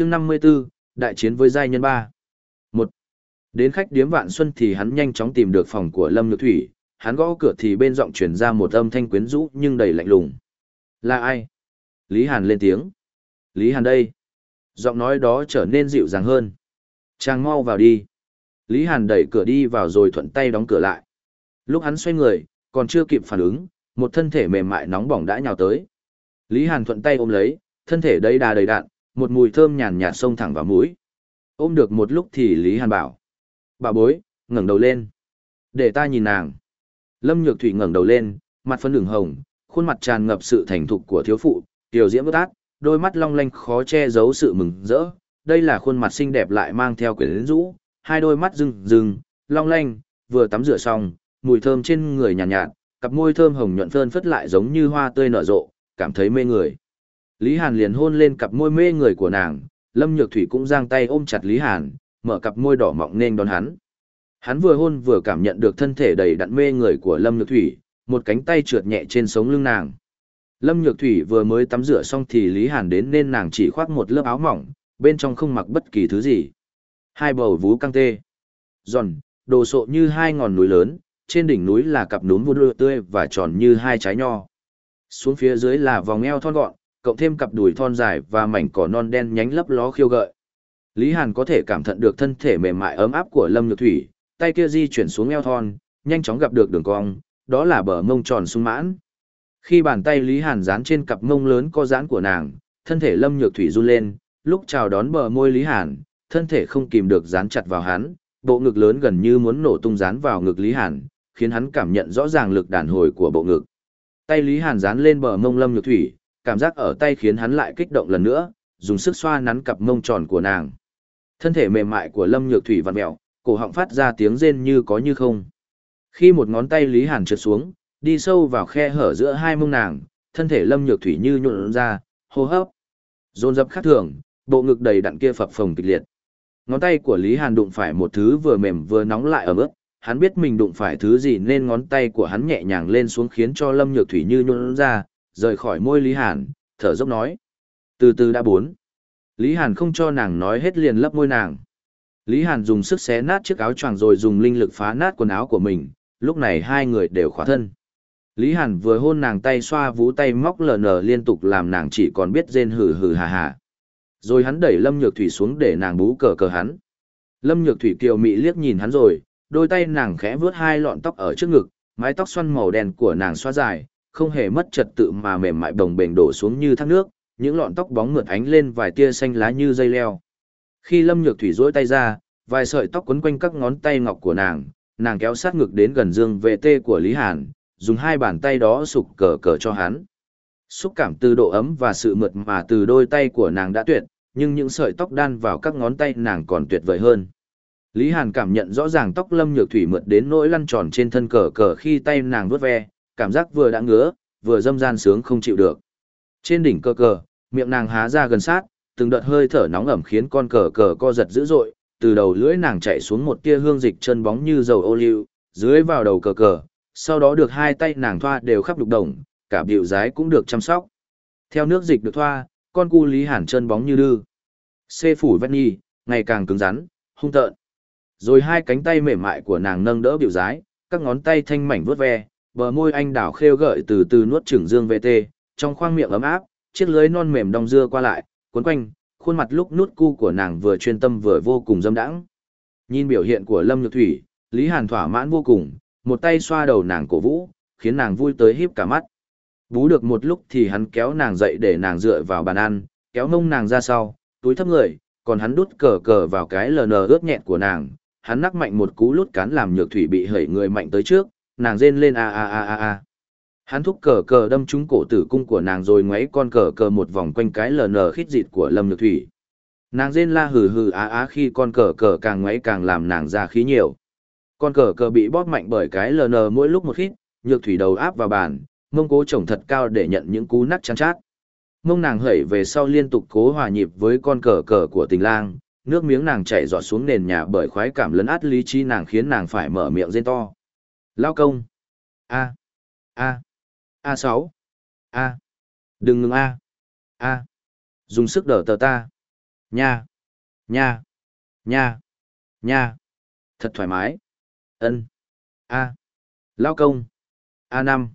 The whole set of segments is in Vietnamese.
chương 54, đại chiến với giai nhân 3. một Đến khách điếm Vạn Xuân thì hắn nhanh chóng tìm được phòng của Lâm Nhược Thủy, hắn gõ cửa thì bên giọng truyền ra một âm thanh quyến rũ nhưng đầy lạnh lùng. Là ai? Lý Hàn lên tiếng. Lý Hàn đây. Giọng nói đó trở nên dịu dàng hơn. Chàng mau vào đi. Lý Hàn đẩy cửa đi vào rồi thuận tay đóng cửa lại. Lúc hắn xoay người, còn chưa kịp phản ứng, một thân thể mềm mại nóng bỏng đã nhào tới. Lý Hàn thuận tay ôm lấy, thân thể đầy đà đầy đạn, một mùi thơm nhàn nhạt xông thẳng vào mũi. Ôm được một lúc thì Lý Hàn bảo. Bà bối, ngẩng đầu lên. Để ta nhìn nàng. Lâm Nhược Thủy ngẩng đầu lên, mặt phấn đường hồng, khuôn mặt tràn ngập sự thành thục của thiếu phụ, tiểu diễm bất ác, đôi mắt long lanh khó che giấu sự mừng rỡ. Đây là khuôn mặt xinh đẹp lại mang theo quyến rũ, hai đôi mắt rừng rừng, long lanh, vừa tắm rửa xong, mùi thơm trên người nhàn nhạt, nhạt, cặp môi thơm hồng nhuận phơn phất lại giống như hoa tươi nở rộ, cảm thấy mê người. Lý Hàn liền hôn lên cặp môi mê người của nàng, Lâm Nhược Thủy cũng giang tay ôm chặt Lý Hàn, mở cặp môi đỏ mọng nên đón hắn. Hắn vừa hôn vừa cảm nhận được thân thể đầy đặn mê người của Lâm Nhược Thủy, một cánh tay trượt nhẹ trên sống lưng nàng. Lâm Nhược Thủy vừa mới tắm rửa xong thì Lý Hàn đến nên nàng chỉ khoác một lớp áo mỏng, bên trong không mặc bất kỳ thứ gì. Hai bầu vú căng tê. Giòn, đồ sộ như hai ngọn núi lớn, trên đỉnh núi là cặp núm vuông lưa tươi và tròn như hai trái nho. Xuống phía dưới là vòng eo thon gọn, cộng thêm cặp đùi thon dài và mảnh cỏ non đen nhánh lấp ló khiêu gợi. Lý Hàn có thể cảm thận được thân thể mềm mại ấm áp của Lâm Nhược Thủy, tay kia di chuyển xuống eo thon, nhanh chóng gặp được đường cong, đó là bờ mông tròn sung mãn. Khi bàn tay Lý Hàn dán trên cặp mông lớn co giãn của nàng, thân thể Lâm Nhược Thủy run lên, lúc chào đón bờ môi Lý Hàn, thân thể không kìm được dán chặt vào hắn, bộ ngực lớn gần như muốn nổ tung dán vào ngực Lý Hàn, khiến hắn cảm nhận rõ ràng lực đàn hồi của bộ ngực. Tay Lý Hàn dán lên bờ mông Lâm Nhược Thủy, cảm giác ở tay khiến hắn lại kích động lần nữa, dùng sức xoa nắn cặp mông tròn của nàng. Thân thể mềm mại của Lâm Nhược Thủy vặn mèo, cổ họng phát ra tiếng rên như có như không. Khi một ngón tay Lý Hàn trượt xuống, đi sâu vào khe hở giữa hai mông nàng, thân thể Lâm Nhược Thủy như nhuộn ra, hô hấp. Dồn dập khác thường, bộ ngực đầy đặn kia phập phồng kịch liệt. Ngón tay của Lý Hàn đụng phải một thứ vừa mềm vừa nóng lại ở mức, hắn biết mình đụng phải thứ gì nên ngón tay của hắn nhẹ nhàng lên xuống khiến cho Lâm Nhược Thủy như nhuộn ra, rời khỏi môi Lý Hàn, thở dốc nói. Từ từ đã bốn. Lý Hàn không cho nàng nói hết liền lấp môi nàng. Lý Hàn dùng sức xé nát chiếc áo choàng rồi dùng linh lực phá nát quần áo của mình, lúc này hai người đều khỏa thân. Lý Hàn vừa hôn nàng tay xoa vú tay móc lờ nở liên tục làm nàng chỉ còn biết rên hừ hừ hà hà. Rồi hắn đẩy Lâm Nhược Thủy xuống để nàng bú cờ cờ hắn. Lâm Nhược Thủy kiều mị liếc nhìn hắn rồi, đôi tay nàng khẽ vướt hai lọn tóc ở trước ngực, mái tóc xoăn màu đen của nàng xoa dài, không hề mất trật tự mà mềm mại bồng bềnh đổ xuống như thác nước, những lọn tóc bóng mượt ánh lên vài tia xanh lá như dây leo. Khi Lâm Nhược Thủy duỗi tay ra, vài sợi tóc quấn quanh các ngón tay ngọc của nàng, nàng kéo sát ngực đến gần dương vệ tê của Lý Hàn, dùng hai bàn tay đó sụp cờ cờ cho hắn. Xúc cảm từ độ ấm và sự mượt mà từ đôi tay của nàng đã tuyệt, nhưng những sợi tóc đan vào các ngón tay nàng còn tuyệt vời hơn. Lý Hàn cảm nhận rõ ràng tóc Lâm Nhược Thủy mượt đến nỗi lăn tròn trên thân cờ cờ khi tay nàng vuốt ve, cảm giác vừa đã ngứa, vừa dâm gian sướng không chịu được. Trên đỉnh cờ cờ, miệng nàng há ra gần sát, từng đợt hơi thở nóng ẩm khiến con cờ cờ co giật dữ dội, từ đầu lưỡi nàng chạy xuống một tia hương dịch chân bóng như dầu ô liu, dưới vào đầu cờ cờ, sau đó được hai tay nàng thoa đều khắp đục đồng, cả biểu giái cũng được chăm sóc. Theo nước dịch được thoa, con cu Lý Hàn chân bóng như đư. Xê phủ vét nhi, ngày càng cứng rắn, hung tợn. Rồi hai cánh tay mềm mại của nàng nâng đỡ biểu giái, các ngón tay thanh mảnh vuốt ve, bờ môi anh đảo khêu gợi từ từ nuốt trừng dương VT, trong khoang miệng ấm áp, chiếc lưới non mềm đong dưa qua lại, cuốn quanh, khuôn mặt lúc nút cu của nàng vừa chuyên tâm vừa vô cùng dâm đãng. Nhìn biểu hiện của Lâm Nhược Thủy, Lý Hàn thỏa mãn vô cùng, một tay xoa đầu nàng cổ vũ, khiến nàng vui tới híp cả mắt. Bú được một lúc thì hắn kéo nàng dậy để nàng dựa vào bàn ăn, kéo mông nàng ra sau, túi thấp người, còn hắn đút cờ cờ vào cái lờ nờ ướt nhẹn của nàng, hắn nắc mạnh một cú lút cán làm nhược thủy bị hẩy người mạnh tới trước, nàng rên lên a a a a a. Hắn thúc cờ cờ đâm trúng cổ tử cung của nàng rồi ngoáy con cờ cờ một vòng quanh cái lờ nờ khít dịt của Lâm Nhược Thủy. Nàng rên la hừ hừ á á khi con cờ cờ càng ngoáy càng làm nàng ra khí nhiều. Con cờ cờ bị bóp mạnh bởi cái lờ nờ mỗi lúc một khít, Nhược Thủy đầu áp vào bàn, mông cố chồng thật cao để nhận những cú nắt chăn chát. Mông nàng hẩy về sau liên tục cố hòa nhịp với con cờ cờ của tình lang, nước miếng nàng chảy giọt xuống nền nhà bởi khoái cảm lấn át lý trí nàng khiến nàng phải mở miệng rên to. Lao công. A. A. a sáu A. Đừng ngừng A. A. Dùng sức đỡ tờ ta. Nha, nha, nha, nha. Thật thoải mái. Ân. A. Lao công. a năm.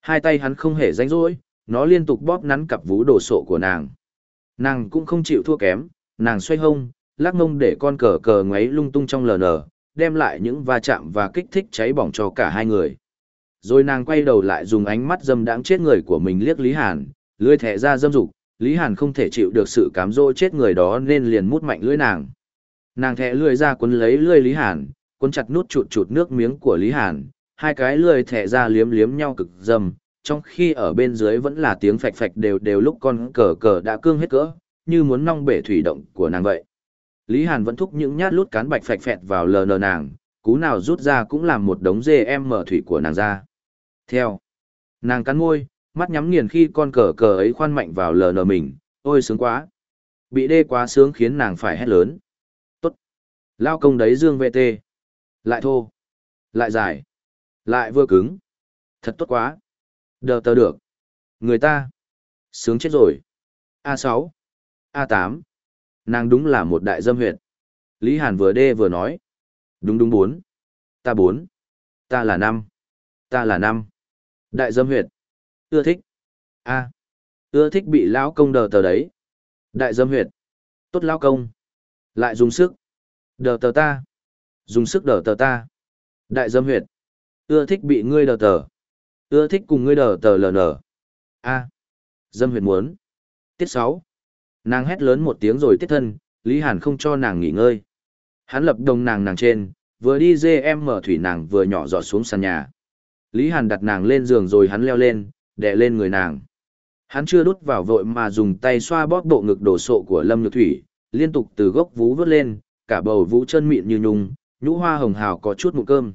Hai tay hắn không hề rảnh rỗi, nó liên tục bóp nắn cặp vú đồ sộ của nàng. Nàng cũng không chịu thua kém, nàng xoay hông, lắc mông để con cờ cờ ngoáy lung tung trong lờ nở, đem lại những va chạm và kích thích cháy bỏng cho cả hai người. Rồi nàng quay đầu lại dùng ánh mắt dâm đáng chết người của mình liếc Lý Hàn, lưỡi thẻ ra dâm dục, Lý Hàn không thể chịu được sự cám dỗ chết người đó nên liền mút mạnh lưỡi nàng. Nàng thẻ lưỡi ra cuốn lấy lưỡi Lý Hàn, cuốn chặt nút chụt chụt nước miếng của Lý Hàn, hai cái lưỡi thẻ ra liếm liếm nhau cực dâm, trong khi ở bên dưới vẫn là tiếng phạch phạch đều đều lúc con cờ cờ đã cương hết cỡ, như muốn nong bể thủy động của nàng vậy. Lý Hàn vẫn thúc những nhát lút cán bạch phạch phẹt vào lờ nờ nàng, cú nào rút ra cũng làm một đống dê em mở thủy của nàng ra. Theo. Nàng cắn môi, mắt nhắm nghiền khi con cờ cờ ấy khoan mạnh vào lờ nờ mình, ôi sướng quá. Bị đê quá sướng khiến nàng phải hét lớn. Tốt. Lao công đấy dương vệ tê. Lại thô. Lại dài. Lại vừa cứng. Thật tốt quá. Đờ tờ được. Người ta. Sướng chết rồi. A6. A8. Nàng đúng là một đại dâm huyệt. Lý Hàn vừa đê vừa nói. Đúng đúng bốn. Ta bốn. Ta là năm. Ta là năm. Đại dâm huyệt. Ưa thích. A. Ưa thích bị lão công đờ tờ đấy. Đại dâm huyệt. Tốt lão công. Lại dùng sức. Đờ tờ ta. Dùng sức đờ tờ ta. Đại dâm huyệt. Ưa thích bị ngươi đờ tờ. Ưa thích cùng ngươi đờ tờ lờ nở. A. Dâm huyệt muốn. Tiết sáu Nàng hét lớn một tiếng rồi tiết thân, Lý Hàn không cho nàng nghỉ ngơi. Hắn lập đồng nàng nàng trên, vừa đi dê em mở thủy nàng vừa nhỏ giọt xuống sàn nhà. Lý Hàn đặt nàng lên giường rồi hắn leo lên, đè lên người nàng. Hắn chưa đút vào vội mà dùng tay xoa bóp bộ ngực đổ sộ của Lâm Nhược Thủy, liên tục từ gốc vú vớt lên, cả bầu vú chân mịn như nhung, nhũ hoa hồng hào có chút mụn cơm.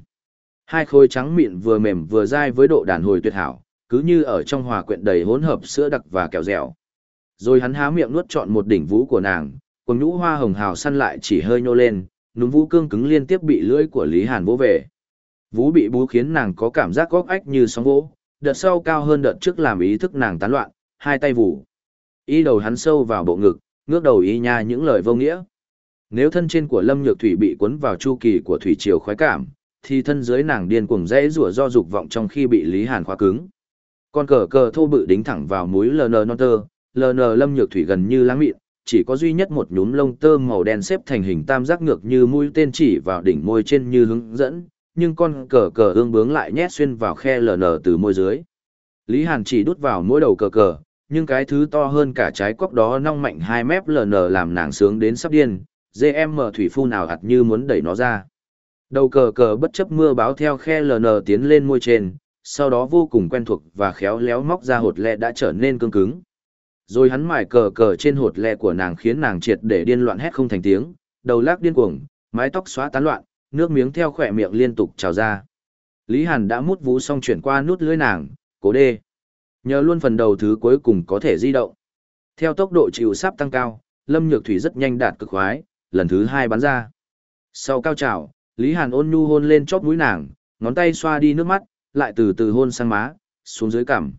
Hai khối trắng mịn vừa mềm vừa dai với độ đàn hồi tuyệt hảo, cứ như ở trong hòa quyện đầy hỗn hợp sữa đặc và kẹo dẻo. Rồi hắn há miệng nuốt trọn một đỉnh vú của nàng, quần nhũ hoa hồng hào săn lại chỉ hơi nhô lên, núm vú cương cứng liên tiếp bị lưỡi của Lý Hàn vỗ về. Vú bị bú khiến nàng có cảm giác góc ách như sóng vỗ, đợt sau cao hơn đợt trước làm ý thức nàng tán loạn, hai tay vũ. Y đầu hắn sâu vào bộ ngực, ngước đầu y nha những lời vô nghĩa. Nếu thân trên của Lâm Nhược Thủy bị cuốn vào chu kỳ của thủy triều khoái cảm, thì thân dưới nàng điên cuồng rẽ rủa do dục vọng trong khi bị Lý Hàn khóa cứng. Con cờ cờ thô bự đính thẳng vào mũi lờ nơ non tơ, lờ nờ lâm nhược thủy gần như láng mịn, chỉ có duy nhất một nhúm lông tơ màu đen xếp thành hình tam giác ngược như mũi tên chỉ vào đỉnh môi trên như hướng dẫn, nhưng con cờ cờ ương bướng lại nhét xuyên vào khe lờ nờ từ môi dưới. Lý Hàn chỉ đút vào mỗi đầu cờ cờ, nhưng cái thứ to hơn cả trái cóc đó nong mạnh hai mép lờ nờ làm nàng sướng đến sắp điên, GM thủy phu nào hạt như muốn đẩy nó ra. Đầu cờ cờ bất chấp mưa báo theo khe lờ nờ tiến lên môi trên, sau đó vô cùng quen thuộc và khéo léo móc ra hột lẹ đã trở nên cương cứng. Rồi hắn mải cờ cờ trên hột lẹ của nàng khiến nàng triệt để điên loạn hét không thành tiếng, đầu lắc điên cuồng, mái tóc xóa tán loạn, nước miếng theo khỏe miệng liên tục trào ra. Lý Hàn đã mút vú xong chuyển qua nút lưới nàng, cố đê. Nhờ luôn phần đầu thứ cuối cùng có thể di động. Theo tốc độ chịu sắp tăng cao, Lâm Nhược Thủy rất nhanh đạt cực khoái, lần thứ hai bắn ra. Sau cao trào, Lý Hàn ôn nhu hôn lên chóp mũi nàng, ngón tay xoa đi nước mắt, lại từ từ hôn sang má, xuống dưới cằm.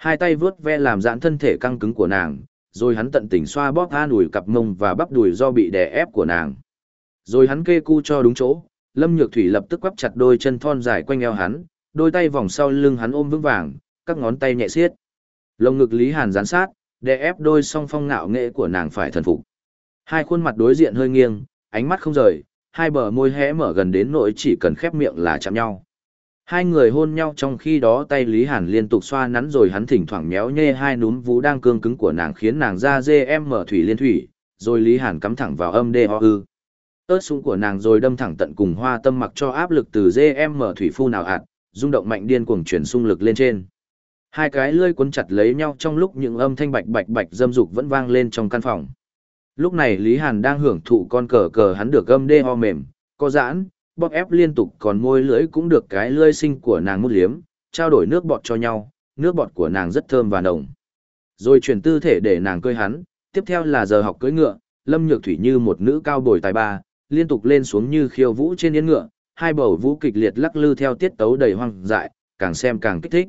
Hai tay vướt ve làm giãn thân thể căng cứng của nàng, rồi hắn tận tình xoa bóp an ủi cặp mông và bắp đùi do bị đè ép của nàng. Rồi hắn kê cu cho đúng chỗ, Lâm Nhược Thủy lập tức quắp chặt đôi chân thon dài quanh eo hắn, đôi tay vòng sau lưng hắn ôm vững vàng, các ngón tay nhẹ xiết. Lồng ngực Lý Hàn gián sát, đè ép đôi song phong ngạo nghệ của nàng phải thần phục. Hai khuôn mặt đối diện hơi nghiêng, ánh mắt không rời, hai bờ môi hé mở gần đến nỗi chỉ cần khép miệng là chạm nhau. Hai người hôn nhau trong khi đó tay Lý Hàn liên tục xoa nắn rồi hắn thỉnh thoảng méo nhê hai núm vú đang cương cứng của nàng khiến nàng ra dê em mở thủy liên thủy, rồi Lý Hàn cắm thẳng vào âm đê ho ư. Ớt súng của nàng rồi đâm thẳng tận cùng hoa tâm mặc cho áp lực từ dê em mở thủy phu nào ạt, rung động mạnh điên cuồng chuyển xung lực lên trên. Hai cái lưỡi cuốn chặt lấy nhau trong lúc những âm thanh bạch bạch bạch dâm dục vẫn vang lên trong căn phòng. Lúc này Lý Hàn đang hưởng thụ con cờ cờ hắn được âm đê ho mềm, có giãn, bóp ép liên tục còn môi lưỡi cũng được cái lưỡi sinh của nàng mút liếm, trao đổi nước bọt cho nhau, nước bọt của nàng rất thơm và nồng. Rồi chuyển tư thể để nàng cơi hắn, tiếp theo là giờ học cưỡi ngựa, Lâm Nhược Thủy như một nữ cao bồi tài ba, liên tục lên xuống như khiêu vũ trên yên ngựa, hai bầu vũ kịch liệt lắc lư theo tiết tấu đầy hoang dại, càng xem càng kích thích.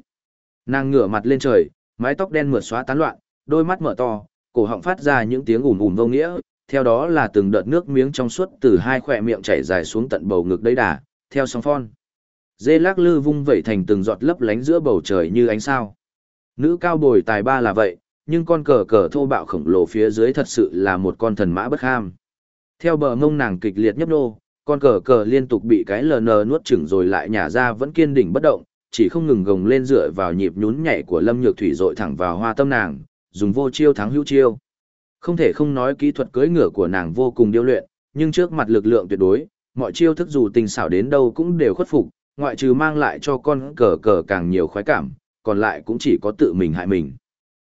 Nàng ngửa mặt lên trời, mái tóc đen mượt xóa tán loạn, đôi mắt mở to, cổ họng phát ra những tiếng ùm ùm vô nghĩa, theo đó là từng đợt nước miếng trong suốt từ hai khỏe miệng chảy dài xuống tận bầu ngực đấy đà, theo sóng phon. Dê lắc lư vung vẩy thành từng giọt lấp lánh giữa bầu trời như ánh sao. Nữ cao bồi tài ba là vậy, nhưng con cờ cờ thô bạo khổng lồ phía dưới thật sự là một con thần mã bất ham. Theo bờ ngông nàng kịch liệt nhấp nô, con cờ cờ liên tục bị cái lờ nờ nuốt chửng rồi lại nhả ra vẫn kiên đỉnh bất động, chỉ không ngừng gồng lên dựa vào nhịp nhún nhảy của Lâm Nhược Thủy dội thẳng vào hoa tâm nàng, dùng vô chiêu thắng hữu chiêu. Không thể không nói kỹ thuật cưỡi ngựa của nàng vô cùng điêu luyện, nhưng trước mặt lực lượng tuyệt đối, mọi chiêu thức dù tình xảo đến đâu cũng đều khuất phục, ngoại trừ mang lại cho con cờ cờ càng nhiều khoái cảm, còn lại cũng chỉ có tự mình hại mình.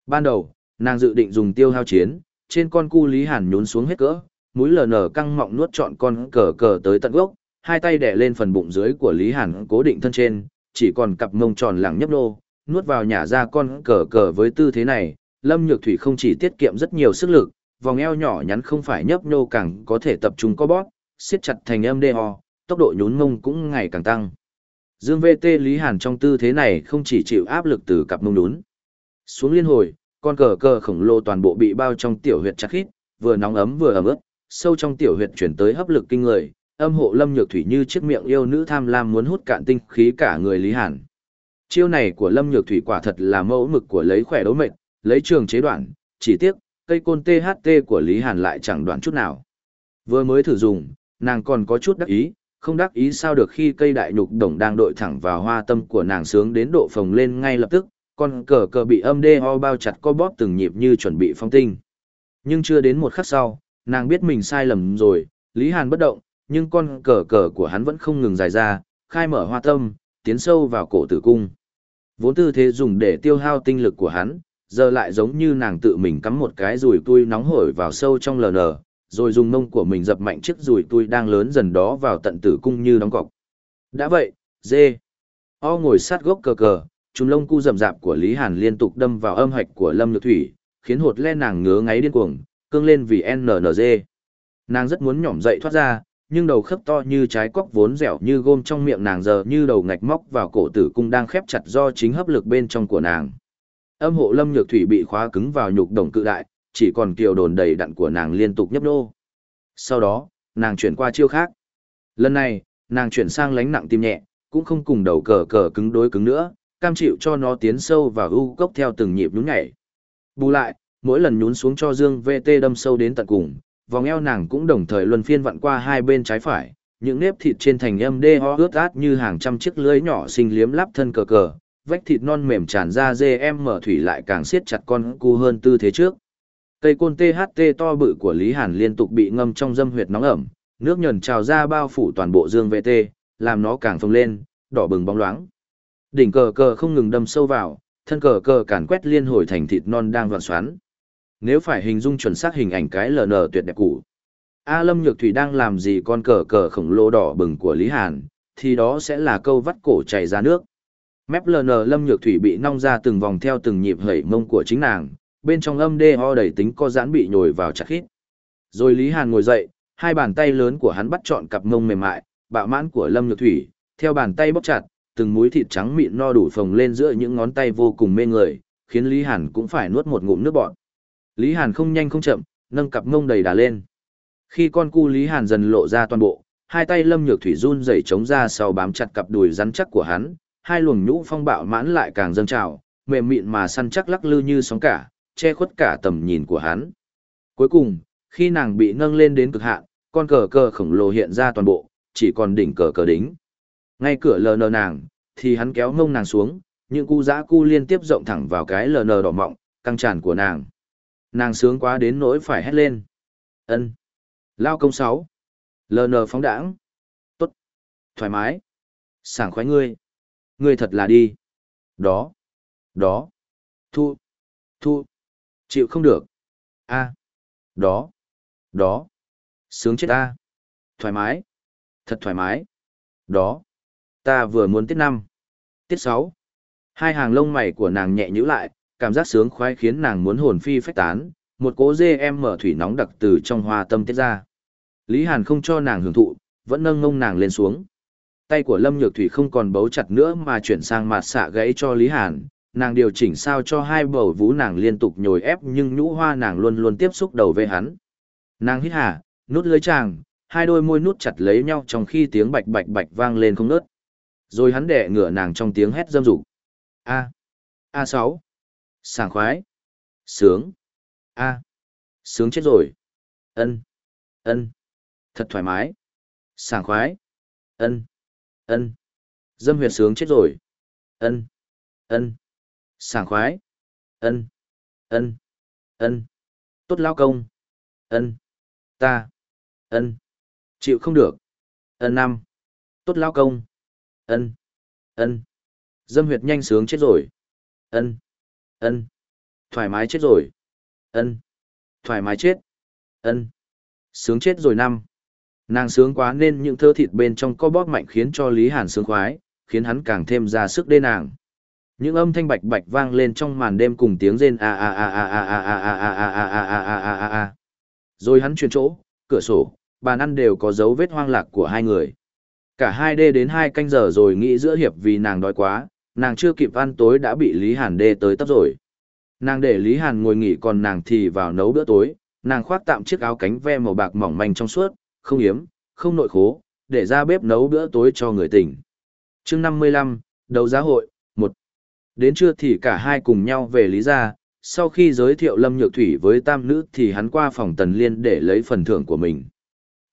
Ban đầu, nàng dự định dùng tiêu hao chiến, trên con cu Lý Hàn nhún xuống hết cỡ, mũi lờ nở căng mọng nuốt trọn con cờ cờ tới tận gốc, hai tay đè lên phần bụng dưới của Lý Hàn cố định thân trên, chỉ còn cặp mông tròn lẳng nhấp nô, nuốt vào nhả ra con cờ cờ với tư thế này, Lâm Nhược Thủy không chỉ tiết kiệm rất nhiều sức lực, vòng eo nhỏ nhắn không phải nhấp nô càng có thể tập trung co bóp, siết chặt thành âm đê ho, tốc độ nhún mông cũng ngày càng tăng. Dương VT Lý Hàn trong tư thế này không chỉ chịu áp lực từ cặp mông nhún. Xuống liên hồi, con cờ cờ khổng lồ toàn bộ bị bao trong tiểu huyệt chặt khít, vừa nóng ấm vừa ấm ướt, sâu trong tiểu huyệt chuyển tới hấp lực kinh người, âm hộ Lâm Nhược Thủy như chiếc miệng yêu nữ tham lam muốn hút cạn tinh khí cả người Lý Hàn. Chiêu này của Lâm Nhược Thủy quả thật là mẫu mực của lấy khỏe đấu mệnh, lấy trường chế đoạn, chỉ tiếc, cây côn THT của Lý Hàn lại chẳng đoạn chút nào. Vừa mới thử dùng, nàng còn có chút đắc ý, không đắc ý sao được khi cây đại nhục đồng đang đội thẳng vào hoa tâm của nàng sướng đến độ phồng lên ngay lập tức, con cờ cờ bị âm đê ho bao chặt co bóp từng nhịp như chuẩn bị phong tinh. Nhưng chưa đến một khắc sau, nàng biết mình sai lầm rồi, Lý Hàn bất động, nhưng con cờ cờ của hắn vẫn không ngừng dài ra, khai mở hoa tâm, tiến sâu vào cổ tử cung. Vốn tư thế dùng để tiêu hao tinh lực của hắn, giờ lại giống như nàng tự mình cắm một cái rùi tui nóng hổi vào sâu trong lờ nờ, rồi dùng mông của mình dập mạnh chiếc rùi tui đang lớn dần đó vào tận tử cung như đóng cọc. Đã vậy, dê. O ngồi sát gốc cờ cờ, trùng lông cu rậm rạp của Lý Hàn liên tục đâm vào âm hạch của Lâm Nhược Thủy, khiến hột le nàng ngứa ngáy điên cuồng, cương lên vì NNG. Nàng rất muốn nhỏm dậy thoát ra, nhưng đầu khớp to như trái cóc vốn dẻo như gôm trong miệng nàng giờ như đầu ngạch móc vào cổ tử cung đang khép chặt do chính hấp lực bên trong của nàng. Âm hộ Lâm Nhược Thủy bị khóa cứng vào nhục đồng cự đại, chỉ còn kiều đồn đầy đặn của nàng liên tục nhấp nô. Sau đó, nàng chuyển qua chiêu khác. Lần này, nàng chuyển sang lánh nặng tim nhẹ, cũng không cùng đầu cờ cờ cứng đối cứng nữa, cam chịu cho nó tiến sâu và u cốc theo từng nhịp nhún nhảy. Bù lại, mỗi lần nhún xuống cho Dương VT đâm sâu đến tận cùng, vòng eo nàng cũng đồng thời luân phiên vặn qua hai bên trái phải, những nếp thịt trên thành âm đê ho ướt át như hàng trăm chiếc lưới nhỏ xinh liếm lắp thân cờ cờ, vách thịt non mềm tràn ra dê em mở thủy lại càng siết chặt con cu hơn tư thế trước. Cây côn THT to bự của Lý Hàn liên tục bị ngâm trong dâm huyệt nóng ẩm, nước nhờn trào ra bao phủ toàn bộ dương VT, làm nó càng phồng lên, đỏ bừng bóng loáng. Đỉnh cờ cờ không ngừng đâm sâu vào, thân cờ cờ càn quét liên hồi thành thịt non đang vặn xoắn. Nếu phải hình dung chuẩn xác hình ảnh cái LN tuyệt đẹp cũ. A Lâm Nhược Thủy đang làm gì con cờ cờ khổng lồ đỏ bừng của Lý Hàn, thì đó sẽ là câu vắt cổ chảy ra nước. Mép LN Lâm Nhược Thủy bị nong ra từng vòng theo từng nhịp hẩy mông của chính nàng, bên trong âm đê ho đầy tính co giãn bị nhồi vào chặt khít. Rồi Lý Hàn ngồi dậy, hai bàn tay lớn của hắn bắt trọn cặp mông mềm mại, bạo mãn của Lâm Nhược Thủy, theo bàn tay bóc chặt, từng múi thịt trắng mịn no đủ phồng lên giữa những ngón tay vô cùng mê người, khiến Lý Hàn cũng phải nuốt một ngụm nước bọt. Lý Hàn không nhanh không chậm, nâng cặp mông đầy đà lên. Khi con cu Lý Hàn dần lộ ra toàn bộ, hai tay Lâm Nhược Thủy run rẩy chống ra sau bám chặt cặp đùi rắn chắc của hắn, hai luồng nhũ phong bạo mãn lại càng dâng trào, mềm mịn mà săn chắc lắc lư như sóng cả, che khuất cả tầm nhìn của hắn. Cuối cùng, khi nàng bị nâng lên đến cực hạn, con cờ cờ khổng lồ hiện ra toàn bộ, chỉ còn đỉnh cờ cờ đính. Ngay cửa lờ nờ nàng, thì hắn kéo ngông nàng xuống, những cu giã cu liên tiếp rộng thẳng vào cái lờ nờ đỏ mọng, căng tràn của nàng. Nàng sướng quá đến nỗi phải hét lên. ân Lao công sáu lờ nờ phóng đãng. Tốt. Thoải mái. Sảng khoái ngươi. Ngươi thật là đi. Đó. Đó. Thu. Thu. Chịu không được. a Đó. Đó. Sướng chết ta. Thoải mái. Thật thoải mái. Đó. Ta vừa muốn tiết năm. Tiết sáu. Hai hàng lông mày của nàng nhẹ nhữ lại, cảm giác sướng khoái khiến nàng muốn hồn phi phách tán, một cố dê em mở thủy nóng đặc từ trong hoa tâm tiết ra. Lý Hàn không cho nàng hưởng thụ, vẫn nâng ngông nàng lên xuống. Tay của Lâm Nhược Thủy không còn bấu chặt nữa mà chuyển sang mặt xạ gãy cho Lý Hàn, nàng điều chỉnh sao cho hai bầu vú nàng liên tục nhồi ép nhưng nhũ hoa nàng luôn luôn tiếp xúc đầu với hắn. Nàng hít hà, nút lưới chàng, hai đôi môi nút chặt lấy nhau trong khi tiếng bạch bạch bạch vang lên không nớt. Rồi hắn đẻ ngửa nàng trong tiếng hét dâm dục. A. a sáu, Sảng khoái. Sướng. A. Sướng chết rồi. Ân. Ân. Thật thoải mái. Sảng khoái. Ân. Ân. Dâm huyệt sướng chết rồi. Ân. Ân. Sảng khoái. Ân. Ân. Ân. Tốt lao công. Ân. Ta. Ân. Chịu không được. Ân năm. Tốt lao công. Ân. Ân. Dâm huyệt nhanh sướng chết rồi. Ân. Ân. Thoải mái chết rồi. Ân. Thoải mái chết. Ân. Sướng chết rồi năm. Nàng sướng quá nên những thơ thịt bên trong co bóp mạnh khiến cho Lý Hàn sướng khoái, khiến hắn càng thêm ra sức đê nàng. Những âm thanh bạch bạch vang lên trong màn đêm cùng tiếng rên a a a a a a a a a a a a a a a a. Rồi hắn chuyển chỗ, cửa sổ, bàn ăn đều có dấu vết hoang lạc của hai người. Cả hai đê đến hai canh giờ rồi nghĩ giữa hiệp vì nàng đói quá, nàng chưa kịp ăn tối đã bị Lý Hàn đê tới tấp rồi. Nàng để Lý Hàn ngồi nghỉ còn nàng thì vào nấu bữa tối, nàng khoác tạm chiếc áo cánh ve màu bạc mỏng manh trong suốt, không yếm, không nội khố, để ra bếp nấu bữa tối cho người tỉnh. chương 55, đấu giá hội, 1. Đến trưa thì cả hai cùng nhau về Lý Gia, sau khi giới thiệu Lâm Nhược Thủy với tam nữ thì hắn qua phòng Tần Liên để lấy phần thưởng của mình.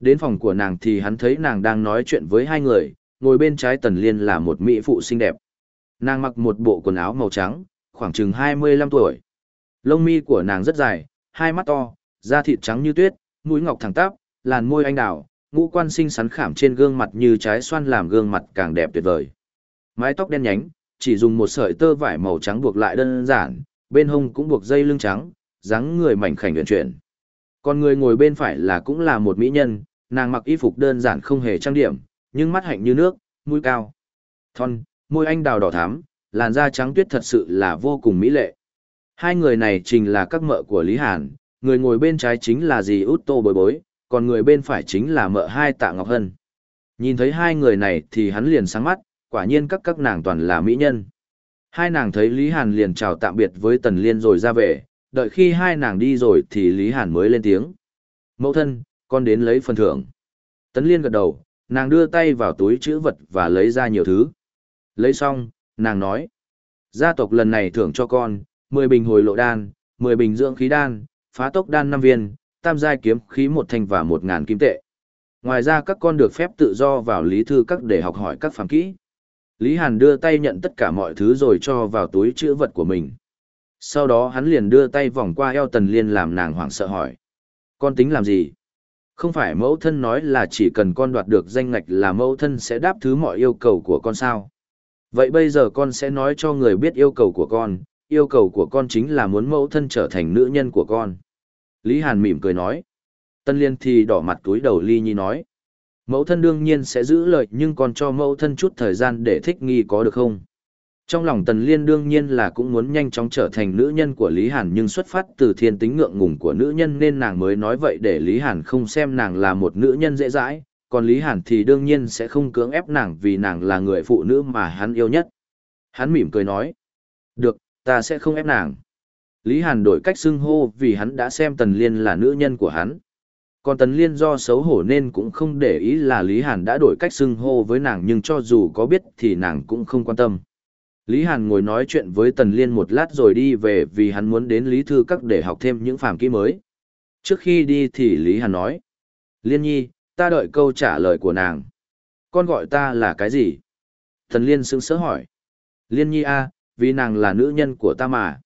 Đến phòng của nàng thì hắn thấy nàng đang nói chuyện với hai người, ngồi bên trái Tần Liên là một mỹ phụ xinh đẹp. Nàng mặc một bộ quần áo màu trắng, khoảng chừng 25 tuổi. Lông mi của nàng rất dài, hai mắt to, da thịt trắng như tuyết, mũi ngọc thẳng tắp, làn môi anh đào, ngũ quan xinh xắn khảm trên gương mặt như trái xoan làm gương mặt càng đẹp tuyệt vời. Mái tóc đen nhánh, chỉ dùng một sợi tơ vải màu trắng buộc lại đơn giản, bên hông cũng buộc dây lưng trắng, dáng người mảnh khảnh uyển chuyển. Còn người ngồi bên phải là cũng là một mỹ nhân, nàng mặc y phục đơn giản không hề trang điểm, nhưng mắt hạnh như nước, mũi cao. Thon, môi anh đào đỏ thắm, làn da trắng tuyết thật sự là vô cùng mỹ lệ. Hai người này chính là các mợ của Lý Hàn, người ngồi bên trái chính là dì út tô bối bối, còn người bên phải chính là mợ hai tạ Ngọc Hân. Nhìn thấy hai người này thì hắn liền sáng mắt, quả nhiên các các nàng toàn là mỹ nhân. Hai nàng thấy Lý Hàn liền chào tạm biệt với Tần Liên rồi ra về, đợi khi hai nàng đi rồi thì Lý Hàn mới lên tiếng. Mẫu thân, con đến lấy phần thưởng. Tấn Liên gật đầu, nàng đưa tay vào túi chữ vật và lấy ra nhiều thứ. Lấy xong, nàng nói. Gia tộc lần này thưởng cho con, 10 bình hồi lộ đan, 10 bình dưỡng khí đan, phá tốc đan 5 viên, tam giai kiếm khí một thanh và một ngàn kim tệ. Ngoài ra các con được phép tự do vào lý thư các để học hỏi các phàm kỹ. Lý Hàn đưa tay nhận tất cả mọi thứ rồi cho vào túi chữ vật của mình. Sau đó hắn liền đưa tay vòng qua eo Tần Liên làm nàng hoảng sợ hỏi. Con tính làm gì? Không phải mẫu thân nói là chỉ cần con đoạt được danh ngạch là mẫu thân sẽ đáp thứ mọi yêu cầu của con sao? Vậy bây giờ con sẽ nói cho người biết yêu cầu của con, yêu cầu của con chính là muốn mẫu thân trở thành nữ nhân của con. Lý Hàn mỉm cười nói. Tân Liên thì đỏ mặt túi đầu Ly Nhi nói. Mẫu thân đương nhiên sẽ giữ lời nhưng còn cho mẫu thân chút thời gian để thích nghi có được không? Trong lòng Tần Liên đương nhiên là cũng muốn nhanh chóng trở thành nữ nhân của Lý Hàn nhưng xuất phát từ thiên tính ngượng ngùng của nữ nhân nên nàng mới nói vậy để Lý Hàn không xem nàng là một nữ nhân dễ dãi, còn Lý Hàn thì đương nhiên sẽ không cưỡng ép nàng vì nàng là người phụ nữ mà hắn yêu nhất. Hắn mỉm cười nói, được, ta sẽ không ép nàng. Lý Hàn đổi cách xưng hô vì hắn đã xem Tần Liên là nữ nhân của hắn. Còn Tần Liên do xấu hổ nên cũng không để ý là Lý Hàn đã đổi cách xưng hô với nàng nhưng cho dù có biết thì nàng cũng không quan tâm. Lý Hàn ngồi nói chuyện với Tần Liên một lát rồi đi về vì hắn muốn đến Lý Thư Các để học thêm những phàm kỹ mới. Trước khi đi thì Lý Hàn nói, Liên Nhi, ta đợi câu trả lời của nàng. Con gọi ta là cái gì? Tần Liên sững sỡ hỏi. Liên Nhi a, vì nàng là nữ nhân của ta mà.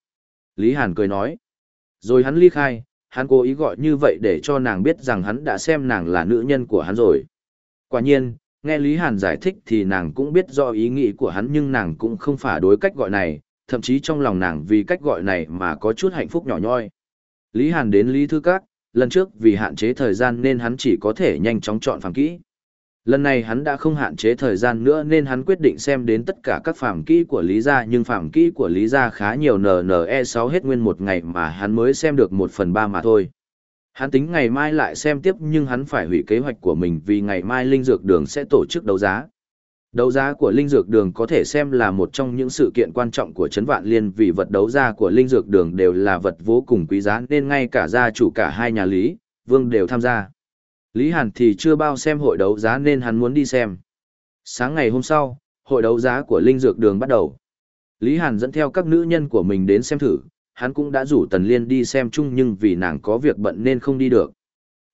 Lý Hàn cười nói. Rồi hắn ly khai, hắn cố ý gọi như vậy để cho nàng biết rằng hắn đã xem nàng là nữ nhân của hắn rồi. Quả nhiên, nghe Lý Hàn giải thích thì nàng cũng biết do ý nghĩ của hắn nhưng nàng cũng không phản đối cách gọi này, thậm chí trong lòng nàng vì cách gọi này mà có chút hạnh phúc nhỏ nhoi. Lý Hàn đến Lý Thư Các, lần trước vì hạn chế thời gian nên hắn chỉ có thể nhanh chóng chọn phẳng kỹ. Lần này hắn đã không hạn chế thời gian nữa nên hắn quyết định xem đến tất cả các phạm kỹ của Lý Gia nhưng phạm kỹ của Lý Gia khá nhiều NNE6 hết nguyên một ngày mà hắn mới xem được một phần ba mà thôi. Hắn tính ngày mai lại xem tiếp nhưng hắn phải hủy kế hoạch của mình vì ngày mai Linh Dược Đường sẽ tổ chức đấu giá. Đấu giá của Linh Dược Đường có thể xem là một trong những sự kiện quan trọng của Trấn Vạn Liên vì vật đấu giá của Linh Dược Đường đều là vật vô cùng quý giá nên ngay cả gia chủ cả hai nhà lý, vương đều tham gia. Lý Hàn thì chưa bao xem hội đấu giá nên hắn muốn đi xem. Sáng ngày hôm sau, hội đấu giá của Linh Dược Đường bắt đầu. Lý Hàn dẫn theo các nữ nhân của mình đến xem thử, hắn cũng đã rủ Tần Liên đi xem chung nhưng vì nàng có việc bận nên không đi được.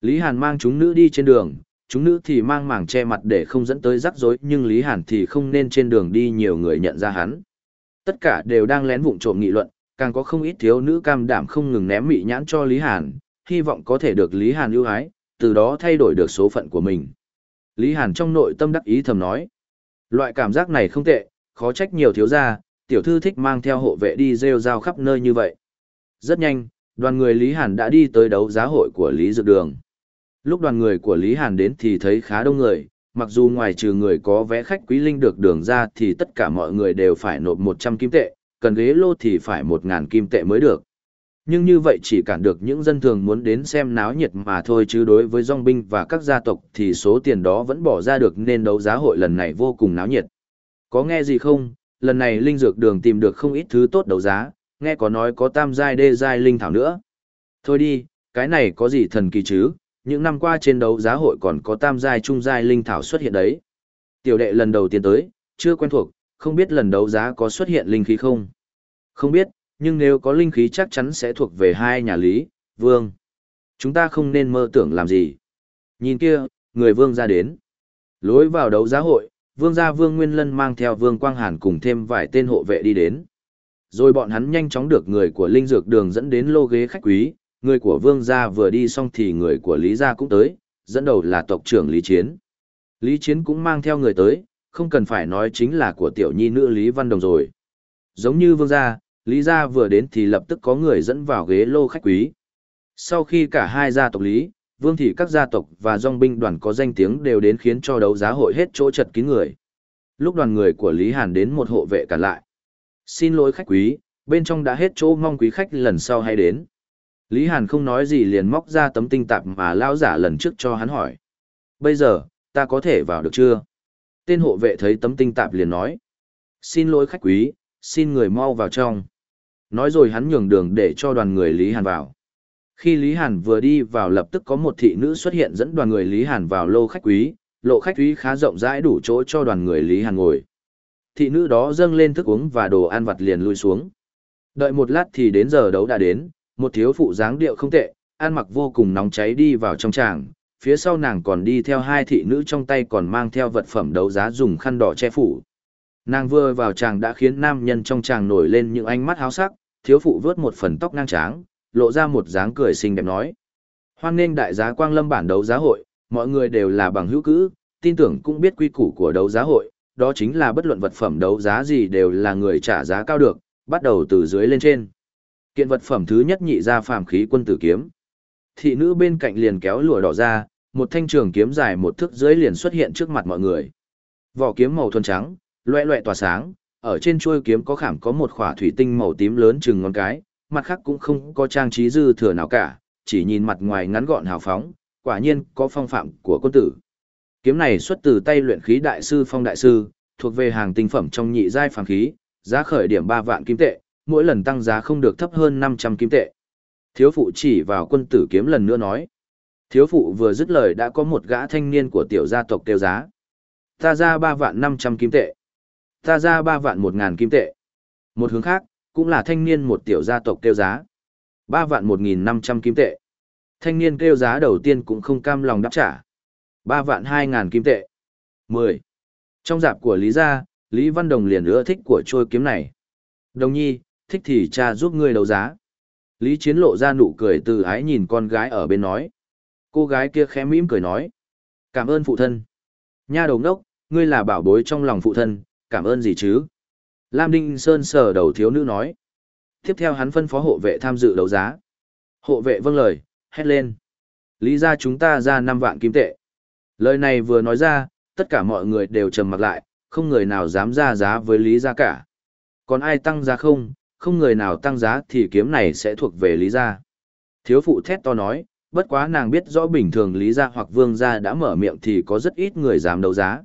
Lý Hàn mang chúng nữ đi trên đường, chúng nữ thì mang màng che mặt để không dẫn tới rắc rối nhưng Lý Hàn thì không nên trên đường đi nhiều người nhận ra hắn. Tất cả đều đang lén vụng trộm nghị luận, càng có không ít thiếu nữ cam đảm không ngừng ném mị nhãn cho Lý Hàn, hy vọng có thể được Lý Hàn ưu ái, từ đó thay đổi được số phận của mình. Lý Hàn trong nội tâm đắc ý thầm nói, loại cảm giác này không tệ, khó trách nhiều thiếu gia, tiểu thư thích mang theo hộ vệ đi rêu rao khắp nơi như vậy. Rất nhanh, đoàn người Lý Hàn đã đi tới đấu giá hội của Lý Dược Đường. Lúc đoàn người của Lý Hàn đến thì thấy khá đông người, mặc dù ngoài trừ người có vé khách quý linh được đường ra thì tất cả mọi người đều phải nộp 100 kim tệ, cần ghế lô thì phải 1.000 kim tệ mới được. Nhưng như vậy chỉ cản được những dân thường muốn đến xem náo nhiệt mà thôi chứ đối với dòng binh và các gia tộc thì số tiền đó vẫn bỏ ra được nên đấu giá hội lần này vô cùng náo nhiệt. Có nghe gì không, lần này linh dược đường tìm được không ít thứ tốt đấu giá, nghe có nói có tam giai đê giai linh thảo nữa. Thôi đi, cái này có gì thần kỳ chứ, những năm qua trên đấu giá hội còn có tam giai trung giai linh thảo xuất hiện đấy. Tiểu đệ lần đầu tiên tới, chưa quen thuộc, không biết lần đấu giá có xuất hiện linh khí không? Không biết, nhưng nếu có linh khí chắc chắn sẽ thuộc về hai nhà Lý, Vương. Chúng ta không nên mơ tưởng làm gì. Nhìn kia, người Vương ra đến. Lối vào đấu giá hội, Vương gia Vương Nguyên Lân mang theo Vương Quang Hàn cùng thêm vài tên hộ vệ đi đến. Rồi bọn hắn nhanh chóng được người của Linh Dược Đường dẫn đến lô ghế khách quý, người của Vương gia vừa đi xong thì người của Lý gia cũng tới, dẫn đầu là tộc trưởng Lý Chiến. Lý Chiến cũng mang theo người tới, không cần phải nói chính là của tiểu nhi nữ Lý Văn Đồng rồi. Giống như Vương gia, Lý gia vừa đến thì lập tức có người dẫn vào ghế lô khách quý. Sau khi cả hai gia tộc Lý, Vương thị các gia tộc và dòng binh đoàn có danh tiếng đều đến khiến cho đấu giá hội hết chỗ chật kín người. Lúc đoàn người của Lý Hàn đến một hộ vệ cản lại. Xin lỗi khách quý, bên trong đã hết chỗ mong quý khách lần sau hay đến. Lý Hàn không nói gì liền móc ra tấm tinh tạp mà lao giả lần trước cho hắn hỏi. Bây giờ, ta có thể vào được chưa? Tên hộ vệ thấy tấm tinh tạp liền nói. Xin lỗi khách quý, xin người mau vào trong. Nói rồi hắn nhường đường để cho đoàn người Lý Hàn vào. Khi Lý Hàn vừa đi vào lập tức có một thị nữ xuất hiện dẫn đoàn người Lý Hàn vào lô khách quý, lộ khách quý khá rộng rãi đủ chỗ cho đoàn người Lý Hàn ngồi. Thị nữ đó dâng lên thức uống và đồ ăn vặt liền lui xuống. Đợi một lát thì đến giờ đấu đã đến, một thiếu phụ dáng điệu không tệ, ăn mặc vô cùng nóng cháy đi vào trong tràng, phía sau nàng còn đi theo hai thị nữ trong tay còn mang theo vật phẩm đấu giá dùng khăn đỏ che phủ. Nàng vừa vào tràng đã khiến nam nhân trong tràng nổi lên những ánh mắt háo sắc, thiếu phụ vớt một phần tóc ngang tráng, lộ ra một dáng cười xinh đẹp nói. Hoan nghênh đại giá quang lâm bản đấu giá hội, mọi người đều là bằng hữu cữ, tin tưởng cũng biết quy củ của đấu giá hội, đó chính là bất luận vật phẩm đấu giá gì đều là người trả giá cao được, bắt đầu từ dưới lên trên. Kiện vật phẩm thứ nhất nhị ra phàm khí quân tử kiếm. Thị nữ bên cạnh liền kéo lụa đỏ ra, một thanh trường kiếm dài một thước dưới liền xuất hiện trước mặt mọi người. Vỏ kiếm màu thuần trắng, loẹ loẹ tỏa sáng, ở trên chuôi kiếm có khảm có một khỏa thủy tinh màu tím lớn chừng ngón cái, mặt khác cũng không có trang trí dư thừa nào cả, chỉ nhìn mặt ngoài ngắn gọn hào phóng, quả nhiên có phong phạm của quân tử. Kiếm này xuất từ tay luyện khí đại sư Phong đại sư, thuộc về hàng tinh phẩm trong nhị giai phàm khí, giá khởi điểm 3 vạn kim tệ, mỗi lần tăng giá không được thấp hơn 500 kim tệ. Thiếu phụ chỉ vào quân tử kiếm lần nữa nói. Thiếu phụ vừa dứt lời đã có một gã thanh niên của tiểu gia tộc kêu giá. Ta ra 3 vạn 500 kim tệ. Ta ra ba vạn một ngàn kim tệ. Một hướng khác, cũng là thanh niên một tiểu gia tộc kêu giá. ba vạn 1.500 kim tệ. Thanh niên kêu giá đầu tiên cũng không cam lòng đáp trả. ba vạn hai ngàn kim tệ. 10. Trong dạp của Lý gia, Lý Văn Đồng liền ưa thích của trôi kiếm này. Đồng nhi, thích thì cha giúp ngươi đấu giá. Lý Chiến lộ ra nụ cười từ ái nhìn con gái ở bên nói. Cô gái kia khẽ mỉm cười nói. Cảm ơn phụ thân. Nha đầu ngốc, ngươi là bảo bối trong lòng phụ thân, cảm ơn gì chứ? Lam Đinh Sơn sờ đầu thiếu nữ nói. Tiếp theo hắn phân phó hộ vệ tham dự đấu giá. Hộ vệ vâng lời, hét lên. Lý ra chúng ta ra 5 vạn kim tệ. Lời này vừa nói ra, tất cả mọi người đều trầm mặt lại, không người nào dám ra giá với Lý gia cả. Còn ai tăng giá không, không người nào tăng giá thì kiếm này sẽ thuộc về Lý gia. Thiếu phụ thét to nói, bất quá nàng biết rõ bình thường Lý gia hoặc Vương gia đã mở miệng thì có rất ít người dám đấu giá.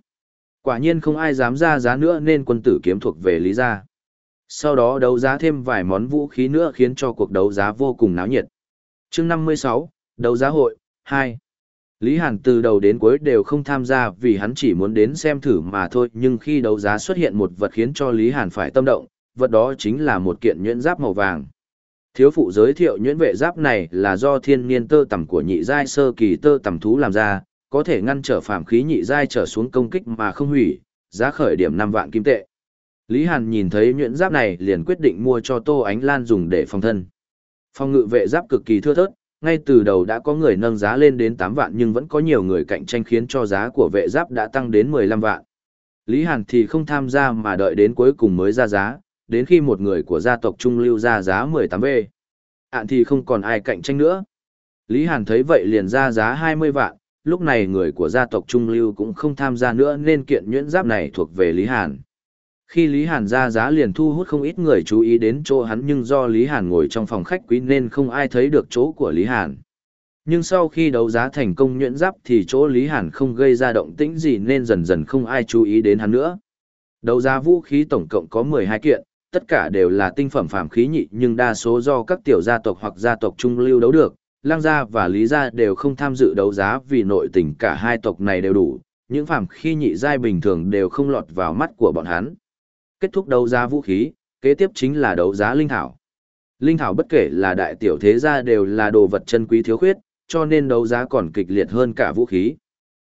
Quả nhiên không ai dám ra giá nữa nên quân tử kiếm thuộc về Lý gia. Sau đó đấu giá thêm vài món vũ khí nữa khiến cho cuộc đấu giá vô cùng náo nhiệt. chương 56, đấu giá hội, 2. Lý Hàn từ đầu đến cuối đều không tham gia vì hắn chỉ muốn đến xem thử mà thôi nhưng khi đấu giá xuất hiện một vật khiến cho Lý Hàn phải tâm động, vật đó chính là một kiện nhuyễn giáp màu vàng. Thiếu phụ giới thiệu nhuyễn vệ giáp này là do thiên niên tơ tằm của nhị giai sơ kỳ tơ tằm thú làm ra, có thể ngăn trở phàm khí nhị giai trở xuống công kích mà không hủy, giá khởi điểm 5 vạn kim tệ. Lý Hàn nhìn thấy nhuyễn giáp này liền quyết định mua cho Tô Ánh Lan dùng để phòng thân. Phòng ngự vệ giáp cực kỳ thưa thớt, ngay từ đầu đã có người nâng giá lên đến 8 vạn nhưng vẫn có nhiều người cạnh tranh khiến cho giá của vệ giáp đã tăng đến 15 vạn. Lý Hàn thì không tham gia mà đợi đến cuối cùng mới ra giá, đến khi một người của gia tộc Trung Lưu ra giá 18V. Ản thì không còn ai cạnh tranh nữa. Lý Hàn thấy vậy liền ra giá 20 vạn, lúc này người của gia tộc Trung Lưu cũng không tham gia nữa nên kiện nhuyễn giáp này thuộc về Lý Hàn. Khi Lý Hàn ra giá liền thu hút không ít người chú ý đến chỗ hắn nhưng do Lý Hàn ngồi trong phòng khách quý nên không ai thấy được chỗ của Lý Hàn. Nhưng sau khi đấu giá thành công nhuyễn giáp thì chỗ Lý Hàn không gây ra động tĩnh gì nên dần dần không ai chú ý đến hắn nữa. Đấu giá vũ khí tổng cộng có 12 kiện, tất cả đều là tinh phẩm phàm khí nhị nhưng đa số do các tiểu gia tộc hoặc gia tộc trung lưu đấu được. Lang gia và Lý gia đều không tham dự đấu giá vì nội tình cả hai tộc này đều đủ, những phàm khi nhị giai bình thường đều không lọt vào mắt của bọn hắn kết thúc đấu giá vũ khí, kế tiếp chính là đấu giá linh thảo. Linh thảo bất kể là đại tiểu thế gia đều là đồ vật chân quý thiếu khuyết, cho nên đấu giá còn kịch liệt hơn cả vũ khí.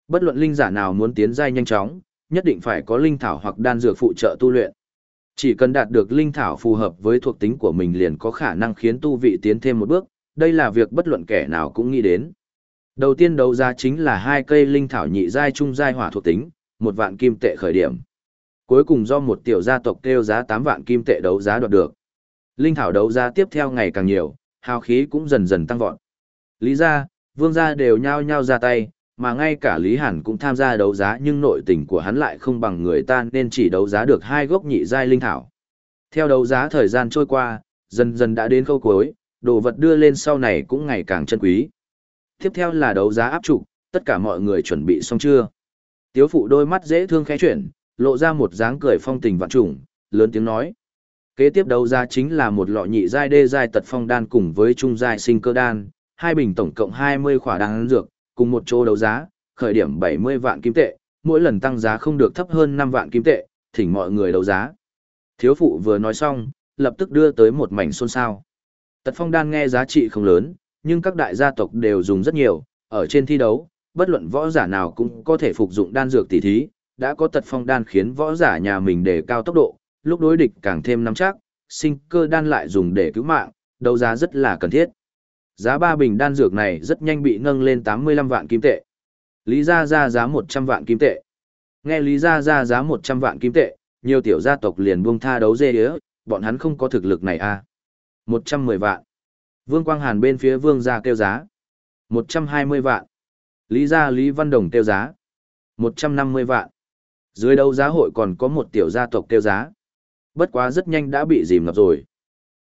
Bất luận linh giả nào muốn tiến giai nhanh chóng, nhất định phải có linh thảo hoặc đan dược phụ trợ tu luyện. Chỉ cần đạt được linh thảo phù hợp với thuộc tính của mình liền có khả năng khiến tu vị tiến thêm một bước, đây là việc bất luận kẻ nào cũng nghĩ đến. Đầu tiên đấu giá chính là hai cây linh thảo nhị giai trung giai hỏa thuộc tính, một vạn kim tệ khởi điểm. Cuối cùng do một tiểu gia tộc kêu giá 8 vạn kim tệ đấu giá đoạt được. Linh thảo đấu giá tiếp theo ngày càng nhiều, hào khí cũng dần dần tăng vọt. Lý gia, vương gia đều nhao nhao ra tay, mà ngay cả Lý Hàn cũng tham gia đấu giá nhưng nội tình của hắn lại không bằng người ta nên chỉ đấu giá được hai gốc nhị giai linh thảo. Theo đấu giá thời gian trôi qua, dần dần đã đến khâu cuối, đồ vật đưa lên sau này cũng ngày càng chân quý. Tiếp theo là đấu giá áp trục, tất cả mọi người chuẩn bị xong chưa? Tiếu phụ đôi mắt dễ thương khẽ chuyển, lộ ra một dáng cười phong tình vạn trùng, lớn tiếng nói. Kế tiếp đấu giá chính là một lọ nhị giai đê giai tật phong đan cùng với trung giai sinh cơ đan, hai bình tổng cộng 20 khỏa đan dược, cùng một chỗ đấu giá, khởi điểm 70 vạn kim tệ, mỗi lần tăng giá không được thấp hơn 5 vạn kim tệ, thỉnh mọi người đấu giá. Thiếu phụ vừa nói xong, lập tức đưa tới một mảnh xôn xao. Tật phong đan nghe giá trị không lớn, nhưng các đại gia tộc đều dùng rất nhiều, ở trên thi đấu, bất luận võ giả nào cũng có thể phục dụng đan dược tỷ thí, đã có tật phong đan khiến võ giả nhà mình đề cao tốc độ, lúc đối địch càng thêm nắm chắc, sinh cơ đan lại dùng để cứu mạng, đấu giá rất là cần thiết. Giá ba bình đan dược này rất nhanh bị nâng lên 85 vạn kim tệ. Lý gia ra giá 100 vạn kim tệ. Nghe Lý gia ra giá 100 vạn kim tệ, nhiều tiểu gia tộc liền buông tha đấu dê đĩa, bọn hắn không có thực lực này à. 110 vạn. Vương Quang Hàn bên phía Vương gia kêu giá. 120 vạn. Lý gia Lý Văn Đồng kêu giá. 150 vạn. Dưới đấu giá hội còn có một tiểu gia tộc kêu giá. Bất quá rất nhanh đã bị dìm ngập rồi.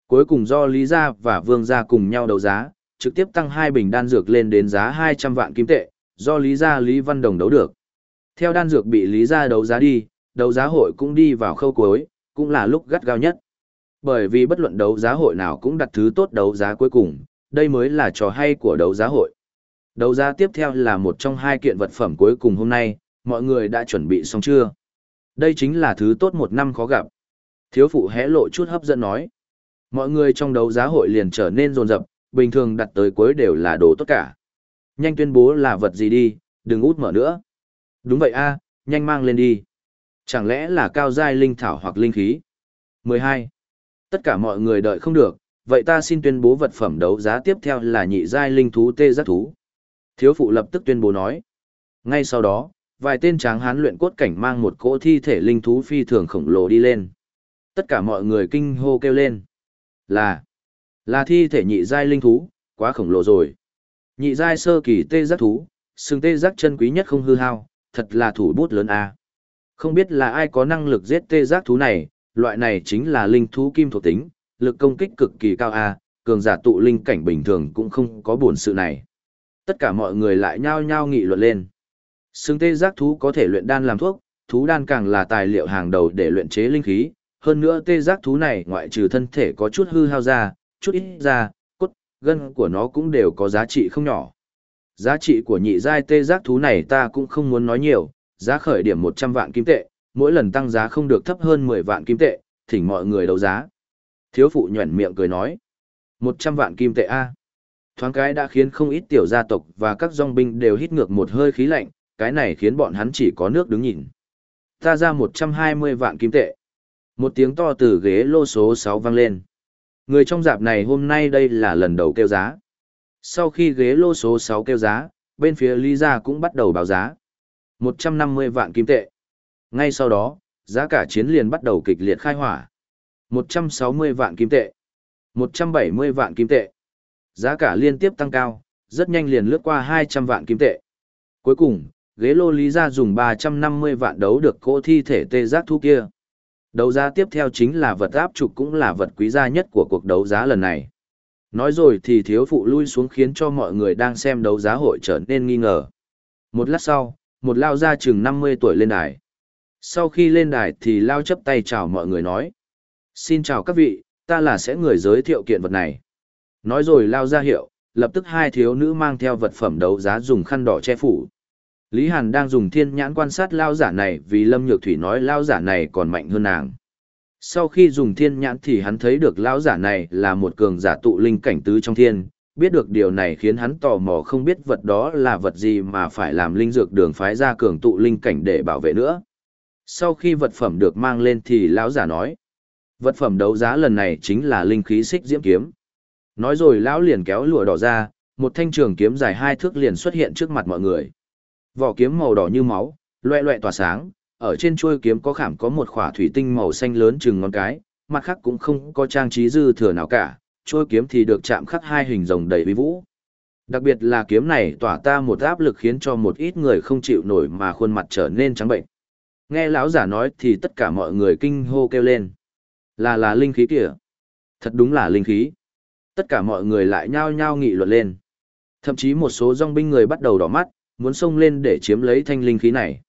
Cuối cùng do Lý Gia và Vương Gia cùng nhau đấu giá, trực tiếp tăng hai bình đan dược lên đến giá 200 vạn kim tệ, do Lý Gia Lý Văn Đồng đấu được. Theo đan dược bị Lý Gia đấu giá đi, đấu giá hội cũng đi vào khâu cuối, cũng là lúc gắt gao nhất. Bởi vì bất luận đấu giá hội nào cũng đặt thứ tốt đấu giá cuối cùng, đây mới là trò hay của đấu giá hội. Đấu giá tiếp theo là một trong hai kiện vật phẩm cuối cùng hôm nay, mọi người đã chuẩn bị xong chưa? Đây chính là thứ tốt một năm khó gặp. Thiếu phụ hé lộ chút hấp dẫn nói. Mọi người trong đấu giá hội liền trở nên rồn rập, bình thường đặt tới cuối đều là đồ tốt cả. Nhanh tuyên bố là vật gì đi, đừng út mở nữa. Đúng vậy a, nhanh mang lên đi. Chẳng lẽ là cao giai linh thảo hoặc linh khí? 12. Tất cả mọi người đợi không được, vậy ta xin tuyên bố vật phẩm đấu giá tiếp theo là nhị giai linh thú tê giác thú. Thiếu phụ lập tức tuyên bố nói. Ngay sau đó, vài tên tráng hán luyện cốt cảnh mang một cỗ thi thể linh thú phi thường khổng lồ đi lên. Tất cả mọi người kinh hô kêu lên. Là, là thi thể nhị giai linh thú, quá khổng lồ rồi. Nhị giai sơ kỳ tê giác thú, sừng tê giác chân quý nhất không hư hao, thật là thủ bút lớn a. Không biết là ai có năng lực giết tê giác thú này, loại này chính là linh thú kim thuộc tính, lực công kích cực kỳ cao a, cường giả tụ linh cảnh bình thường cũng không có buồn sự này. Tất cả mọi người lại nhao nhao nghị luận lên. Xương tê giác thú có thể luyện đan làm thuốc, thú đan càng là tài liệu hàng đầu để luyện chế linh khí. Hơn nữa tê giác thú này ngoại trừ thân thể có chút hư hao ra, chút ít ra, cốt, gân của nó cũng đều có giá trị không nhỏ. Giá trị của nhị giai tê giác thú này ta cũng không muốn nói nhiều, giá khởi điểm 100 vạn kim tệ, mỗi lần tăng giá không được thấp hơn 10 vạn kim tệ, thỉnh mọi người đấu giá. Thiếu phụ nhuẩn miệng cười nói. 100 vạn kim tệ A. Thoáng cái đã khiến không ít tiểu gia tộc và các dòng binh đều hít ngược một hơi khí lạnh, cái này khiến bọn hắn chỉ có nước đứng nhìn. Ta ra 120 vạn kim tệ. Một tiếng to từ ghế lô số 6 vang lên. Người trong dạp này hôm nay đây là lần đầu kêu giá. Sau khi ghế lô số 6 kêu giá, bên phía Lý Gia cũng bắt đầu báo giá. 150 vạn kim tệ. Ngay sau đó, giá cả chiến liền bắt đầu kịch liệt khai hỏa. 160 vạn kim tệ. 170 vạn kim tệ. Giá cả liên tiếp tăng cao, rất nhanh liền lướt qua 200 vạn kim tệ. Cuối cùng, ghế lô lý ra dùng 350 vạn đấu được cỗ thi thể tê giác thu kia. Đấu giá tiếp theo chính là vật áp trục cũng là vật quý giá nhất của cuộc đấu giá lần này. Nói rồi thì thiếu phụ lui xuống khiến cho mọi người đang xem đấu giá hội trở nên nghi ngờ. Một lát sau, một lao ra chừng 50 tuổi lên đài. Sau khi lên đài thì lao chấp tay chào mọi người nói. Xin chào các vị, ta là sẽ người giới thiệu kiện vật này. Nói rồi lao ra hiệu, lập tức hai thiếu nữ mang theo vật phẩm đấu giá dùng khăn đỏ che phủ. Lý Hàn đang dùng thiên nhãn quan sát lao giả này vì Lâm Nhược Thủy nói lao giả này còn mạnh hơn nàng. Sau khi dùng thiên nhãn thì hắn thấy được lao giả này là một cường giả tụ linh cảnh tứ trong thiên, biết được điều này khiến hắn tò mò không biết vật đó là vật gì mà phải làm linh dược đường phái ra cường tụ linh cảnh để bảo vệ nữa. Sau khi vật phẩm được mang lên thì lão giả nói, vật phẩm đấu giá lần này chính là linh khí xích diễm kiếm. Nói rồi lão liền kéo lụa đỏ ra, một thanh trường kiếm dài hai thước liền xuất hiện trước mặt mọi người. Vỏ kiếm màu đỏ như máu, loẹ loẹ tỏa sáng, ở trên chuôi kiếm có khảm có một khỏa thủy tinh màu xanh lớn chừng ngón cái, mặt khác cũng không có trang trí dư thừa nào cả, chuôi kiếm thì được chạm khắc hai hình rồng đầy uy vũ. Đặc biệt là kiếm này tỏa ta một áp lực khiến cho một ít người không chịu nổi mà khuôn mặt trở nên trắng bệnh. Nghe lão giả nói thì tất cả mọi người kinh hô kêu lên. Là là linh khí kìa. Thật đúng là linh khí. Tất cả mọi người lại nhao nhao nghị luận lên. Thậm chí một số dòng binh người bắt đầu đỏ mắt, muốn xông lên để chiếm lấy thanh linh khí này.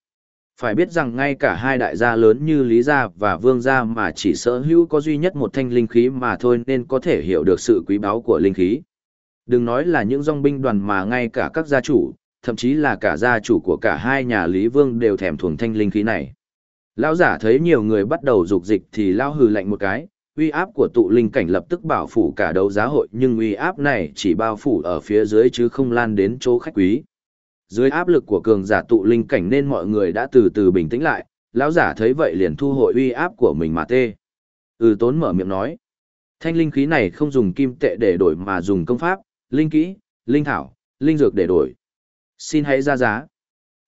Phải biết rằng ngay cả hai đại gia lớn như Lý Gia và Vương Gia mà chỉ sở hữu có duy nhất một thanh linh khí mà thôi nên có thể hiểu được sự quý báu của linh khí. Đừng nói là những dòng binh đoàn mà ngay cả các gia chủ, thậm chí là cả gia chủ của cả hai nhà Lý Vương đều thèm thuồng thanh linh khí này. Lão giả thấy nhiều người bắt đầu dục dịch thì lao hừ lạnh một cái, uy áp của tụ linh cảnh lập tức bảo phủ cả đấu giá hội nhưng uy áp này chỉ bao phủ ở phía dưới chứ không lan đến chỗ khách quý. Dưới áp lực của cường giả tụ linh cảnh nên mọi người đã từ từ bình tĩnh lại, lão giả thấy vậy liền thu hồi uy áp của mình mà tê. Ừ tốn mở miệng nói. Thanh linh khí này không dùng kim tệ để đổi mà dùng công pháp, linh kỹ, linh thảo, linh dược để đổi. Xin hãy ra giá.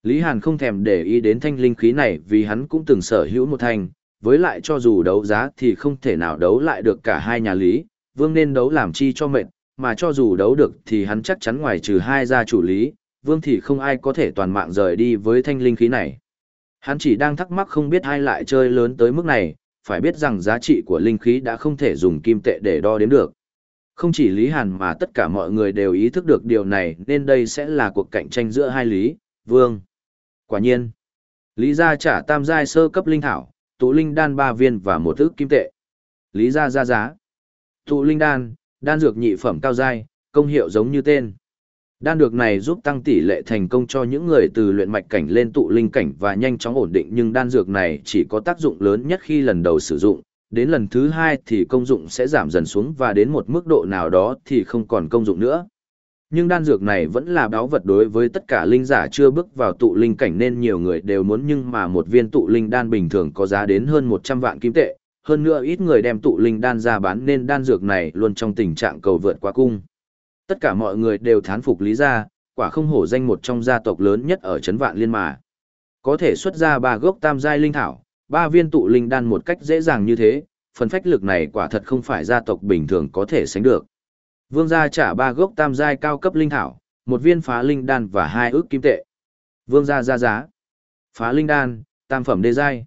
Lý Hàn không thèm để ý đến thanh linh khí này vì hắn cũng từng sở hữu một thanh, với lại cho dù đấu giá thì không thể nào đấu lại được cả hai nhà Lý, Vương nên đấu làm chi cho mệt, mà cho dù đấu được thì hắn chắc chắn ngoài trừ hai gia chủ Lý, Vương thì không ai có thể toàn mạng rời đi với thanh linh khí này. Hắn chỉ đang thắc mắc không biết ai lại chơi lớn tới mức này, phải biết rằng giá trị của linh khí đã không thể dùng kim tệ để đo đếm được. Không chỉ Lý Hàn mà tất cả mọi người đều ý thức được điều này nên đây sẽ là cuộc cạnh tranh giữa hai Lý, Vương. Quả nhiên, Lý gia trả tam giai sơ cấp linh thảo, tụ linh đan ba viên và một ức kim tệ. Lý gia ra giá. Tụ linh đan, đan dược nhị phẩm cao giai, công hiệu giống như tên. Đan dược này giúp tăng tỷ lệ thành công cho những người từ luyện mạch cảnh lên tụ linh cảnh và nhanh chóng ổn định nhưng đan dược này chỉ có tác dụng lớn nhất khi lần đầu sử dụng, đến lần thứ hai thì công dụng sẽ giảm dần xuống và đến một mức độ nào đó thì không còn công dụng nữa. Nhưng đan dược này vẫn là báo vật đối với tất cả linh giả chưa bước vào tụ linh cảnh nên nhiều người đều muốn nhưng mà một viên tụ linh đan bình thường có giá đến hơn 100 vạn kim tệ, hơn nữa ít người đem tụ linh đan ra bán nên đan dược này luôn trong tình trạng cầu vượt quá cung. Tất cả mọi người đều thán phục lý gia, quả không hổ danh một trong gia tộc lớn nhất ở trấn vạn liên mà. Có thể xuất ra ba gốc tam giai linh thảo, ba viên tụ linh đan một cách dễ dàng như thế, phần phách lực này quả thật không phải gia tộc bình thường có thể sánh được. Vương gia trả ba gốc tam giai cao cấp linh thảo, một viên phá linh đan và hai ước kim tệ. Vương gia ra giá. Phá linh đan, tam phẩm đê giai.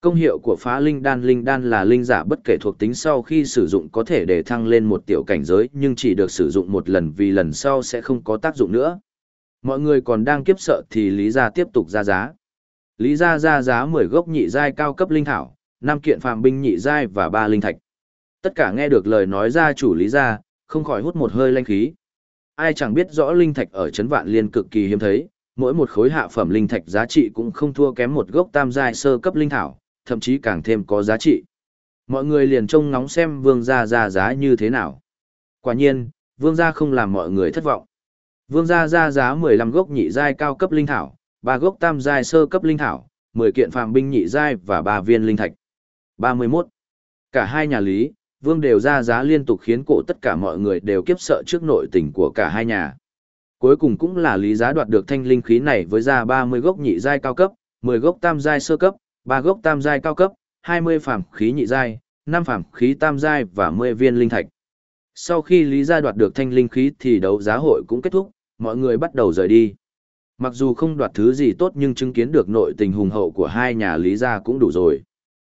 Công hiệu của phá linh đan linh đan là linh giả bất kể thuộc tính sau khi sử dụng có thể để thăng lên một tiểu cảnh giới nhưng chỉ được sử dụng một lần vì lần sau sẽ không có tác dụng nữa. Mọi người còn đang kiếp sợ thì Lý Gia tiếp tục ra giá. Lý Gia ra giá 10 gốc nhị giai cao cấp linh thảo, 5 kiện phàm binh nhị giai và 3 linh thạch. Tất cả nghe được lời nói ra chủ Lý Gia, không khỏi hút một hơi linh khí. ai chẳng biết rõ linh thạch ở trấn vạn liên cực kỳ hiếm thấy, mỗi một khối hạ phẩm linh thạch giá trị cũng không thua kém một gốc tam giai sơ cấp linh thảo, thậm chí càng thêm có giá trị. Mọi người liền trông ngóng xem vương gia ra giá như thế nào. Quả nhiên, vương gia không làm mọi người thất vọng. Vương gia ra giá 15 gốc nhị giai cao cấp linh thảo, ba gốc tam giai sơ cấp linh thảo, 10 kiện phàm binh nhị giai và ba viên linh thạch. 31. Cả hai nhà lý, vương đều ra giá liên tục khiến cổ tất cả mọi người đều kiếp sợ trước nội tình của cả hai nhà. Cuối cùng cũng là lý giá đoạt được thanh linh khí này với giá 30 gốc nhị giai cao cấp, 10 gốc tam giai sơ cấp, 3 gốc tam giai cao cấp, 20 phàm khí nhị giai, 5 phàm khí tam giai và 10 viên linh thạch. Sau khi lý gia đoạt được thanh linh khí thì đấu giá hội cũng kết thúc, mọi người bắt đầu rời đi. Mặc dù không đoạt thứ gì tốt nhưng chứng kiến được nội tình hùng hậu của hai nhà lý gia cũng đủ rồi.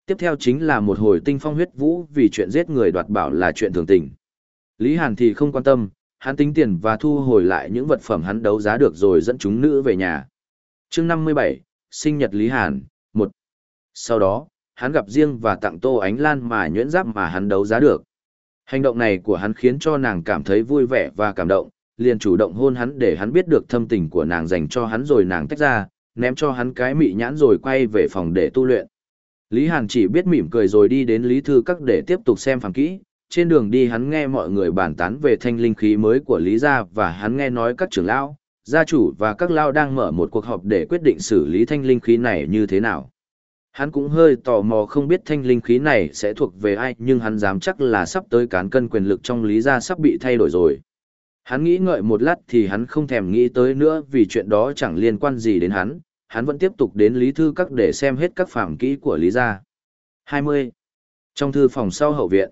Tiếp theo chính là một hồi tinh phong huyết vũ vì chuyện giết người đoạt bảo là chuyện thường tình. Lý Hàn thì không quan tâm, hắn tính tiền và thu hồi lại những vật phẩm hắn đấu giá được rồi dẫn chúng nữ về nhà. chương 57, sinh nhật Lý Hàn, 1. Sau đó, hắn gặp riêng và tặng tô ánh lan mà nhuyễn giáp mà hắn đấu giá được. Hành động này của hắn khiến cho nàng cảm thấy vui vẻ và cảm động, liền chủ động hôn hắn để hắn biết được thâm tình của nàng dành cho hắn rồi nàng tách ra, ném cho hắn cái mị nhãn rồi quay về phòng để tu luyện. Lý Hàn chỉ biết mỉm cười rồi đi đến Lý Thư Các để tiếp tục xem phàm kỹ. Trên đường đi hắn nghe mọi người bàn tán về thanh linh khí mới của Lý Gia và hắn nghe nói các trưởng lão, gia chủ và các lao đang mở một cuộc họp để quyết định xử lý thanh linh khí này như thế nào. Hắn cũng hơi tò mò không biết thanh linh khí này sẽ thuộc về ai nhưng hắn dám chắc là sắp tới cán cân quyền lực trong Lý Gia sắp bị thay đổi rồi. Hắn nghĩ ngợi một lát thì hắn không thèm nghĩ tới nữa vì chuyện đó chẳng liên quan gì đến hắn, hắn vẫn tiếp tục đến Lý Thư Các để xem hết các phạm kỹ của Lý Gia. 20. Trong thư phòng sau hậu viện,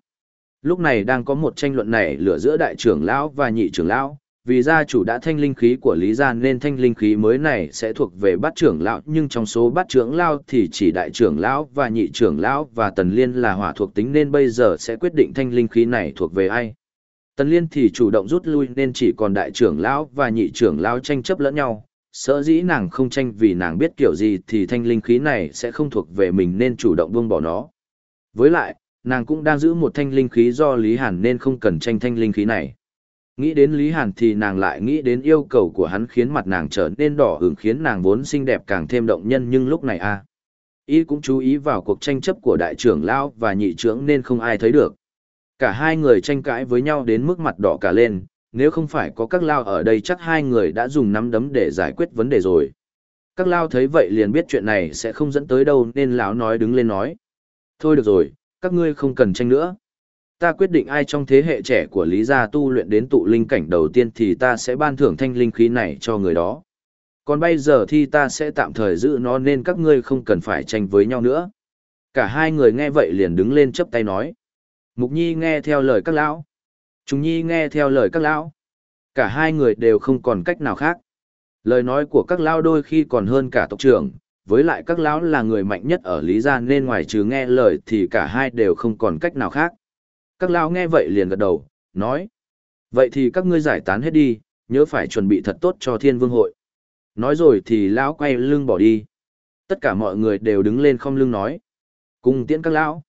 lúc này đang có một tranh luận này lửa giữa đại trưởng lão và nhị trưởng lão, vì gia chủ đã thanh linh khí của Lý Gia nên thanh linh khí mới này sẽ thuộc về bát trưởng lão nhưng trong số bát trưởng lão thì chỉ đại trưởng lão và nhị trưởng lão và tần liên là hỏa thuộc tính nên bây giờ sẽ quyết định thanh linh khí này thuộc về ai. Tần liên thì chủ động rút lui nên chỉ còn đại trưởng lão và nhị trưởng lão tranh chấp lẫn nhau, sợ dĩ nàng không tranh vì nàng biết kiểu gì thì thanh linh khí này sẽ không thuộc về mình nên chủ động buông bỏ nó. Với lại, nàng cũng đang giữ một thanh linh khí do Lý Hàn nên không cần tranh thanh linh khí này. Nghĩ đến Lý Hàn thì nàng lại nghĩ đến yêu cầu của hắn khiến mặt nàng trở nên đỏ ửng khiến nàng vốn xinh đẹp càng thêm động nhân nhưng lúc này a à. Y cũng chú ý vào cuộc tranh chấp của đại trưởng lão và nhị trưởng nên không ai thấy được. Cả hai người tranh cãi với nhau đến mức mặt đỏ cả lên, nếu không phải có các lao ở đây chắc hai người đã dùng nắm đấm để giải quyết vấn đề rồi. Các lao thấy vậy liền biết chuyện này sẽ không dẫn tới đâu nên lão nói đứng lên nói. Thôi được rồi, các ngươi không cần tranh nữa. Ta quyết định ai trong thế hệ trẻ của Lý Gia tu luyện đến tụ linh cảnh đầu tiên thì ta sẽ ban thưởng thanh linh khí này cho người đó. Còn bây giờ thì ta sẽ tạm thời giữ nó nên các ngươi không cần phải tranh với nhau nữa. Cả hai người nghe vậy liền đứng lên chấp tay nói. Mục Nhi nghe theo lời các lão. Trung Nhi nghe theo lời các lão. Cả hai người đều không còn cách nào khác. Lời nói của các lão đôi khi còn hơn cả tộc trưởng, với lại các lão là người mạnh nhất ở Lý Gia nên ngoài trừ nghe lời thì cả hai đều không còn cách nào khác. Các lão nghe vậy liền gật đầu, nói. Vậy thì các ngươi giải tán hết đi, nhớ phải chuẩn bị thật tốt cho thiên vương hội. Nói rồi thì lão quay lưng bỏ đi. Tất cả mọi người đều đứng lên không lưng nói. Cùng tiễn các lão.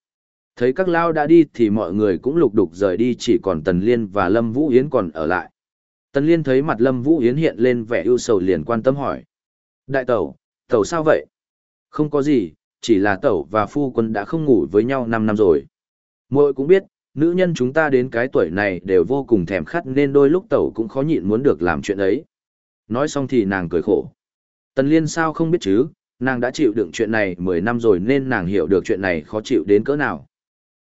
Thấy các lao đã đi thì mọi người cũng lục đục rời đi chỉ còn Tần Liên và Lâm Vũ Yến còn ở lại. Tần Liên thấy mặt Lâm Vũ Yến hiện lên vẻ ưu sầu liền quan tâm hỏi. Đại tẩu, tẩu sao vậy? Không có gì, chỉ là tẩu và phu quân đã không ngủ với nhau 5 năm rồi. Mội cũng biết, nữ nhân chúng ta đến cái tuổi này đều vô cùng thèm khát nên đôi lúc tẩu cũng khó nhịn muốn được làm chuyện ấy. Nói xong thì nàng cười khổ. Tần Liên sao không biết chứ, nàng đã chịu đựng chuyện này 10 năm rồi nên nàng hiểu được chuyện này khó chịu đến cỡ nào.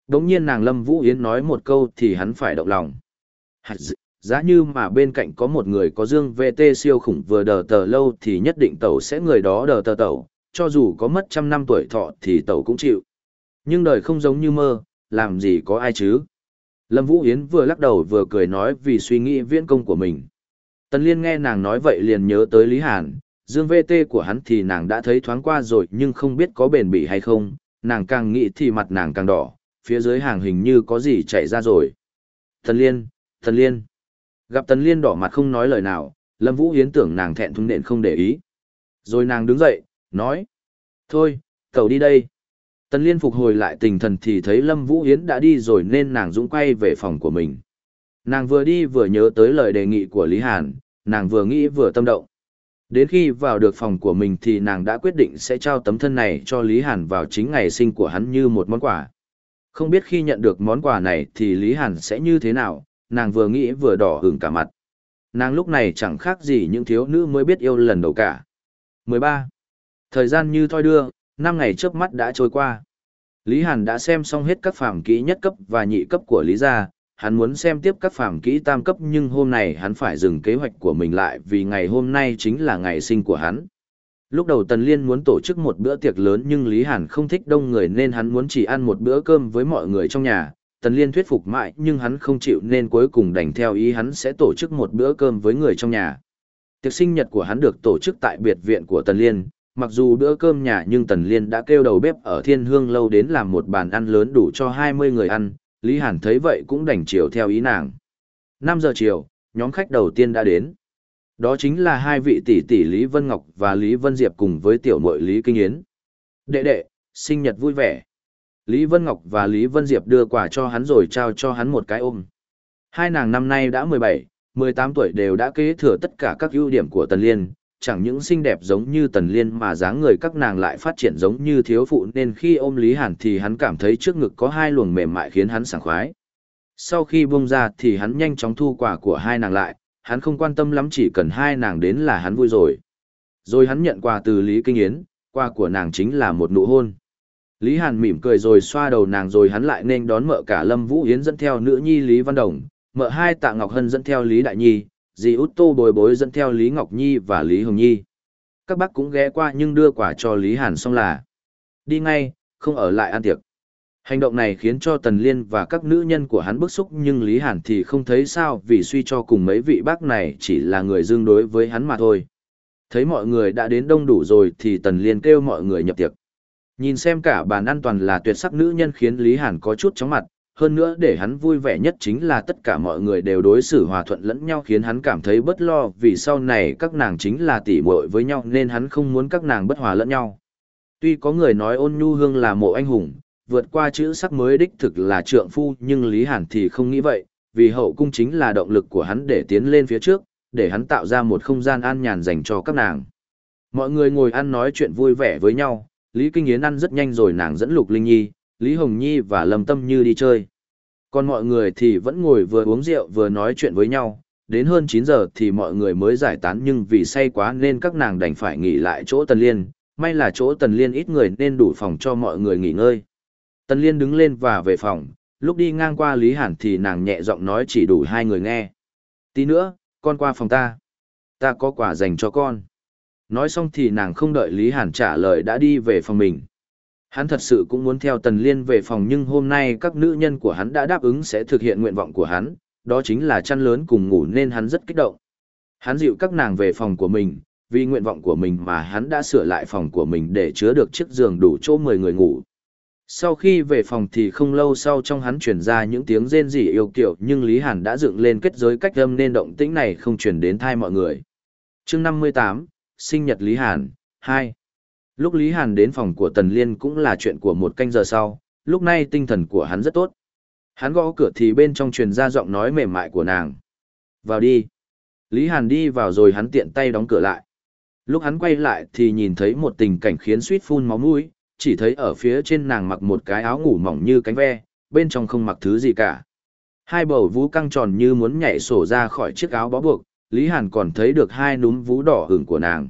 Đống nhiên nàng Lâm Vũ Yến nói một câu thì hắn phải động lòng. Giá như mà bên cạnh có một người có dương VT siêu khủng vừa đờ tờ lâu thì nhất định tẩu sẽ người đó đờ tờ tẩu, cho dù có mất trăm năm tuổi thọ thì tẩu cũng chịu. Nhưng đời không giống như mơ, làm gì có ai chứ. Lâm Vũ Yến vừa lắc đầu vừa cười nói vì suy nghĩ viễn công của mình. Tần Liên nghe nàng nói vậy liền nhớ tới Lý Hàn, dương VT của hắn thì nàng đã thấy thoáng qua rồi nhưng không biết có bền bỉ hay không, nàng càng nghĩ thì mặt nàng càng đỏ, phía dưới hàng hình như có gì chạy ra rồi. Thần Liên, Thần Liên. Gặp Tần Liên đỏ mặt không nói lời nào, Lâm Vũ Hiến tưởng nàng thẹn thùng nện không để ý. Rồi nàng đứng dậy, nói. Thôi, cậu đi đây. Tần Liên phục hồi lại tình thần thì thấy Lâm Vũ Hiến đã đi rồi nên nàng dũng quay về phòng của mình. Nàng vừa đi vừa nhớ tới lời đề nghị của Lý Hàn, nàng vừa nghĩ vừa tâm động. Đến khi vào được phòng của mình thì nàng đã quyết định sẽ trao tấm thân này cho Lý Hàn vào chính ngày sinh của hắn như một món quà. Không biết khi nhận được món quà này thì Lý Hàn sẽ như thế nào, nàng vừa nghĩ vừa đỏ hửng cả mặt. Nàng lúc này chẳng khác gì những thiếu nữ mới biết yêu lần đầu cả. 13. Thời gian như thoi đưa, 5 ngày trước mắt đã trôi qua. Lý Hàn đã xem xong hết các phàm kỹ nhất cấp và nhị cấp của Lý gia, hắn muốn xem tiếp các phàm kỹ tam cấp nhưng hôm nay hắn phải dừng kế hoạch của mình lại vì ngày hôm nay chính là ngày sinh của hắn. Lúc đầu Tần Liên muốn tổ chức một bữa tiệc lớn nhưng Lý Hàn không thích đông người nên hắn muốn chỉ ăn một bữa cơm với mọi người trong nhà. Tần Liên thuyết phục mãi nhưng hắn không chịu nên cuối cùng đành theo ý hắn sẽ tổ chức một bữa cơm với người trong nhà. Tiệc sinh nhật của hắn được tổ chức tại biệt viện của Tần Liên, mặc dù bữa cơm nhà nhưng Tần Liên đã kêu đầu bếp ở Thiên Hương lâu đến làm một bàn ăn lớn đủ cho 20 người ăn, Lý Hàn thấy vậy cũng đành chiều theo ý nàng. 5 giờ chiều, nhóm khách đầu tiên đã đến. Đó chính là hai vị tỷ tỷ Lý Vân Ngọc và Lý Vân Diệp cùng với tiểu muội Lý Kinh Yến. Đệ đệ, sinh nhật vui vẻ. Lý Vân Ngọc và Lý Vân Diệp đưa quà cho hắn rồi trao cho hắn một cái ôm. Hai nàng năm nay đã 17, 18 tuổi đều đã kế thừa tất cả các ưu điểm của Tần Liên, chẳng những xinh đẹp giống như Tần Liên mà dáng người các nàng lại phát triển giống như thiếu phụ nên khi ôm Lý Hàn thì hắn cảm thấy trước ngực có hai luồng mềm mại khiến hắn sảng khoái. Sau khi buông ra thì hắn nhanh chóng thu quà của hai nàng lại, hắn không quan tâm lắm chỉ cần hai nàng đến là hắn vui rồi. Rồi hắn nhận quà từ Lý Kinh Yến, quà của nàng chính là một nụ hôn. Lý Hàn mỉm cười rồi xoa đầu nàng rồi hắn lại nên đón mợ cả Lâm Vũ Yến dẫn theo nữ nhi Lý Văn Đồng, mợ hai Tạ Ngọc Hân dẫn theo Lý Đại Nhi, dì út tô bồi bối dẫn theo Lý Ngọc Nhi và Lý Hồng Nhi. Các bác cũng ghé qua nhưng đưa quà cho Lý Hàn xong là đi ngay, không ở lại ăn tiệc. Hành động này khiến cho Tần Liên và các nữ nhân của hắn bức xúc nhưng Lý Hàn thì không thấy sao vì suy cho cùng mấy vị bác này chỉ là người dương đối với hắn mà thôi. Thấy mọi người đã đến đông đủ rồi thì Tần Liên kêu mọi người nhập tiệc. Nhìn xem cả bàn ăn toàn là tuyệt sắc nữ nhân khiến Lý Hàn có chút chóng mặt, hơn nữa để hắn vui vẻ nhất chính là tất cả mọi người đều đối xử hòa thuận lẫn nhau khiến hắn cảm thấy bất lo vì sau này các nàng chính là tỉ muội với nhau nên hắn không muốn các nàng bất hòa lẫn nhau. Tuy có người nói ôn nhu hương là mộ anh hùng, vượt qua chữ sắc mới đích thực là trượng phu nhưng Lý Hàn thì không nghĩ vậy, vì hậu cung chính là động lực của hắn để tiến lên phía trước, để hắn tạo ra một không gian an nhàn dành cho các nàng. Mọi người ngồi ăn nói chuyện vui vẻ với nhau, Lý Kinh Yến ăn rất nhanh rồi nàng dẫn Lục Linh Nhi, Lý Hồng Nhi và Lâm Tâm Như đi chơi. Còn mọi người thì vẫn ngồi vừa uống rượu vừa nói chuyện với nhau, đến hơn 9 giờ thì mọi người mới giải tán nhưng vì say quá nên các nàng đành phải nghỉ lại chỗ Tần Liên, may là chỗ Tần Liên ít người nên đủ phòng cho mọi người nghỉ ngơi. Tần Liên đứng lên và về phòng, lúc đi ngang qua Lý Hàn thì nàng nhẹ giọng nói chỉ đủ hai người nghe. Tí nữa, con qua phòng ta. Ta có quà dành cho con. Nói xong thì nàng không đợi Lý Hàn trả lời đã đi về phòng mình. Hắn thật sự cũng muốn theo Tần Liên về phòng nhưng hôm nay các nữ nhân của hắn đã đáp ứng sẽ thực hiện nguyện vọng của hắn, đó chính là chăn lớn cùng ngủ nên hắn rất kích động. Hắn dịu các nàng về phòng của mình, vì nguyện vọng của mình mà hắn đã sửa lại phòng của mình để chứa được chiếc giường đủ chỗ 10 người ngủ. Sau khi về phòng thì không lâu sau trong hắn truyền ra những tiếng rên rỉ yêu kiểu nhưng Lý Hàn đã dựng lên kết giới cách âm nên động tĩnh này không truyền đến thai mọi người. chương 58, sinh nhật Lý Hàn, 2. Lúc Lý Hàn đến phòng của Tần Liên cũng là chuyện của một canh giờ sau, lúc này tinh thần của hắn rất tốt. Hắn gõ cửa thì bên trong truyền ra giọng nói mềm mại của nàng. Vào đi. Lý Hàn đi vào rồi hắn tiện tay đóng cửa lại. Lúc hắn quay lại thì nhìn thấy một tình cảnh khiến suýt phun máu mũi, chỉ thấy ở phía trên nàng mặc một cái áo ngủ mỏng như cánh ve, bên trong không mặc thứ gì cả. Hai bầu vú căng tròn như muốn nhảy sổ ra khỏi chiếc áo bó buộc, Lý Hàn còn thấy được hai núm vú đỏ hửng của nàng.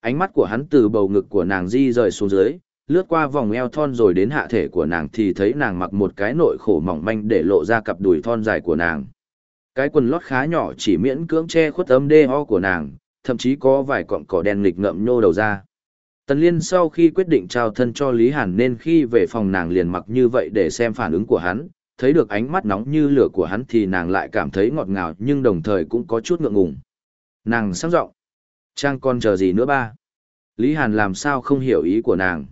Ánh mắt của hắn từ bầu ngực của nàng di rời xuống dưới, lướt qua vòng eo thon rồi đến hạ thể của nàng thì thấy nàng mặc một cái nội khổ mỏng manh để lộ ra cặp đùi thon dài của nàng. Cái quần lót khá nhỏ chỉ miễn cưỡng che khuất ấm đê ho của nàng, thậm chí có vài cọng cỏ đen nghịch ngậm nhô đầu ra. Tần Liên sau khi quyết định trao thân cho Lý Hàn nên khi về phòng nàng liền mặc như vậy để xem phản ứng của hắn, thấy được ánh mắt nóng như lửa của hắn thì nàng lại cảm thấy ngọt ngào nhưng đồng thời cũng có chút ngượng ngùng. Nàng sáng giọng Trang con chờ gì nữa ba? Lý Hàn làm sao không hiểu ý của nàng.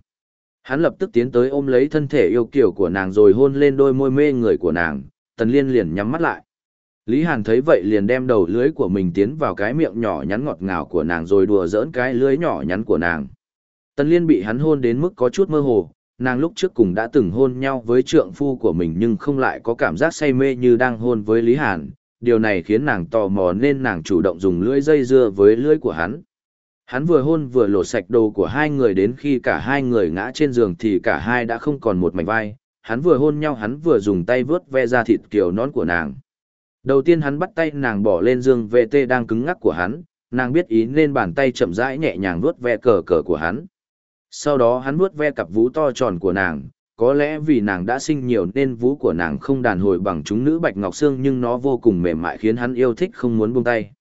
Hắn lập tức tiến tới ôm lấy thân thể yêu kiểu của nàng rồi hôn lên đôi môi mê người của nàng, Tần Liên liền nhắm mắt lại. Lý Hàn thấy vậy liền đem đầu lưới của mình tiến vào cái miệng nhỏ nhắn ngọt ngào của nàng rồi đùa giỡn cái lưới nhỏ nhắn của nàng. Tần Liên bị hắn hôn đến mức có chút mơ hồ, nàng lúc trước cùng đã từng hôn nhau với trượng phu của mình nhưng không lại có cảm giác say mê như đang hôn với Lý Hàn, điều này khiến nàng tò mò nên nàng chủ động dùng lưỡi dây dưa với lưỡi của hắn. Hắn vừa hôn vừa lột sạch đồ của hai người đến khi cả hai người ngã trên giường thì cả hai đã không còn một mảnh vai. Hắn vừa hôn nhau hắn vừa dùng tay vướt ve ra thịt kiều nón của nàng. Đầu tiên hắn bắt tay nàng bỏ lên giường VT đang cứng ngắc của hắn, nàng biết ý nên bàn tay chậm rãi nhẹ nhàng vuốt ve cờ cờ của hắn. Sau đó hắn vuốt ve cặp vú to tròn của nàng, có lẽ vì nàng đã sinh nhiều nên vú của nàng không đàn hồi bằng chúng nữ bạch ngọc xương nhưng nó vô cùng mềm mại khiến hắn yêu thích không muốn buông tay.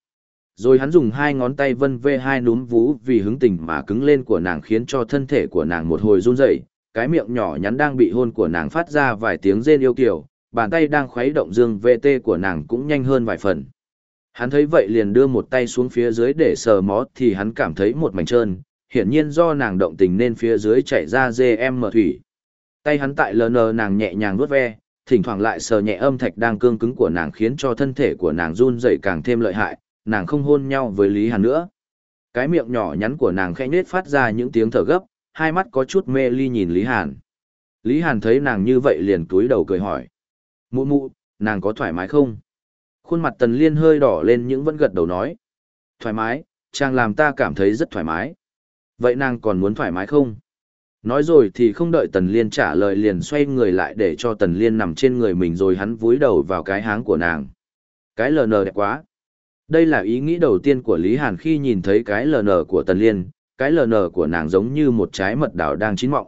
Rồi hắn dùng hai ngón tay vân ve hai núm vú vì hứng tình mà cứng lên của nàng khiến cho thân thể của nàng một hồi run rẩy, cái miệng nhỏ nhắn đang bị hôn của nàng phát ra vài tiếng rên yêu kiều, bàn tay đang khuấy động dương VT của nàng cũng nhanh hơn vài phần. Hắn thấy vậy liền đưa một tay xuống phía dưới để sờ mó thì hắn cảm thấy một mảnh trơn, hiển nhiên do nàng động tình nên phía dưới chảy ra GM thủy. Tay hắn tại LN nàng nhẹ nhàng vuốt ve, thỉnh thoảng lại sờ nhẹ âm thạch đang cương cứng của nàng khiến cho thân thể của nàng run rẩy càng thêm lợi hại, nàng không hôn nhau với Lý Hàn nữa. Cái miệng nhỏ nhắn của nàng khẽ nết phát ra những tiếng thở gấp, hai mắt có chút mê ly nhìn Lý Hàn. Lý Hàn thấy nàng như vậy liền túi đầu cười hỏi. Mụ mụ, nàng có thoải mái không? Khuôn mặt tần liên hơi đỏ lên những vẫn gật đầu nói. Thoải mái, chàng làm ta cảm thấy rất thoải mái. Vậy nàng còn muốn thoải mái không? Nói rồi thì không đợi Tần Liên trả lời liền xoay người lại để cho Tần Liên nằm trên người mình rồi hắn vúi đầu vào cái háng của nàng. Cái LN đẹp quá. Đây là ý nghĩ đầu tiên của Lý Hàn khi nhìn thấy cái LN của Tần Liên, cái LN của nàng giống như một trái mật đảo đang chín mọng.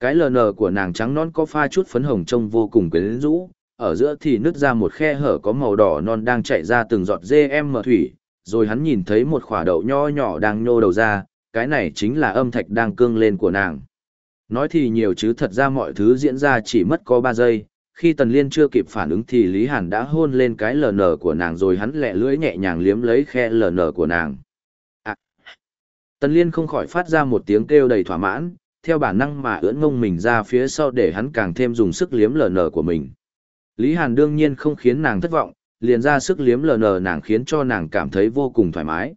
Cái LN của nàng trắng non có pha chút phấn hồng trông vô cùng quyến rũ, ở giữa thì nứt ra một khe hở có màu đỏ non đang chạy ra từng giọt dê em mờ thủy, rồi hắn nhìn thấy một quả đậu nho nhỏ đang nhô đầu ra, cái này chính là âm thạch đang cương lên của nàng. Nói thì nhiều chứ thật ra mọi thứ diễn ra chỉ mất có 3 giây, khi Tần Liên chưa kịp phản ứng thì Lý Hàn đã hôn lên cái LN của nàng rồi hắn lẹ lưỡi nhẹ nhàng liếm lấy khe LN của nàng. À. Tần Liên không khỏi phát ra một tiếng kêu đầy thỏa mãn, theo bản năng mà ưỡn ngông mình ra phía sau để hắn càng thêm dùng sức liếm LN của mình. Lý Hàn đương nhiên không khiến nàng thất vọng, liền ra sức liếm LN nàng khiến cho nàng cảm thấy vô cùng thoải mái.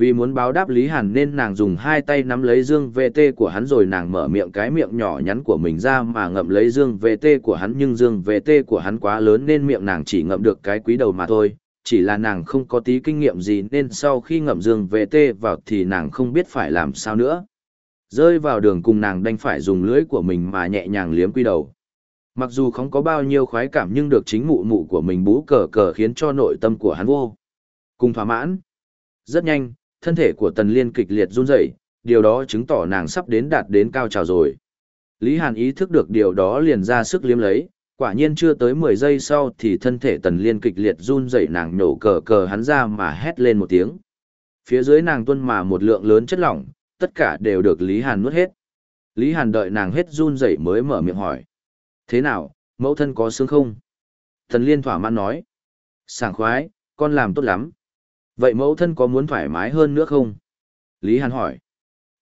Vì muốn báo đáp Lý Hàn nên nàng dùng hai tay nắm lấy dương VT của hắn rồi nàng mở miệng cái miệng nhỏ nhắn của mình ra mà ngậm lấy dương VT của hắn nhưng dương VT của hắn quá lớn nên miệng nàng chỉ ngậm được cái quý đầu mà thôi. Chỉ là nàng không có tí kinh nghiệm gì nên sau khi ngậm dương VT vào thì nàng không biết phải làm sao nữa. Rơi vào đường cùng nàng đành phải dùng lưỡi của mình mà nhẹ nhàng liếm quy đầu. Mặc dù không có bao nhiêu khoái cảm nhưng được chính mụ mụ của mình bú cờ cờ khiến cho nội tâm của hắn vô. Cùng thỏa mãn. Rất nhanh, thân thể của tần liên kịch liệt run rẩy, điều đó chứng tỏ nàng sắp đến đạt đến cao trào rồi. Lý Hàn ý thức được điều đó liền ra sức liếm lấy, quả nhiên chưa tới 10 giây sau thì thân thể tần liên kịch liệt run rẩy nàng nổ cờ cờ hắn ra mà hét lên một tiếng. Phía dưới nàng tuân mà một lượng lớn chất lỏng, tất cả đều được Lý Hàn nuốt hết. Lý Hàn đợi nàng hết run rẩy mới mở miệng hỏi. Thế nào, mẫu thân có sướng không? Tần liên thỏa mãn nói. Sảng khoái, con làm tốt lắm, Vậy mẫu thân có muốn thoải mái hơn nữa không? Lý Hàn hỏi.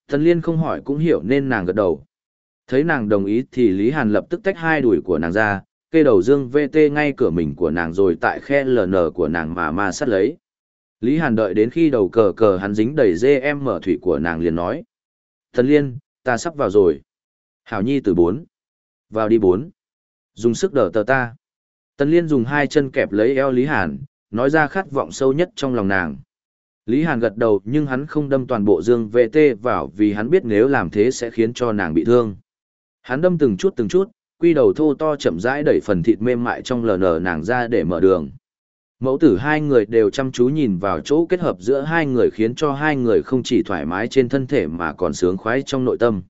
Thần Liên không hỏi cũng hiểu nên nàng gật đầu. Thấy nàng đồng ý thì Lý Hàn lập tức tách hai đùi của nàng ra, cây đầu dương VT ngay cửa mình của nàng rồi tại khe LN của nàng mà ma sát lấy. Lý Hàn đợi đến khi đầu cờ cờ hắn dính đầy dê em mở thủy của nàng liền nói. Thần Liên, ta sắp vào rồi. Hảo Nhi từ bốn. Vào đi bốn. Dùng sức đỡ tờ ta. Tần Liên dùng hai chân kẹp lấy eo Lý Hàn, nói ra khát vọng sâu nhất trong lòng nàng. Lý Hàn gật đầu nhưng hắn không đâm toàn bộ dương VT vào vì hắn biết nếu làm thế sẽ khiến cho nàng bị thương. Hắn đâm từng chút từng chút, quy đầu thô to chậm rãi đẩy phần thịt mềm mại trong lờ nở nàng ra để mở đường. Mẫu tử hai người đều chăm chú nhìn vào chỗ kết hợp giữa hai người khiến cho hai người không chỉ thoải mái trên thân thể mà còn sướng khoái trong nội tâm.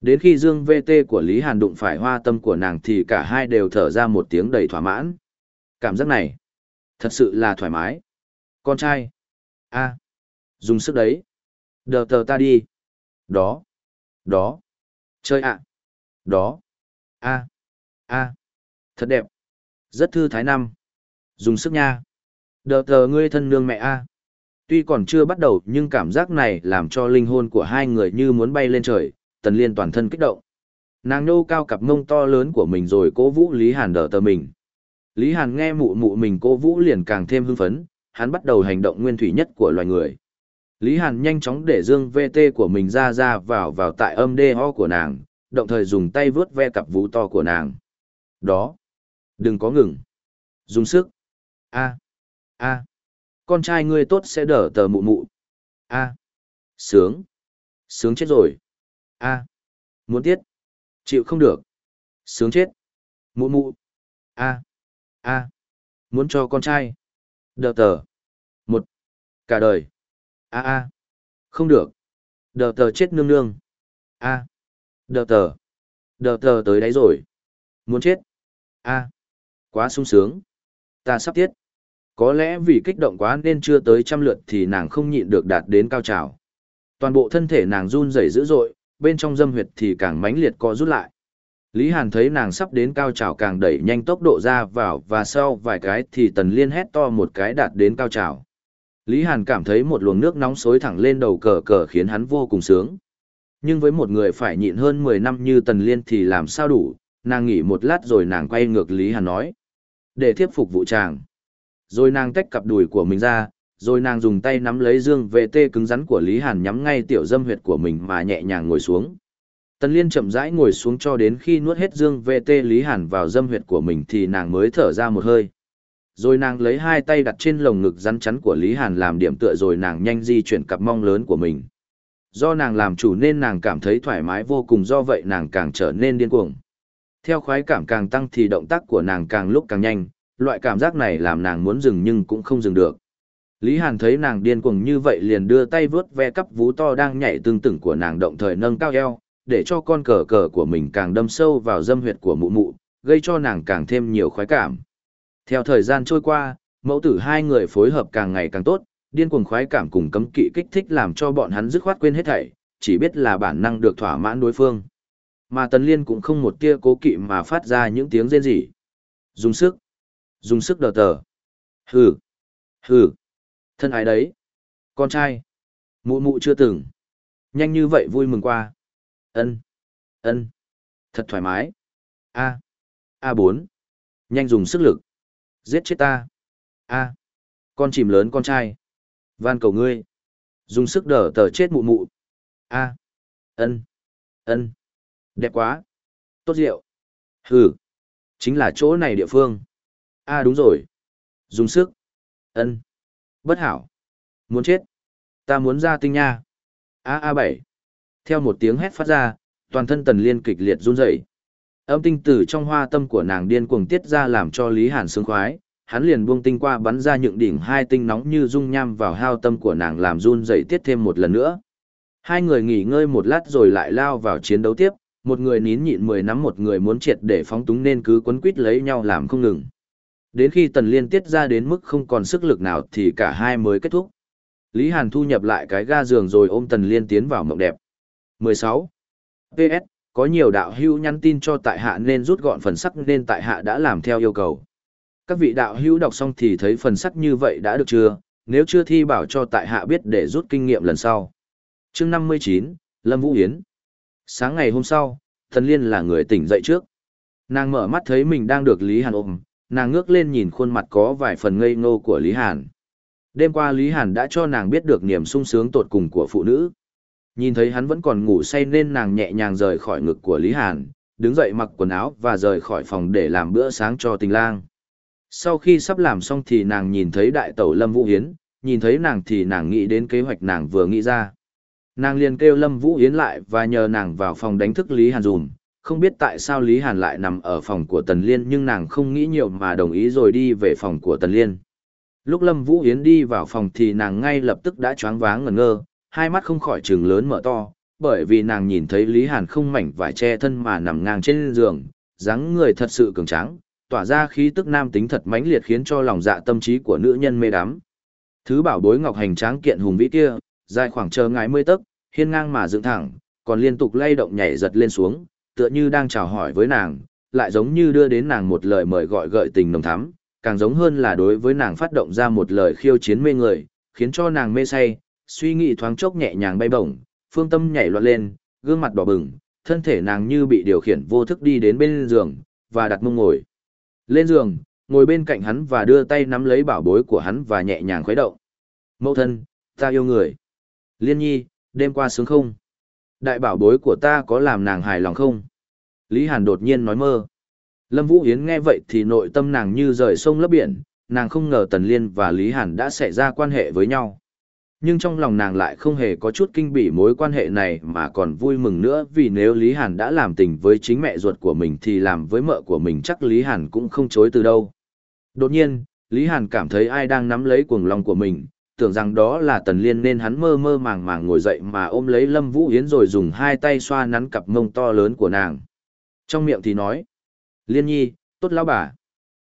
Đến khi dương VT của Lý Hàn đụng phải hoa tâm của nàng thì cả hai đều thở ra một tiếng đầy thỏa mãn. Cảm giác này, Thật sự là thoải mái. Con trai. a Dùng sức đấy. Đờ tờ ta đi. Đó. Đó. Chơi ạ. Đó. a a Thật đẹp. Rất thư thái năm. Dùng sức nha. Đờ tờ ngươi thân nương mẹ a Tuy còn chưa bắt đầu nhưng cảm giác này làm cho linh hồn của hai người như muốn bay lên trời, tần liên toàn thân kích động. Nàng nô cao cặp mông to lớn của mình rồi cố vũ Lý Hàn đỡ tờ mình. Lý Hàn nghe mụ mụ mình cô Vũ liền càng thêm hưng phấn, hắn bắt đầu hành động nguyên thủy nhất của loài người. Lý Hàn nhanh chóng để dương VT của mình ra ra vào vào tại âm đê ho của nàng, đồng thời dùng tay vướt ve cặp vũ to của nàng. Đó. Đừng có ngừng. Dùng sức. a A. Con trai ngươi tốt sẽ đỡ tờ mụ mụ. A. Sướng. Sướng chết rồi. A. Muốn tiết. Chịu không được. Sướng chết. Mụ mụ. A. A. Muốn cho con trai. đờ tờ. Một. Cả đời. A A. Không được. đờ tờ chết nương nương. A. đờ tờ. đờ tờ tới đấy rồi. Muốn chết. A. Quá sung sướng. Ta sắp tiết. Có lẽ vì kích động quá nên chưa tới trăm lượt thì nàng không nhịn được đạt đến cao trào. Toàn bộ thân thể nàng run rẩy dữ dội, bên trong dâm huyệt thì càng mãnh liệt co rút lại. Lý Hàn thấy nàng sắp đến cao trào càng đẩy nhanh tốc độ ra vào và sau vài cái thì tần liên hét to một cái đạt đến cao trào. Lý Hàn cảm thấy một luồng nước nóng xối thẳng lên đầu cờ cờ khiến hắn vô cùng sướng. Nhưng với một người phải nhịn hơn 10 năm như tần liên thì làm sao đủ, nàng nghỉ một lát rồi nàng quay ngược Lý Hàn nói. Để tiếp phục vụ chàng. Rồi nàng tách cặp đùi của mình ra, rồi nàng dùng tay nắm lấy dương vệ tê cứng rắn của Lý Hàn nhắm ngay tiểu dâm huyệt của mình mà nhẹ nhàng ngồi xuống. Tần Liên chậm rãi ngồi xuống cho đến khi nuốt hết dương VT tê Lý Hàn vào dâm huyệt của mình thì nàng mới thở ra một hơi. Rồi nàng lấy hai tay đặt trên lồng ngực rắn chắn của Lý Hàn làm điểm tựa rồi nàng nhanh di chuyển cặp mong lớn của mình. Do nàng làm chủ nên nàng cảm thấy thoải mái vô cùng do vậy nàng càng trở nên điên cuồng. Theo khoái cảm càng tăng thì động tác của nàng càng lúc càng nhanh, loại cảm giác này làm nàng muốn dừng nhưng cũng không dừng được. Lý Hàn thấy nàng điên cuồng như vậy liền đưa tay vướt ve cắp vú to đang nhảy tương tửng của nàng động thời nâng cao eo, để cho con cờ cờ của mình càng đâm sâu vào dâm huyệt của mụ mụ, gây cho nàng càng thêm nhiều khoái cảm. Theo thời gian trôi qua, mẫu tử hai người phối hợp càng ngày càng tốt, điên cuồng khoái cảm cùng cấm kỵ kích thích làm cho bọn hắn dứt khoát quên hết thảy, chỉ biết là bản năng được thỏa mãn đối phương. Mà Tần Liên cũng không một tia cố kỵ mà phát ra những tiếng rên rỉ. Dùng sức. Dùng sức đờ tờ. Hừ. Hừ. Thân ái đấy. Con trai. Mụ mụ chưa từng. Nhanh như vậy vui mừng qua. Ân. Ân. Thật thoải mái. A. a bốn Nhanh dùng sức lực. Giết chết ta. A. Con chìm lớn con trai. Van cầu ngươi. Dùng sức đỡ tờ chết mụ mụ. A. Ân. Ân. Đẹp quá. Tốt rượu. Hừ. Chính là chỗ này địa phương. A, đúng rồi. Dùng sức. Ân. Bất hảo. Muốn chết. Ta muốn ra tinh nha. A A bảy. Theo một tiếng hét phát ra, toàn thân tần liên kịch liệt run rẩy. Âm tinh tử trong hoa tâm của nàng điên cuồng tiết ra làm cho Lý Hàn sướng khoái, hắn liền buông tinh qua bắn ra những đỉnh hai tinh nóng như dung nham vào hao tâm của nàng làm run rẩy tiết thêm một lần nữa. Hai người nghỉ ngơi một lát rồi lại lao vào chiến đấu tiếp, một người nín nhịn mười nắm một người muốn triệt để phóng túng nên cứ quấn quýt lấy nhau làm không ngừng. Đến khi tần liên tiết ra đến mức không còn sức lực nào thì cả hai mới kết thúc. Lý Hàn thu nhập lại cái ga giường rồi ôm tần liên tiến vào mộng đẹp. 16. PS, có nhiều đạo hữu nhắn tin cho tại hạ nên rút gọn phần sắc nên tại hạ đã làm theo yêu cầu. Các vị đạo hữu đọc xong thì thấy phần sắc như vậy đã được chưa, nếu chưa thi bảo cho tại hạ biết để rút kinh nghiệm lần sau. chương 59, Lâm Vũ Yến. Sáng ngày hôm sau, thần liên là người tỉnh dậy trước. Nàng mở mắt thấy mình đang được Lý Hàn ôm, nàng ngước lên nhìn khuôn mặt có vài phần ngây ngô của Lý Hàn. Đêm qua Lý Hàn đã cho nàng biết được niềm sung sướng tột cùng của phụ nữ. Nhìn thấy hắn vẫn còn ngủ say nên nàng nhẹ nhàng rời khỏi ngực của Lý Hàn, đứng dậy mặc quần áo và rời khỏi phòng để làm bữa sáng cho tình lang. Sau khi sắp làm xong thì nàng nhìn thấy đại tẩu Lâm Vũ Hiến, nhìn thấy nàng thì nàng nghĩ đến kế hoạch nàng vừa nghĩ ra. Nàng liền kêu Lâm Vũ Hiến lại và nhờ nàng vào phòng đánh thức Lý Hàn dùm, không biết tại sao Lý Hàn lại nằm ở phòng của Tần Liên nhưng nàng không nghĩ nhiều mà đồng ý rồi đi về phòng của Tần Liên. Lúc Lâm Vũ Hiến đi vào phòng thì nàng ngay lập tức đã choáng váng ngẩn ngơ, hai mắt không khỏi trừng lớn mở to, bởi vì nàng nhìn thấy Lý Hàn không mảnh vải che thân mà nằm ngang trên giường, dáng người thật sự cường tráng, tỏa ra khí tức nam tính thật mãnh liệt khiến cho lòng dạ tâm trí của nữ nhân mê đắm. Thứ bảo bối ngọc hành tráng kiện hùng vĩ kia, dài khoảng chờ ngài mươi tấc, hiên ngang mà dựng thẳng, còn liên tục lay động nhảy giật lên xuống, tựa như đang chào hỏi với nàng, lại giống như đưa đến nàng một lời mời gọi gợi tình nồng thắm, càng giống hơn là đối với nàng phát động ra một lời khiêu chiến mê người, khiến cho nàng mê say, suy nghĩ thoáng chốc nhẹ nhàng bay bổng, phương tâm nhảy loạn lên, gương mặt đỏ bừng, thân thể nàng như bị điều khiển vô thức đi đến bên giường, và đặt mông ngồi. Lên giường, ngồi bên cạnh hắn và đưa tay nắm lấy bảo bối của hắn và nhẹ nhàng khuấy động. Mẫu thân, ta yêu người. Liên nhi, đêm qua sướng không? Đại bảo bối của ta có làm nàng hài lòng không? Lý Hàn đột nhiên nói mơ. Lâm Vũ Yến nghe vậy thì nội tâm nàng như rời sông lấp biển, nàng không ngờ Tần Liên và Lý Hàn đã xảy ra quan hệ với nhau. Nhưng trong lòng nàng lại không hề có chút kinh bỉ mối quan hệ này mà còn vui mừng nữa vì nếu Lý Hàn đã làm tình với chính mẹ ruột của mình thì làm với mợ của mình chắc Lý Hàn cũng không chối từ đâu. Đột nhiên, Lý Hàn cảm thấy ai đang nắm lấy cuồng lòng của mình, tưởng rằng đó là Tần Liên nên hắn mơ mơ màng màng ngồi dậy mà ôm lấy Lâm Vũ Yến rồi dùng hai tay xoa nắn cặp mông to lớn của nàng. Trong miệng thì nói, Liên nhi, tốt lão bà.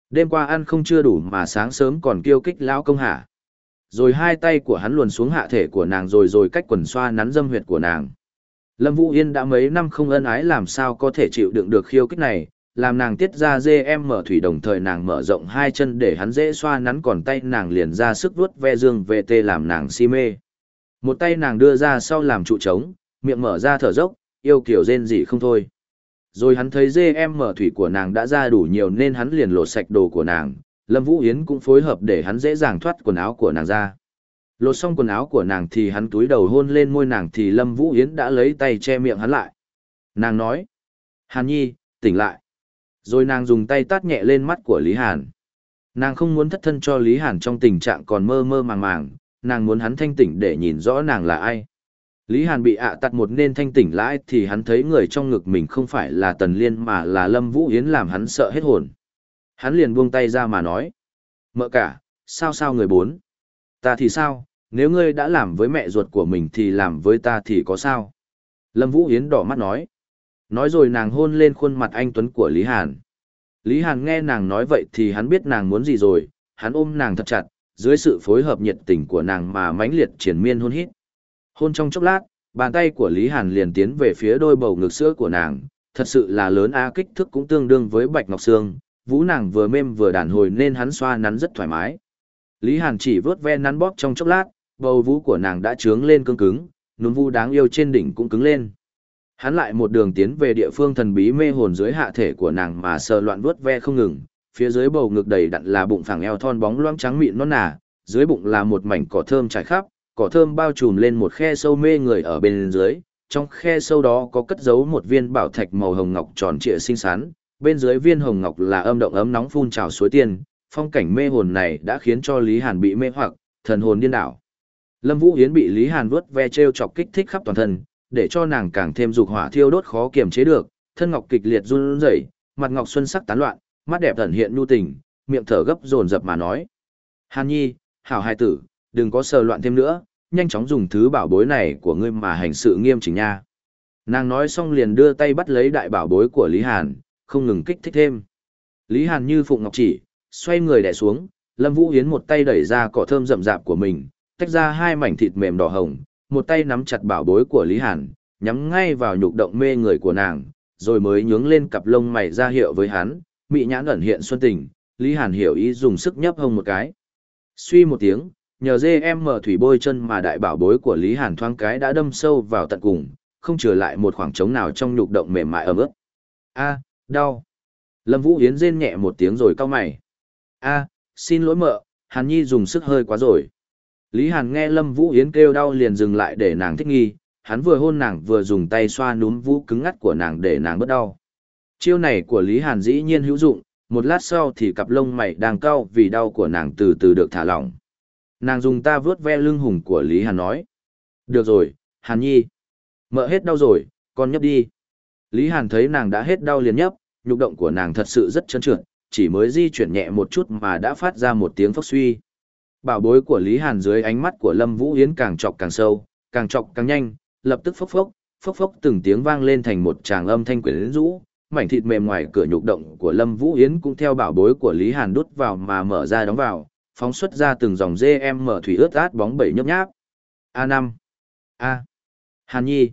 Đêm qua ăn không chưa đủ mà sáng sớm còn kêu kích lão công hả. Rồi hai tay của hắn luồn xuống hạ thể của nàng rồi rồi cách quần xoa nắn dâm huyệt của nàng. Lâm Vũ Yên đã mấy năm không ân ái làm sao có thể chịu đựng được khiêu kích này, làm nàng tiết ra dê em mở thủy đồng thời nàng mở rộng hai chân để hắn dễ xoa nắn còn tay nàng liền ra sức vuốt ve dương về tê làm nàng si mê. Một tay nàng đưa ra sau làm trụ trống, miệng mở ra thở dốc, yêu kiểu rên gì không thôi. Rồi hắn thấy dê em mở thủy của nàng đã ra đủ nhiều nên hắn liền lột sạch đồ của nàng, Lâm Vũ Yến cũng phối hợp để hắn dễ dàng thoát quần áo của nàng ra. Lột xong quần áo của nàng thì hắn túi đầu hôn lên môi nàng thì Lâm Vũ Yến đã lấy tay che miệng hắn lại. Nàng nói, Hàn Nhi, tỉnh lại. Rồi nàng dùng tay tát nhẹ lên mắt của Lý Hàn. Nàng không muốn thất thân cho Lý Hàn trong tình trạng còn mơ mơ màng màng, nàng muốn hắn thanh tỉnh để nhìn rõ nàng là ai. Lý Hàn bị ạ à tặt một nên thanh tỉnh lại thì hắn thấy người trong ngực mình không phải là Tần Liên mà là Lâm Vũ Yến làm hắn sợ hết hồn. Hắn liền buông tay ra mà nói. Mợ cả, sao sao người bốn? Ta thì sao, nếu ngươi đã làm với mẹ ruột của mình thì làm với ta thì có sao? Lâm Vũ Yến đỏ mắt nói. Nói rồi nàng hôn lên khuôn mặt anh Tuấn của Lý Hàn. Lý Hàn nghe nàng nói vậy thì hắn biết nàng muốn gì rồi, hắn ôm nàng thật chặt, dưới sự phối hợp nhiệt tình của nàng mà mãnh liệt triển miên hôn hít. Hôn trong chốc lát, bàn tay của Lý Hàn liền tiến về phía đôi bầu ngực sữa của nàng, thật sự là lớn a kích thước cũng tương đương với Bạch Ngọc xương vũ nàng vừa mềm vừa đàn hồi nên hắn xoa nắn rất thoải mái. Lý Hàn chỉ vớt ve nắn bóp trong chốc lát, bầu vũ của nàng đã trướng lên cứng cứng, núm vu đáng yêu trên đỉnh cũng cứng lên. Hắn lại một đường tiến về địa phương thần bí mê hồn dưới hạ thể của nàng mà sờ loạn vớt ve không ngừng, phía dưới bầu ngực đầy đặn là bụng phẳng eo thon bóng loáng trắng mịn non nà, dưới bụng là một mảnh cỏ thơm trải khắp, cỏ thơm bao trùm lên một khe sâu mê người ở bên dưới, trong khe sâu đó có cất giấu một viên bảo thạch màu hồng ngọc tròn trịa xinh xắn, bên dưới viên hồng ngọc là âm động ấm nóng phun trào suối tiên, phong cảnh mê hồn này đã khiến cho Lý Hàn bị mê hoặc, thần hồn điên đảo. Lâm Vũ Yến bị Lý Hàn vuốt ve trêu chọc kích thích khắp toàn thân, để cho nàng càng thêm dục hỏa thiêu đốt khó kiềm chế được, thân ngọc kịch liệt run rẩy, mặt ngọc xuân sắc tán loạn, mắt đẹp ẩn hiện nhu tình, miệng thở gấp dồn dập mà nói: "Hàn Nhi, hảo hài tử, đừng có sờ loạn thêm nữa, nhanh chóng dùng thứ bảo bối này của ngươi mà hành sự nghiêm chỉnh nha." Nàng nói xong liền đưa tay bắt lấy đại bảo bối của Lý Hàn, không ngừng kích thích thêm. Lý Hàn như phụng ngọc chỉ, xoay người đè xuống, Lâm Vũ Hiến một tay đẩy ra cỏ thơm rậm rạp của mình, tách ra hai mảnh thịt mềm đỏ hồng, một tay nắm chặt bảo bối của Lý Hàn, nhắm ngay vào nhục động mê người của nàng, rồi mới nhướng lên cặp lông mày ra hiệu với hắn, mị nhãn ẩn hiện xuân tình, Lý Hàn hiểu ý dùng sức nhấp hông một cái. Suy một tiếng, nhờ dê em mở thủy bôi chân mà đại bảo bối của Lý Hàn thoáng cái đã đâm sâu vào tận cùng, không trở lại một khoảng trống nào trong nhục động mềm mại ấm ướt. A, đau. Lâm Vũ Yến rên nhẹ một tiếng rồi cau mày. A, xin lỗi mợ, Hàn Nhi dùng sức hơi quá rồi. Lý Hàn nghe Lâm Vũ Yến kêu đau liền dừng lại để nàng thích nghi, hắn vừa hôn nàng vừa dùng tay xoa núm vũ cứng ngắt của nàng để nàng bớt đau. Chiêu này của Lý Hàn dĩ nhiên hữu dụng, một lát sau thì cặp lông mày đang cau vì đau của nàng từ từ được thả lỏng. Nàng dùng ta vướt ve lưng hùng của Lý Hàn nói. Được rồi, Hàn Nhi. Mợ hết đau rồi, con nhấp đi. Lý Hàn thấy nàng đã hết đau liền nhấp, nhục động của nàng thật sự rất trơn trượt, chỉ mới di chuyển nhẹ một chút mà đã phát ra một tiếng phốc suy. Bảo bối của Lý Hàn dưới ánh mắt của Lâm Vũ Yến càng chọc càng sâu, càng chọc càng nhanh, lập tức phốc phốc, phốc phốc từng tiếng vang lên thành một tràng âm thanh quyến rũ, mảnh thịt mềm ngoài cửa nhục động của Lâm Vũ Yến cũng theo bảo bối của Lý Hàn đút vào mà mở ra đóng vào, phóng xuất ra từng dòng dê em mở thủy ướt át bóng bẩy nhấp nháp. A5. A. Hàn Nhi.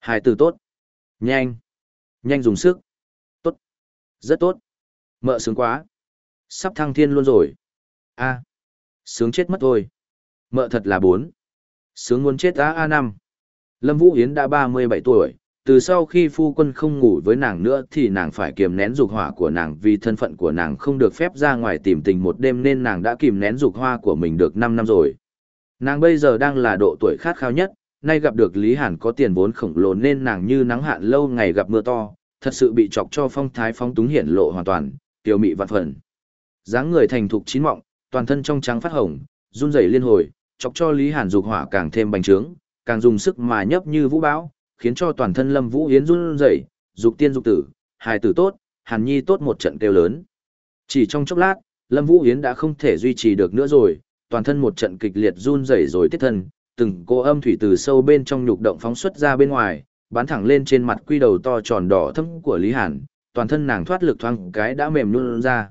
Hải tử tốt. Nhanh. Nhanh dùng sức. Rất tốt. Mợ sướng quá. Sắp thăng thiên luôn rồi. A. Sướng chết mất thôi. Mợ thật là bốn. Sướng muốn chết á A5. Lâm Vũ Yến đã 37 tuổi, từ sau khi phu quân không ngủ với nàng nữa thì nàng phải kiềm nén dục hỏa của nàng vì thân phận của nàng không được phép ra ngoài tìm tình một đêm nên nàng đã kìm nén dục hoa của mình được năm năm rồi. Nàng bây giờ đang là độ tuổi khát khao nhất, nay gặp được Lý Hàn có tiền vốn khổng lồ nên nàng như nắng hạn lâu ngày gặp mưa to, thật sự bị chọc cho phong thái phong túng hiển lộ hoàn toàn, tiểu mị vạn phần. dáng người thành thục chín mọng, toàn thân trong trắng phát hồng, run rẩy liên hồi, chọc cho Lý Hàn dục hỏa càng thêm bành trướng, càng dùng sức mà nhấp như vũ bão, khiến cho toàn thân Lâm Vũ Yến run rẩy, dục tiên dục tử, hài tử tốt, Hàn Nhi tốt một trận kêu lớn. Chỉ trong chốc lát, Lâm Vũ Yến đã không thể duy trì được nữa rồi, toàn thân một trận kịch liệt run rẩy rồi tiết thân, từng cô âm thủy từ sâu bên trong nhục động phóng xuất ra bên ngoài, bắn thẳng lên trên mặt quy đầu to tròn đỏ thâm của Lý Hàn, toàn thân nàng thoát lực thoáng cái đã mềm nhũn ra.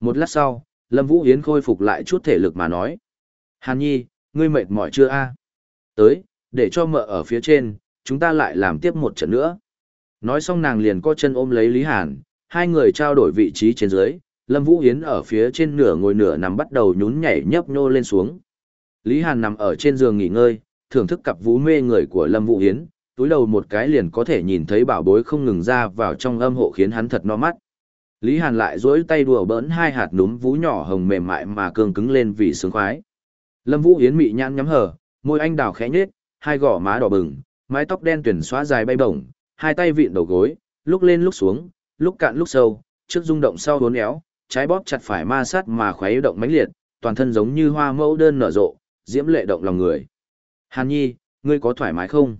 Một lát sau, Lâm Vũ Yến khôi phục lại chút thể lực mà nói. Hàn Nhi, ngươi mệt mỏi chưa a? Tới, để cho mợ ở phía trên, chúng ta lại làm tiếp một trận nữa. Nói xong nàng liền co chân ôm lấy Lý Hàn, hai người trao đổi vị trí trên dưới, Lâm Vũ Yến ở phía trên nửa ngồi nửa nằm bắt đầu nhún nhảy nhấp nhô lên xuống. Lý Hàn nằm ở trên giường nghỉ ngơi, thưởng thức cặp vú mê người của Lâm Vũ Yến, túi đầu một cái liền có thể nhìn thấy bảo bối không ngừng ra vào trong âm hộ khiến hắn thật no mắt. Lý Hàn lại duỗi tay đùa bỡn hai hạt núm vú nhỏ hồng mềm mại mà cương cứng lên vì sướng khoái. Lâm Vũ Yến mị nhãn nhắm hở, môi anh đào khẽ nhếch, hai gò má đỏ bừng, mái tóc đen tuyển xóa dài bay bổng, hai tay vịn đầu gối, lúc lên lúc xuống, lúc cạn lúc sâu, trước rung động sau uốn éo, trái bóp chặt phải ma sát mà khuấy động mãnh liệt, toàn thân giống như hoa mẫu đơn nở rộ, diễm lệ động lòng người. Hàn Nhi, ngươi có thoải mái không?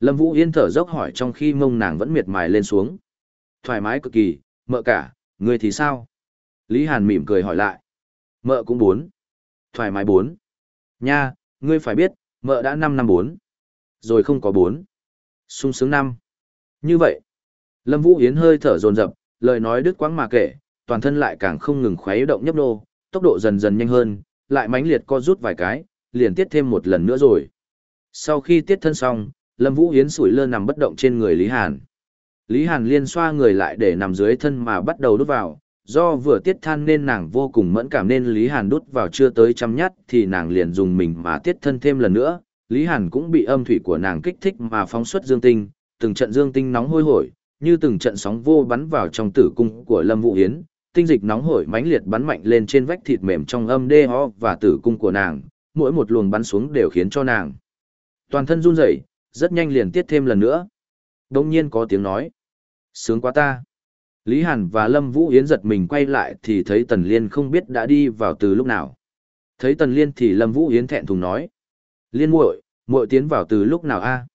Lâm Vũ Yên thở dốc hỏi trong khi mông nàng vẫn miệt mài lên xuống. Thoải mái cực kỳ, mợ cả, ngươi thì sao? Lý Hàn mỉm cười hỏi lại. Mợ cũng bốn. Thoải mái bốn. Nha, ngươi phải biết, mợ đã năm năm bốn. Rồi không có bốn. sung sướng năm. Như vậy. Lâm Vũ Yến hơi thở dồn dập, lời nói đứt quãng mà kể, toàn thân lại càng không ngừng khuấy động nhấp nô, tốc độ dần dần nhanh hơn, lại mãnh liệt co rút vài cái, liền tiết thêm một lần nữa rồi. Sau khi tiết thân xong, Lâm Vũ Yến sủi lơ nằm bất động trên người Lý Hàn. Lý Hàn liên xoa người lại để nằm dưới thân mà bắt đầu đút vào, do vừa tiết than nên nàng vô cùng mẫn cảm nên Lý Hàn đút vào chưa tới trăm nhát thì nàng liền dùng mình mà tiết thân thêm lần nữa. Lý Hàn cũng bị âm thủy của nàng kích thích mà phóng xuất dương tinh, từng trận dương tinh nóng hôi hổi, như từng trận sóng vô bắn vào trong tử cung của Lâm Vũ Yến, tinh dịch nóng hổi mãnh liệt bắn mạnh lên trên vách thịt mềm trong âm đê ho và tử cung của nàng, mỗi một luồng bắn xuống đều khiến cho nàng toàn thân run rẩy, rất nhanh liền tiết thêm lần nữa. Đông nhiên có tiếng nói. Sướng quá ta. Lý Hàn và Lâm Vũ Yến giật mình quay lại thì thấy Tần Liên không biết đã đi vào từ lúc nào. Thấy Tần Liên thì Lâm Vũ Yến thẹn thùng nói. Liên muội, muội tiến vào từ lúc nào a?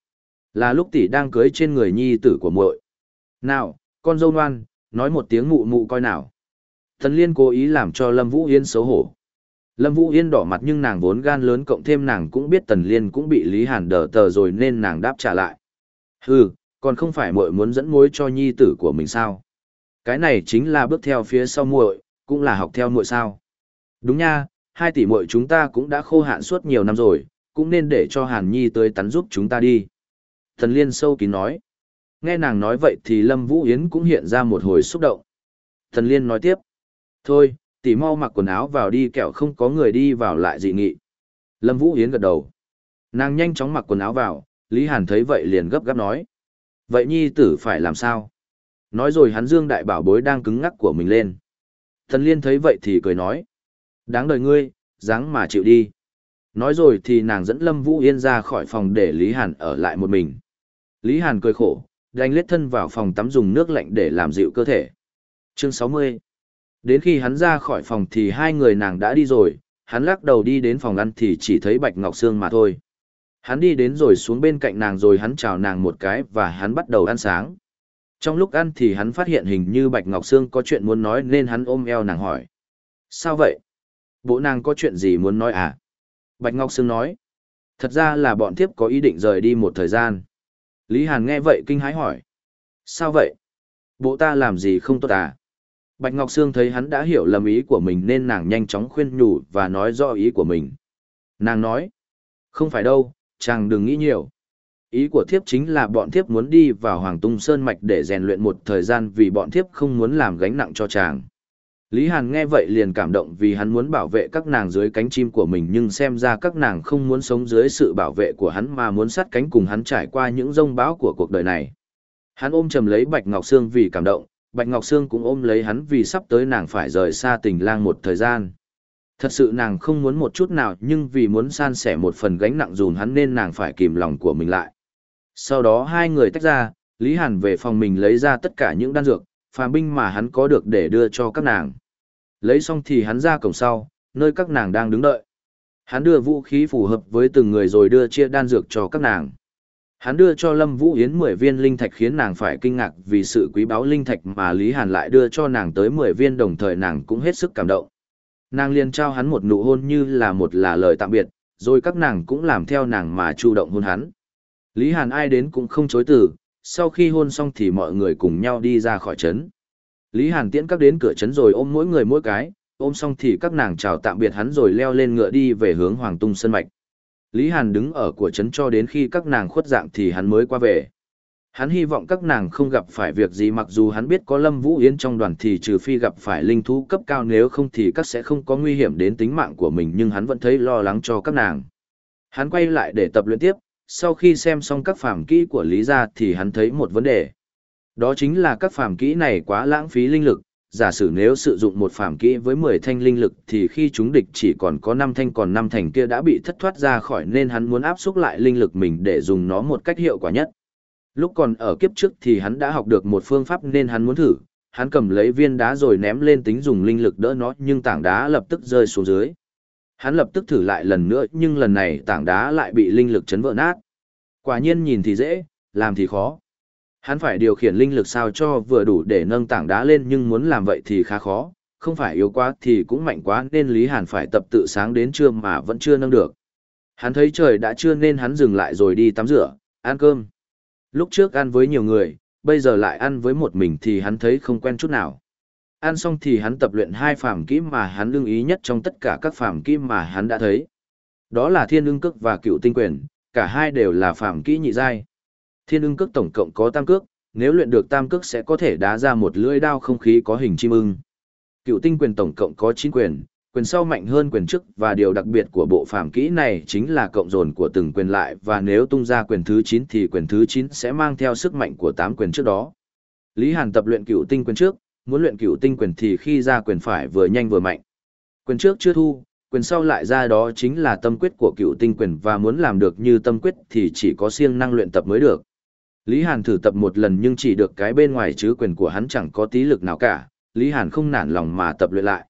Là lúc tỷ đang cưới trên người nhi tử của muội. Nào, con dâu ngoan, nói một tiếng mụ mụ coi nào. Tần Liên cố ý làm cho Lâm Vũ Yến xấu hổ. Lâm Vũ Yên đỏ mặt nhưng nàng vốn gan lớn cộng thêm nàng cũng biết Tần Liên cũng bị Lý Hàn đờ tờ rồi nên nàng đáp trả lại. Hừ, còn không phải muội muốn dẫn mối cho nhi tử của mình sao? Cái này chính là bước theo phía sau muội, cũng là học theo muội sao? Đúng nha, hai tỷ muội chúng ta cũng đã khô hạn suốt nhiều năm rồi, cũng nên để cho Hàn Nhi tới tắn giúp chúng ta đi. Tần Liên sâu kín nói. Nghe nàng nói vậy thì Lâm Vũ Yến cũng hiện ra một hồi xúc động. Tần Liên nói tiếp. Thôi, tỉ mau mặc quần áo vào đi kẹo không có người đi vào lại dị nghị. Lâm Vũ Yến gật đầu. Nàng nhanh chóng mặc quần áo vào, Lý Hàn thấy vậy liền gấp gáp nói. Vậy nhi tử phải làm sao? Nói rồi hắn dương đại bảo bối đang cứng ngắc của mình lên. Thần liên thấy vậy thì cười nói. Đáng đời ngươi, dáng mà chịu đi. Nói rồi thì nàng dẫn Lâm Vũ Yên ra khỏi phòng để Lý Hàn ở lại một mình. Lý Hàn cười khổ, đành lết thân vào phòng tắm dùng nước lạnh để làm dịu cơ thể. Chương 60 Đến khi hắn ra khỏi phòng thì hai người nàng đã đi rồi, hắn lắc đầu đi đến phòng ăn thì chỉ thấy Bạch Ngọc Sương mà thôi. Hắn đi đến rồi xuống bên cạnh nàng rồi hắn chào nàng một cái và hắn bắt đầu ăn sáng. Trong lúc ăn thì hắn phát hiện hình như Bạch Ngọc Sương có chuyện muốn nói nên hắn ôm eo nàng hỏi. Sao vậy? Bộ nàng có chuyện gì muốn nói à? Bạch Ngọc Sương nói. Thật ra là bọn thiếp có ý định rời đi một thời gian. Lý Hàn nghe vậy kinh hãi hỏi. Sao vậy? Bộ ta làm gì không tốt à? Bạch Ngọc Sương thấy hắn đã hiểu lầm ý của mình nên nàng nhanh chóng khuyên nhủ và nói rõ ý của mình. Nàng nói, không phải đâu, chàng đừng nghĩ nhiều. Ý của thiếp chính là bọn thiếp muốn đi vào Hoàng Tung Sơn Mạch để rèn luyện một thời gian vì bọn thiếp không muốn làm gánh nặng cho chàng. Lý Hàn nghe vậy liền cảm động vì hắn muốn bảo vệ các nàng dưới cánh chim của mình nhưng xem ra các nàng không muốn sống dưới sự bảo vệ của hắn mà muốn sát cánh cùng hắn trải qua những rông bão của cuộc đời này. Hắn ôm chầm lấy Bạch Ngọc Sương vì cảm động, Bạch Ngọc Sương cũng ôm lấy hắn vì sắp tới nàng phải rời xa tình lang một thời gian. Thật sự nàng không muốn một chút nào nhưng vì muốn san sẻ một phần gánh nặng dùn hắn nên nàng phải kìm lòng của mình lại. Sau đó hai người tách ra, Lý Hàn về phòng mình lấy ra tất cả những đan dược, phàm binh mà hắn có được để đưa cho các nàng. Lấy xong thì hắn ra cổng sau, nơi các nàng đang đứng đợi. Hắn đưa vũ khí phù hợp với từng người rồi đưa chia đan dược cho các nàng. Hắn đưa cho Lâm Vũ Yến 10 viên linh thạch khiến nàng phải kinh ngạc vì sự quý báu linh thạch mà Lý Hàn lại đưa cho nàng tới 10 viên đồng thời nàng cũng hết sức cảm động. Nàng liền trao hắn một nụ hôn như là một là lời tạm biệt, rồi các nàng cũng làm theo nàng mà chủ động hôn hắn. Lý Hàn ai đến cũng không chối từ, sau khi hôn xong thì mọi người cùng nhau đi ra khỏi trấn. Lý Hàn tiễn các đến cửa trấn rồi ôm mỗi người mỗi cái, ôm xong thì các nàng chào tạm biệt hắn rồi leo lên ngựa đi về hướng Hoàng Tung Sơn Mạch. Lý Hàn đứng ở của trấn cho đến khi các nàng khuất dạng thì hắn mới qua về. Hắn hy vọng các nàng không gặp phải việc gì mặc dù hắn biết có Lâm Vũ Yến trong đoàn thì trừ phi gặp phải linh thú cấp cao nếu không thì các sẽ không có nguy hiểm đến tính mạng của mình nhưng hắn vẫn thấy lo lắng cho các nàng. Hắn quay lại để tập luyện tiếp, sau khi xem xong các phàm kỹ của Lý Gia thì hắn thấy một vấn đề. Đó chính là các phàm kỹ này quá lãng phí linh lực, giả sử nếu sử dụng một phàm kỹ với 10 thanh linh lực thì khi chúng địch chỉ còn có 5 thanh còn 5 thành kia đã bị thất thoát ra khỏi nên hắn muốn áp xúc lại linh lực mình để dùng nó một cách hiệu quả nhất. Lúc còn ở kiếp trước thì hắn đã học được một phương pháp nên hắn muốn thử, hắn cầm lấy viên đá rồi ném lên tính dùng linh lực đỡ nó nhưng tảng đá lập tức rơi xuống dưới. Hắn lập tức thử lại lần nữa nhưng lần này tảng đá lại bị linh lực chấn vỡ nát. Quả nhiên nhìn thì dễ, làm thì khó. Hắn phải điều khiển linh lực sao cho vừa đủ để nâng tảng đá lên nhưng muốn làm vậy thì khá khó, không phải yếu quá thì cũng mạnh quá nên Lý Hàn phải tập tự sáng đến trưa mà vẫn chưa nâng được. Hắn thấy trời đã trưa nên hắn dừng lại rồi đi tắm rửa, ăn cơm. Lúc trước ăn với nhiều người, bây giờ lại ăn với một mình thì hắn thấy không quen chút nào. Ăn xong thì hắn tập luyện hai phàm kỹ mà hắn lưu ý nhất trong tất cả các phàm kỹ mà hắn đã thấy. Đó là thiên ưng cước và cựu tinh quyền, cả hai đều là phàm kỹ nhị giai. Thiên ưng cước tổng cộng có tam cước, nếu luyện được tam cước sẽ có thể đá ra một lưỡi đao không khí có hình chim ưng. Cựu tinh quyền tổng cộng có 9 quyền, quyền sau mạnh hơn quyền trước và điều đặc biệt của bộ phàm kỹ này chính là cộng dồn của từng quyền lại và nếu tung ra quyền thứ 9 thì quyền thứ 9 sẽ mang theo sức mạnh của 8 quyền trước đó. Lý Hàn tập luyện cựu tinh quyền trước, muốn luyện cựu tinh quyền thì khi ra quyền phải vừa nhanh vừa mạnh. Quyền trước chưa thu, quyền sau lại ra đó chính là tâm quyết của cựu tinh quyền và muốn làm được như tâm quyết thì chỉ có siêng năng luyện tập mới được. Lý Hàn thử tập một lần nhưng chỉ được cái bên ngoài chứ quyền của hắn chẳng có tí lực nào cả, Lý Hàn không nản lòng mà tập luyện lại.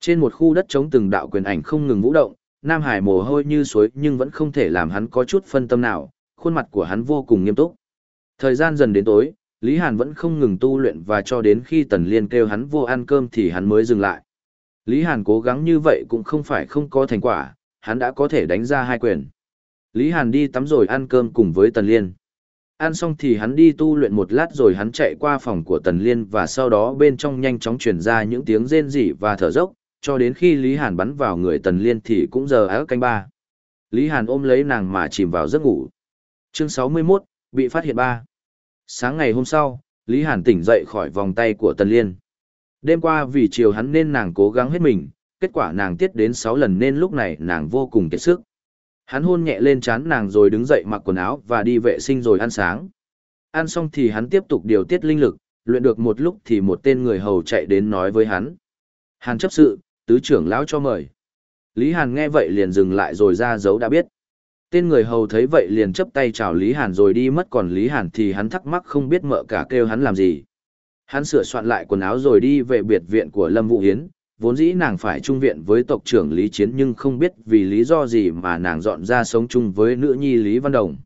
Trên một khu đất trống từng đạo quyền ảnh không ngừng vũ động, Nam Hải mồ hôi như suối nhưng vẫn không thể làm hắn có chút phân tâm nào, khuôn mặt của hắn vô cùng nghiêm túc. Thời gian dần đến tối, Lý Hàn vẫn không ngừng tu luyện và cho đến khi Tần Liên kêu hắn vô ăn cơm thì hắn mới dừng lại. Lý Hàn cố gắng như vậy cũng không phải không có thành quả, hắn đã có thể đánh ra hai quyền. Lý Hàn đi tắm rồi ăn cơm cùng với Tần Liên. Ăn xong thì hắn đi tu luyện một lát rồi hắn chạy qua phòng của Tần Liên và sau đó bên trong nhanh chóng truyền ra những tiếng rên rỉ và thở dốc, cho đến khi Lý Hàn bắn vào người Tần Liên thì cũng giờ áo canh ba. Lý Hàn ôm lấy nàng mà chìm vào giấc ngủ. Chương 61, bị phát hiện ba. Sáng ngày hôm sau, Lý Hàn tỉnh dậy khỏi vòng tay của Tần Liên. Đêm qua vì chiều hắn nên nàng cố gắng hết mình, kết quả nàng tiết đến 6 lần nên lúc này nàng vô cùng kiệt sức. Hắn hôn nhẹ lên chán nàng rồi đứng dậy mặc quần áo và đi vệ sinh rồi ăn sáng. Ăn xong thì hắn tiếp tục điều tiết linh lực, luyện được một lúc thì một tên người hầu chạy đến nói với hắn. Hàn chấp sự, tứ trưởng lão cho mời. Lý Hàn nghe vậy liền dừng lại rồi ra dấu đã biết. Tên người hầu thấy vậy liền chấp tay chào Lý Hàn rồi đi mất còn Lý Hàn thì hắn thắc mắc không biết mợ cả kêu hắn làm gì. Hắn sửa soạn lại quần áo rồi đi về biệt viện của Lâm Vũ Hiến, vốn dĩ nàng phải trung viện với tộc trưởng Lý Chiến nhưng không biết vì lý do gì mà nàng dọn ra sống chung với nữ nhi Lý Văn Đồng.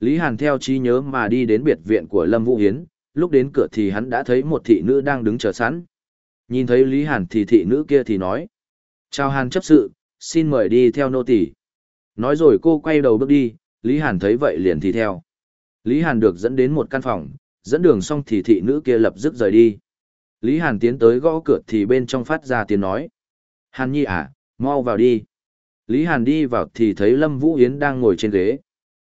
Lý Hàn theo trí nhớ mà đi đến biệt viện của Lâm Vũ Hiến, lúc đến cửa thì hắn đã thấy một thị nữ đang đứng chờ sẵn. Nhìn thấy Lý Hàn thì thị nữ kia thì nói. Chào Hàn chấp sự, xin mời đi theo nô tỳ. Nói rồi cô quay đầu bước đi, Lý Hàn thấy vậy liền thì theo. Lý Hàn được dẫn đến một căn phòng, dẫn đường xong thì thị nữ kia lập tức rời đi. Lý Hàn tiến tới gõ cửa thì bên trong phát ra tiếng nói. Hàn nhi à, mau vào đi. Lý Hàn đi vào thì thấy Lâm Vũ Yến đang ngồi trên ghế.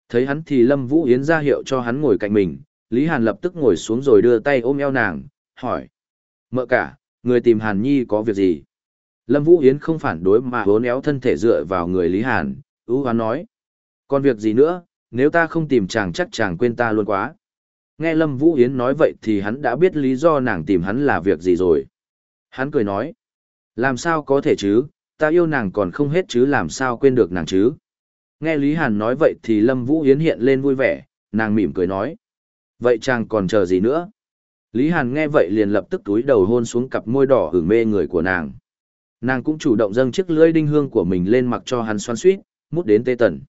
Thấy hắn thì Lâm Vũ Yến ra hiệu cho hắn ngồi cạnh mình, Lý Hàn lập tức ngồi xuống rồi đưa tay ôm eo nàng, hỏi. Mợ cả, người tìm Hàn Nhi có việc gì? Lâm Vũ Yến không phản đối mà hốn éo thân thể dựa vào người Lý Hàn, ưu hoán nói. Còn việc gì nữa, nếu ta không tìm chàng chắc chàng quên ta luôn quá. Nghe Lâm Vũ Yến nói vậy thì hắn đã biết lý do nàng tìm hắn là việc gì rồi. Hắn cười nói. Làm sao có thể chứ, ta yêu nàng còn không hết chứ làm sao quên được nàng chứ. Nghe Lý Hàn nói vậy thì Lâm Vũ Yến hiện lên vui vẻ, nàng mỉm cười nói. Vậy chàng còn chờ gì nữa? Lý Hàn nghe vậy liền lập tức túi đầu hôn xuống cặp môi đỏ hưởng mê người của nàng. Nàng cũng chủ động dâng chiếc lưỡi đinh hương của mình lên mặc cho hắn xoan suýt, mút đến tê tần.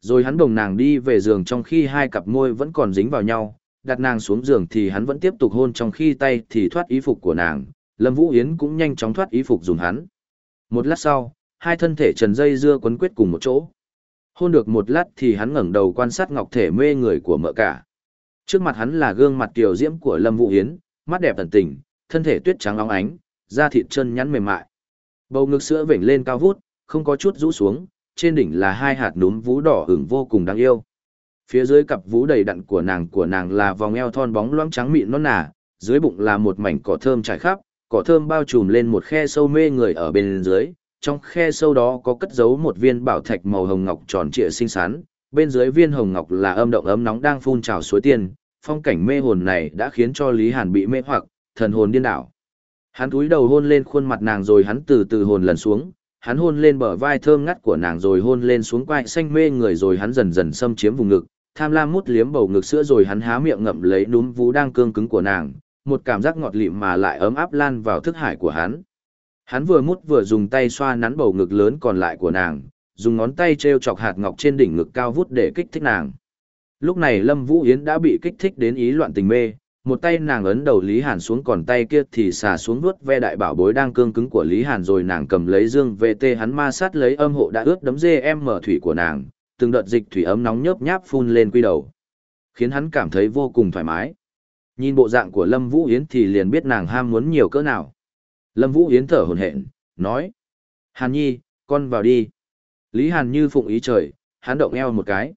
Rồi hắn đồng nàng đi về giường trong khi hai cặp môi vẫn còn dính vào nhau, đặt nàng xuống giường thì hắn vẫn tiếp tục hôn trong khi tay thì thoát ý phục của nàng, Lâm Vũ Yến cũng nhanh chóng thoát ý phục dùng hắn. Một lát sau, hai thân thể trần dây dưa quấn quyết cùng một chỗ. Hôn được một lát thì hắn ngẩng đầu quan sát ngọc thể mê người của mợ cả. Trước mặt hắn là gương mặt kiều diễm của Lâm Vũ Yến, mắt đẹp tận tình, thân thể tuyết trắng óng ánh, da thịt chân nhắn mềm mại. Bầu ngực sữa vểnh lên cao vút, không có chút rũ xuống, trên đỉnh là hai hạt núm vú đỏ ửng vô cùng đáng yêu. Phía dưới cặp vú đầy đặn của nàng của nàng là vòng eo thon bóng loáng trắng mịn non nà, dưới bụng là một mảnh cỏ thơm trải khắp, cỏ thơm bao trùm lên một khe sâu mê người ở bên dưới, trong khe sâu đó có cất giấu một viên bảo thạch màu hồng ngọc tròn trịa xinh xắn, bên dưới viên hồng ngọc là âm động ấm nóng đang phun trào suối tiên, phong cảnh mê hồn này đã khiến cho Lý Hàn bị mê hoặc, thần hồn điên đảo. Hắn cúi đầu hôn lên khuôn mặt nàng rồi hắn từ từ hồn lần xuống, hắn hôn lên bờ vai thơm ngắt của nàng rồi hôn lên xuống quai xanh mê người rồi hắn dần dần xâm chiếm vùng ngực, tham lam mút liếm bầu ngực sữa rồi hắn há miệng ngậm lấy núm vú đang cương cứng của nàng, một cảm giác ngọt lịm mà lại ấm áp lan vào thức hải của hắn. Hắn vừa mút vừa dùng tay xoa nắn bầu ngực lớn còn lại của nàng, dùng ngón tay treo chọc hạt ngọc trên đỉnh ngực cao vút để kích thích nàng. Lúc này Lâm Vũ Yến đã bị kích thích đến ý loạn tình mê, một tay nàng ấn đầu Lý Hàn xuống còn tay kia thì xà xuống vuốt ve đại bảo bối đang cương cứng của Lý Hàn rồi nàng cầm lấy dương VT hắn ma sát lấy âm hộ đã ướt đấm dê em mở thủy của nàng, từng đợt dịch thủy ấm nóng nhớp nháp phun lên quy đầu, khiến hắn cảm thấy vô cùng thoải mái. Nhìn bộ dạng của Lâm Vũ Yến thì liền biết nàng ham muốn nhiều cỡ nào. Lâm Vũ Yến thở hổn hển, nói: "Hàn Nhi, con vào đi." Lý Hàn như phụng ý trời, hắn động eo một cái.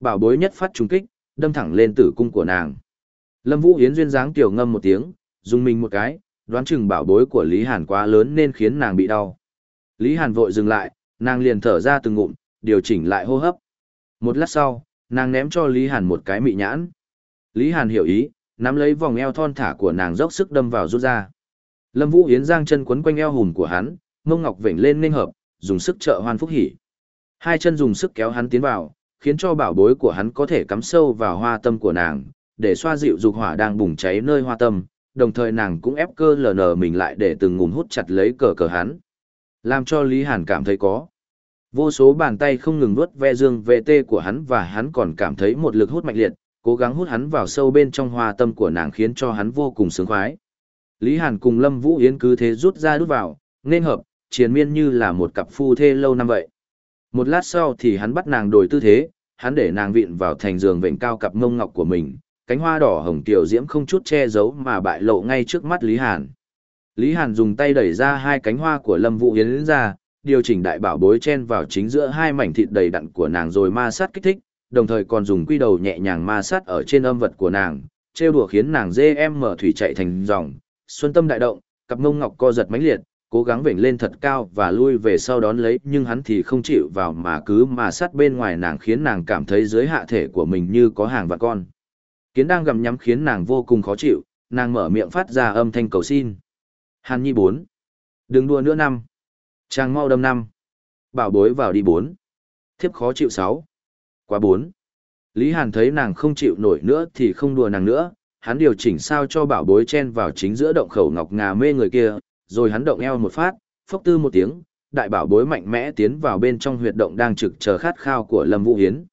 Bảo bối nhất phát trùng kích, đâm thẳng lên tử cung của nàng. Lâm Vũ Yến duyên dáng tiểu ngâm một tiếng, dùng mình một cái, đoán chừng bảo bối của Lý Hàn quá lớn nên khiến nàng bị đau. Lý Hàn vội dừng lại, nàng liền thở ra từng ngụm, điều chỉnh lại hô hấp. Một lát sau, nàng ném cho Lý Hàn một cái mị nhãn. Lý Hàn hiểu ý, nắm lấy vòng eo thon thả của nàng dốc sức đâm vào rút ra. Lâm Vũ Yến giang chân quấn quanh eo hùn của hắn, mông ngọc vểnh lên nên hợp, dùng sức trợ hoan phúc hỉ. Hai chân dùng sức kéo hắn tiến vào, khiến cho bảo bối của hắn có thể cắm sâu vào hoa tâm của nàng, để xoa dịu dục hỏa đang bùng cháy nơi hoa tâm, đồng thời nàng cũng ép cơ lờ nờ mình lại để từng ngụm hút chặt lấy cờ cờ hắn. Làm cho Lý Hàn cảm thấy có. Vô số bàn tay không ngừng nuốt ve dương VT của hắn và hắn còn cảm thấy một lực hút mạnh liệt, cố gắng hút hắn vào sâu bên trong hoa tâm của nàng khiến cho hắn vô cùng sướng khoái. Lý Hàn cùng Lâm Vũ Yến cứ thế rút ra đút vào, nên hợp, triền miên như là một cặp phu thê lâu năm vậy. Một lát sau thì hắn bắt nàng đổi tư thế, hắn để nàng vịn vào thành giường vệnh cao cặp mông ngọc của mình, cánh hoa đỏ hồng tiểu diễm không chút che giấu mà bại lộ ngay trước mắt Lý Hàn. Lý Hàn dùng tay đẩy ra hai cánh hoa của Lâm Vũ Yến ra, điều chỉnh đại bảo bối chen vào chính giữa hai mảnh thịt đầy đặn của nàng rồi ma sát kích thích, đồng thời còn dùng quy đầu nhẹ nhàng ma sát ở trên âm vật của nàng, trêu đùa khiến nàng dê em mở thủy chạy thành dòng, xuân tâm đại động, cặp mông ngọc co giật mãnh liệt, cố gắng vểnh lên thật cao và lui về sau đón lấy nhưng hắn thì không chịu vào mà cứ mà sát bên ngoài nàng khiến nàng cảm thấy dưới hạ thể của mình như có hàng vạn con. Kiến đang gầm nhắm khiến nàng vô cùng khó chịu, nàng mở miệng phát ra âm thanh cầu xin. Hàn Nhi bốn, Đừng đua nữa năm. Chàng mau đâm năm. Bảo bối vào đi bốn. Thiếp khó chịu sáu. Quá bốn. Lý Hàn thấy nàng không chịu nổi nữa thì không đùa nàng nữa, hắn điều chỉnh sao cho bảo bối chen vào chính giữa động khẩu ngọc ngà mê người kia, rồi hắn động eo một phát, phốc tư một tiếng, đại bảo bối mạnh mẽ tiến vào bên trong huyệt động đang trực chờ khát khao của Lâm Vũ Hiến.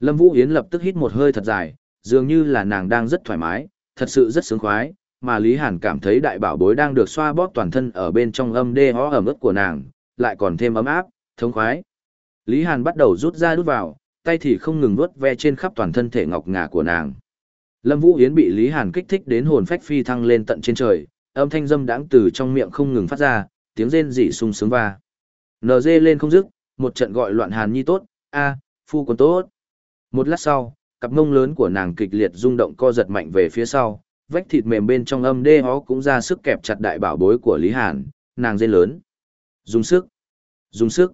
Lâm Vũ Hiến lập tức hít một hơi thật dài, dường như là nàng đang rất thoải mái, thật sự rất sướng khoái, mà Lý Hàn cảm thấy đại bảo bối đang được xoa bóp toàn thân ở bên trong âm đê hó ẩm ướt của nàng, lại còn thêm ấm áp, thống khoái. Lý Hàn bắt đầu rút ra đút vào, tay thì không ngừng vuốt ve trên khắp toàn thân thể ngọc ngà của nàng. Lâm Vũ Yến bị Lý Hàn kích thích đến hồn phách phi thăng lên tận trên trời, âm thanh dâm đãng từ trong miệng không ngừng phát ra, tiếng rên rỉ sung sướng va. NG lên không dứt, một trận gọi loạn Hàn Nhi tốt, a, phu quân tốt. Một lát sau, cặp mông lớn của nàng kịch liệt rung động co giật mạnh về phía sau, vách thịt mềm bên trong âm đê hó cũng ra sức kẹp chặt đại bảo bối của Lý Hàn, nàng dê lớn. Dùng sức, dùng sức,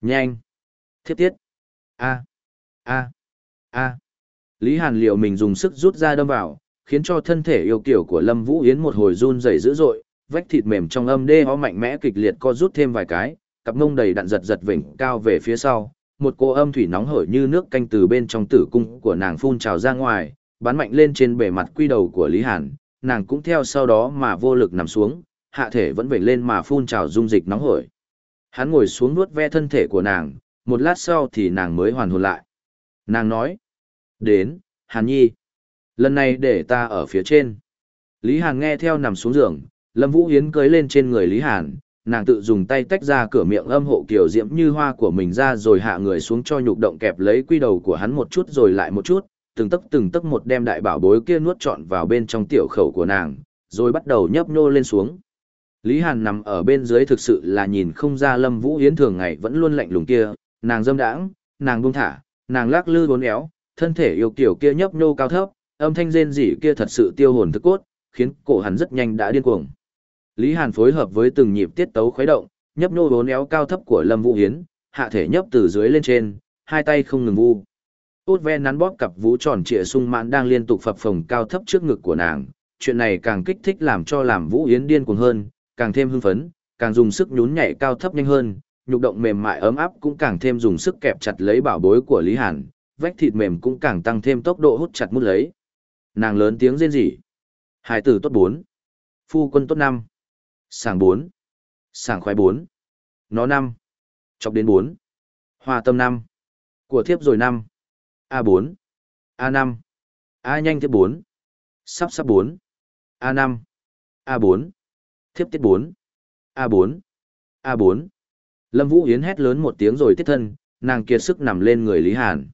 nhanh, thiết tiết, a, a, a. Lý Hàn liệu mình dùng sức rút ra đâm vào, khiến cho thân thể yêu kiểu của Lâm Vũ Yến một hồi run rẩy dữ dội, vách thịt mềm trong âm đê hó mạnh mẽ kịch liệt co rút thêm vài cái, cặp mông đầy đặn giật giật vểnh cao về phía sau, một cô âm thủy nóng hổi như nước canh từ bên trong tử cung của nàng phun trào ra ngoài, bắn mạnh lên trên bề mặt quy đầu của Lý Hàn, nàng cũng theo sau đó mà vô lực nằm xuống, hạ thể vẫn vểnh lên mà phun trào dung dịch nóng hổi. Hắn ngồi xuống nuốt ve thân thể của nàng, một lát sau thì nàng mới hoàn hồn lại. Nàng nói, đến, Hàn Nhi. Lần này để ta ở phía trên. Lý Hàn nghe theo nằm xuống giường, Lâm Vũ Hiến cưới lên trên người Lý Hàn, nàng tự dùng tay tách ra cửa miệng âm hộ kiểu diễm như hoa của mình ra rồi hạ người xuống cho nhục động kẹp lấy quy đầu của hắn một chút rồi lại một chút, từng tấc từng tấc một đem đại bảo bối kia nuốt trọn vào bên trong tiểu khẩu của nàng, rồi bắt đầu nhấp nhô lên xuống. Lý Hàn nằm ở bên dưới thực sự là nhìn không ra Lâm Vũ Yến thường ngày vẫn luôn lạnh lùng kia, nàng dâm đãng, nàng buông thả, nàng lắc lư bốn éo, thân thể yêu kiểu kia nhấp nhô cao thấp, âm thanh rên rỉ kia thật sự tiêu hồn thức cốt, khiến cổ hắn rất nhanh đã điên cuồng. Lý Hàn phối hợp với từng nhịp tiết tấu khuấy động, nhấp nhô bốn éo cao thấp của Lâm Vũ Yến hạ thể nhấp từ dưới lên trên, hai tay không ngừng vu. Út ve nắn bóp cặp vú tròn trịa sung mãn đang liên tục phập phồng cao thấp trước ngực của nàng, chuyện này càng kích thích làm cho làm Vũ Yến điên cuồng hơn, càng thêm hưng phấn, càng dùng sức nhún nhảy cao thấp nhanh hơn, nhục động mềm mại ấm áp cũng càng thêm dùng sức kẹp chặt lấy bảo bối của Lý Hàn, vách thịt mềm cũng càng tăng thêm tốc độ hút chặt mút lấy. Nàng lớn tiếng rên rỉ. Hải tử tốt bốn, Phu quân tốt năm, Sảng bốn, Sảng khoái bốn, Nó năm, Chọc đến bốn, Hoa tâm năm, Của thiếp rồi năm, a bốn, a năm, A nhanh thiếp bốn, Sắp sắp bốn, a năm, a bốn, Thiếp tiết bốn, a bốn, a bốn. Lâm Vũ Yến hét lớn một tiếng rồi tiết thân, nàng kiệt sức nằm lên người Lý Hàn.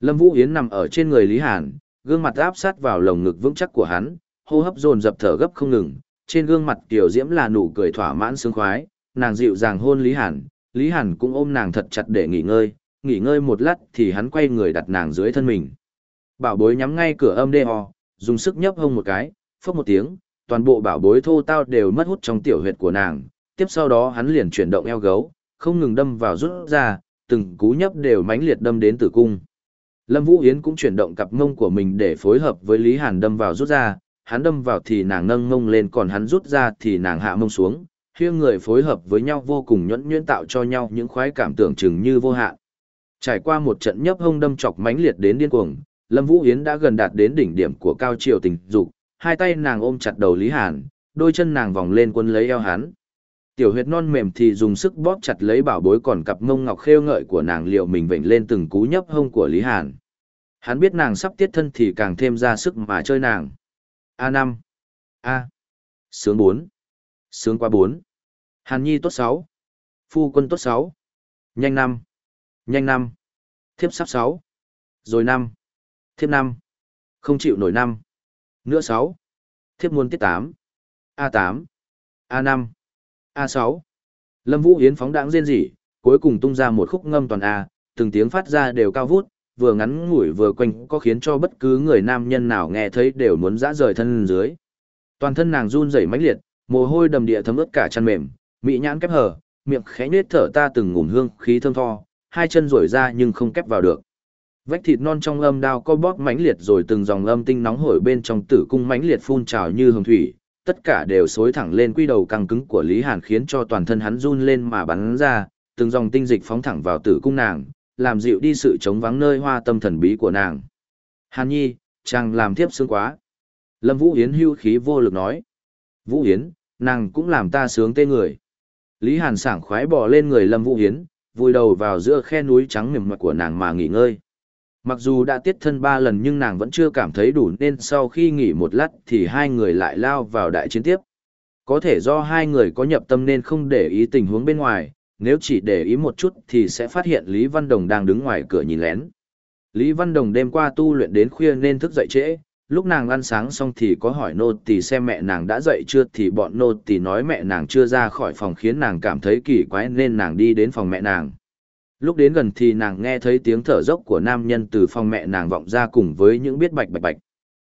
Lâm Vũ Yến nằm ở trên người Lý Hàn, gương mặt áp sát vào lồng ngực vững chắc của hắn, hô hấp dồn dập thở gấp không ngừng, trên gương mặt tiểu diễm là nụ cười thỏa mãn sướng khoái, nàng dịu dàng hôn Lý Hàn, Lý Hàn cũng ôm nàng thật chặt để nghỉ ngơi, nghỉ ngơi một lát thì hắn quay người đặt nàng dưới thân mình. Bảo bối nhắm ngay cửa âm đê ho, dùng sức nhấp hông một cái, phốc một tiếng, toàn bộ bảo bối thô tao đều mất hút trong tiểu huyệt của nàng, tiếp sau đó hắn liền chuyển động eo gấu, không ngừng đâm vào rút ra, từng cú nhấp đều mãnh liệt đâm đến tử cung. Lâm Vũ Yến cũng chuyển động cặp mông của mình để phối hợp với Lý Hàn đâm vào rút ra, hắn đâm vào thì nàng nâng mông lên còn hắn rút ra thì nàng hạ mông xuống, hai người phối hợp với nhau vô cùng nhuyễn nhuyễn tạo cho nhau những khoái cảm tưởng chừng như vô hạn. Trải qua một trận nhấp hông đâm chọc mãnh liệt đến điên cuồng, Lâm Vũ Yến đã gần đạt đến đỉnh điểm của cao triều tình dục, hai tay nàng ôm chặt đầu Lý Hàn, đôi chân nàng vòng lên quân lấy eo hắn. Tiểu huyệt non mềm thì dùng sức bóp chặt lấy bảo bối còn cặp mông ngọc khêu ngợi của nàng liệu mình vểnh lên từng cú nhấp hông của Lý Hàn. Hắn biết nàng sắp tiết thân thì càng thêm ra sức mà chơi nàng. a năm A. Sướng 4. Sướng qua bốn Hàn Nhi tốt sáu Phu quân tốt sáu Nhanh năm Nhanh năm. Thiếp sắp sáu. Rồi năm. Thiếp năm. Không chịu nổi năm. Nữa sáu. Thiếp muôn tiết tám. A tám. A năm. A sáu. Lâm Vũ Yến phóng đãng rên rỉ, cuối cùng tung ra một khúc ngâm toàn A, từng tiếng phát ra đều cao vút, vừa ngắn ngủi vừa quanh có khiến cho bất cứ người nam nhân nào nghe thấy đều muốn dã rời thân dưới. Toàn thân nàng run rẩy mãnh liệt, mồ hôi đầm địa thấm ướt cả chân mềm, mị nhãn kép hở, miệng khẽ nhếch thở ta từng ngụm hương khí thơm tho, hai chân rỗi ra nhưng không kép vào được. Vách thịt non trong âm đao co bóp mãnh liệt rồi từng dòng âm tinh nóng hổi bên trong tử cung mãnh liệt phun trào như hồng thủy, tất cả đều xối thẳng lên quy đầu căng cứng của Lý Hàn khiến cho toàn thân hắn run lên mà bắn ra, từng dòng tinh dịch phóng thẳng vào tử cung nàng, làm dịu đi sự chống vắng nơi hoa tâm thần bí của nàng. Hàn Nhi, chàng làm thiếp sướng quá. Lâm Vũ Yến hưu khí vô lực nói. Vũ Yến, nàng cũng làm ta sướng tê người. Lý Hàn sảng khoái bò lên người Lâm Vũ Yến, vùi đầu vào giữa khe núi trắng mềm mại của nàng mà nghỉ ngơi. Mặc dù đã tiết thân ba lần nhưng nàng vẫn chưa cảm thấy đủ nên sau khi nghỉ một lát thì hai người lại lao vào đại chiến tiếp. Có thể do hai người có nhập tâm nên không để ý tình huống bên ngoài, nếu chỉ để ý một chút thì sẽ phát hiện Lý Văn Đồng đang đứng ngoài cửa nhìn lén. Lý Văn Đồng đêm qua tu luyện đến khuya nên thức dậy trễ, lúc nàng ăn sáng xong thì có hỏi nô tỳ xem mẹ nàng đã dậy chưa, thì bọn nô tỳ nói mẹ nàng chưa ra khỏi phòng khiến nàng cảm thấy kỳ quái nên nàng đi đến phòng mẹ nàng. Lúc đến gần thì nàng nghe thấy tiếng thở dốc của nam nhân từ phòng mẹ nàng vọng ra cùng với những biết bạch bạch bạch.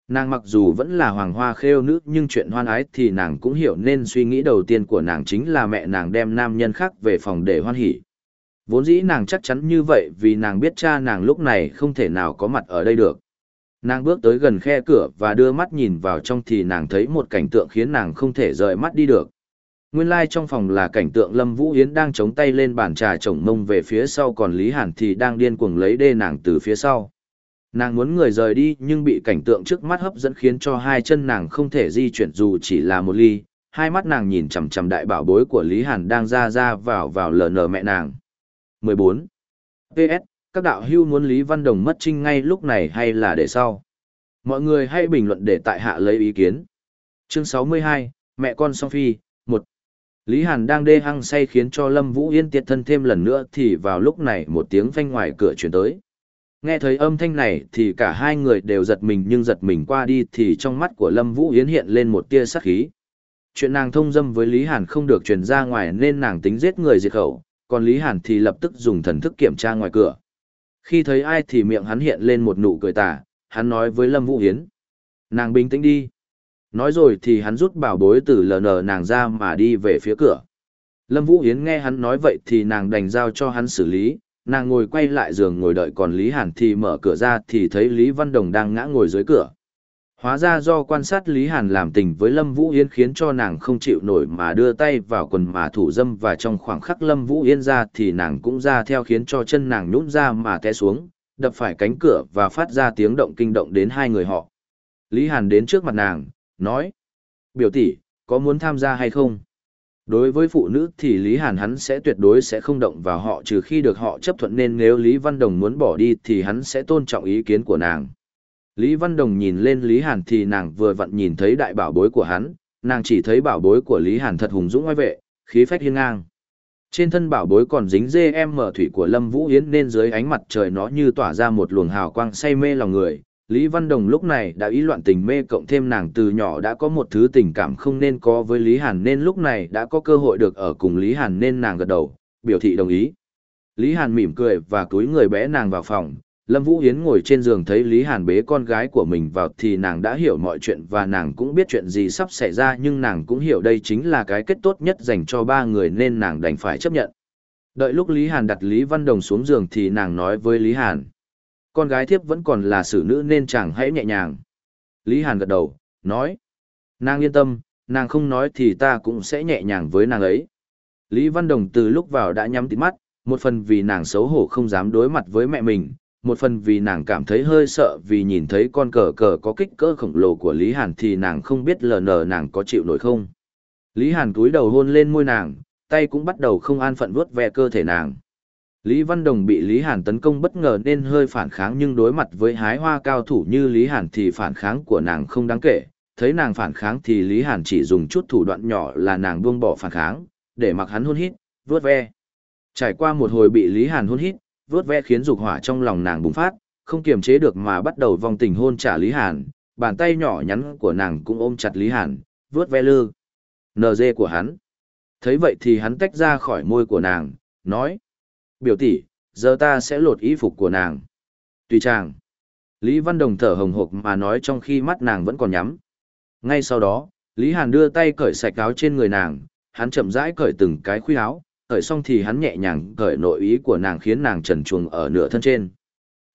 Nàng mặc dù vẫn là hoàng hoa khêu nữ nhưng chuyện hoan ái thì nàng cũng hiểu nên suy nghĩ đầu tiên của nàng chính là mẹ nàng đem nam nhân khác về phòng để hoan hỉ. Vốn dĩ nàng chắc chắn như vậy vì nàng biết cha nàng lúc này không thể nào có mặt ở đây được. Nàng bước tới gần khe cửa và đưa mắt nhìn vào trong thì nàng thấy một cảnh tượng khiến nàng không thể rời mắt đi được. Nguyên lai like trong phòng là cảnh tượng Lâm Vũ Yến đang chống tay lên bàn trà chồng mông về phía sau còn Lý Hàn thì đang điên cuồng lấy đê nàng từ phía sau. Nàng muốn người rời đi nhưng bị cảnh tượng trước mắt hấp dẫn khiến cho hai chân nàng không thể di chuyển dù chỉ là một ly, hai mắt nàng nhìn chằm chằm đại bảo bối của Lý Hàn đang ra ra vào vào lờ nờ mẹ nàng. 14. PS, các đạo hưu muốn Lý Văn Đồng mất trinh ngay lúc này hay là để sau? Mọi người hãy bình luận để tại hạ lấy ý kiến. Chương 62, mẹ con song phi, 1. Lý Hàn đang đê hăng say khiến cho Lâm Vũ Yên tiệt thân thêm lần nữa thì vào lúc này một tiếng phanh ngoài cửa chuyển tới. Nghe thấy âm thanh này thì cả hai người đều giật mình nhưng giật mình qua đi thì trong mắt của Lâm Vũ Yến hiện lên một tia sắc khí. Chuyện nàng thông dâm với Lý Hàn không được truyền ra ngoài nên nàng tính giết người diệt khẩu, còn Lý Hàn thì lập tức dùng thần thức kiểm tra ngoài cửa. Khi thấy ai thì miệng hắn hiện lên một nụ cười tà, hắn nói với Lâm Vũ Hiến: Nàng bình tĩnh đi. Nói rồi thì hắn rút bảo bối từ LN nàng ra mà đi về phía cửa. Lâm Vũ Hiến nghe hắn nói vậy thì nàng đành giao cho hắn xử lý, nàng ngồi quay lại giường ngồi đợi còn Lý Hàn thì mở cửa ra thì thấy Lý Văn Đồng đang ngã ngồi dưới cửa. Hóa ra do quan sát Lý Hàn làm tình với Lâm Vũ Yên khiến cho nàng không chịu nổi mà đưa tay vào quần mà thủ dâm và trong khoảng khắc Lâm Vũ Yên ra thì nàng cũng ra theo khiến cho chân nàng nhũn ra mà té xuống, đập phải cánh cửa và phát ra tiếng động kinh động đến hai người họ. Lý Hàn đến trước mặt nàng, nói, biểu tỷ, có muốn tham gia hay không? Đối với phụ nữ thì Lý Hàn hắn sẽ tuyệt đối sẽ không động vào họ trừ khi được họ chấp thuận nên nếu Lý Văn Đồng muốn bỏ đi thì hắn sẽ tôn trọng ý kiến của nàng. Lý Văn Đồng nhìn lên Lý Hàn thì nàng vừa vặn nhìn thấy đại bảo bối của hắn, nàng chỉ thấy bảo bối của Lý Hàn thật hùng dũng oai vệ, khí phách hiên ngang. Trên thân bảo bối còn dính dê em mở thủy của Lâm Vũ Yến nên dưới ánh mặt trời nó như tỏa ra một luồng hào quang say mê lòng người, Lý Văn Đồng lúc này đã ý loạn tình mê cộng thêm nàng từ nhỏ đã có một thứ tình cảm không nên có với Lý Hàn nên lúc này đã có cơ hội được ở cùng Lý Hàn nên nàng gật đầu, biểu thị đồng ý. Lý Hàn mỉm cười và túi người bé nàng vào phòng, Lâm Vũ Hiến ngồi trên giường thấy Lý Hàn bế con gái của mình vào thì nàng đã hiểu mọi chuyện và nàng cũng biết chuyện gì sắp xảy ra nhưng nàng cũng hiểu đây chính là cái kết tốt nhất dành cho ba người nên nàng đành phải chấp nhận. Đợi lúc Lý Hàn đặt Lý Văn Đồng xuống giường thì nàng nói với Lý Hàn con gái thiếp vẫn còn là xử nữ nên chàng hãy nhẹ nhàng. Lý Hàn gật đầu, nói. Nàng yên tâm, nàng không nói thì ta cũng sẽ nhẹ nhàng với nàng ấy. Lý Văn Đồng từ lúc vào đã nhắm tít mắt, một phần vì nàng xấu hổ không dám đối mặt với mẹ mình, một phần vì nàng cảm thấy hơi sợ vì nhìn thấy con cờ cờ có kích cỡ khổng lồ của Lý Hàn thì nàng không biết lờ nờ nàng có chịu nổi không. Lý Hàn cúi đầu hôn lên môi nàng, tay cũng bắt đầu không an phận vuốt ve cơ thể nàng. Lý Văn Đồng bị Lý Hàn tấn công bất ngờ nên hơi phản kháng nhưng đối mặt với hái hoa cao thủ như Lý Hàn thì phản kháng của nàng không đáng kể. Thấy nàng phản kháng thì Lý Hàn chỉ dùng chút thủ đoạn nhỏ là nàng buông bỏ phản kháng, để mặc hắn hôn hít, vuốt ve. Trải qua một hồi bị Lý Hàn hôn hít, vớt ve khiến dục hỏa trong lòng nàng bùng phát, không kiềm chế được mà bắt đầu vòng tình hôn trả Lý Hàn, bàn tay nhỏ nhắn của nàng cũng ôm chặt Lý Hàn, vớt ve lư. NG của hắn. Thấy vậy thì hắn tách ra khỏi môi của nàng, nói biểu tỷ giờ ta sẽ lột y phục của nàng. Tùy chàng. Lý văn đồng thở hồng hộc mà nói trong khi mắt nàng vẫn còn nhắm. Ngay sau đó lý hàn đưa tay cởi sạch áo trên người nàng hắn chậm rãi cởi từng cái khuy áo khởi xong thì hắn nhẹ nhàng cởi nội ý của nàng khiến nàng trần truồng ở nửa thân trên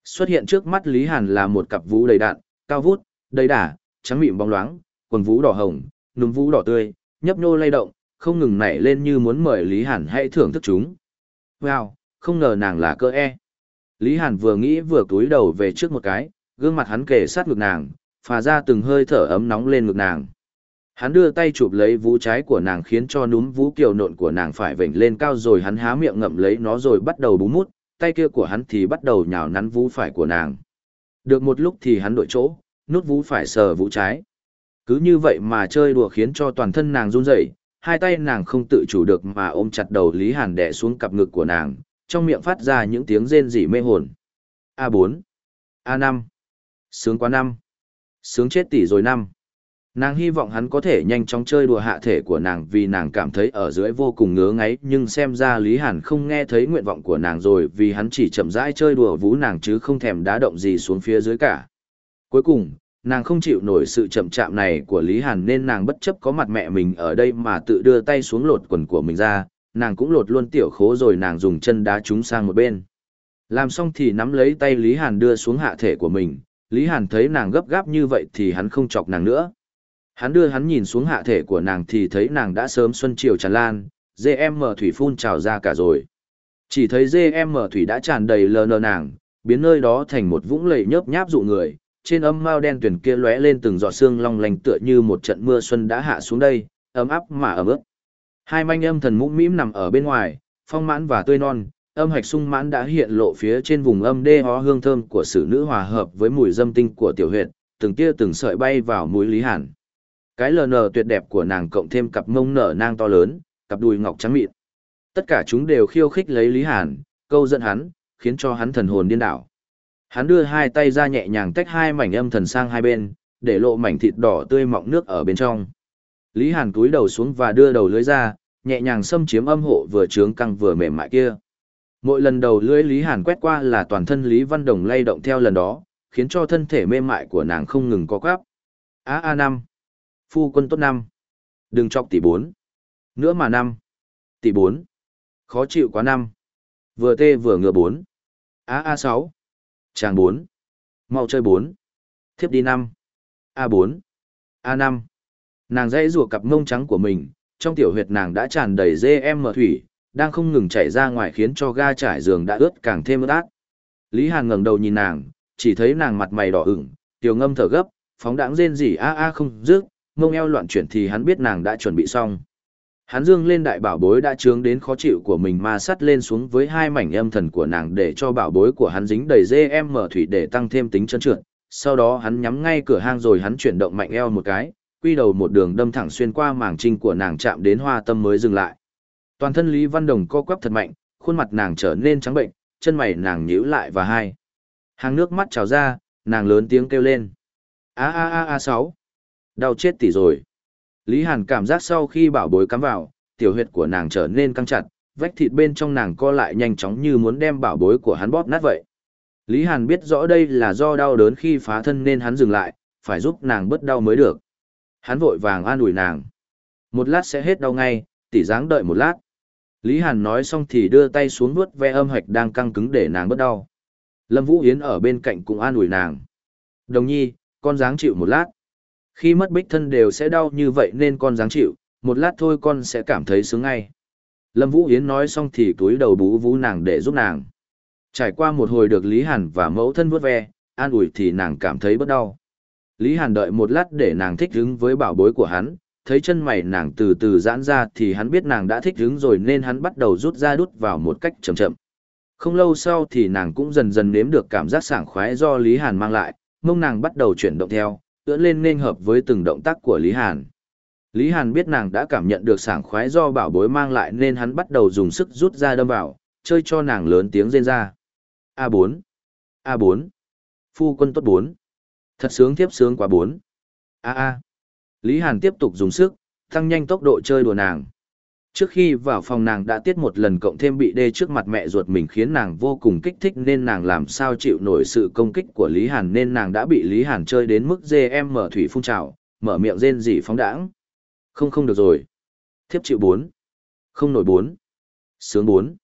xuất hiện trước mắt lý hàn là một cặp vú đầy đạn cao vút đầy đà trắng mịn bóng loáng quần vú đỏ hồng núm vú đỏ tươi nhấp nhô lay động không ngừng nảy lên như muốn mời lý hàn hãy thưởng thức chúng wow không ngờ nàng là cơ e. Lý Hàn vừa nghĩ vừa cúi đầu về trước một cái, gương mặt hắn kề sát ngực nàng, phà ra từng hơi thở ấm nóng lên ngực nàng. Hắn đưa tay chụp lấy vú trái của nàng khiến cho núm vú kiều nộn của nàng phải vểnh lên cao rồi hắn há miệng ngậm lấy nó rồi bắt đầu bú mút, tay kia của hắn thì bắt đầu nhào nắn vú phải của nàng. Được một lúc thì hắn đổi chỗ, nút vú phải sờ vú trái. Cứ như vậy mà chơi đùa khiến cho toàn thân nàng run rẩy, hai tay nàng không tự chủ được mà ôm chặt đầu Lý Hàn đè xuống cặp ngực của nàng, trong miệng phát ra những tiếng rên rỉ mê hồn. A4, A5, sướng quá năm, sướng chết tỷ rồi năm. Nàng hy vọng hắn có thể nhanh chóng chơi đùa hạ thể của nàng vì nàng cảm thấy ở dưới vô cùng ngứa ngáy nhưng xem ra Lý Hàn không nghe thấy nguyện vọng của nàng rồi vì hắn chỉ chậm rãi chơi đùa vú nàng chứ không thèm đá động gì xuống phía dưới cả. Cuối cùng, nàng không chịu nổi sự chậm chạm này của Lý Hàn nên nàng bất chấp có mặt mẹ mình ở đây mà tự đưa tay xuống lột quần của mình ra, nàng cũng lột luôn tiểu khố rồi nàng dùng chân đá chúng sang một bên. Làm xong thì nắm lấy tay Lý Hàn đưa xuống hạ thể của mình, Lý Hàn thấy nàng gấp gáp như vậy thì hắn không chọc nàng nữa. Hắn đưa hắn nhìn xuống hạ thể của nàng thì thấy nàng đã sớm xuân chiều tràn lan, GM thủy phun trào ra cả rồi. Chỉ thấy GM thủy đã tràn đầy lờ nờ nàng, biến nơi đó thành một vũng lầy nhớp nháp dụ người, trên âm mao đen tuyển kia lóe lên từng giọt xương long lanh tựa như một trận mưa xuân đã hạ xuống đây, ấm áp mà ấm ướt. Hai manh âm thần mũm mĩm nằm ở bên ngoài, phong mãn và tươi non, âm hạch sung mãn đã hiện lộ phía trên vùng âm đê hó hương thơm của sử nữ hòa hợp với mùi dâm tinh của tiểu huyệt, từng tia từng sợi bay vào mũi Lý Hàn. Cái lờ nờ tuyệt đẹp của nàng cộng thêm cặp mông nở nang to lớn, cặp đùi ngọc trắng mịn. Tất cả chúng đều khiêu khích lấy Lý Hàn, câu dẫn hắn, khiến cho hắn thần hồn điên đảo. Hắn đưa hai tay ra nhẹ nhàng tách hai mảnh âm thần sang hai bên, để lộ mảnh thịt đỏ tươi mọng nước ở bên trong. Lý Hàn cúi đầu xuống và đưa đầu lưới ra, nhẹ nhàng xâm chiếm âm hộ vừa trướng căng vừa mềm mại kia. Mỗi lần đầu lưới Lý Hàn quét qua là toàn thân Lý Văn Đồng lay động theo lần đó, khiến cho thân thể mềm mại của nàng không ngừng co quắp. A A năm, phu quân tốt năm, đừng chọc tỷ bốn, nữa mà năm, tỷ bốn, khó chịu quá năm, vừa tê vừa ngựa bốn, A A sáu, chàng bốn, mau chơi bốn, thiếp đi năm, A bốn, A năm, nàng dãy rùa cặp mông trắng của mình, trong tiểu huyệt nàng đã tràn đầy dê em mở thủy, đang không ngừng chảy ra ngoài khiến cho ga trải giường đã ướt càng thêm ướt át. Lý Hàn ngẩng đầu nhìn nàng, chỉ thấy nàng mặt mày đỏ ửng, tiểu ngâm thở gấp, phóng đãng rên rỉ a a không dứt, mông eo loạn chuyển thì hắn biết nàng đã chuẩn bị xong. Hắn dương lên đại bảo bối đã trướng đến khó chịu của mình mà sắt lên xuống với hai mảnh âm thần của nàng để cho bảo bối của hắn dính đầy dê em mở thủy để tăng thêm tính chân trượt. Sau đó hắn nhắm ngay cửa hang rồi hắn chuyển động mạnh eo một cái, quy đầu một đường đâm thẳng xuyên qua màng trinh của nàng chạm đến hoa tâm mới dừng lại. Toàn thân Lý Văn Đồng co quắp thật mạnh, khuôn mặt nàng trở nên trắng bệnh, chân mày nàng nhíu lại và hai. Hàng nước mắt trào ra, nàng lớn tiếng kêu lên. A a a a sáu. Đau chết tỷ rồi. Lý Hàn cảm giác sau khi bảo bối cắm vào, tiểu huyệt của nàng trở nên căng chặt, vách thịt bên trong nàng co lại nhanh chóng như muốn đem bảo bối của hắn bóp nát vậy. Lý Hàn biết rõ đây là do đau đớn khi phá thân nên hắn dừng lại, phải giúp nàng bớt đau mới được. Hắn vội vàng an ủi nàng. Một lát sẽ hết đau ngay, tỷ dáng đợi một lát. Lý Hàn nói xong thì đưa tay xuống vuốt ve âm hạch đang căng cứng để nàng bớt đau. Lâm Vũ Yến ở bên cạnh cũng an ủi nàng. Đồng nhi, con dáng chịu một lát. Khi mất bích thân đều sẽ đau như vậy nên con dáng chịu, một lát thôi con sẽ cảm thấy sướng ngay. Lâm Vũ Yến nói xong thì túi đầu bú vú nàng để giúp nàng. Trải qua một hồi được Lý Hàn và mẫu thân vuốt ve, an ủi thì nàng cảm thấy bớt đau. Lý Hàn đợi một lát để nàng thích hứng với bảo bối của hắn, thấy chân mày nàng từ từ giãn ra thì hắn biết nàng đã thích hứng rồi nên hắn bắt đầu rút ra đút vào một cách chậm chậm. Không lâu sau thì nàng cũng dần dần nếm được cảm giác sảng khoái do Lý Hàn mang lại, mông nàng bắt đầu chuyển động theo, ưỡn lên nên hợp với từng động tác của Lý Hàn. Lý Hàn biết nàng đã cảm nhận được sảng khoái do bảo bối mang lại nên hắn bắt đầu dùng sức rút ra đâm vào, chơi cho nàng lớn tiếng rên ra. A4, A4, phu quân tốt 4, thật sướng tiếp sướng quá 4, A A. Lý Hàn tiếp tục dùng sức, tăng nhanh tốc độ chơi đùa nàng. Trước khi vào phòng nàng đã tiết một lần cộng thêm bị đê trước mặt mẹ ruột mình khiến nàng vô cùng kích thích nên nàng làm sao chịu nổi sự công kích của Lý Hàn nên nàng đã bị Lý Hàn chơi đến mức dê em mở thủy phun trào, mở miệng rên rỉ phóng đãng. Không không được rồi. Thiếp chịu bốn. Không nổi bốn. Sướng bốn.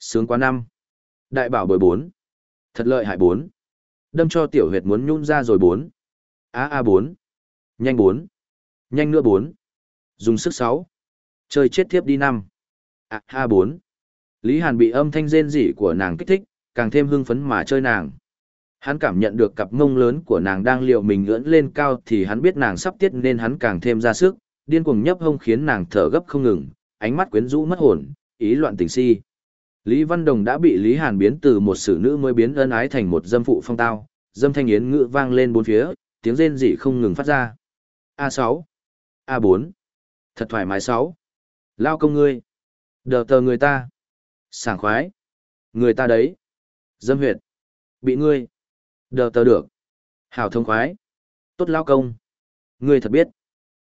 Sướng quá năm. Đại bảo bồi bốn. Thật lợi hại bốn. Đâm cho tiểu huyệt muốn nhun ra rồi bốn. A A bốn. Nhanh bốn. Nhanh nữa bốn. Dùng sức sáu. Chơi chết thiếp đi năm. À ha bốn. Lý Hàn bị âm thanh rên rỉ của nàng kích thích, càng thêm hưng phấn mà chơi nàng. Hắn cảm nhận được cặp mông lớn của nàng đang liệu mình ưỡn lên cao thì hắn biết nàng sắp tiết nên hắn càng thêm ra sức, điên cuồng nhấp hông khiến nàng thở gấp không ngừng, ánh mắt quyến rũ mất hồn, ý loạn tình si. Lý Văn Đồng đã bị Lý Hàn biến từ một xử nữ mới biến ân ái thành một dâm phụ phong tao, dâm thanh yến ngựa vang lên bốn phía, tiếng rên rỉ không ngừng phát ra. A6, A4, thật thoải mái 6. Lao công ngươi. Đờ tờ người ta. Sảng khoái. Người ta đấy. Dâm huyệt. Bị ngươi. Đờ tờ được. Hảo thông khoái. Tốt lao công. Ngươi thật biết.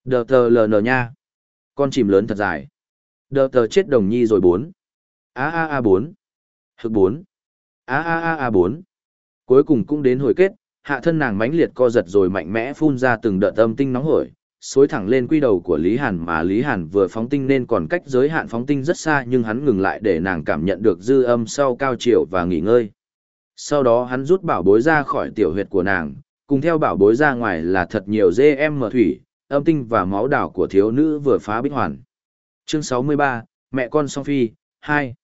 Đờ tờ ln nha. Con chìm lớn thật dài. Đờ tờ chết đồng nhi rồi bốn. A a a bốn. Hực bốn. A a a a bốn. Cuối cùng cũng đến hồi kết, hạ thân nàng mãnh liệt co giật rồi mạnh mẽ phun ra từng đợt âm tinh nóng hổi, xối thẳng lên quy đầu của Lý Hàn mà Lý Hàn vừa phóng tinh nên còn cách giới hạn phóng tinh rất xa nhưng hắn ngừng lại để nàng cảm nhận được dư âm sau cao chiều và nghỉ ngơi. Sau đó hắn rút bảo bối ra khỏi tiểu huyệt của nàng, cùng theo bảo bối ra ngoài là thật nhiều dê em mở thủy, âm tinh và máu đảo của thiếu nữ vừa phá bích hoàn. Chương 63, Mẹ con song phi, 2.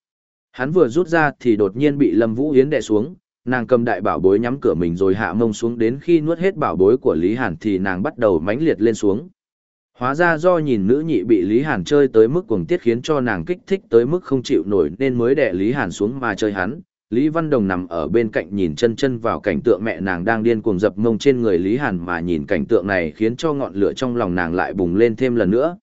Hắn vừa rút ra thì đột nhiên bị Lâm Vũ Yến đè xuống, nàng cầm đại bảo bối nhắm cửa mình rồi hạ mông xuống đến khi nuốt hết bảo bối của Lý Hàn thì nàng bắt đầu mãnh liệt lên xuống. Hóa ra do nhìn nữ nhị bị Lý Hàn chơi tới mức cuồng tiết khiến cho nàng kích thích tới mức không chịu nổi nên mới đè Lý Hàn xuống mà chơi hắn. Lý Văn Đồng nằm ở bên cạnh nhìn chân chân vào cảnh tượng mẹ nàng đang điên cuồng dập mông trên người Lý Hàn mà nhìn cảnh tượng này khiến cho ngọn lửa trong lòng nàng lại bùng lên thêm lần nữa.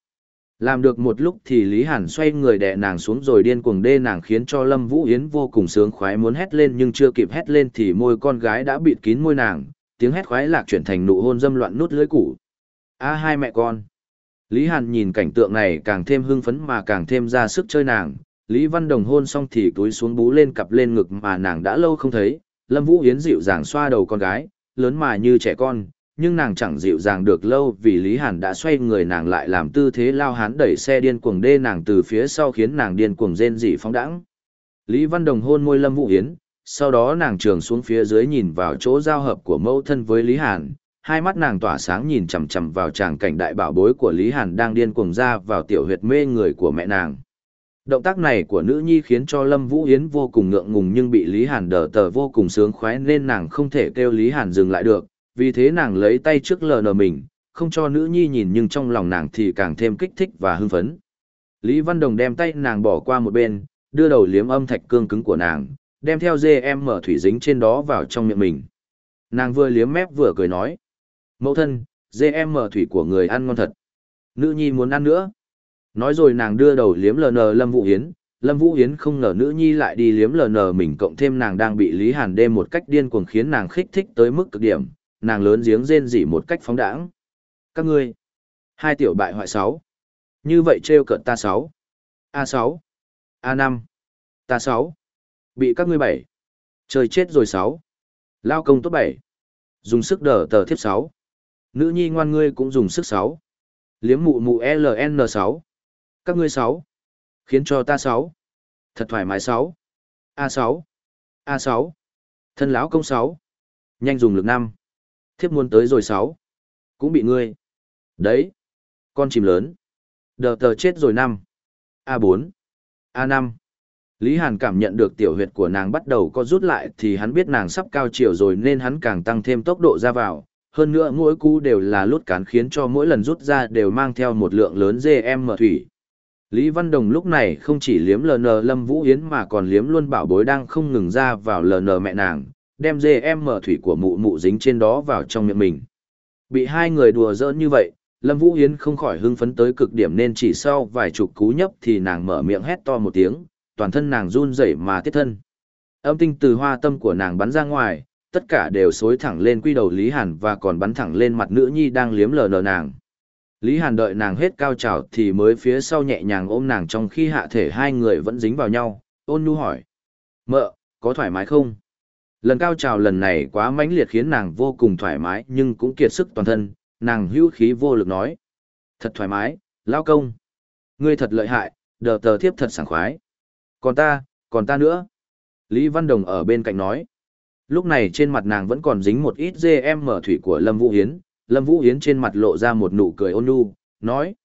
Làm được một lúc thì Lý Hàn xoay người đè nàng xuống rồi điên cuồng đê nàng khiến cho Lâm Vũ Yến vô cùng sướng khoái muốn hét lên nhưng chưa kịp hét lên thì môi con gái đã bịt kín môi nàng, tiếng hét khoái lạc chuyển thành nụ hôn dâm loạn nút lưỡi củ. A hai mẹ con. Lý Hàn nhìn cảnh tượng này càng thêm hưng phấn mà càng thêm ra sức chơi nàng. Lý Văn Đồng hôn xong thì túi xuống bú lên cặp lên ngực mà nàng đã lâu không thấy. Lâm Vũ Yến dịu dàng xoa đầu con gái, lớn mà như trẻ con, nhưng nàng chẳng dịu dàng được lâu vì Lý Hàn đã xoay người nàng lại làm tư thế lao hán đẩy xe điên cuồng đê nàng từ phía sau khiến nàng điên cuồng rên rỉ phóng đãng. Lý Văn Đồng hôn môi Lâm Vũ Yến, sau đó nàng trường xuống phía dưới nhìn vào chỗ giao hợp của mẫu thân với Lý Hàn, hai mắt nàng tỏa sáng nhìn chằm chằm vào tràng cảnh đại bảo bối của Lý Hàn đang điên cuồng ra vào tiểu huyệt mê người của mẹ nàng. Động tác này của nữ nhi khiến cho Lâm Vũ Yến vô cùng ngượng ngùng nhưng bị Lý Hàn đỡ tờ vô cùng sướng khoái nên nàng không thể kêu Lý Hàn dừng lại được, vì thế nàng lấy tay trước lờ nờ mình, không cho nữ nhi nhìn nhưng trong lòng nàng thì càng thêm kích thích và hưng phấn. Lý Văn Đồng đem tay nàng bỏ qua một bên, đưa đầu liếm âm thạch cương cứng của nàng, đem theo dê em mở thủy dính trên đó vào trong miệng mình. Nàng vừa liếm mép vừa cười nói. Mẫu thân, dê em mở thủy của người ăn ngon thật. Nữ nhi muốn ăn nữa. Nói rồi nàng đưa đầu liếm lờ nờ Lâm Vũ Hiến. Lâm Vũ Hiến không ngờ nữ nhi lại đi liếm lờ nờ mình cộng thêm nàng đang bị Lý Hàn đêm một cách điên cuồng khiến nàng khích thích tới mức cực điểm. Nàng lớn giếng rên rỉ một cách phóng đãng. Các ngươi. Hai tiểu bại hoại sáu. Như vậy trêu cợt ta sáu. a sáu, a năm, Ta sáu. Bị các ngươi bảy. Trời chết rồi sáu. Lao công tốt bảy. Dùng sức đỡ tờ thiếp sáu. Nữ nhi ngoan ngươi cũng dùng sức sáu. Liếm mụ mụ LN sáu. Các ngươi sáu. Khiến cho ta sáu. Thật thoải mái sáu. a sáu, a sáu, Thân lão công sáu. Nhanh dùng lực năm. Thiếp muốn tới rồi sáu. Cũng bị ngươi. Đấy. Con chìm lớn. Đờ tờ chết rồi năm. a bốn, a năm. Lý Hàn cảm nhận được tiểu huyệt của nàng bắt đầu có rút lại thì hắn biết nàng sắp cao chiều rồi nên hắn càng tăng thêm tốc độ ra vào. Hơn nữa mỗi cú đều là lút cán khiến cho mỗi lần rút ra đều mang theo một lượng lớn GM thủy. Lý Văn Đồng lúc này không chỉ liếm LN Lâm Vũ Yến mà còn liếm luôn bảo bối đang không ngừng ra vào LN mẹ nàng, đem dê em mở thủy của mụ mụ dính trên đó vào trong miệng mình. Bị hai người đùa giỡn như vậy, Lâm Vũ Yến không khỏi hưng phấn tới cực điểm nên chỉ sau vài chục cú nhấp thì nàng mở miệng hét to một tiếng, toàn thân nàng run rẩy mà tiết thân. Âm tinh từ hoa tâm của nàng bắn ra ngoài, tất cả đều xối thẳng lên quy đầu Lý Hàn và còn bắn thẳng lên mặt nữ nhi đang liếm lờ nờ nàng. Lý Hàn đợi nàng hết cao trào thì mới phía sau nhẹ nhàng ôm nàng trong khi hạ thể hai người vẫn dính vào nhau, ôn nhu hỏi. Mợ, có thoải mái không? Lần cao trào lần này quá mãnh liệt khiến nàng vô cùng thoải mái nhưng cũng kiệt sức toàn thân, nàng hữu khí vô lực nói. Thật thoải mái, lao công. Ngươi thật lợi hại, đờ tờ thiếp thật sảng khoái. Còn ta, còn ta nữa. Lý Văn Đồng ở bên cạnh nói. Lúc này trên mặt nàng vẫn còn dính một ít dê em mở thủy của Lâm Vũ Hiến. Lâm Vũ Hiến trên mặt lộ ra một nụ cười ôn nhu, nói.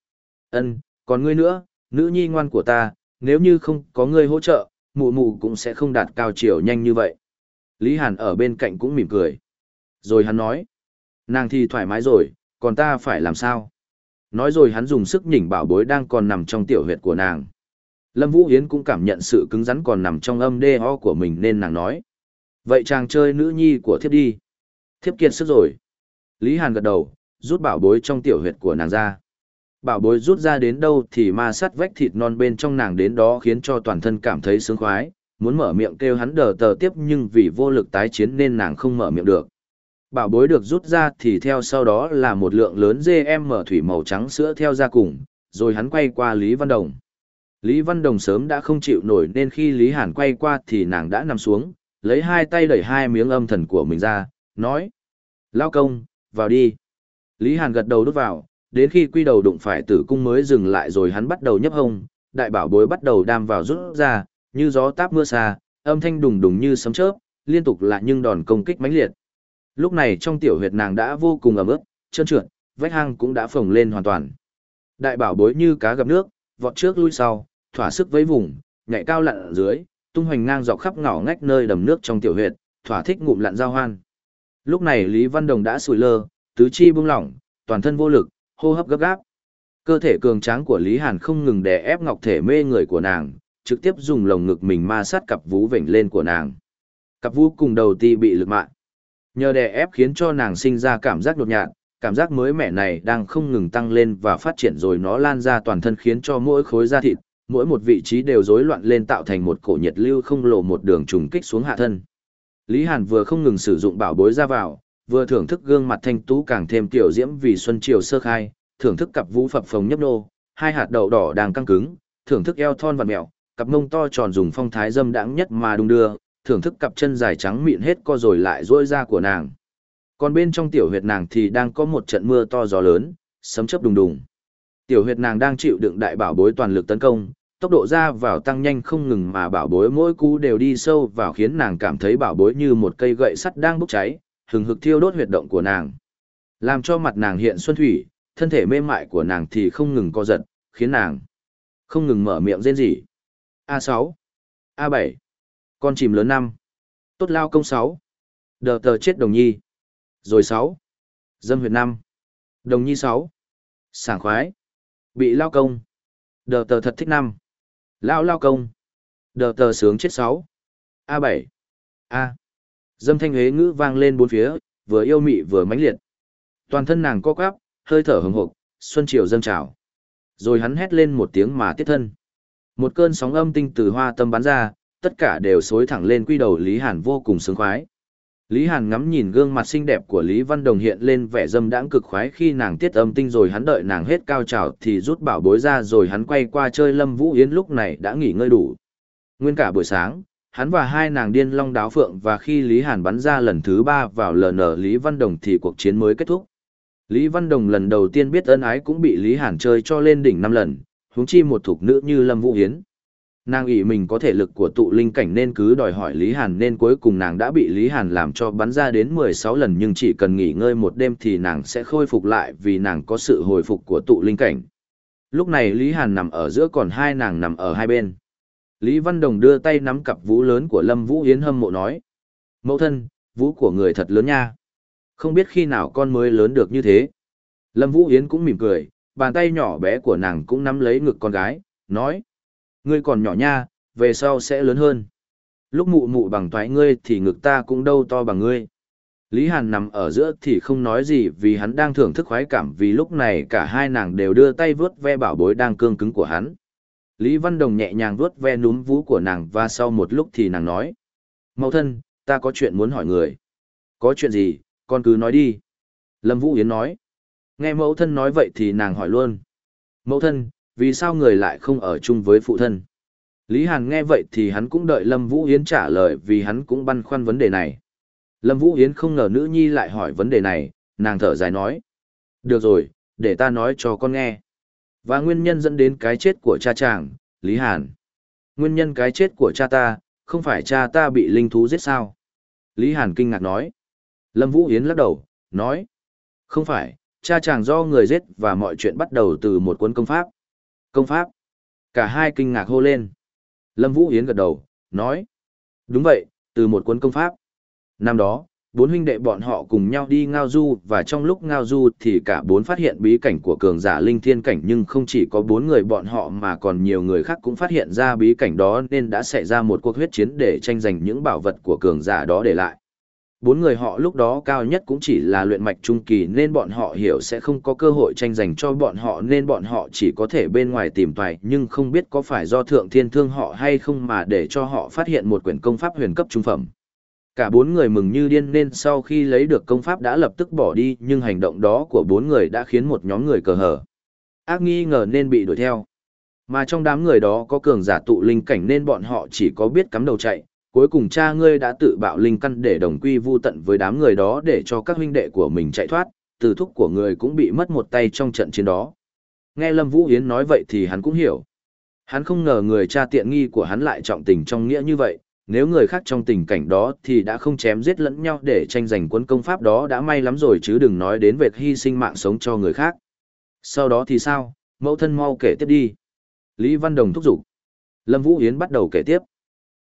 ân còn ngươi nữa, nữ nhi ngoan của ta, nếu như không có ngươi hỗ trợ, mụ mụ cũng sẽ không đạt cao chiều nhanh như vậy. Lý Hàn ở bên cạnh cũng mỉm cười. Rồi hắn nói. Nàng thì thoải mái rồi, còn ta phải làm sao? Nói rồi hắn dùng sức nhỉnh bảo bối đang còn nằm trong tiểu huyệt của nàng. Lâm Vũ Yến cũng cảm nhận sự cứng rắn còn nằm trong âm đê ho của mình nên nàng nói. Vậy chàng chơi nữ nhi của thiếp đi. Thiếp kiệt sức rồi. Lý Hàn gật đầu, rút bảo bối trong tiểu huyệt của nàng ra. Bảo bối rút ra đến đâu thì ma sát vách thịt non bên trong nàng đến đó khiến cho toàn thân cảm thấy sướng khoái, muốn mở miệng kêu hắn đờ tờ tiếp nhưng vì vô lực tái chiến nên nàng không mở miệng được. Bảo bối được rút ra thì theo sau đó là một lượng lớn dê em mở thủy màu trắng sữa theo ra cùng, rồi hắn quay qua Lý Văn Đồng. Lý Văn Đồng sớm đã không chịu nổi nên khi Lý Hàn quay qua thì nàng đã nằm xuống, lấy hai tay đẩy hai miếng âm thần của mình ra, nói. Lao công, vào đi. Lý Hàn gật đầu đút vào, đến khi quy đầu đụng phải tử cung mới dừng lại rồi hắn bắt đầu nhấp hông, đại bảo bối bắt đầu đam vào rút ra, như gió táp mưa xa, âm thanh đùng đùng như sấm chớp, liên tục lại nhưng đòn công kích mãnh liệt. Lúc này trong tiểu huyệt nàng đã vô cùng ẩm ướt, trơn trượt, vách hang cũng đã phồng lên hoàn toàn. Đại bảo bối như cá gặp nước, vọt trước lui sau, thỏa sức với vùng, nhảy cao lặn ở dưới, tung hoành ngang dọc khắp ngõ ngách nơi đầm nước trong tiểu huyệt, thỏa thích ngụm lặn giao hoan. Lúc này Lý Văn Đồng đã sủi lơ, tứ chi buông lỏng, toàn thân vô lực, hô hấp gấp gáp. Cơ thể cường tráng của Lý Hàn không ngừng đè ép ngọc thể mê người của nàng, trực tiếp dùng lồng ngực mình ma sát cặp vú vểnh lên của nàng. Cặp vú cùng đầu ti bị lực mạng. Nhờ đè ép khiến cho nàng sinh ra cảm giác đột nhạt, cảm giác mới mẻ này đang không ngừng tăng lên và phát triển rồi nó lan ra toàn thân khiến cho mỗi khối da thịt, mỗi một vị trí đều rối loạn lên tạo thành một cổ nhiệt lưu không lộ một đường trùng kích xuống hạ thân. Lý Hàn vừa không ngừng sử dụng bảo bối ra vào, vừa thưởng thức gương mặt thanh tú càng thêm tiểu diễm vì xuân chiều sơ khai, thưởng thức cặp vũ phập phồng nhấp nô, hai hạt đậu đỏ đang căng cứng, thưởng thức eo thon và mèo, cặp mông to tròn dùng phong thái dâm đãng nhất mà đung đưa, thưởng thức cặp chân dài trắng mịn hết co rồi lại duỗi ra của nàng. Còn bên trong tiểu huyệt nàng thì đang có một trận mưa to gió lớn, sấm chớp đùng đùng. Tiểu huyệt nàng đang chịu đựng đại bảo bối toàn lực tấn công, tốc độ ra vào tăng nhanh không ngừng mà bảo bối mỗi cú đều đi sâu vào khiến nàng cảm thấy bảo bối như một cây gậy sắt đang bốc cháy, hừng hực thiêu đốt huyệt động của nàng. Làm cho mặt nàng hiện xuân thủy, thân thể mềm mại của nàng thì không ngừng co giật, khiến nàng không ngừng mở miệng rên rỉ. A6, A7, con chìm lớn 5, tốt lao công 6, đờ tờ chết đồng nhi, rồi 6, dâm huyệt 5, đồng nhi 6, sảng khoái, bị lao công, đờ tờ thật thích 5, lao lao công, đờ tờ sướng chết 6, A7, A. Dâm thanh hế ngữ vang lên bốn phía, vừa yêu mị vừa mãnh liệt. Toàn thân nàng co quắp, hơi thở hừng hực, xuân triều dâng trào. Rồi hắn hét lên một tiếng mà tiết thân. Một cơn sóng âm tinh từ hoa tâm bắn ra, tất cả đều xối thẳng lên quy đầu Lý Hàn vô cùng sướng khoái. Lý Hàn ngắm nhìn gương mặt xinh đẹp của Lý Văn Đồng hiện lên vẻ dâm đãng cực khoái khi nàng tiết âm tinh rồi hắn đợi nàng hết cao trào thì rút bảo bối ra rồi hắn quay qua chơi Lâm Vũ Yến lúc này đã nghỉ ngơi đủ. Nguyên cả buổi sáng, hắn và hai nàng điên long đáo phượng và khi Lý Hàn bắn ra lần thứ ba vào LN Lý Văn Đồng thì cuộc chiến mới kết thúc. Lý Văn Đồng lần đầu tiên biết ân ái cũng bị Lý Hàn chơi cho lên đỉnh năm lần, huống chi một thuộc nữ như Lâm Vũ Hiến. Nàng nghĩ mình có thể lực của tụ linh cảnh nên cứ đòi hỏi Lý Hàn nên cuối cùng nàng đã bị Lý Hàn làm cho bắn ra đến 16 lần nhưng chỉ cần nghỉ ngơi một đêm thì nàng sẽ khôi phục lại vì nàng có sự hồi phục của tụ linh cảnh. Lúc này Lý Hàn nằm ở giữa còn hai nàng nằm ở hai bên. Lý Văn Đồng đưa tay nắm cặp vũ lớn của Lâm Vũ Hiến hâm mộ nói. Mẫu thân, vũ của người thật lớn nha. Không biết khi nào con mới lớn được như thế. Lâm Vũ Yến cũng mỉm cười, bàn tay nhỏ bé của nàng cũng nắm lấy ngực con gái, nói. Ngươi còn nhỏ nha, về sau sẽ lớn hơn. Lúc mụ mụ bằng toái ngươi thì ngực ta cũng đâu to bằng ngươi. Lý Hàn nằm ở giữa thì không nói gì vì hắn đang thưởng thức khoái cảm vì lúc này cả hai nàng đều đưa tay vướt ve bảo bối đang cương cứng của hắn. Lý Văn Đồng nhẹ nhàng vướt ve núm vú của nàng và sau một lúc thì nàng nói. Mẫu thân, ta có chuyện muốn hỏi người. Có chuyện gì, con cứ nói đi. Lâm Vũ Yến nói. Nghe mẫu thân nói vậy thì nàng hỏi luôn. Mẫu thân, vì sao người lại không ở chung với phụ thân? Lý Hàn nghe vậy thì hắn cũng đợi Lâm Vũ Yến trả lời vì hắn cũng băn khoăn vấn đề này. Lâm Vũ Yến không ngờ nữ nhi lại hỏi vấn đề này, nàng thở dài nói. Được rồi, để ta nói cho con nghe. Và nguyên nhân dẫn đến cái chết của cha chàng, Lý Hàn. Nguyên nhân cái chết của cha ta, không phải cha ta bị linh thú giết sao? Lý Hàn kinh ngạc nói. Lâm Vũ Yến lắc đầu, nói. Không phải, cha chàng do người giết và mọi chuyện bắt đầu từ một cuốn công pháp. Công pháp. Cả hai kinh ngạc hô lên. Lâm Vũ Yến gật đầu, nói. Đúng vậy, từ một cuốn công pháp. Năm đó, bốn huynh đệ bọn họ cùng nhau đi ngao du và trong lúc ngao du thì cả bốn phát hiện bí cảnh của cường giả linh thiên cảnh nhưng không chỉ có bốn người bọn họ mà còn nhiều người khác cũng phát hiện ra bí cảnh đó nên đã xảy ra một cuộc huyết chiến để tranh giành những bảo vật của cường giả đó để lại bốn người họ lúc đó cao nhất cũng chỉ là luyện mạch trung kỳ nên bọn họ hiểu sẽ không có cơ hội tranh giành cho bọn họ nên bọn họ chỉ có thể bên ngoài tìm toài nhưng không biết có phải do thượng thiên thương họ hay không mà để cho họ phát hiện một quyển công pháp huyền cấp trung phẩm. Cả bốn người mừng như điên nên sau khi lấy được công pháp đã lập tức bỏ đi nhưng hành động đó của bốn người đã khiến một nhóm người cờ hở. Ác nghi ngờ nên bị đuổi theo. Mà trong đám người đó có cường giả tụ linh cảnh nên bọn họ chỉ có biết cắm đầu chạy, cuối cùng cha ngươi đã tự bạo linh căn để đồng quy vu tận với đám người đó để cho các huynh đệ của mình chạy thoát, từ thúc của người cũng bị mất một tay trong trận chiến đó. Nghe Lâm Vũ Yến nói vậy thì hắn cũng hiểu. Hắn không ngờ người cha tiện nghi của hắn lại trọng tình trong nghĩa như vậy, nếu người khác trong tình cảnh đó thì đã không chém giết lẫn nhau để tranh giành quân công pháp đó đã may lắm rồi chứ đừng nói đến việc hy sinh mạng sống cho người khác. Sau đó thì sao, mẫu thân mau kể tiếp đi. Lý Văn Đồng thúc giục. Lâm Vũ Yến bắt đầu kể tiếp.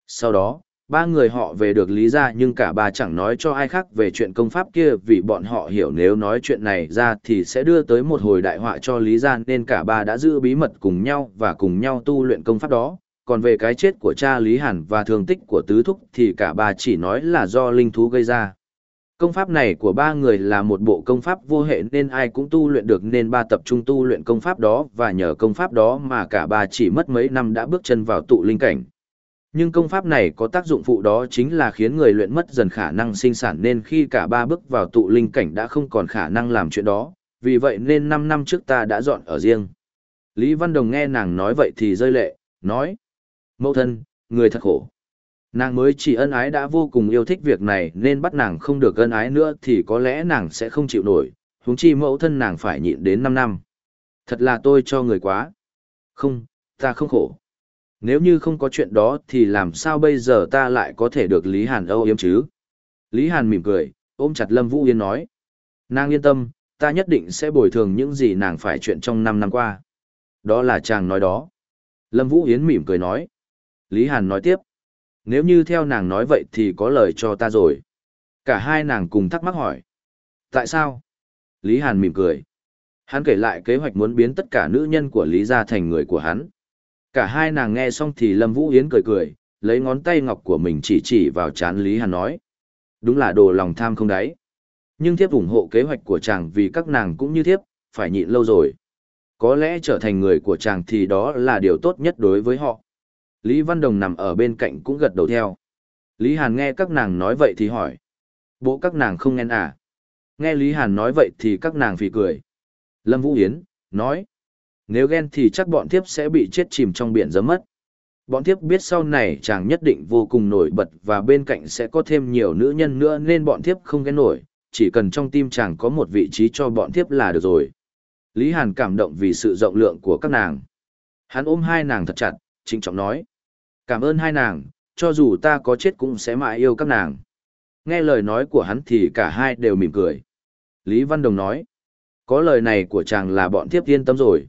Sau đó, Ba người họ về được lý ra nhưng cả ba chẳng nói cho ai khác về chuyện công pháp kia vì bọn họ hiểu nếu nói chuyện này ra thì sẽ đưa tới một hồi đại họa cho lý ra nên cả ba đã giữ bí mật cùng nhau và cùng nhau tu luyện công pháp đó. Còn về cái chết của cha Lý Hàn và thương tích của Tứ Thúc thì cả ba chỉ nói là do linh thú gây ra. Công pháp này của ba người là một bộ công pháp vô hệ nên ai cũng tu luyện được nên ba tập trung tu luyện công pháp đó và nhờ công pháp đó mà cả ba chỉ mất mấy năm đã bước chân vào tụ linh cảnh. Nhưng công pháp này có tác dụng phụ đó chính là khiến người luyện mất dần khả năng sinh sản nên khi cả ba bước vào tụ linh cảnh đã không còn khả năng làm chuyện đó, vì vậy nên 5 năm trước ta đã dọn ở riêng. Lý Văn Đồng nghe nàng nói vậy thì rơi lệ, nói. Mẫu thân, người thật khổ. Nàng mới chỉ ân ái đã vô cùng yêu thích việc này nên bắt nàng không được ân ái nữa thì có lẽ nàng sẽ không chịu nổi, huống chi mẫu thân nàng phải nhịn đến 5 năm. Thật là tôi cho người quá. Không, ta không khổ. Nếu như không có chuyện đó thì làm sao bây giờ ta lại có thể được Lý Hàn âu yếm chứ? Lý Hàn mỉm cười, ôm chặt Lâm Vũ Yên nói. Nàng yên tâm, ta nhất định sẽ bồi thường những gì nàng phải chuyện trong 5 năm qua. Đó là chàng nói đó. Lâm Vũ Yến mỉm cười nói. Lý Hàn nói tiếp. Nếu như theo nàng nói vậy thì có lời cho ta rồi. Cả hai nàng cùng thắc mắc hỏi. Tại sao? Lý Hàn mỉm cười. Hắn kể lại kế hoạch muốn biến tất cả nữ nhân của Lý gia thành người của hắn. Cả hai nàng nghe xong thì Lâm Vũ Yến cười cười, lấy ngón tay ngọc của mình chỉ chỉ vào chán Lý Hàn nói. Đúng là đồ lòng tham không đáy. Nhưng thiếp ủng hộ kế hoạch của chàng vì các nàng cũng như thiếp, phải nhịn lâu rồi. Có lẽ trở thành người của chàng thì đó là điều tốt nhất đối với họ. Lý Văn Đồng nằm ở bên cạnh cũng gật đầu theo. Lý Hàn nghe các nàng nói vậy thì hỏi. Bộ các nàng không nghe à? Nghe Lý Hàn nói vậy thì các nàng phì cười. Lâm Vũ Yến, nói. Nếu ghen thì chắc bọn thiếp sẽ bị chết chìm trong biển giấm mất. Bọn thiếp biết sau này chàng nhất định vô cùng nổi bật và bên cạnh sẽ có thêm nhiều nữ nhân nữa nên bọn thiếp không ghen nổi, chỉ cần trong tim chàng có một vị trí cho bọn thiếp là được rồi. Lý Hàn cảm động vì sự rộng lượng của các nàng. Hắn ôm hai nàng thật chặt, trịnh trọng nói. Cảm ơn hai nàng, cho dù ta có chết cũng sẽ mãi yêu các nàng. Nghe lời nói của hắn thì cả hai đều mỉm cười. Lý Văn Đồng nói. Có lời này của chàng là bọn thiếp yên tâm rồi.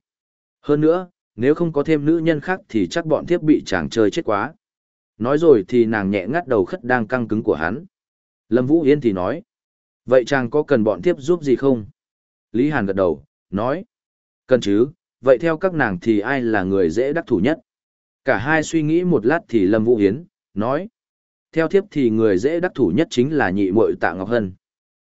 Hơn nữa, nếu không có thêm nữ nhân khác thì chắc bọn thiếp bị chàng chơi chết quá. Nói rồi thì nàng nhẹ ngắt đầu khất đang căng cứng của hắn. Lâm Vũ Yên thì nói. Vậy chàng có cần bọn thiếp giúp gì không? Lý Hàn gật đầu, nói. Cần chứ, vậy theo các nàng thì ai là người dễ đắc thủ nhất? Cả hai suy nghĩ một lát thì Lâm Vũ Hiến, nói. Theo thiếp thì người dễ đắc thủ nhất chính là nhị muội tạ Ngọc Hân.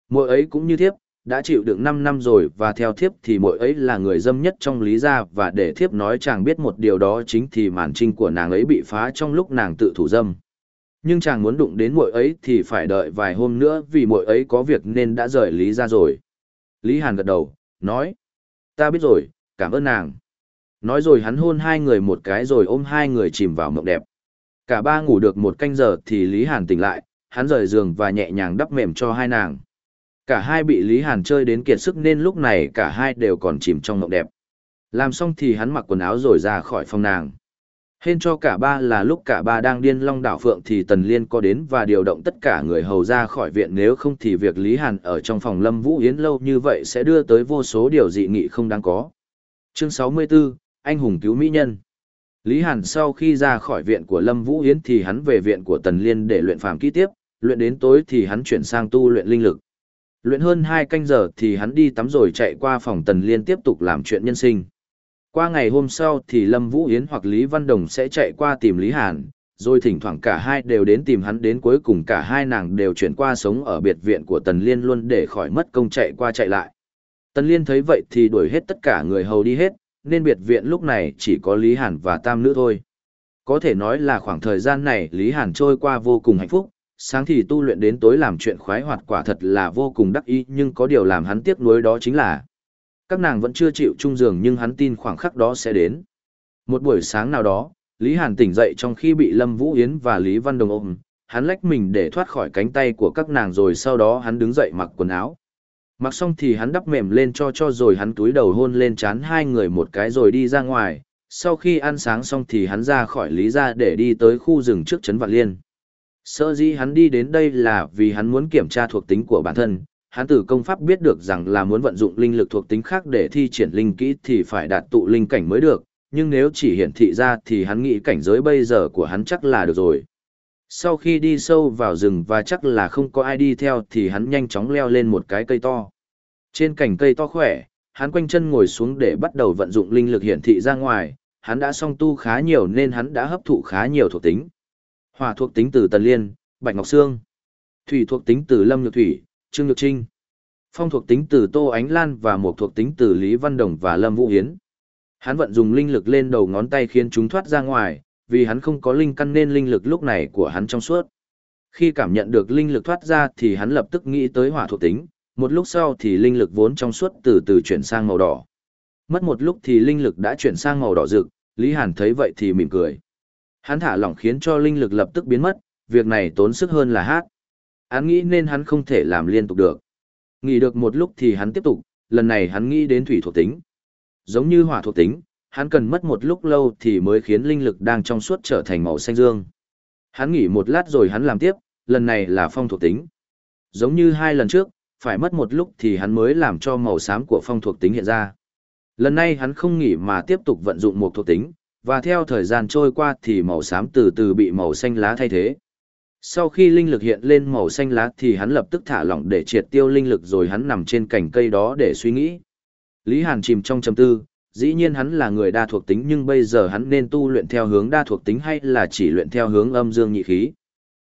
Muội ấy cũng như thiếp, đã chịu đựng 5 năm rồi và theo thiếp thì muội ấy là người dâm nhất trong lý gia và để thiếp nói chàng biết một điều đó chính thì màn trinh của nàng ấy bị phá trong lúc nàng tự thủ dâm. Nhưng chàng muốn đụng đến muội ấy thì phải đợi vài hôm nữa vì muội ấy có việc nên đã rời lý gia rồi. Lý Hàn gật đầu, nói. Ta biết rồi, cảm ơn nàng. Nói rồi hắn hôn hai người một cái rồi ôm hai người chìm vào mộng đẹp. Cả ba ngủ được một canh giờ thì Lý Hàn tỉnh lại, hắn rời giường và nhẹ nhàng đắp mềm cho hai nàng. Cả hai bị Lý Hàn chơi đến kiệt sức nên lúc này cả hai đều còn chìm trong mộng đẹp. Làm xong thì hắn mặc quần áo rồi ra khỏi phòng nàng. Hên cho cả ba là lúc cả ba đang điên long đảo phượng thì Tần Liên có đến và điều động tất cả người hầu ra khỏi viện nếu không thì việc Lý Hàn ở trong phòng Lâm Vũ Yến lâu như vậy sẽ đưa tới vô số điều dị nghị không đáng có. Chương 64, anh hùng cứu mỹ nhân. Lý Hàn sau khi ra khỏi viện của Lâm Vũ Yến thì hắn về viện của Tần Liên để luyện phàm kỹ tiếp, luyện đến tối thì hắn chuyển sang tu luyện linh lực. Luyện hơn 2 canh giờ thì hắn đi tắm rồi chạy qua phòng Tần Liên tiếp tục làm chuyện nhân sinh. Qua ngày hôm sau thì Lâm Vũ Yến hoặc Lý Văn Đồng sẽ chạy qua tìm Lý Hàn, rồi thỉnh thoảng cả hai đều đến tìm hắn đến cuối cùng cả hai nàng đều chuyển qua sống ở biệt viện của Tần Liên luôn để khỏi mất công chạy qua chạy lại. Tần Liên thấy vậy thì đuổi hết tất cả người hầu đi hết, nên biệt viện lúc này chỉ có Lý Hàn và Tam Nữ thôi. Có thể nói là khoảng thời gian này Lý Hàn trôi qua vô cùng hạnh phúc, sáng thì tu luyện đến tối làm chuyện khoái hoạt quả thật là vô cùng đắc ý nhưng có điều làm hắn tiếc nuối đó chính là các nàng vẫn chưa chịu chung giường nhưng hắn tin khoảng khắc đó sẽ đến. Một buổi sáng nào đó, Lý Hàn tỉnh dậy trong khi bị Lâm Vũ Yến và Lý Văn Đồng ôm, hắn lách mình để thoát khỏi cánh tay của các nàng rồi sau đó hắn đứng dậy mặc quần áo. Mặc xong thì hắn đắp mềm lên cho cho rồi hắn túi đầu hôn lên chán hai người một cái rồi đi ra ngoài, sau khi ăn sáng xong thì hắn ra khỏi Lý ra để đi tới khu rừng trước Trấn Vạn Liên. Sợ gì hắn đi đến đây là vì hắn muốn kiểm tra thuộc tính của bản thân, hắn từ công pháp biết được rằng là muốn vận dụng linh lực thuộc tính khác để thi triển linh kỹ thì phải đạt tụ linh cảnh mới được, nhưng nếu chỉ hiển thị ra thì hắn nghĩ cảnh giới bây giờ của hắn chắc là được rồi. Sau khi đi sâu vào rừng và chắc là không có ai đi theo thì hắn nhanh chóng leo lên một cái cây to. Trên cành cây to khỏe, hắn quanh chân ngồi xuống để bắt đầu vận dụng linh lực hiển thị ra ngoài, hắn đã song tu khá nhiều nên hắn đã hấp thụ khá nhiều thuộc tính. Hỏa thuộc tính từ Tần Liên, Bạch Ngọc Sương. Thủy thuộc tính từ Lâm Nhược Thủy, Trương Nhược Trinh. Phong thuộc tính từ Tô Ánh Lan và một thuộc tính từ Lý Văn Đồng và Lâm Vũ Hiến. Hắn vận dùng linh lực lên đầu ngón tay khiến chúng thoát ra ngoài, vì hắn không có linh căn nên linh lực lúc này của hắn trong suốt. Khi cảm nhận được linh lực thoát ra thì hắn lập tức nghĩ tới hỏa thuộc tính, một lúc sau thì linh lực vốn trong suốt từ từ chuyển sang màu đỏ. Mất một lúc thì linh lực đã chuyển sang màu đỏ rực, Lý Hàn thấy vậy thì mỉm cười. Hắn thả lỏng khiến cho linh lực lập tức biến mất, việc này tốn sức hơn là hát. Hắn nghĩ nên hắn không thể làm liên tục được. Nghỉ được một lúc thì hắn tiếp tục, lần này hắn nghĩ đến thủy thuộc tính. Giống như hỏa thuộc tính, hắn cần mất một lúc lâu thì mới khiến linh lực đang trong suốt trở thành màu xanh dương. Hắn nghỉ một lát rồi hắn làm tiếp, lần này là phong thuộc tính. Giống như hai lần trước, phải mất một lúc thì hắn mới làm cho màu xám của phong thuộc tính hiện ra. Lần này hắn không nghỉ mà tiếp tục vận dụng một thuộc tính, và theo thời gian trôi qua thì màu xám từ từ bị màu xanh lá thay thế. Sau khi linh lực hiện lên màu xanh lá thì hắn lập tức thả lỏng để triệt tiêu linh lực rồi hắn nằm trên cành cây đó để suy nghĩ. Lý Hàn chìm trong trầm tư, dĩ nhiên hắn là người đa thuộc tính nhưng bây giờ hắn nên tu luyện theo hướng đa thuộc tính hay là chỉ luyện theo hướng âm dương nhị khí.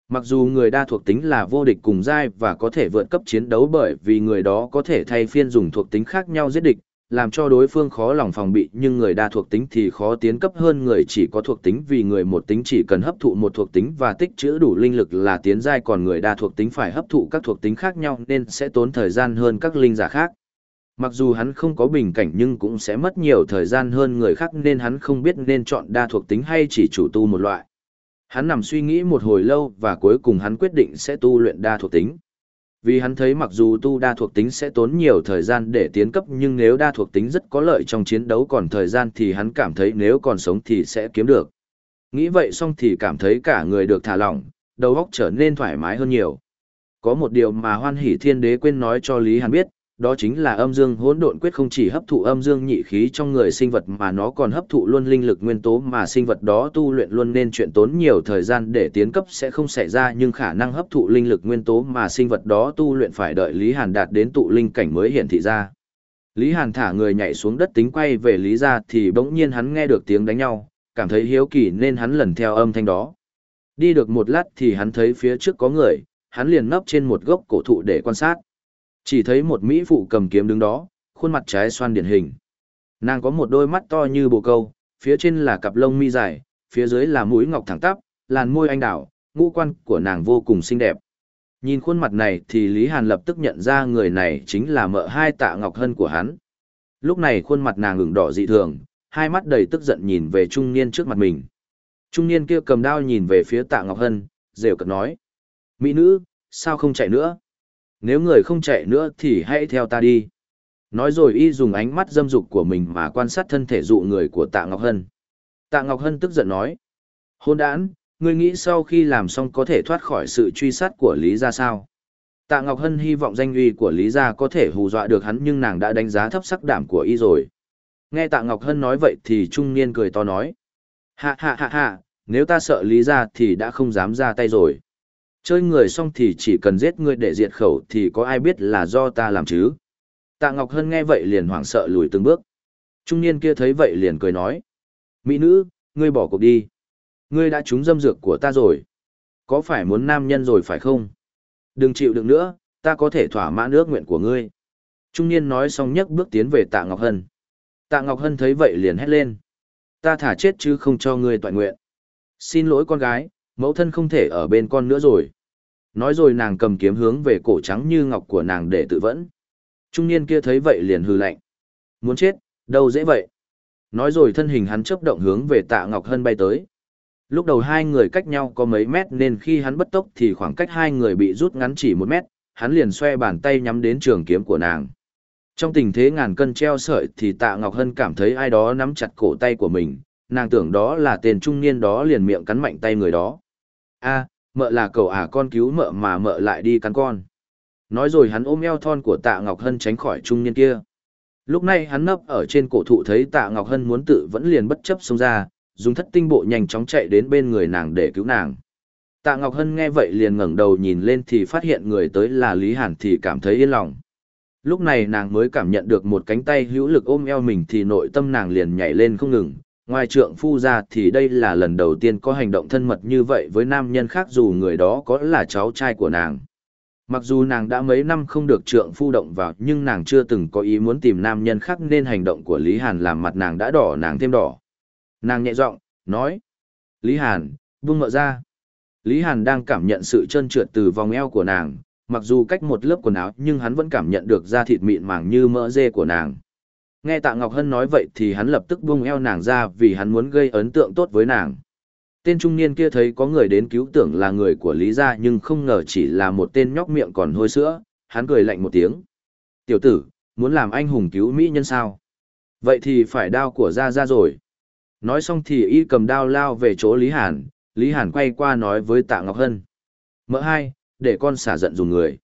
Mặc dù người đa thuộc tính là vô địch cùng giai và có thể vượt cấp chiến đấu bởi vì người đó có thể thay phiên dùng thuộc tính khác nhau giết địch, làm cho đối phương khó lòng phòng bị, nhưng người đa thuộc tính thì khó tiến cấp hơn người chỉ có thuộc tính vì người một tính chỉ cần hấp thụ một thuộc tính và tích trữ đủ linh lực là tiến giai, còn người đa thuộc tính phải hấp thụ các thuộc tính khác nhau nên sẽ tốn thời gian hơn các linh giả khác. Mặc dù hắn không có bình cảnh nhưng cũng sẽ mất nhiều thời gian hơn người khác nên hắn không biết nên chọn đa thuộc tính hay chỉ chủ tu một loại. Hắn nằm suy nghĩ một hồi lâu và cuối cùng hắn quyết định sẽ tu luyện đa thuộc tính. Vì hắn thấy mặc dù tu đa thuộc tính sẽ tốn nhiều thời gian để tiến cấp nhưng nếu đa thuộc tính rất có lợi trong chiến đấu còn thời gian thì hắn cảm thấy nếu còn sống thì sẽ kiếm được. Nghĩ vậy xong thì cảm thấy cả người được thả lỏng, đầu óc trở nên thoải mái hơn nhiều. Có một điều mà hoan hỷ thiên đế quên nói cho Lý Hàn biết, đó chính là âm dương hỗn độn quyết không chỉ hấp thụ âm dương nhị khí trong người sinh vật mà nó còn hấp thụ luôn linh lực nguyên tố mà sinh vật đó tu luyện luôn nên chuyện tốn nhiều thời gian để tiến cấp sẽ không xảy ra nhưng khả năng hấp thụ linh lực nguyên tố mà sinh vật đó tu luyện phải đợi Lý Hàn đạt đến tụ linh cảnh mới hiển thị ra. Lý Hàn thả người nhảy xuống đất tính quay về Lý ra thì bỗng nhiên hắn nghe được tiếng đánh nhau, cảm thấy hiếu kỳ nên hắn lần theo âm thanh đó. Đi được một lát thì hắn thấy phía trước có người, hắn liền nấp trên một gốc cổ thụ để quan sát. Chỉ thấy một Mỹ phụ cầm kiếm đứng đó, khuôn mặt trái xoan điển hình. Nàng có một đôi mắt to như bồ câu, phía trên là cặp lông mi dài, phía dưới là mũi ngọc thẳng tắp, làn môi anh đào, ngũ quan của nàng vô cùng xinh đẹp. Nhìn khuôn mặt này thì Lý Hàn lập tức nhận ra người này chính là mợ hai tạ ngọc hân của hắn. Lúc này khuôn mặt nàng ửng đỏ dị thường, hai mắt đầy tức giận nhìn về trung niên trước mặt mình. Trung niên kia cầm đao nhìn về phía tạ ngọc hân, rều cật nói. Mỹ nữ, sao không chạy nữa? Nếu người không chạy nữa thì hãy theo ta đi. Nói rồi y dùng ánh mắt dâm dục của mình mà quan sát thân thể dụ người của Tạ Ngọc Hân. Tạ Ngọc Hân tức giận nói. Hôn đản, ngươi nghĩ sau khi làm xong có thể thoát khỏi sự truy sát của Lý Gia sao? Tạ Ngọc Hân hy vọng danh uy của Lý Gia có thể hù dọa được hắn nhưng nàng đã đánh giá thấp sắc đảm của y rồi. Nghe Tạ Ngọc Hân nói vậy thì trung niên cười to nói. Hạ hạ hạ hạ, nếu ta sợ Lý Gia thì đã không dám ra tay rồi. Chơi người xong thì chỉ cần giết ngươi để diệt khẩu thì có ai biết là do ta làm chứ. Tạ Ngọc Hân nghe vậy liền hoảng sợ lùi từng bước. Trung niên kia thấy vậy liền cười nói. Mỹ nữ, ngươi bỏ cuộc đi. Ngươi đã trúng dâm dược của ta rồi. Có phải muốn nam nhân rồi phải không? Đừng chịu đựng nữa, ta có thể thỏa mãn ước nguyện của ngươi. Trung niên nói xong nhấc bước tiến về Tạ Ngọc Hân. Tạ Ngọc Hân thấy vậy liền hét lên. Ta thả chết chứ không cho ngươi toàn nguyện. Xin lỗi con gái, mẫu thân không thể ở bên con nữa rồi. Nói rồi nàng cầm kiếm hướng về cổ trắng như ngọc của nàng để tự vẫn. Trung niên kia thấy vậy liền hư lạnh. Muốn chết, đâu dễ vậy. Nói rồi thân hình hắn chấp động hướng về tạ Ngọc Hân bay tới. Lúc đầu hai người cách nhau có mấy mét nên khi hắn bất tốc thì khoảng cách hai người bị rút ngắn chỉ một mét, hắn liền xoe bàn tay nhắm đến trường kiếm của nàng. Trong tình thế ngàn cân treo sợi thì tạ Ngọc Hân cảm thấy ai đó nắm chặt cổ tay của mình, nàng tưởng đó là tên trung niên đó liền miệng cắn mạnh tay người đó a, mợ là cậu à con cứu mợ mà mợ lại đi cắn con nói rồi hắn ôm eo thon của tạ ngọc hân tránh khỏi trung niên kia lúc này hắn nấp ở trên cổ thụ thấy tạ ngọc hân muốn tự vẫn liền bất chấp xông ra, dùng thất tinh bộ nhanh chóng chạy đến bên người nàng để cứu nàng Tạ Ngọc Hân nghe vậy liền ngẩng đầu nhìn lên thì phát hiện người tới là Lý Hàn thì cảm thấy yên lòng. Lúc này nàng mới cảm nhận được một cánh tay hữu lực ôm eo mình thì nội tâm nàng liền nhảy lên không ngừng. Ngoài trượng phu ra thì đây là lần đầu tiên có hành động thân mật như vậy với nam nhân khác dù người đó có là cháu trai của nàng. Mặc dù nàng đã mấy năm không được trượng phu động vào nhưng nàng chưa từng có ý muốn tìm nam nhân khác nên hành động của Lý Hàn làm mặt nàng đã đỏ nàng thêm đỏ. Nàng nhẹ giọng nói. Lý Hàn, buông mợ ra. Lý Hàn đang cảm nhận sự trơn trượt từ vòng eo của nàng, mặc dù cách một lớp quần áo nhưng hắn vẫn cảm nhận được da thịt mịn màng như mỡ dê của nàng. Nghe Tạ Ngọc Hân nói vậy thì hắn lập tức buông eo nàng ra vì hắn muốn gây ấn tượng tốt với nàng. Tên trung niên kia thấy có người đến cứu tưởng là người của Lý gia nhưng không ngờ chỉ là một tên nhóc miệng còn hôi sữa, hắn cười lạnh một tiếng. Tiểu tử, muốn làm anh hùng cứu Mỹ nhân sao? Vậy thì phải đao của gia gia rồi. Nói xong thì y cầm đao lao về chỗ Lý Hàn, Lý Hàn quay qua nói với Tạ Ngọc Hân. Mỡ hai, để con xả giận dùng người.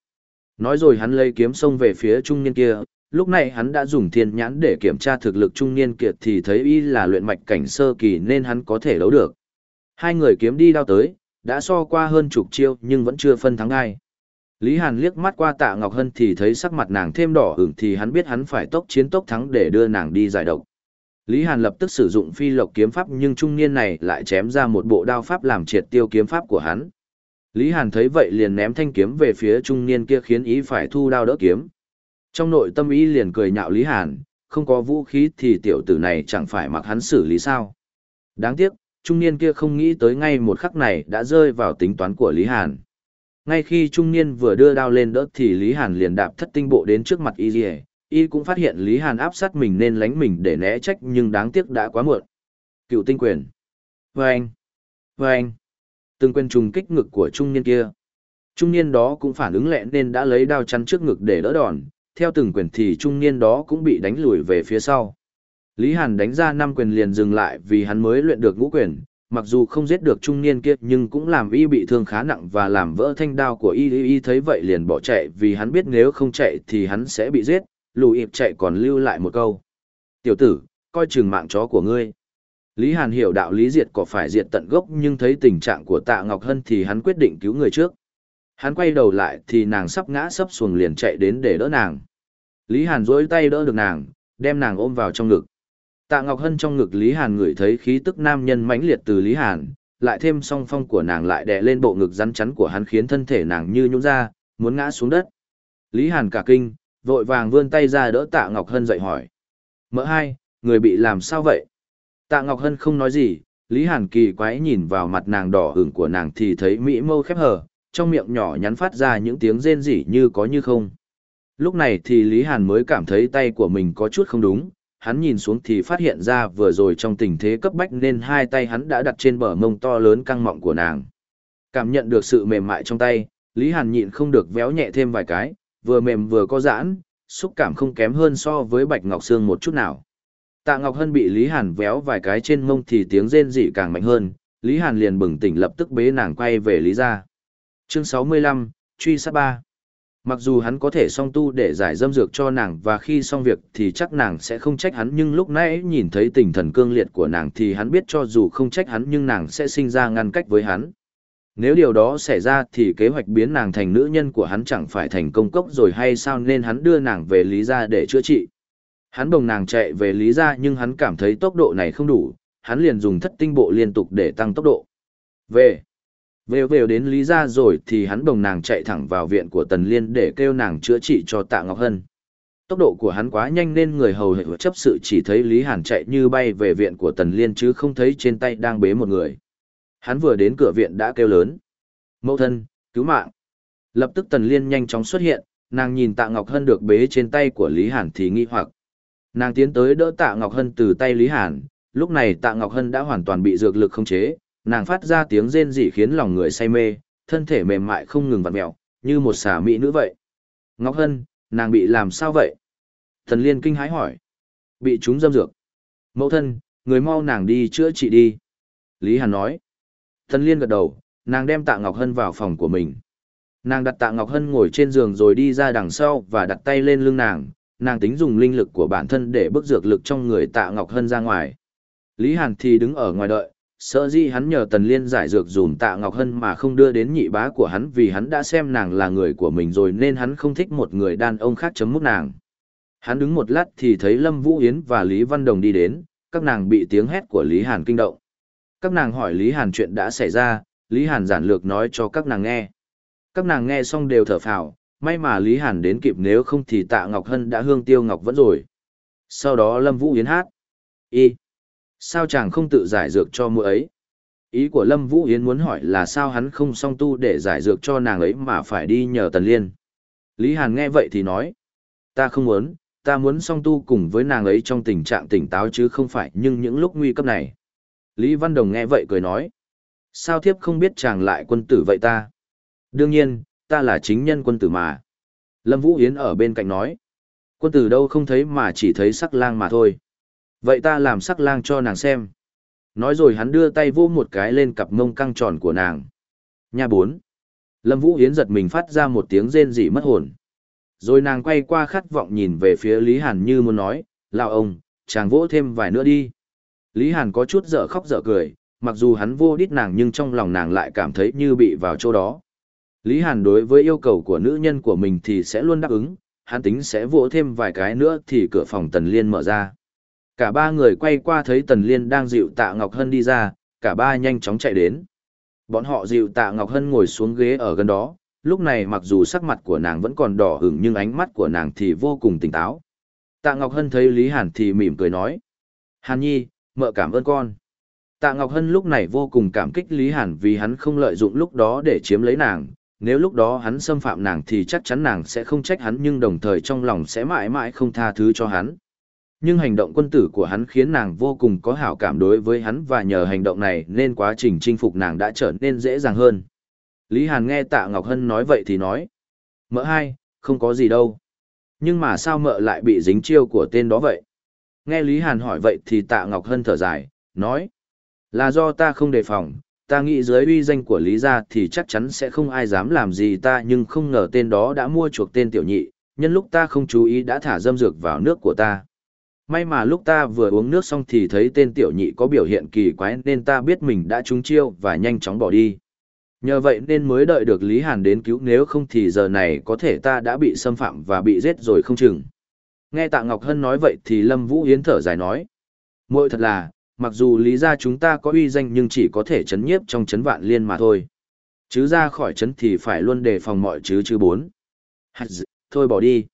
Nói rồi hắn lấy kiếm xông về phía trung niên kia, lúc này hắn đã dùng thiên nhãn để kiểm tra thực lực trung niên kiệt thì thấy y là luyện mạch cảnh sơ kỳ nên hắn có thể đấu được. Hai người kiếm đi đao tới, đã so qua hơn chục chiêu nhưng vẫn chưa phân thắng ai. Lý Hàn liếc mắt qua tạ Ngọc Hân thì thấy sắc mặt nàng thêm đỏ ửng thì hắn biết hắn phải tốc chiến tốc thắng để đưa nàng đi giải độc. Lý Hàn lập tức sử dụng phi lộc kiếm pháp nhưng trung niên này lại chém ra một bộ đao pháp làm triệt tiêu kiếm pháp của hắn. Lý Hàn thấy vậy liền ném thanh kiếm về phía trung niên kia khiến ý phải thu đao đỡ kiếm. Trong nội tâm ý liền cười nhạo Lý Hàn, không có vũ khí thì tiểu tử này chẳng phải mặc hắn xử lý sao. Đáng tiếc, trung niên kia không nghĩ tới ngay một khắc này đã rơi vào tính toán của Lý Hàn. Ngay khi trung niên vừa đưa đao lên đỡ thì Lý Hàn liền đạp thất tinh bộ đến trước mặt y dì y cũng phát hiện Lý Hàn áp sát mình nên lánh mình để né trách nhưng đáng tiếc đã quá muộn. Cựu tinh quyền. Vâng! Vâng! Từng quyền trùng kích ngực của trung niên kia. Trung niên đó cũng phản ứng lẹ nên đã lấy đao chắn trước ngực để đỡ đòn, theo từng quyền thì trung niên đó cũng bị đánh lùi về phía sau. Lý Hàn đánh ra năm quyền liền dừng lại vì hắn mới luyện được ngũ quyền, mặc dù không giết được trung niên kia nhưng cũng làm y bị thương khá nặng và làm vỡ thanh đao của y y thấy vậy liền bỏ chạy vì hắn biết nếu không chạy thì hắn sẽ bị giết, lù ịp chạy còn lưu lại một câu. Tiểu tử, coi chừng mạng chó của ngươi. Lý Hàn hiểu đạo lý diệt có phải diệt tận gốc nhưng thấy tình trạng của tạ Ngọc Hân thì hắn quyết định cứu người trước. Hắn quay đầu lại thì nàng sắp ngã sắp xuồng liền chạy đến để đỡ nàng. Lý Hàn dối tay đỡ được nàng, đem nàng ôm vào trong ngực. Tạ Ngọc Hân trong ngực Lý Hàn ngửi thấy khí tức nam nhân mãnh liệt từ Lý Hàn, lại thêm song phong của nàng lại đè lên bộ ngực rắn chắn của hắn khiến thân thể nàng như nhũn ra, muốn ngã xuống đất. Lý Hàn cả kinh, vội vàng vươn tay ra đỡ Tạ Ngọc Hân dậy hỏi. Mỡ hai, người bị làm sao vậy? Tạ Ngọc Hân không nói gì, Lý Hàn kỳ quái nhìn vào mặt nàng đỏ hửng của nàng thì thấy mỹ mâu khép hờ, trong miệng nhỏ nhắn phát ra những tiếng rên rỉ như có như không. Lúc này thì Lý Hàn mới cảm thấy tay của mình có chút không đúng, hắn nhìn xuống thì phát hiện ra vừa rồi trong tình thế cấp bách nên hai tay hắn đã đặt trên bờ mông to lớn căng mọng của nàng. Cảm nhận được sự mềm mại trong tay, Lý Hàn nhịn không được véo nhẹ thêm vài cái, vừa mềm vừa có giãn, xúc cảm không kém hơn so với Bạch Ngọc Sương một chút nào. Tạ Ngọc Hân bị Lý Hàn véo vài cái trên mông thì tiếng rên rỉ càng mạnh hơn, Lý Hàn liền bừng tỉnh lập tức bế nàng quay về Lý gia. Chương 65, truy sát ba. Mặc dù hắn có thể song tu để giải dâm dược cho nàng và khi xong việc thì chắc nàng sẽ không trách hắn nhưng lúc nãy nhìn thấy tình thần cương liệt của nàng thì hắn biết cho dù không trách hắn nhưng nàng sẽ sinh ra ngăn cách với hắn. Nếu điều đó xảy ra thì kế hoạch biến nàng thành nữ nhân của hắn chẳng phải thành công cốc rồi hay sao nên hắn đưa nàng về Lý gia để chữa trị. Hắn bồng nàng chạy về Lý gia nhưng hắn cảm thấy tốc độ này không đủ, hắn liền dùng thất tinh bộ liên tục để tăng tốc độ. Về. Về về đến Lý gia rồi thì hắn bồng nàng chạy thẳng vào viện của Tần Liên để kêu nàng chữa trị cho Tạ Ngọc Hân. Tốc độ của hắn quá nhanh nên người hầu hệ chấp sự chỉ thấy Lý Hàn chạy như bay về viện của Tần Liên chứ không thấy trên tay đang bế một người. Hắn vừa đến cửa viện đã kêu lớn. Mẫu thân, cứu mạng. Lập tức Tần Liên nhanh chóng xuất hiện, nàng nhìn Tạ Ngọc Hân được bế trên tay của Lý Hàn thì nghi hoặc. Nàng tiến tới đỡ Tạ Ngọc Hân từ tay Lý Hàn, lúc này Tạ Ngọc Hân đã hoàn toàn bị dược lực khống chế, nàng phát ra tiếng rên rỉ khiến lòng người say mê, thân thể mềm mại không ngừng vặn mèo, như một xà mỹ nữ vậy. Ngọc Hân, nàng bị làm sao vậy? Thần Liên kinh hãi hỏi. Bị chúng dâm dược. Mẫu thân, người mau nàng đi chữa trị đi. Lý Hàn nói. Thần Liên gật đầu, nàng đem Tạ Ngọc Hân vào phòng của mình. Nàng đặt Tạ Ngọc Hân ngồi trên giường rồi đi ra đằng sau và đặt tay lên lưng nàng, nàng tính dùng linh lực của bản thân để bức dược lực trong người Tạ Ngọc Hân ra ngoài. Lý Hàn thì đứng ở ngoài đợi, Sợ gì hắn nhờ Tần Liên giải dược dùm Tạ Ngọc Hân mà không đưa đến nhị bá của hắn vì hắn đã xem nàng là người của mình rồi nên hắn không thích một người đàn ông khác chấm mút nàng. Hắn đứng một lát thì thấy Lâm Vũ Yến và Lý Văn Đồng đi đến, các nàng bị tiếng hét của Lý Hàn kinh động. Các nàng hỏi Lý Hàn chuyện đã xảy ra, Lý Hàn giản lược nói cho các nàng nghe. Các nàng nghe xong đều thở phào, may mà Lý Hàn đến kịp nếu không thì Tạ Ngọc Hân đã hương tiêu ngọc vẫn rồi. Sau đó Lâm Vũ Yến hát. Y. Sao chàng không tự giải dược cho mũi ấy? Ý của Lâm Vũ Yến muốn hỏi là sao hắn không song tu để giải dược cho nàng ấy mà phải đi nhờ Tần Liên. Lý Hàn nghe vậy thì nói. Ta không muốn, ta muốn song tu cùng với nàng ấy trong tình trạng tỉnh táo chứ không phải nhưng những lúc nguy cấp này. Lý Văn Đồng nghe vậy cười nói. Sao thiếp không biết chàng lại quân tử vậy ta? Đương nhiên, ta là chính nhân quân tử mà. Lâm Vũ Yến ở bên cạnh nói. Quân tử đâu không thấy mà chỉ thấy sắc lang mà thôi. Vậy ta làm sắc lang cho nàng xem. Nói rồi hắn đưa tay vô một cái lên cặp mông căng tròn của nàng. Nha bốn. Lâm Vũ Yến giật mình phát ra một tiếng rên rỉ mất hồn. Rồi nàng quay qua khát vọng nhìn về phía Lý Hàn như muốn nói, lão ông, chàng vỗ thêm vài nữa đi. Lý Hàn có chút dở khóc dở cười, mặc dù hắn vô đít nàng nhưng trong lòng nàng lại cảm thấy như bị vào chỗ đó. Lý Hàn đối với yêu cầu của nữ nhân của mình thì sẽ luôn đáp ứng, hắn tính sẽ vỗ thêm vài cái nữa thì cửa phòng Tần Liên mở ra. Cả ba người quay qua thấy Tần Liên đang dịu tạ Ngọc Hân đi ra, cả ba nhanh chóng chạy đến. Bọn họ dịu tạ Ngọc Hân ngồi xuống ghế ở gần đó, lúc này mặc dù sắc mặt của nàng vẫn còn đỏ hửng nhưng ánh mắt của nàng thì vô cùng tỉnh táo. Tạ Ngọc Hân thấy Lý Hàn thì mỉm cười nói. Hàn Nhi, mợ cảm ơn con. Tạ Ngọc Hân lúc này vô cùng cảm kích Lý Hàn vì hắn không lợi dụng lúc đó để chiếm lấy nàng. Nếu lúc đó hắn xâm phạm nàng thì chắc chắn nàng sẽ không trách hắn nhưng đồng thời trong lòng sẽ mãi mãi không tha thứ cho hắn. Nhưng hành động quân tử của hắn khiến nàng vô cùng có hảo cảm đối với hắn và nhờ hành động này nên quá trình chinh phục nàng đã trở nên dễ dàng hơn. Lý Hàn nghe Tạ Ngọc Hân nói vậy thì nói. Mợ hai, không có gì đâu. Nhưng mà sao mợ lại bị dính chiêu của tên đó vậy? Nghe Lý Hàn hỏi vậy thì Tạ Ngọc Hân thở dài, nói. Là do ta không đề phòng, ta nghĩ dưới uy danh của Lý gia thì chắc chắn sẽ không ai dám làm gì ta nhưng không ngờ tên đó đã mua chuộc tên tiểu nhị, nhân lúc ta không chú ý đã thả dâm dược vào nước của ta. May mà lúc ta vừa uống nước xong thì thấy tên tiểu nhị có biểu hiện kỳ quái nên ta biết mình đã trúng chiêu và nhanh chóng bỏ đi. Nhờ vậy nên mới đợi được Lý Hàn đến cứu nếu không thì giờ này có thể ta đã bị xâm phạm và bị giết rồi không chừng. Nghe Tạ Ngọc Hân nói vậy thì Lâm Vũ Yến thở dài nói. Mội thật là, mặc dù lý ra chúng ta có uy danh nhưng chỉ có thể chấn nhiếp trong chấn vạn liên mà thôi. Chứ ra khỏi chấn thì phải luôn đề phòng mọi chứ chứ bốn. Thôi bỏ đi.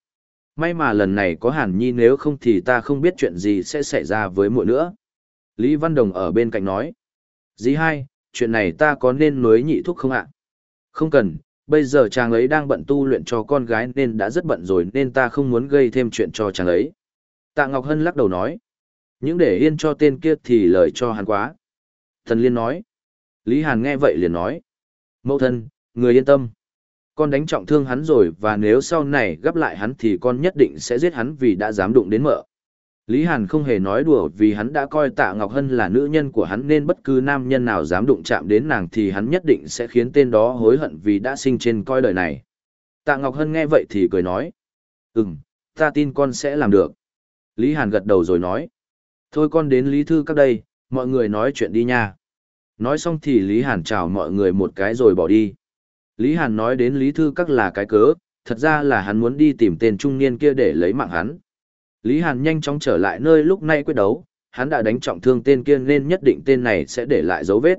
May mà lần này có Hàn Nhi nếu không thì ta không biết chuyện gì sẽ xảy ra với muội nữa. Lý Văn Đồng ở bên cạnh nói. Dì hai, chuyện này ta có nên nối nhị thuốc không ạ? Không cần, bây giờ chàng ấy đang bận tu luyện cho con gái nên đã rất bận rồi nên ta không muốn gây thêm chuyện cho chàng ấy. Tạ Ngọc Hân lắc đầu nói. Những để yên cho tên kia thì lời cho hắn quá. Thần Liên nói. Lý Hàn nghe vậy liền nói. Mẫu thân, người yên tâm. Con đánh trọng thương hắn rồi và nếu sau này gấp lại hắn thì con nhất định sẽ giết hắn vì đã dám đụng đến mợ. Lý Hàn không hề nói đùa vì hắn đã coi Tạ Ngọc Hân là nữ nhân của hắn nên bất cứ nam nhân nào dám đụng chạm đến nàng thì hắn nhất định sẽ khiến tên đó hối hận vì đã sinh trên coi đời này. Tạ Ngọc Hân nghe vậy thì cười nói. Ừm, ta tin con sẽ làm được. Lý Hàn gật đầu rồi nói. Thôi con đến Lý Thư các đây, mọi người nói chuyện đi nha. Nói xong thì Lý Hàn chào mọi người một cái rồi bỏ đi. Lý Hàn nói đến Lý Thư các là cái cớ, thật ra là hắn muốn đi tìm tên trung niên kia để lấy mạng hắn. Lý Hàn nhanh chóng trở lại nơi lúc nay quyết đấu, hắn đã đánh trọng thương tên kia nên nhất định tên này sẽ để lại dấu vết.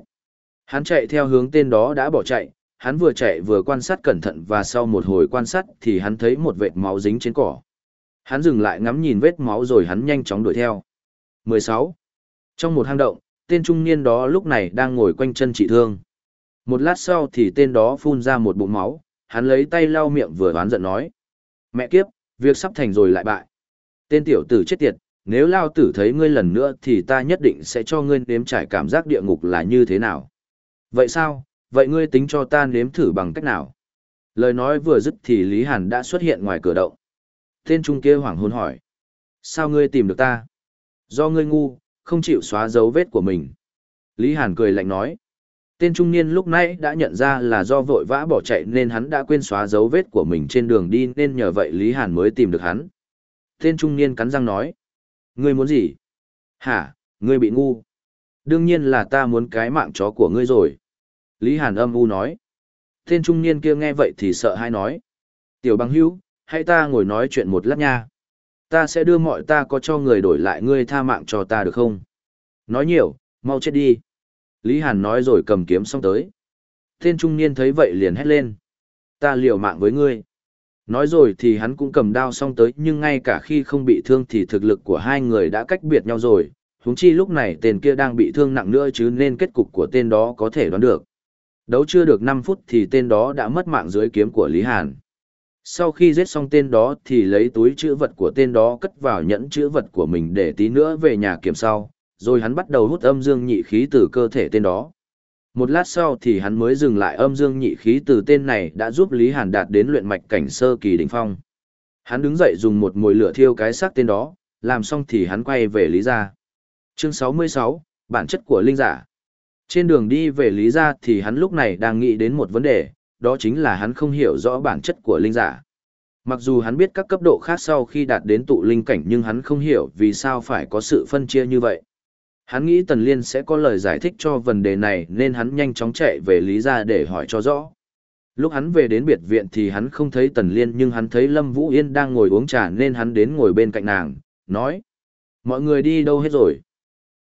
Hắn chạy theo hướng tên đó đã bỏ chạy, hắn vừa chạy vừa quan sát cẩn thận và sau một hồi quan sát thì hắn thấy một vệt máu dính trên cỏ. Hắn dừng lại ngắm nhìn vết máu rồi hắn nhanh chóng đuổi theo. 16. Trong một hang động, tên trung niên đó lúc này đang ngồi quanh chân trị thương. Một lát sau thì tên đó phun ra một bụng máu, hắn lấy tay lau miệng vừa oán giận nói. Mẹ kiếp, việc sắp thành rồi lại bại. Tên tiểu tử chết tiệt, nếu lao tử thấy ngươi lần nữa thì ta nhất định sẽ cho ngươi nếm trải cảm giác địa ngục là như thế nào. Vậy sao, vậy ngươi tính cho ta nếm thử bằng cách nào? Lời nói vừa dứt thì Lý Hàn đã xuất hiện ngoài cửa động. Tên trung kia hoảng hôn hỏi. Sao ngươi tìm được ta? Do ngươi ngu, không chịu xóa dấu vết của mình. Lý Hàn cười lạnh nói. Tên trung niên lúc nãy đã nhận ra là do vội vã bỏ chạy nên hắn đã quên xóa dấu vết của mình trên đường đi nên nhờ vậy Lý Hàn mới tìm được hắn. Tên trung niên cắn răng nói. Ngươi muốn gì? Hả, ngươi bị ngu. Đương nhiên là ta muốn cái mạng chó của ngươi rồi. Lý Hàn âm u nói. Tên trung niên kia nghe vậy thì sợ hãi nói. Tiểu băng hữu, hãy ta ngồi nói chuyện một lát nha. Ta sẽ đưa mọi ta có cho người đổi lại ngươi tha mạng cho ta được không? Nói nhiều, mau chết đi. Lý Hàn nói rồi cầm kiếm xong tới. Tên trung niên thấy vậy liền hét lên. Ta liều mạng với ngươi. Nói rồi thì hắn cũng cầm đao xong tới nhưng ngay cả khi không bị thương thì thực lực của hai người đã cách biệt nhau rồi. Húng chi lúc này tên kia đang bị thương nặng nữa chứ nên kết cục của tên đó có thể đoán được. Đấu chưa được 5 phút thì tên đó đã mất mạng dưới kiếm của Lý Hàn. Sau khi giết xong tên đó thì lấy túi chữ vật của tên đó cất vào nhẫn chữ vật của mình để tí nữa về nhà kiểm sau, rồi hắn bắt đầu hút âm dương nhị khí từ cơ thể tên đó. Một lát sau thì hắn mới dừng lại âm dương nhị khí từ tên này đã giúp Lý Hàn đạt đến luyện mạch cảnh sơ kỳ đỉnh phong. Hắn đứng dậy dùng một mồi lửa thiêu cái xác tên đó, làm xong thì hắn quay về Lý gia. Chương 66, bản chất của linh giả. Trên đường đi về Lý gia thì hắn lúc này đang nghĩ đến một vấn đề, đó chính là hắn không hiểu rõ bản chất của linh giả. Mặc dù hắn biết các cấp độ khác sau khi đạt đến tụ linh cảnh nhưng hắn không hiểu vì sao phải có sự phân chia như vậy. Hắn nghĩ Tần Liên sẽ có lời giải thích cho vấn đề này nên hắn nhanh chóng chạy về Lý gia để hỏi cho rõ. Lúc hắn về đến biệt viện thì hắn không thấy Tần Liên nhưng hắn thấy Lâm Vũ Yên đang ngồi uống trà nên hắn đến ngồi bên cạnh nàng, nói. Mọi người đi đâu hết rồi?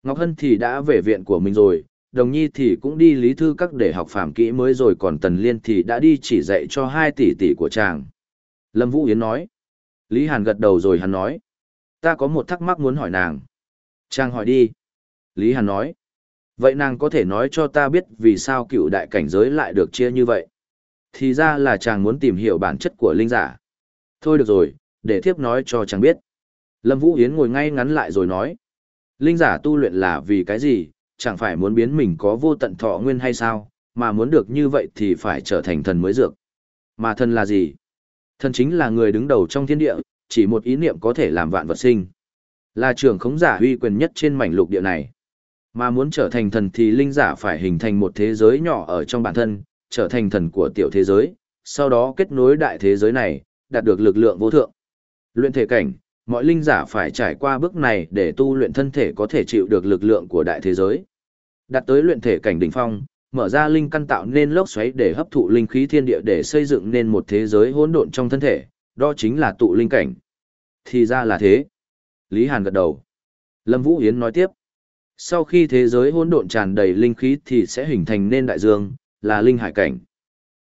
Ngọc Hân thì đã về viện của mình rồi, Đồng Nhi thì cũng đi lý thư các để học phạm kỹ mới rồi còn Tần Liên thì đã đi chỉ dạy cho hai tỷ tỷ của chàng. Lâm Vũ Yến nói. Lý Hàn gật đầu rồi hắn nói. Ta có một thắc mắc muốn hỏi nàng. Chàng hỏi đi. Lý Hàn nói. Vậy nàng có thể nói cho ta biết vì sao cựu đại cảnh giới lại được chia như vậy? Thì ra là chàng muốn tìm hiểu bản chất của linh giả. Thôi được rồi, để thiếp nói cho chàng biết. Lâm Vũ Yến ngồi ngay ngắn lại rồi nói. Linh giả tu luyện là vì cái gì, chẳng phải muốn biến mình có vô tận thọ nguyên hay sao, mà muốn được như vậy thì phải trở thành thần mới dược. Mà thần là gì? Thần chính là người đứng đầu trong thiên địa, chỉ một ý niệm có thể làm vạn vật sinh. Là trưởng khống giả uy quyền nhất trên mảnh lục địa này. Mà muốn trở thành thần thì linh giả phải hình thành một thế giới nhỏ ở trong bản thân, trở thành thần của tiểu thế giới, sau đó kết nối đại thế giới này, đạt được lực lượng vô thượng. Luyện thể cảnh, mọi linh giả phải trải qua bước này để tu luyện thân thể có thể chịu được lực lượng của đại thế giới. Đạt tới luyện thể cảnh đỉnh phong, mở ra linh căn tạo nên lốc xoáy để hấp thụ linh khí thiên địa để xây dựng nên một thế giới hỗn độn trong thân thể, đó chính là tụ linh cảnh. Thì ra là thế. Lý Hàn gật đầu. Lâm Vũ Yến nói tiếp. Sau khi thế giới hỗn độn tràn đầy linh khí thì sẽ hình thành nên đại dương, là linh hải cảnh.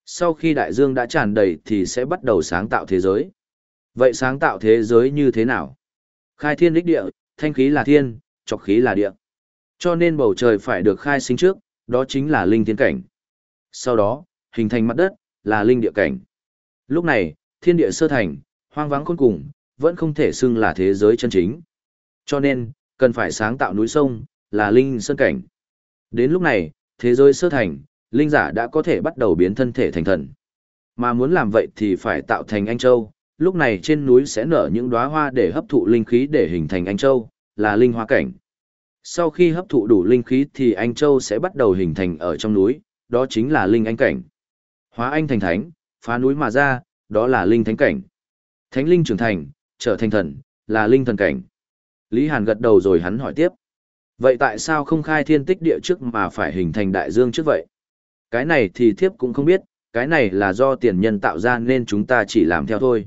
Sau khi đại dương đã tràn đầy thì sẽ bắt đầu sáng tạo thế giới. Vậy sáng tạo thế giới như thế nào? Khai thiên đích địa, thanh khí là thiên, trọc khí là địa. Cho nên bầu trời phải được khai sinh trước, đó chính là linh thiên cảnh. Sau đó, hình thành mặt đất, là linh địa cảnh. Lúc này, thiên địa sơ thành, hoang vắng khôn cùng, vẫn không thể xưng là thế giới chân chính. Cho nên, cần phải sáng tạo núi sông, là linh sơn cảnh. Đến lúc này, thế giới sơ thành, linh giả đã có thể bắt đầu biến thân thể thành thần. Mà muốn làm vậy thì phải tạo thành anh châu, lúc này trên núi sẽ nở những đóa hoa để hấp thụ linh khí để hình thành anh châu, là linh hoa cảnh. Sau khi hấp thụ đủ linh khí thì anh châu sẽ bắt đầu hình thành ở trong núi, đó chính là linh anh cảnh. Hóa anh thành thánh, phá núi mà ra, đó là linh thánh cảnh. Thánh linh trưởng thành, trở thành thần, là linh thần cảnh. Lý Hàn gật đầu rồi hắn hỏi tiếp. Vậy tại sao không khai thiên tích địa trước mà phải hình thành đại dương trước vậy? Cái này thì thiếp cũng không biết, cái này là do tiền nhân tạo ra nên chúng ta chỉ làm theo thôi.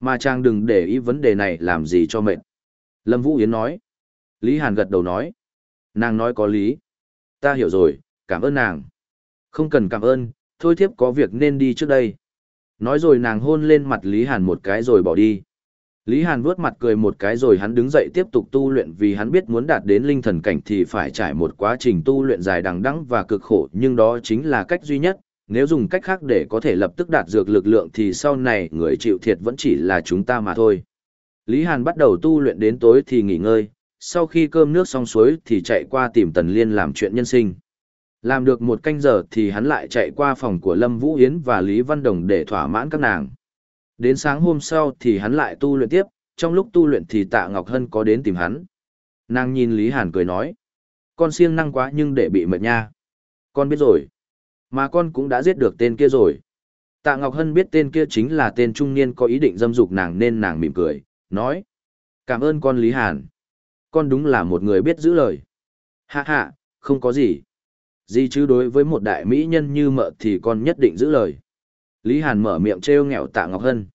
Mà chàng đừng để ý vấn đề này làm gì cho mệt. Lâm Vũ Yến nói. Lý Hàn gật đầu nói. Nàng nói có lý. Ta hiểu rồi, cảm ơn nàng. Không cần cảm ơn, thôi thiếp có việc nên đi trước đây. Nói rồi nàng hôn lên mặt Lý Hàn một cái rồi bỏ đi. Lý Hàn vuốt mặt cười một cái rồi hắn đứng dậy tiếp tục tu luyện vì hắn biết muốn đạt đến linh thần cảnh thì phải trải một quá trình tu luyện dài đằng đẵng và cực khổ nhưng đó chính là cách duy nhất, nếu dùng cách khác để có thể lập tức đạt dược lực lượng thì sau này người chịu thiệt vẫn chỉ là chúng ta mà thôi. Lý Hàn bắt đầu tu luyện đến tối thì nghỉ ngơi, sau khi cơm nước xong suối thì chạy qua tìm Tần Liên làm chuyện nhân sinh. Làm được một canh giờ thì hắn lại chạy qua phòng của Lâm Vũ Yến và Lý Văn Đồng để thỏa mãn các nàng. Đến sáng hôm sau thì hắn lại tu luyện tiếp, trong lúc tu luyện thì Tạ Ngọc Hân có đến tìm hắn. Nàng nhìn Lý Hàn cười nói. Con siêng năng quá nhưng để bị mệt nha. Con biết rồi. Mà con cũng đã giết được tên kia rồi. Tạ Ngọc Hân biết tên kia chính là tên trung niên có ý định dâm dục nàng nên nàng mỉm cười, nói. Cảm ơn con Lý Hàn. Con đúng là một người biết giữ lời. Hạ hạ, không có gì. Gì chứ đối với một đại mỹ nhân như mợ thì con nhất định giữ lời. Lý Hàn mở miệng trêu nghẹo Tạ Ngọc Hân.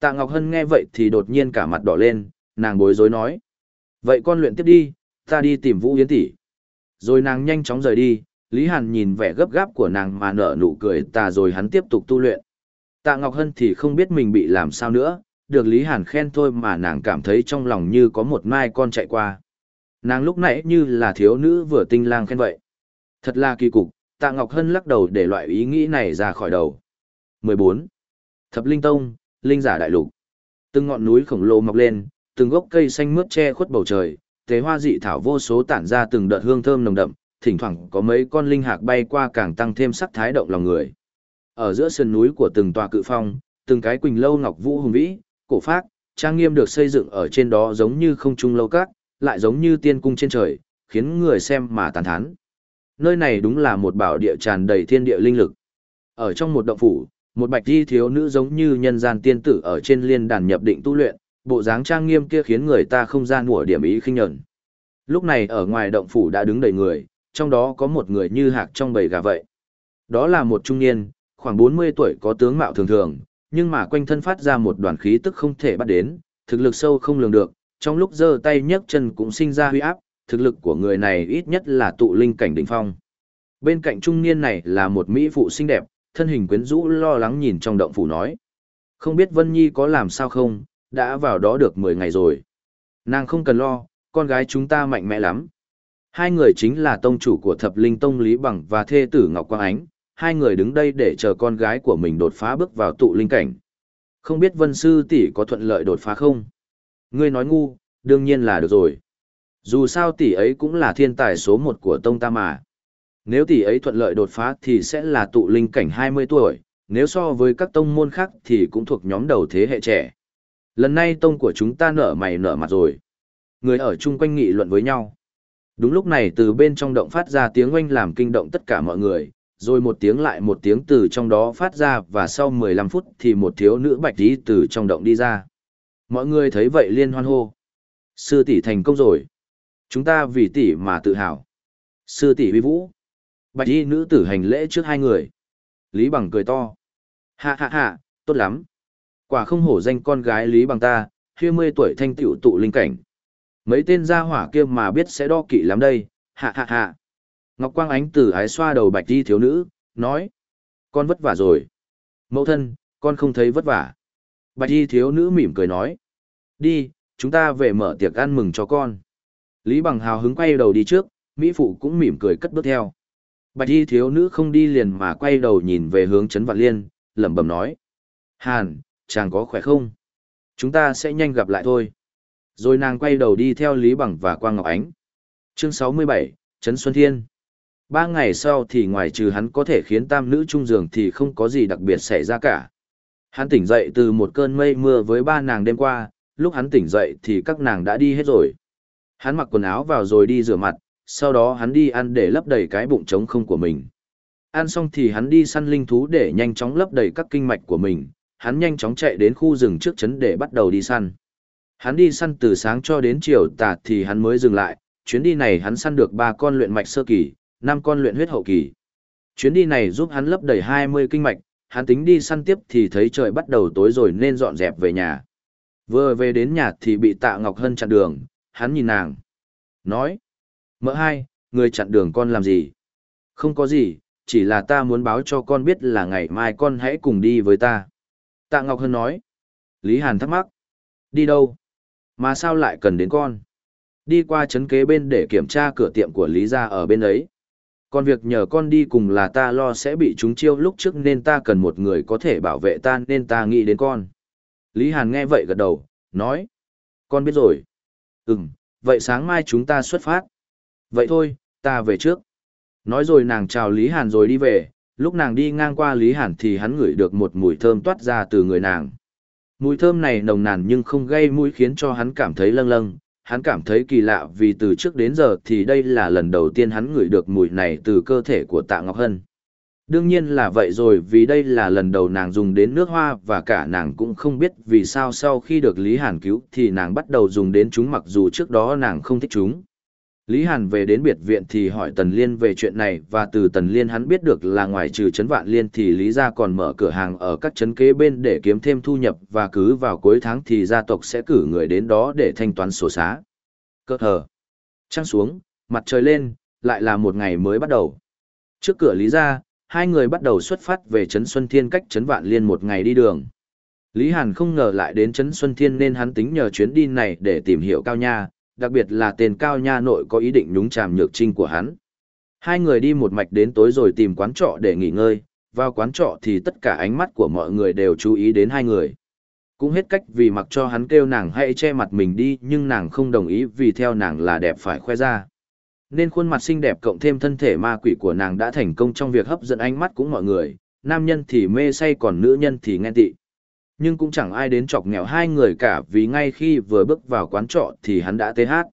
Tạ Ngọc Hân nghe vậy thì đột nhiên cả mặt đỏ lên, nàng bối rối nói. Vậy con luyện tiếp đi, ta đi tìm Vũ Yến tỷ. Rồi nàng nhanh chóng rời đi, Lý Hàn nhìn vẻ gấp gáp của nàng mà nở nụ cười ta rồi hắn tiếp tục tu luyện. Tạ Ngọc Hân thì không biết mình bị làm sao nữa, được Lý Hàn khen thôi mà nàng cảm thấy trong lòng như có một mai con chạy qua. Nàng lúc nãy như là thiếu nữ vừa tinh lang khen vậy. Thật là kỳ cục, Tạ Ngọc Hân lắc đầu để loại ý nghĩ này ra khỏi đầu. 14. Thập Linh Tông, Linh Giả Đại Lục. Từng ngọn núi khổng lồ mọc lên, từng gốc cây xanh mướt che khuất bầu trời, tế hoa dị thảo vô số tản ra từng đợt hương thơm nồng đậm, thỉnh thoảng có mấy con linh hạc bay qua càng tăng thêm sắc thái động lòng người. Ở giữa sườn núi của từng tòa cự phong, từng cái quỳnh lâu ngọc vũ hùng vĩ, cổ phác, trang nghiêm được xây dựng ở trên đó giống như không trung lâu các, lại giống như tiên cung trên trời, khiến người xem mà tàn thán. Nơi này đúng là một bảo địa tràn đầy thiên địa linh lực. Ở trong một động phủ, một bạch di thiếu nữ giống như nhân gian tiên tử ở trên liên đàn nhập định tu luyện, bộ dáng trang nghiêm kia khiến người ta không ra nủa điểm ý khinh nhẫn. Lúc này ở ngoài động phủ đã đứng đầy người, trong đó có một người như hạc trong bầy gà vậy. Đó là một trung niên, khoảng 40 tuổi có tướng mạo thường thường, nhưng mà quanh thân phát ra một đoàn khí tức không thể bắt đến, thực lực sâu không lường được, trong lúc giơ tay nhấc chân cũng sinh ra huy áp, thực lực của người này ít nhất là tụ linh cảnh đỉnh phong. Bên cạnh trung niên này là một mỹ phụ xinh đẹp, thân hình quyến rũ lo lắng nhìn trong động phủ nói. Không biết Vân Nhi có làm sao không, đã vào đó được 10 ngày rồi. Nàng không cần lo, con gái chúng ta mạnh mẽ lắm. Hai người chính là tông chủ của thập linh tông Lý Bằng và thê tử Ngọc Quang Ánh, hai người đứng đây để chờ con gái của mình đột phá bước vào tụ linh cảnh. Không biết vân sư tỷ có thuận lợi đột phá không? Ngươi nói ngu, đương nhiên là được rồi. Dù sao tỷ ấy cũng là thiên tài số một của tông ta mà. Nếu tỷ ấy thuận lợi đột phá thì sẽ là tụ linh cảnh 20 tuổi, nếu so với các tông môn khác thì cũng thuộc nhóm đầu thế hệ trẻ. Lần này tông của chúng ta nở mày nở mặt rồi. Người ở chung quanh nghị luận với nhau. Đúng lúc này từ bên trong động phát ra tiếng oanh làm kinh động tất cả mọi người, rồi một tiếng lại một tiếng từ trong đó phát ra và sau 15 phút thì một thiếu nữ bạch tí từ trong động đi ra. Mọi người thấy vậy liên hoan hô. Sư tỷ thành công rồi. Chúng ta vì tỷ mà tự hào. Sư tỷ vi vũ. Bạch y nữ tử hành lễ trước hai người. Lý bằng cười to. Hạ hạ hạ, tốt lắm. Quả không hổ danh con gái Lý bằng ta, hai mươi tuổi thanh tiểu tụ linh cảnh. Mấy tên gia hỏa kia mà biết sẽ đo kỵ lắm đây, hạ hạ hạ. Ngọc Quang Ánh từ ái xoa đầu bạch Y thiếu nữ, nói. Con vất vả rồi. Mẫu thân, con không thấy vất vả. Bạch Y thiếu nữ mỉm cười nói. Đi, chúng ta về mở tiệc ăn mừng cho con. Lý Bằng hào hứng quay đầu đi trước, Mỹ Phụ cũng mỉm cười cất bước theo. Bạch y thiếu nữ không đi liền mà quay đầu nhìn về hướng Trấn Vạn Liên, lẩm bẩm nói. Hàn, chàng có khỏe không? Chúng ta sẽ nhanh gặp lại thôi. Rồi nàng quay đầu đi theo Lý Bằng và Quang Ngọc Ánh. Chương 67, Trấn Xuân Thiên. Ba ngày sau thì ngoài trừ hắn có thể khiến tam nữ trung giường thì không có gì đặc biệt xảy ra cả. Hắn tỉnh dậy từ một cơn mây mưa với ba nàng đêm qua, lúc hắn tỉnh dậy thì các nàng đã đi hết rồi. Hắn mặc quần áo vào rồi đi rửa mặt, sau đó hắn đi ăn để lấp đầy cái bụng trống không của mình. Ăn xong thì hắn đi săn linh thú để nhanh chóng lấp đầy các kinh mạch của mình, hắn nhanh chóng chạy đến khu rừng trước trấn để bắt đầu đi săn. Hắn đi săn từ sáng cho đến chiều tà thì hắn mới dừng lại, chuyến đi này hắn săn được ba con luyện mạch sơ kỳ, năm con luyện huyết hậu kỳ. Chuyến đi này giúp hắn lấp đầy 20 kinh mạch, hắn tính đi săn tiếp thì thấy trời bắt đầu tối rồi nên dọn dẹp về nhà. Vừa về đến nhà thì bị Tạ Ngọc Hân chặn đường, hắn nhìn nàng. Nói, mỡ hai, người chặn đường con làm gì? Không có gì, chỉ là ta muốn báo cho con biết là ngày mai con hãy cùng đi với ta. Tạ Ngọc Hân nói. Lý Hàn thắc mắc. Đi đâu? Mà sao lại cần đến con? Đi qua chấn kế bên để kiểm tra cửa tiệm của Lý gia ở bên ấy. Còn việc nhờ con đi cùng là ta lo sẽ bị chúng chiêu lúc trước nên ta cần một người có thể bảo vệ ta nên ta nghĩ đến con. Lý Hàn nghe vậy gật đầu, nói. Con biết rồi. Ừm, vậy sáng mai chúng ta xuất phát. Vậy thôi, ta về trước. Nói rồi nàng chào Lý Hàn rồi đi về, lúc nàng đi ngang qua Lý Hàn thì hắn ngửi được một mùi thơm toát ra từ người nàng. Mùi thơm này nồng nàn nhưng không gây mũi khiến cho hắn cảm thấy lâng lâng, hắn cảm thấy kỳ lạ vì từ trước đến giờ thì đây là lần đầu tiên hắn ngửi được mùi này từ cơ thể của Tạ Ngọc Hân. Đương nhiên là vậy rồi vì đây là lần đầu nàng dùng đến nước hoa và cả nàng cũng không biết vì sao sau khi được Lý Hàn cứu thì nàng bắt đầu dùng đến chúng mặc dù trước đó nàng không thích chúng. Lý Hàn về đến biệt viện thì hỏi Tần Liên về chuyện này và từ Tần Liên hắn biết được là ngoài trừ trấn Vạn Liên thì Lý gia còn mở cửa hàng ở các trấn kế bên để kiếm thêm thu nhập và cứ vào cuối tháng thì gia tộc sẽ cử người đến đó để thanh toán sổ xá. Cơ hờ. Trăng xuống, mặt trời lên, lại là một ngày mới bắt đầu. Trước cửa Lý gia, hai người bắt đầu xuất phát về trấn Xuân Thiên cách trấn Vạn Liên một ngày đi đường. Lý Hàn không ngờ lại đến trấn Xuân Thiên nên hắn tính nhờ chuyến đi này để tìm hiểu Cao Nha, đặc biệt là tên Cao Nha nội có ý định nhúng chàm nhược trinh của hắn. Hai người đi một mạch đến tối rồi tìm quán trọ để nghỉ ngơi, vào quán trọ thì tất cả ánh mắt của mọi người đều chú ý đến hai người. Cũng hết cách vì mặc cho hắn kêu nàng hãy che mặt mình đi nhưng nàng không đồng ý vì theo nàng là đẹp phải khoe ra. Nên khuôn mặt xinh đẹp cộng thêm thân thể ma quỷ của nàng đã thành công trong việc hấp dẫn ánh mắt của mọi người, nam nhân thì mê say còn nữ nhân thì ghen tị nhưng cũng chẳng ai đến chọc nghèo hai người cả vì ngay khi vừa bước vào quán trọ thì hắn đã tê hát.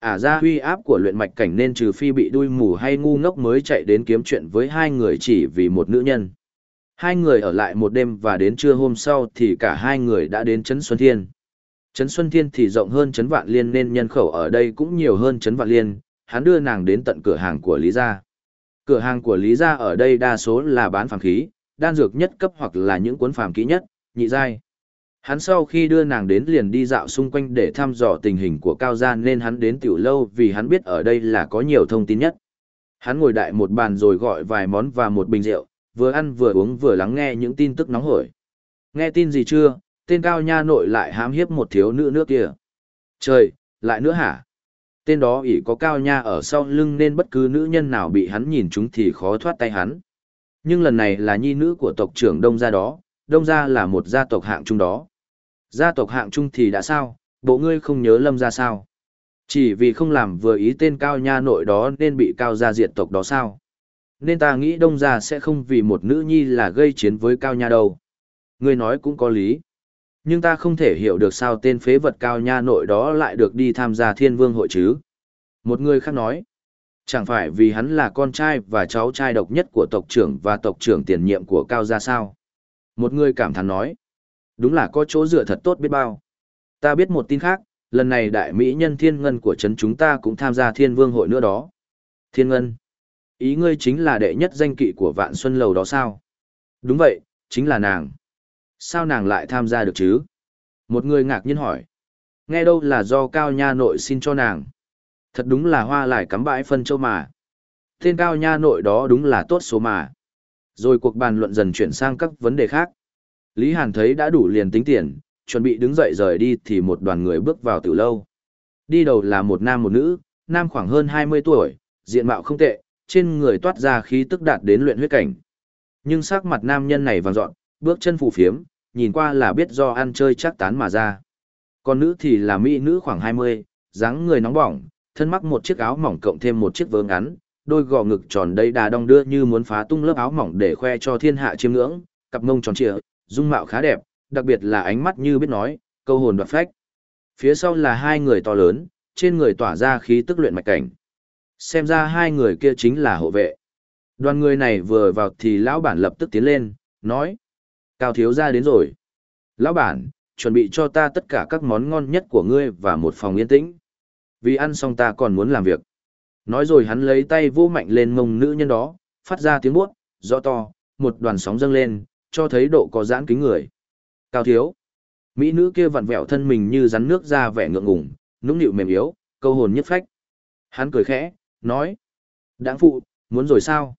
Ả ra huy áp của luyện mạch cảnh nên trừ phi bị đuôi mù hay ngu ngốc mới chạy đến kiếm chuyện với hai người chỉ vì một nữ nhân. Hai người ở lại một đêm và đến trưa hôm sau thì cả hai người đã đến Trấn Xuân Thiên. Trấn Xuân Thiên thì rộng hơn Trấn Vạn Liên nên nhân khẩu ở đây cũng nhiều hơn Trấn Vạn Liên, hắn đưa nàng đến tận cửa hàng của Lý Gia. Cửa hàng của Lý Gia ở đây đa số là bán phàm khí, đan dược nhất cấp hoặc là những cuốn phàm kỹ nhất, nhị giai. Hắn sau khi đưa nàng đến liền đi dạo xung quanh để thăm dò tình hình của Cao Gia nên hắn đến tiểu lâu vì hắn biết ở đây là có nhiều thông tin nhất. Hắn ngồi đại một bàn rồi gọi vài món và một bình rượu, vừa ăn vừa uống vừa lắng nghe những tin tức nóng hổi. Nghe tin gì chưa, tên Cao Nha nội lại hãm hiếp một thiếu nữ nước kia. Trời, lại nữa hả? Tên đó ỷ có Cao Nha ở sau lưng nên bất cứ nữ nhân nào bị hắn nhìn chúng thì khó thoát tay hắn. Nhưng lần này là nhi nữ của tộc trưởng Đông Gia đó, đông gia là một gia tộc hạng trung đó. Gia tộc hạng trung thì đã sao, bộ ngươi không nhớ lâm gia sao? Chỉ vì không làm vừa ý tên cao nha nội đó nên bị cao gia diệt tộc đó sao? Nên ta nghĩ đông gia sẽ không vì một nữ nhi là gây chiến với cao nha đâu. Ngươi nói cũng có lý. Nhưng ta không thể hiểu được sao tên phế vật cao nha nội đó lại được đi tham gia thiên vương hội chứ. Một người khác nói, chẳng phải vì hắn là con trai và cháu trai độc nhất của tộc trưởng và tộc trưởng tiền nhiệm của cao gia sao. Một người cảm thán nói, đúng là có chỗ dựa thật tốt biết bao. Ta biết một tin khác, lần này đại mỹ nhân thiên ngân của trấn chúng ta cũng tham gia thiên vương hội nữa đó. Thiên ngân, ý ngươi chính là đệ nhất danh kỵ của vạn xuân lầu đó sao? Đúng vậy, chính là nàng. Sao nàng lại tham gia được chứ? Một người ngạc nhiên hỏi. Nghe đâu là do cao nha nội xin cho nàng. Thật đúng là hoa lại cắm bãi phân châu mà. Tên cao nha nội đó đúng là tốt số mà. Rồi cuộc bàn luận dần chuyển sang các vấn đề khác. Lý Hàn thấy đã đủ liền tính tiền, chuẩn bị đứng dậy rời đi thì một đoàn người bước vào tiểu lâu. Đi đầu là một nam một nữ, nam khoảng hơn 20 tuổi, diện mạo không tệ, trên người toát ra khí tức đạt đến luyện huyết cảnh. Nhưng sắc mặt nam nhân này vàng dọn, bước chân phù phiếm, nhìn qua là biết do ăn chơi chắc tán mà ra. Còn nữ thì là mỹ nữ khoảng 20, dáng người nóng bỏng, thân mắc một chiếc áo mỏng cộng thêm một chiếc vớ ngắn, đôi gò ngực tròn đầy đà đong đưa như muốn phá tung lớp áo mỏng để khoe cho thiên hạ chiêm ngưỡng, cặp mông tròn trịa, dung mạo khá đẹp, đặc biệt là ánh mắt như biết nói, câu hồn đoạt phách. Phía sau là hai người to lớn, trên người tỏa ra khí tức luyện mạch cảnh. Xem ra hai người kia chính là hộ vệ. Đoàn người này vừa vào thì lão bản lập tức tiến lên, nói. Cao thiếu gia đến rồi. Lão bản, chuẩn bị cho ta tất cả các món ngon nhất của ngươi và một phòng yên tĩnh. Vì ăn xong ta còn muốn làm việc. Nói rồi hắn lấy tay vô mạnh lên mông nữ nhân đó, phát ra tiếng buốt, rõ to, một đoàn sóng dâng lên, cho thấy độ có giãn kính người. Cao thiếu. Mỹ nữ kia vặn vẹo thân mình như rắn nước ra vẻ ngượng ngùng, nũng nịu mềm yếu, câu hồn nhất phách. Hắn cười khẽ, nói. Đáng phụ, muốn rồi sao?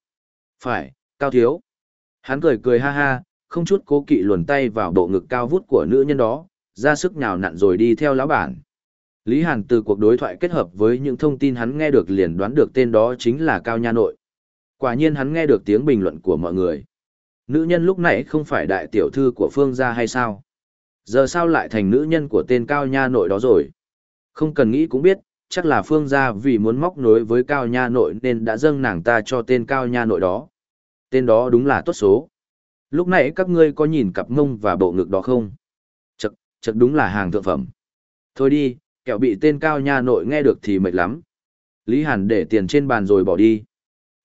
Phải, cao thiếu. Hắn cười cười ha ha, không chút cố kỵ luồn tay vào bộ ngực cao vút của nữ nhân đó, ra sức nhào nặn rồi đi theo lão bản. Lý Hàn từ cuộc đối thoại kết hợp với những thông tin hắn nghe được liền đoán được tên đó chính là Cao Nha Nội. Quả nhiên hắn nghe được tiếng bình luận của mọi người. Nữ nhân lúc nãy không phải đại tiểu thư của Phương gia hay sao? Giờ sao lại thành nữ nhân của tên Cao Nha Nội đó rồi? Không cần nghĩ cũng biết, chắc là Phương gia vì muốn móc nối với Cao Nha Nội nên đã dâng nàng ta cho tên Cao Nha Nội đó. Tên đó đúng là tốt số. Lúc nãy các ngươi có nhìn cặp mông và bộ ngực đó không? Chật, chật đúng là hàng thượng phẩm. Thôi đi, kẻo bị tên cao nha nội nghe được thì mệt lắm. Lý Hàn để tiền trên bàn rồi bỏ đi.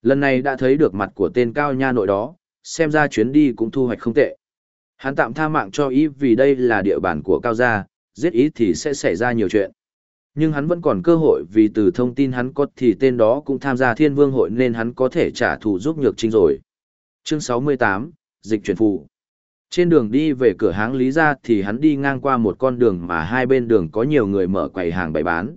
Lần này đã thấy được mặt của tên cao nha nội đó, xem ra chuyến đi cũng thu hoạch không tệ. Hắn tạm tha mạng cho ý vì đây là địa bàn của cao gia, giết ý thì sẽ xảy ra nhiều chuyện. Nhưng hắn vẫn còn cơ hội vì từ thông tin hắn có thì tên đó cũng tham gia thiên vương hội nên hắn có thể trả thù giúp nhược trinh rồi. Chương 68, Dịch chuyển phụ. Trên đường đi về cửa hàng Lý Gia thì hắn đi ngang qua một con đường mà hai bên đường có nhiều người mở quầy hàng bày bán.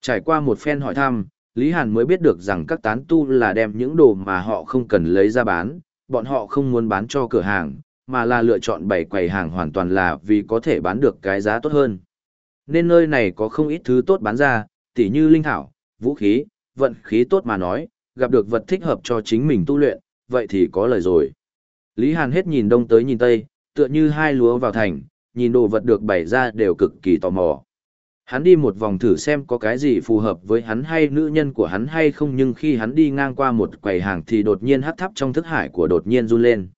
Trải qua một phen hỏi thăm, Lý Hàn mới biết được rằng các tán tu là đem những đồ mà họ không cần lấy ra bán, bọn họ không muốn bán cho cửa hàng, mà là lựa chọn bày quầy hàng hoàn toàn là vì có thể bán được cái giá tốt hơn. Nên nơi này có không ít thứ tốt bán ra, tỉ như linh thảo, vũ khí, vận khí tốt mà nói, gặp được vật thích hợp cho chính mình tu luyện, vậy thì có lời rồi. Lý Hàn hết nhìn đông tới nhìn tây, tựa như hai lúa vào thành, nhìn đồ vật được bày ra đều cực kỳ tò mò. Hắn đi một vòng thử xem có cái gì phù hợp với hắn hay nữ nhân của hắn hay không nhưng khi hắn đi ngang qua một quầy hàng thì đột nhiên hắt thắp trong thức hải của đột nhiên run lên.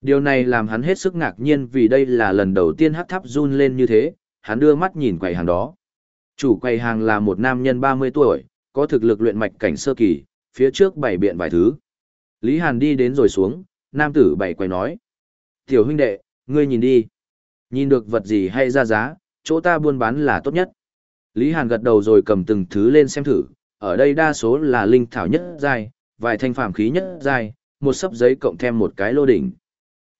Điều này làm hắn hết sức ngạc nhiên vì đây là lần đầu tiên hắt thắp run lên như thế, hắn đưa mắt nhìn quầy hàng đó. Chủ quầy hàng là một nam nhân 30 tuổi, có thực lực luyện mạch cảnh sơ kỳ, phía trước bày biện vài thứ. Lý Hàn đi đến rồi xuống, nam tử bày quầy nói. Tiểu huynh đệ, ngươi nhìn đi. Nhìn được vật gì hay ra giá, chỗ ta buôn bán là tốt nhất. Lý Hàn gật đầu rồi cầm từng thứ lên xem thử, ở đây đa số là linh thảo nhất giai, vài thanh phàm khí nhất giai, một sấp giấy cộng thêm một cái lô đỉnh.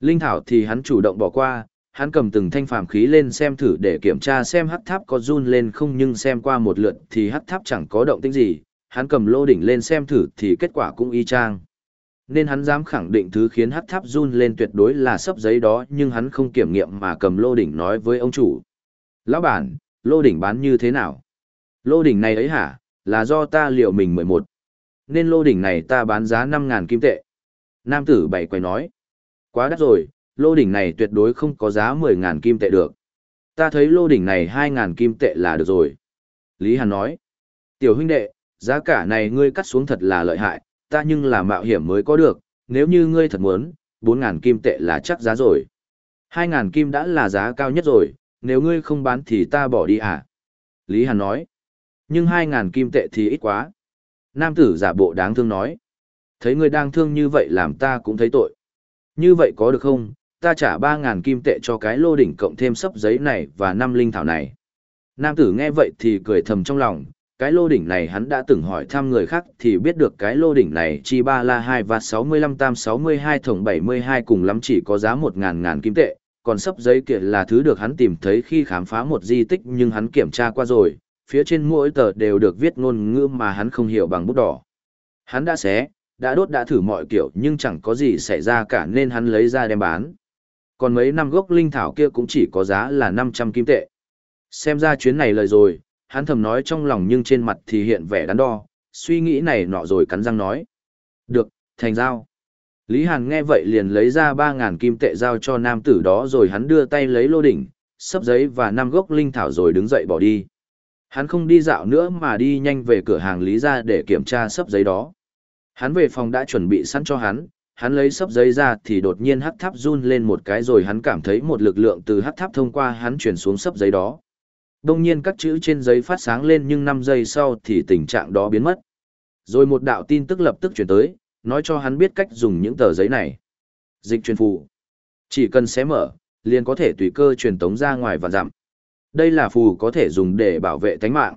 Linh thảo thì hắn chủ động bỏ qua, hắn cầm từng thanh phàm khí lên xem thử để kiểm tra xem hắc tháp có run lên không nhưng xem qua một lượt thì hắc tháp chẳng có động tĩnh gì, hắn cầm lô đỉnh lên xem thử thì kết quả cũng y chang. Nên hắn dám khẳng định thứ khiến hắc tháp run lên tuyệt đối là sấp giấy đó nhưng hắn không kiểm nghiệm mà cầm lô đỉnh nói với ông chủ. Lão bản, lô đỉnh bán như thế nào? Lô đỉnh này ấy hả, là do ta liệu mình mười một. Nên lô đỉnh này ta bán giá năm ngàn kim tệ. Nam tử bảy quay nói. Quá đắt rồi, lô đỉnh này tuyệt đối không có giá mười ngàn kim tệ được. Ta thấy lô đỉnh này hai ngàn kim tệ là được rồi. Lý Hàn nói. Tiểu huynh đệ, giá cả này ngươi cắt xuống thật là lợi hại, ta nhưng là mạo hiểm mới có được, nếu như ngươi thật muốn, 4.000 kim tệ là chắc giá rồi. 2.000 kim đã là giá cao nhất rồi, nếu ngươi không bán thì ta bỏ đi à? Lý Hàn nói. Nhưng 2.000 kim tệ thì ít quá. Nam tử giả bộ đáng thương nói. Thấy ngươi đang thương như vậy làm ta cũng thấy tội. Như vậy có được không? Ta trả 3.000 kim tệ cho cái lô đỉnh cộng thêm sấp giấy này và năm linh thảo này. Nam tử nghe vậy thì cười thầm trong lòng, cái lô đỉnh này hắn đã từng hỏi thăm người khác thì biết được cái lô đỉnh này chi ba la hai và sáu mươi lăm tam sáu mươi hai thổng bảy mươi hai cùng lắm chỉ có giá một ngàn ngàn kim tệ, còn sấp giấy kia là thứ được hắn tìm thấy khi khám phá một di tích nhưng hắn kiểm tra qua rồi, phía trên mỗi tờ đều được viết ngôn ngữ mà hắn không hiểu bằng bút đỏ. Hắn đã xé, đã đốt đã thử mọi kiểu nhưng chẳng có gì xảy ra cả nên hắn lấy ra đem bán. Còn mấy năm gốc linh thảo kia cũng chỉ có giá là 500 kim tệ. Xem ra chuyến này lời rồi, hắn thầm nói trong lòng nhưng trên mặt thì hiện vẻ đắn đo, suy nghĩ này nọ rồi cắn răng nói. Được, thành giao. Lý Hàn nghe vậy liền lấy ra 3.000 kim tệ giao cho nam tử đó rồi hắn đưa tay lấy lô đỉnh, sấp giấy và năm gốc linh thảo rồi đứng dậy bỏ đi. Hắn không đi dạo nữa mà đi nhanh về cửa hàng Lý ra để kiểm tra sấp giấy đó. Hắn về phòng đã chuẩn bị sẵn cho hắn, hắn lấy sấp giấy ra thì đột nhiên hắc tháp run lên một cái rồi hắn cảm thấy một lực lượng từ hắc tháp thông qua hắn chuyển xuống sấp giấy đó. Đông nhiên các chữ trên giấy phát sáng lên nhưng 5 giây sau thì tình trạng đó biến mất. Rồi một đạo tin tức lập tức chuyển tới, nói cho hắn biết cách dùng những tờ giấy này. Dịch truyền phù. Chỉ cần xé mở, liền có thể tùy cơ truyền tống ra ngoài và giảm. Đây là phù có thể dùng để bảo vệ tánh mạng.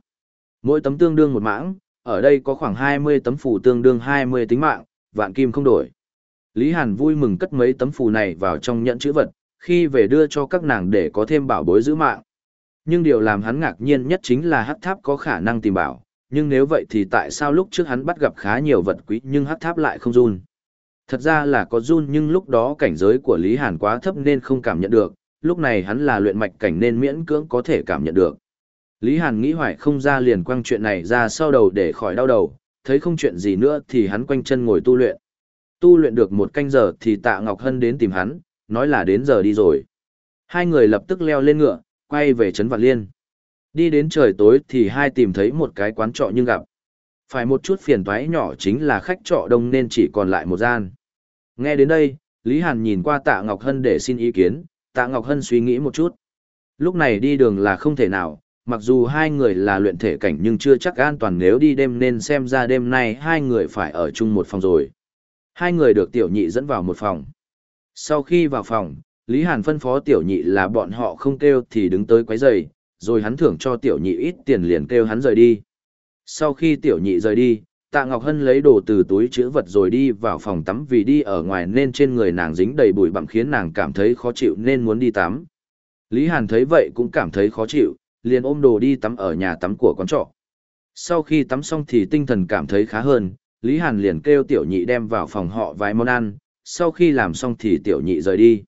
Mỗi tấm tương đương một mãng, ở đây có khoảng 20 tấm phù tương đương 20 tính mạng, vạn kim không đổi. Lý Hàn vui mừng cất mấy tấm phù này vào trong nhẫn chữ vật, khi về đưa cho các nàng để có thêm bảo bối giữ mạng. Nhưng điều làm hắn ngạc nhiên nhất chính là hắc tháp có khả năng tìm bảo, nhưng nếu vậy thì tại sao lúc trước hắn bắt gặp khá nhiều vật quý nhưng hắc tháp lại không run? Thật ra là có run nhưng lúc đó cảnh giới của Lý Hàn quá thấp nên không cảm nhận được, lúc này hắn là luyện mạch cảnh nên miễn cưỡng có thể cảm nhận được. Lý Hàn nghĩ hoài không ra liền quăng chuyện này ra sau đầu để khỏi đau đầu, thấy không chuyện gì nữa thì hắn quanh chân ngồi tu luyện. Tu luyện được một canh giờ thì Tạ Ngọc Hân đến tìm hắn, nói là đến giờ đi rồi. Hai người lập tức leo lên ngựa, quay về Trấn Vạn Liên. Đi đến trời tối thì hai tìm thấy một cái quán trọ nhưng gặp. Phải một chút phiền toái nhỏ chính là khách trọ đông nên chỉ còn lại một gian. Nghe đến đây, Lý Hàn nhìn qua Tạ Ngọc Hân để xin ý kiến, Tạ Ngọc Hân suy nghĩ một chút. Lúc này đi đường là không thể nào, mặc dù hai người là luyện thể cảnh nhưng chưa chắc an toàn nếu đi đêm nên xem ra đêm nay hai người phải ở chung một phòng rồi. Hai người được tiểu nhị dẫn vào một phòng. Sau khi vào phòng, Lý Hàn phân phó tiểu nhị là bọn họ không kêu thì đứng tới quấy giày, rồi hắn thưởng cho tiểu nhị ít tiền liền kêu hắn rời đi. Sau khi tiểu nhị rời đi, Tạ Ngọc Hân lấy đồ từ túi chữ vật rồi đi vào phòng tắm vì đi ở ngoài nên trên người nàng dính đầy bụi bặm khiến nàng cảm thấy khó chịu nên muốn đi tắm. Lý Hàn thấy vậy cũng cảm thấy khó chịu, liền ôm đồ đi tắm ở nhà tắm của quán trọ. Sau khi tắm xong thì tinh thần cảm thấy khá hơn, Lý Hàn liền kêu tiểu nhị đem vào phòng họ vài món ăn, sau khi làm xong thì tiểu nhị rời đi.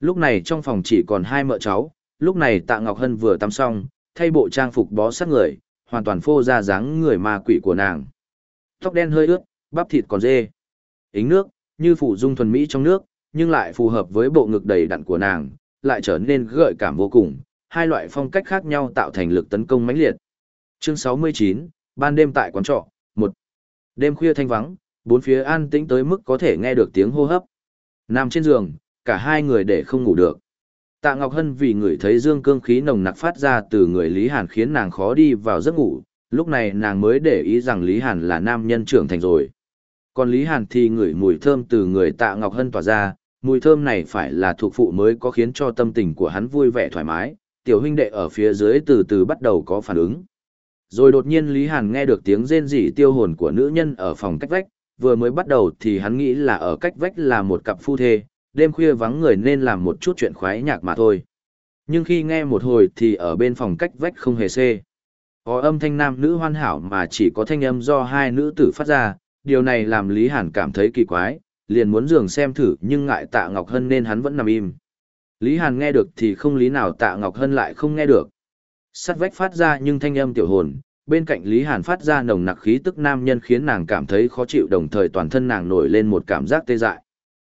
Lúc này trong phòng chỉ còn hai mợ cháu, lúc này Tạ Ngọc Hân vừa tắm xong, thay bộ trang phục bó sát người, hoàn toàn phô ra dáng người ma quỷ của nàng. Tóc đen hơi ướt, bắp thịt còn dê. Ính nước, như phủ dung thuần mỹ trong nước, nhưng lại phù hợp với bộ ngực đầy đặn của nàng, lại trở nên gợi cảm vô cùng. Hai loại phong cách khác nhau tạo thành lực tấn công mãnh liệt. Chương 69, ban đêm tại quán trọ, 1. Đêm khuya thanh vắng, bốn phía an tĩnh tới mức có thể nghe được tiếng hô hấp. Nằm trên giường, cả hai người để không ngủ được. Tạ Ngọc Hân vì người thấy dương cương khí nồng nặc phát ra từ người Lý Hàn khiến nàng khó đi vào giấc ngủ, lúc này nàng mới để ý rằng Lý Hàn là nam nhân trưởng thành rồi. Còn Lý Hàn thì ngửi mùi thơm từ người Tạ Ngọc Hân tỏa ra, mùi thơm này phải là thuộc phụ mới có khiến cho tâm tình của hắn vui vẻ thoải mái, tiểu huynh đệ ở phía dưới từ từ bắt đầu có phản ứng. Rồi đột nhiên Lý Hàn nghe được tiếng rên rỉ tiêu hồn của nữ nhân ở phòng cách vách, vừa mới bắt đầu thì hắn nghĩ là ở cách vách là một cặp phu thê, đêm khuya vắng người nên làm một chút chuyện khoái nhạc mà thôi. Nhưng khi nghe một hồi thì ở bên phòng cách vách không hề xê. Có âm thanh nam nữ hoàn hảo mà chỉ có thanh âm do hai nữ tử phát ra, điều này làm Lý Hàn cảm thấy kỳ quái, liền muốn dường xem thử nhưng ngại tạ Ngọc Hân nên hắn vẫn nằm im. Lý Hàn nghe được thì không lý nào tạ Ngọc Hân lại không nghe được. Sắt vách phát ra nhưng thanh âm tiểu hồn, bên cạnh Lý Hàn phát ra nồng nặc khí tức nam nhân khiến nàng cảm thấy khó chịu đồng thời toàn thân nàng nổi lên một cảm giác tê dại.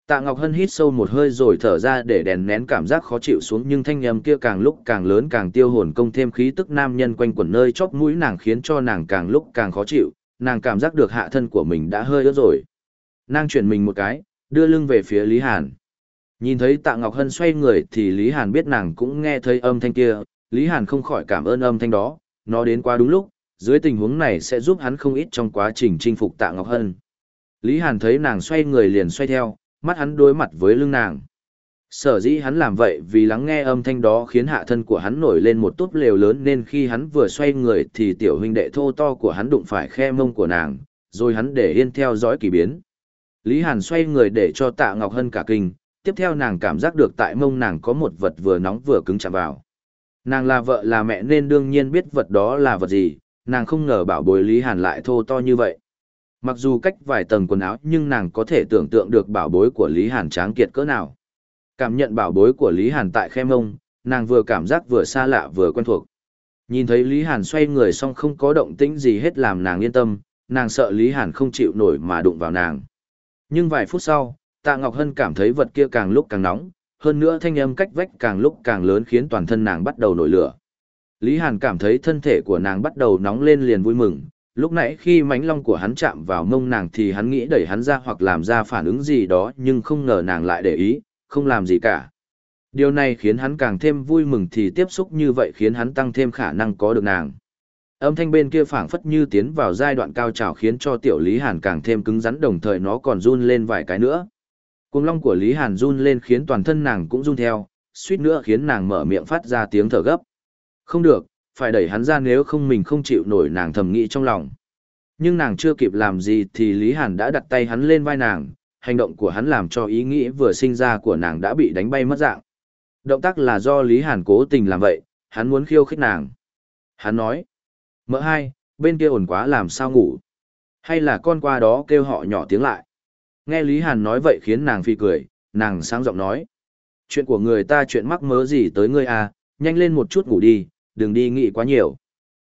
Tạ Ngọc Hân hít sâu một hơi rồi thở ra để đèn nén cảm giác khó chịu xuống nhưng thanh âm kia càng lúc càng lớn càng tiêu hồn công thêm khí tức nam nhân quanh quẩn nơi chóp mũi nàng khiến cho nàng càng lúc càng khó chịu, nàng cảm giác được hạ thân của mình đã hơi ướt rồi. Nàng chuyển mình một cái, đưa lưng về phía Lý Hàn. Nhìn thấy Tạ Ngọc Hân xoay người thì Lý Hàn biết nàng cũng nghe thấy âm thanh kia, Lý Hàn không khỏi cảm ơn âm thanh đó, nó đến quá đúng lúc, dưới tình huống này sẽ giúp hắn không ít trong quá trình chinh phục Tạ Ngọc Hân. Lý Hàn thấy nàng xoay người liền xoay theo, mắt hắn đối mặt với lưng nàng. Sở dĩ hắn làm vậy vì lắng nghe âm thanh đó khiến hạ thân của hắn nổi lên một túp lều lớn nên khi hắn vừa xoay người thì tiểu huynh đệ thô to của hắn đụng phải khe mông của nàng, rồi hắn để yên theo dõi kỳ biến. Lý Hàn xoay người để cho tạ Ngọc Hân cả kinh, tiếp theo nàng cảm giác được tại mông nàng có một vật vừa nóng vừa cứng chạm vào. Nàng là vợ là mẹ nên đương nhiên biết vật đó là vật gì, nàng không ngờ bảo bối Lý Hàn lại thô to như vậy. Mặc dù cách vài tầng quần áo nhưng nàng có thể tưởng tượng được bảo bối của Lý Hàn tráng kiệt cỡ nào. Cảm nhận bảo bối của Lý Hàn tại khe mông, nàng vừa cảm giác vừa xa lạ vừa quen thuộc. Nhìn thấy Lý Hàn xoay người xong không có động tĩnh gì hết làm nàng yên tâm, nàng sợ Lý Hàn không chịu nổi mà đụng vào nàng. Nhưng vài phút sau, Tạ Ngọc Hân cảm thấy vật kia càng lúc càng nóng, hơn nữa thanh âm cách vách càng lúc càng lớn khiến toàn thân nàng bắt đầu nổi lửa. Lý Hàn cảm thấy thân thể của nàng bắt đầu nóng lên liền vui mừng, lúc nãy khi mánh long của hắn chạm vào mông nàng thì hắn nghĩ đẩy hắn ra hoặc làm ra phản ứng gì đó nhưng không ngờ nàng lại để ý, không làm gì cả. Điều này khiến hắn càng thêm vui mừng thì tiếp xúc như vậy khiến hắn tăng thêm khả năng có được nàng. Âm thanh bên kia phảng phất như tiến vào giai đoạn cao trào khiến cho tiểu Lý Hàn càng thêm cứng rắn đồng thời nó còn run lên vài cái nữa. Cuồng long của Lý Hàn run lên khiến toàn thân nàng cũng run theo, suýt nữa khiến nàng mở miệng phát ra tiếng thở gấp. Không được, phải đẩy hắn ra nếu không mình không chịu nổi nàng thầm nghĩ trong lòng. Nhưng nàng chưa kịp làm gì thì Lý Hàn đã đặt tay hắn lên vai nàng, hành động của hắn làm cho ý nghĩ vừa sinh ra của nàng đã bị đánh bay mất dạng. Động tác là do Lý Hàn cố tình làm vậy, hắn muốn khiêu khích nàng. Hắn nói, mỡ hai, bên kia ổn quá làm sao ngủ. Hay là con qua đó kêu họ nhỏ tiếng lại. Nghe Lý Hàn nói vậy khiến nàng phi cười, nàng sáng giọng nói. Chuyện của người ta chuyện mắc mớ gì tới ngươi à, nhanh lên một chút ngủ đi, đừng đi nghĩ quá nhiều.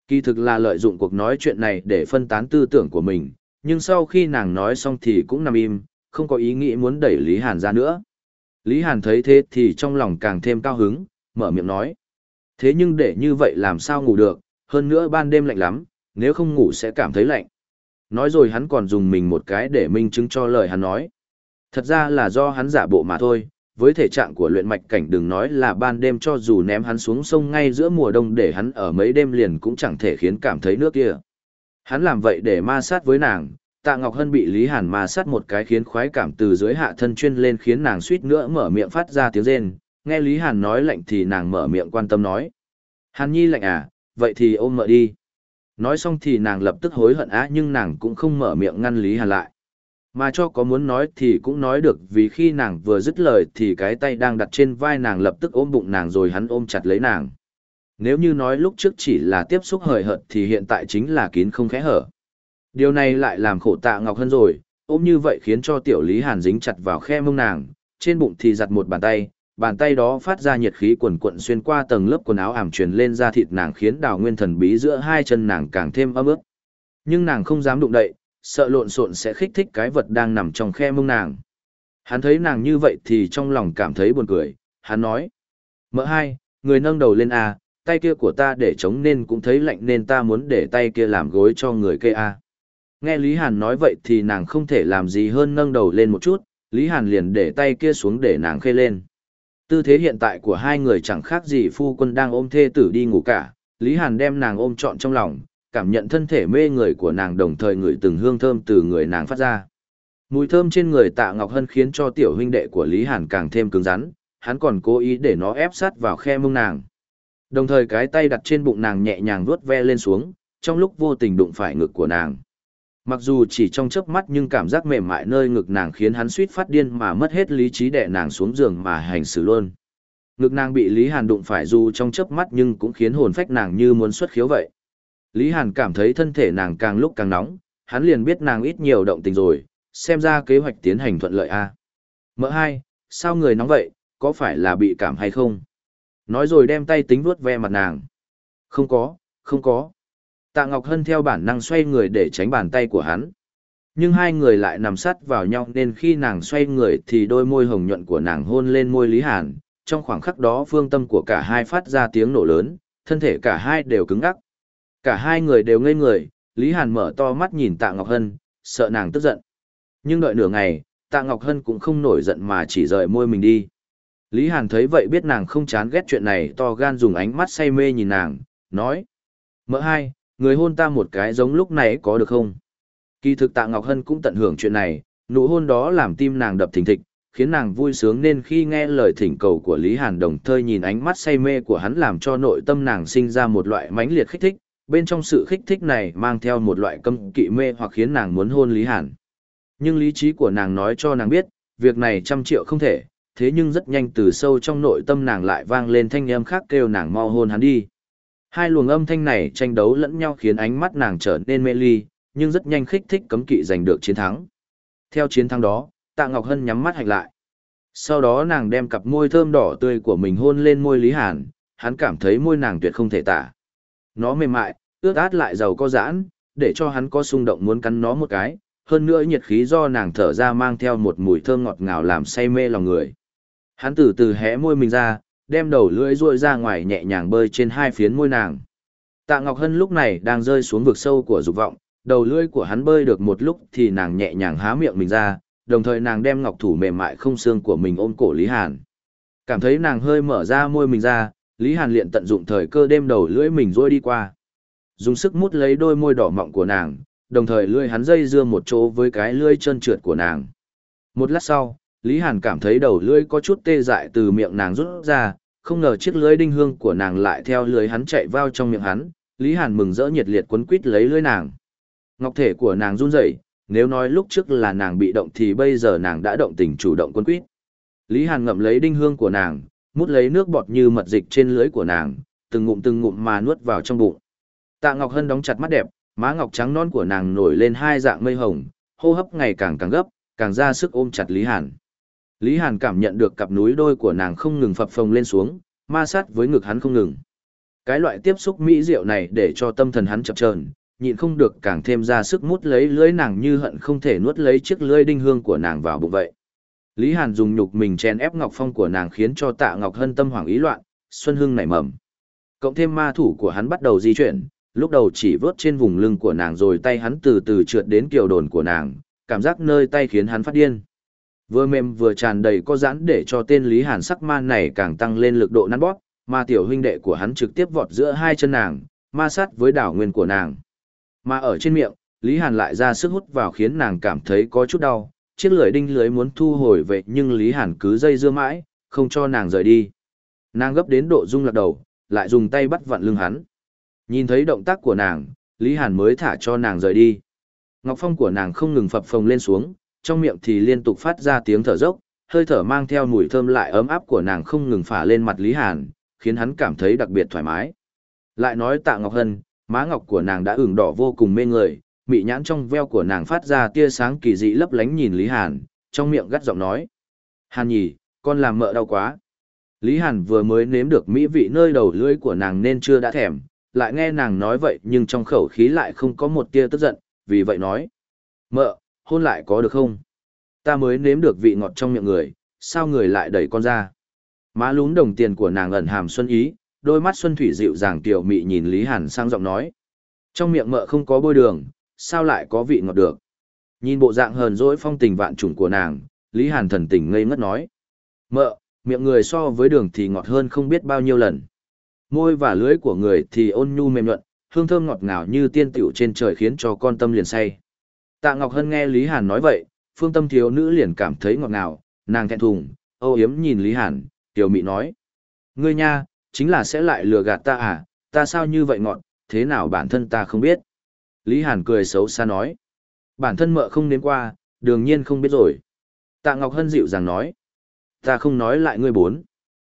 Kỳ thực là lợi dụng cuộc nói chuyện này để phân tán tư tưởng của mình, nhưng sau khi nàng nói xong thì cũng nằm im, không có ý nghĩ muốn đẩy Lý Hàn ra nữa. Lý Hàn thấy thế thì trong lòng càng thêm cao hứng, mở miệng nói. Thế nhưng để như vậy làm sao ngủ được, hơn nữa ban đêm lạnh lắm, nếu không ngủ sẽ cảm thấy lạnh. Nói rồi hắn còn dùng mình một cái để minh chứng cho lời hắn nói. Thật ra là do hắn giả bộ mà thôi, với thể trạng của luyện mạch cảnh đừng nói là ban đêm cho dù ném hắn xuống sông ngay giữa mùa đông để hắn ở mấy đêm liền cũng chẳng thể khiến cảm thấy nước kia. Hắn làm vậy để ma sát với nàng, Tạ Ngọc Hân bị Lý Hàn ma sát một cái khiến khoái cảm từ dưới hạ thân chuyên lên khiến nàng suýt nữa mở miệng phát ra tiếng rên, nghe Lý Hàn nói lạnh thì nàng mở miệng quan tâm nói. Hàn Nhi lạnh à, vậy thì ôm mợ đi. Nói xong thì nàng lập tức hối hận á nhưng nàng cũng không mở miệng ngăn Lý Hàn lại. Mà cho có muốn nói thì cũng nói được vì khi nàng vừa dứt lời thì cái tay đang đặt trên vai nàng lập tức ôm bụng nàng rồi hắn ôm chặt lấy nàng. Nếu như nói lúc trước chỉ là tiếp xúc hời hợt thì hiện tại chính là kín không khẽ hở. Điều này lại làm khổ tạ Ngọc hơn rồi, ôm như vậy khiến cho tiểu Lý Hàn dính chặt vào khe mông nàng, trên bụng thì giặt một bàn tay, bàn tay đó phát ra nhiệt khí quần quận xuyên qua tầng lớp quần áo ảm truyền lên da thịt nàng khiến đào nguyên thần bí giữa hai chân nàng càng thêm ấm ướt. Nhưng nàng không dám đụng đậy, sợ lộn xộn sẽ kích thích cái vật đang nằm trong khe mông nàng. Hắn thấy nàng như vậy thì trong lòng cảm thấy buồn cười, hắn nói. Mỡ hai, người nâng đầu lên A, tay kia của ta để chống nên cũng thấy lạnh nên ta muốn để tay kia làm gối cho người kia A. Nghe Lý Hàn nói vậy thì nàng không thể làm gì hơn nâng đầu lên một chút, Lý Hàn liền để tay kia xuống để nàng khê lên. Tư thế hiện tại của hai người chẳng khác gì phu quân đang ôm thê tử đi ngủ cả, Lý Hàn đem nàng ôm trọn trong lòng, cảm nhận thân thể mê người của nàng đồng thời ngửi từng hương thơm từ người nàng phát ra. Mùi thơm trên người Tạ Ngọc Hân khiến cho tiểu huynh đệ của Lý Hàn càng thêm cứng rắn, hắn còn cố ý để nó ép sát vào khe mông nàng. Đồng thời cái tay đặt trên bụng nàng nhẹ nhàng vuốt ve lên xuống, trong lúc vô tình đụng phải ngực của nàng. Mặc dù chỉ trong chớp mắt nhưng cảm giác mềm mại nơi ngực nàng khiến hắn suýt phát điên mà mất hết lý trí đè nàng xuống giường mà hành xử luôn. Ngực nàng bị Lý Hàn đụng phải dù trong chớp mắt nhưng cũng khiến hồn phách nàng như muốn xuất khiếu vậy. Lý Hàn cảm thấy thân thể nàng càng lúc càng nóng, hắn liền biết nàng ít nhiều động tình rồi, xem ra kế hoạch tiến hành thuận lợi a. À. Mỡ hai, sao người nóng vậy, có phải là bị cảm hay không? Nói rồi đem tay tính vuốt ve mặt nàng. Không có, không có. Tạ Ngọc Hân theo bản năng xoay người để tránh bàn tay của hắn. Nhưng hai người lại nằm sát vào nhau nên khi nàng xoay người thì đôi môi hồng nhuận của nàng hôn lên môi Lý Hàn. Trong khoảng khắc đó phương tâm của cả hai phát ra tiếng nổ lớn, thân thể cả hai đều cứng ngắc. Cả hai người đều ngây người, Lý Hàn mở to mắt nhìn Tạ Ngọc Hân, sợ nàng tức giận. Nhưng đợi nửa ngày, Tạ Ngọc Hân cũng không nổi giận mà chỉ rời môi mình đi. Lý Hàn thấy vậy biết nàng không chán ghét chuyện này to gan dùng ánh mắt say mê nhìn nàng, nói. Mỡ hai, người hôn ta một cái giống lúc này có được không? Kỳ thực Tạ Ngọc Hân cũng tận hưởng chuyện này, nụ hôn đó làm tim nàng đập thình thịch, khiến nàng vui sướng nên khi nghe lời thỉnh cầu của Lý Hàn đồng thời nhìn ánh mắt say mê của hắn làm cho nội tâm nàng sinh ra một loại mãnh liệt khích thích, bên trong sự khích thích này mang theo một loại cấm kỵ mê hoặc khiến nàng muốn hôn Lý Hàn. Nhưng lý trí của nàng nói cho nàng biết, việc này trăm triệu không thể, thế nhưng rất nhanh từ sâu trong nội tâm nàng lại vang lên thanh âm khác kêu nàng mau hôn hắn đi. Hai luồng âm thanh này tranh đấu lẫn nhau khiến ánh mắt nàng trở nên mê ly, nhưng rất nhanh khích thích cấm kỵ giành được chiến thắng. Theo chiến thắng đó, Tạ Ngọc Hân nhắm mắt hạch lại. Sau đó nàng đem cặp môi thơm đỏ tươi của mình hôn lên môi Lý Hàn, hắn cảm thấy môi nàng tuyệt không thể tả. Nó mềm mại, ướt át lại giàu có giãn, để cho hắn có xung động muốn cắn nó một cái, hơn nữa nhiệt khí do nàng thở ra mang theo một mùi thơm ngọt ngào làm say mê lòng người. Hắn từ từ hé môi mình ra, đem đầu lưỡi ruôi ra ngoài nhẹ nhàng bơi trên hai phiến môi nàng. Tạ Ngọc Hân lúc này đang rơi xuống vực sâu của dục vọng, đầu lưỡi của hắn bơi được một lúc thì nàng nhẹ nhàng há miệng mình ra, đồng thời nàng đem ngọc thủ mềm mại không xương của mình ôm cổ Lý Hàn. Cảm thấy nàng hơi mở ra môi mình ra, Lý Hàn liền tận dụng thời cơ đêm đầu lưỡi mình rôi đi qua. Dùng sức mút lấy đôi môi đỏ mọng của nàng, đồng thời lưỡi hắn dây dưa một chỗ với cái lưỡi chân trượt của nàng. Một lát sau, Lý Hàn cảm thấy đầu lưỡi có chút tê dại từ miệng nàng rút ra, không ngờ chiếc lưỡi đinh hương của nàng lại theo lưỡi hắn chạy vào trong miệng hắn, Lý Hàn mừng rỡ nhiệt liệt quấn quít lấy lưỡi nàng. Ngọc thể của nàng run rẩy, nếu nói lúc trước là nàng bị động thì bây giờ nàng đã động tình chủ động quấn quýt. Lý Hàn ngậm lấy đinh hương của nàng, mút lấy nước bọt như mật dịch trên lưỡi của nàng, từng ngụm từng ngụm mà nuốt vào trong bụng. Tạ Ngọc Hân đóng chặt mắt đẹp, má ngọc trắng non của nàng nổi lên hai dạng mây hồng, hô hấp ngày càng càng gấp, càng ra sức ôm chặt Lý Hàn. Lý Hàn cảm nhận được cặp núi đôi của nàng không ngừng phập phồng lên xuống, ma sát với ngực hắn không ngừng. Cái loại tiếp xúc mỹ diệu này để cho tâm thần hắn chập chờn, nhịn không được càng thêm ra sức mút lấy lưỡi nàng như hận không thể nuốt lấy chiếc lưỡi đinh hương của nàng vào bụng vậy. Lý Hàn dùng nhục mình chèn ép Ngọc Phong của nàng khiến cho Tạ Ngọc Hân tâm hoảng ý loạn, Xuân Hưng nảy mầm. Cộng thêm ma thủ của hắn bắt đầu di chuyển, lúc đầu chỉ vớt trên vùng lưng của nàng rồi tay hắn từ từ trượt đến kiều đồn của nàng, cảm giác nơi tay khiến hắn phát điên. Vừa mềm vừa tràn đầy có giãn để cho tên Lý Hàn sắc man này càng tăng lên lực độ nắn bóp, mà tiểu huynh đệ của hắn trực tiếp vọt giữa hai chân nàng, ma sát với đảo nguyên của nàng. Mà ở trên miệng, Lý Hàn lại ra sức hút vào khiến nàng cảm thấy có chút đau, chiếc lưỡi đinh lưới muốn thu hồi về nhưng Lý Hàn cứ dây dưa mãi, không cho nàng rời đi. Nàng gấp đến độ rung lật đầu, lại dùng tay bắt vặn lưng hắn. Nhìn thấy động tác của nàng, Lý Hàn mới thả cho nàng rời đi. Ngọc Phong của nàng không ngừng phập phồng lên xuống, trong miệng thì liên tục phát ra tiếng thở dốc, hơi thở mang theo mùi thơm lại ấm áp của nàng không ngừng phả lên mặt Lý Hàn, khiến hắn cảm thấy đặc biệt thoải mái. Lại nói tạ Ngọc Hân, má ngọc của nàng đã ửng đỏ vô cùng mê người, mị nhãn trong veo của nàng phát ra tia sáng kỳ dị lấp lánh nhìn Lý Hàn, trong miệng gắt giọng nói. Hàn nhỉ, con làm mợ đau quá. Lý Hàn vừa mới nếm được mỹ vị nơi đầu lưỡi của nàng nên chưa đã thèm, lại nghe nàng nói vậy nhưng trong khẩu khí lại không có một tia tức giận, vì vậy nói. Mợ, hôn lại có được không? Ta mới nếm được vị ngọt trong miệng người, sao người lại đẩy con ra? Má lún đồng tiền của nàng ẩn hàm xuân ý, đôi mắt xuân thủy dịu dàng tiểu mị nhìn Lý Hàn sang giọng nói. Trong miệng mợ không có bôi đường, sao lại có vị ngọt được? Nhìn bộ dạng hờn dỗi phong tình vạn trùng của nàng, Lý Hàn thần tình ngây ngất nói. Mợ, miệng người so với đường thì ngọt hơn không biết bao nhiêu lần. Môi và lưới của người thì ôn nhu mềm nhuận, hương thơm ngọt ngào như tiên tiểu trên trời khiến cho con tâm liền say. Tạ Ngọc Hân nghe Lý Hàn nói vậy, phương tâm thiếu nữ liền cảm thấy ngọt ngào, nàng thẹn thùng, âu yếm nhìn Lý Hàn, tiểu mị nói. Ngươi nha, chính là sẽ lại lừa gạt ta à, ta sao như vậy ngọt, thế nào bản thân ta không biết. Lý Hàn cười xấu xa nói. Bản thân mợ không đến qua, đương nhiên không biết rồi. Tạ Ngọc Hân dịu dàng nói. Ta không nói lại ngươi bốn.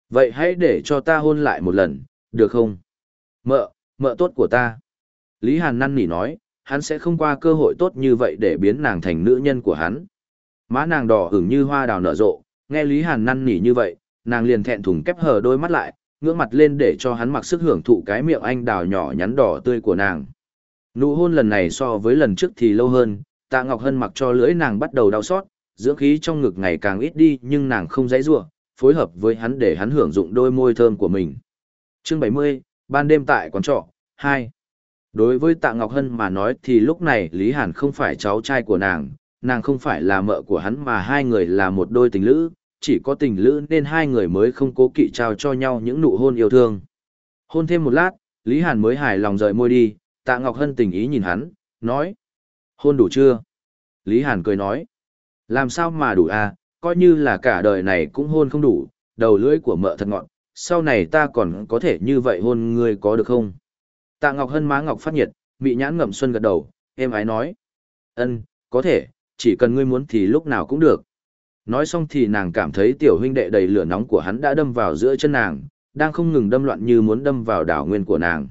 Vậy hãy để cho ta hôn lại một lần, được không? Mợ, mợ tốt của ta. Lý Hàn năn nỉ nói, hắn sẽ không qua cơ hội tốt như vậy để biến nàng thành nữ nhân của hắn. Má nàng đỏ hửng như hoa đào nở rộ, nghe Lý Hàn năn nỉ như vậy, nàng liền thẹn thùng kép hờ đôi mắt lại, ngưỡng mặt lên để cho hắn mặc sức hưởng thụ cái miệng anh đào nhỏ nhắn đỏ tươi của nàng. Nụ hôn lần này so với lần trước thì lâu hơn, Tạ Ngọc Hân mặc cho lưỡi nàng bắt đầu đau xót, dưỡng khí trong ngực ngày càng ít đi nhưng nàng không dãy rủa, phối hợp với hắn để hắn hưởng dụng đôi môi thơm của mình. Chương 70, ban đêm tại quán trọ, 2. Đối với Tạ Ngọc Hân mà nói thì lúc này Lý Hàn không phải cháu trai của nàng, nàng không phải là mợ của hắn mà hai người là một đôi tình lữ, chỉ có tình lữ nên hai người mới không cố kỵ trao cho nhau những nụ hôn yêu thương. Hôn thêm một lát, Lý Hàn mới hài lòng rời môi đi, Tạ Ngọc Hân tình ý nhìn hắn, nói. Hôn đủ chưa? Lý Hàn cười nói. Làm sao mà đủ à, coi như là cả đời này cũng hôn không đủ, đầu lưỡi của mợ thật ngọn, sau này ta còn có thể như vậy hôn ngươi có được không? Tạ Ngọc Hân má ngọc phát nhiệt, bị nhãn ngậm xuân gật đầu, em ái nói. Ân, có thể, chỉ cần ngươi muốn thì lúc nào cũng được. Nói xong thì nàng cảm thấy tiểu huynh đệ đầy lửa nóng của hắn đã đâm vào giữa chân nàng, đang không ngừng đâm loạn như muốn đâm vào đảo nguyên của nàng.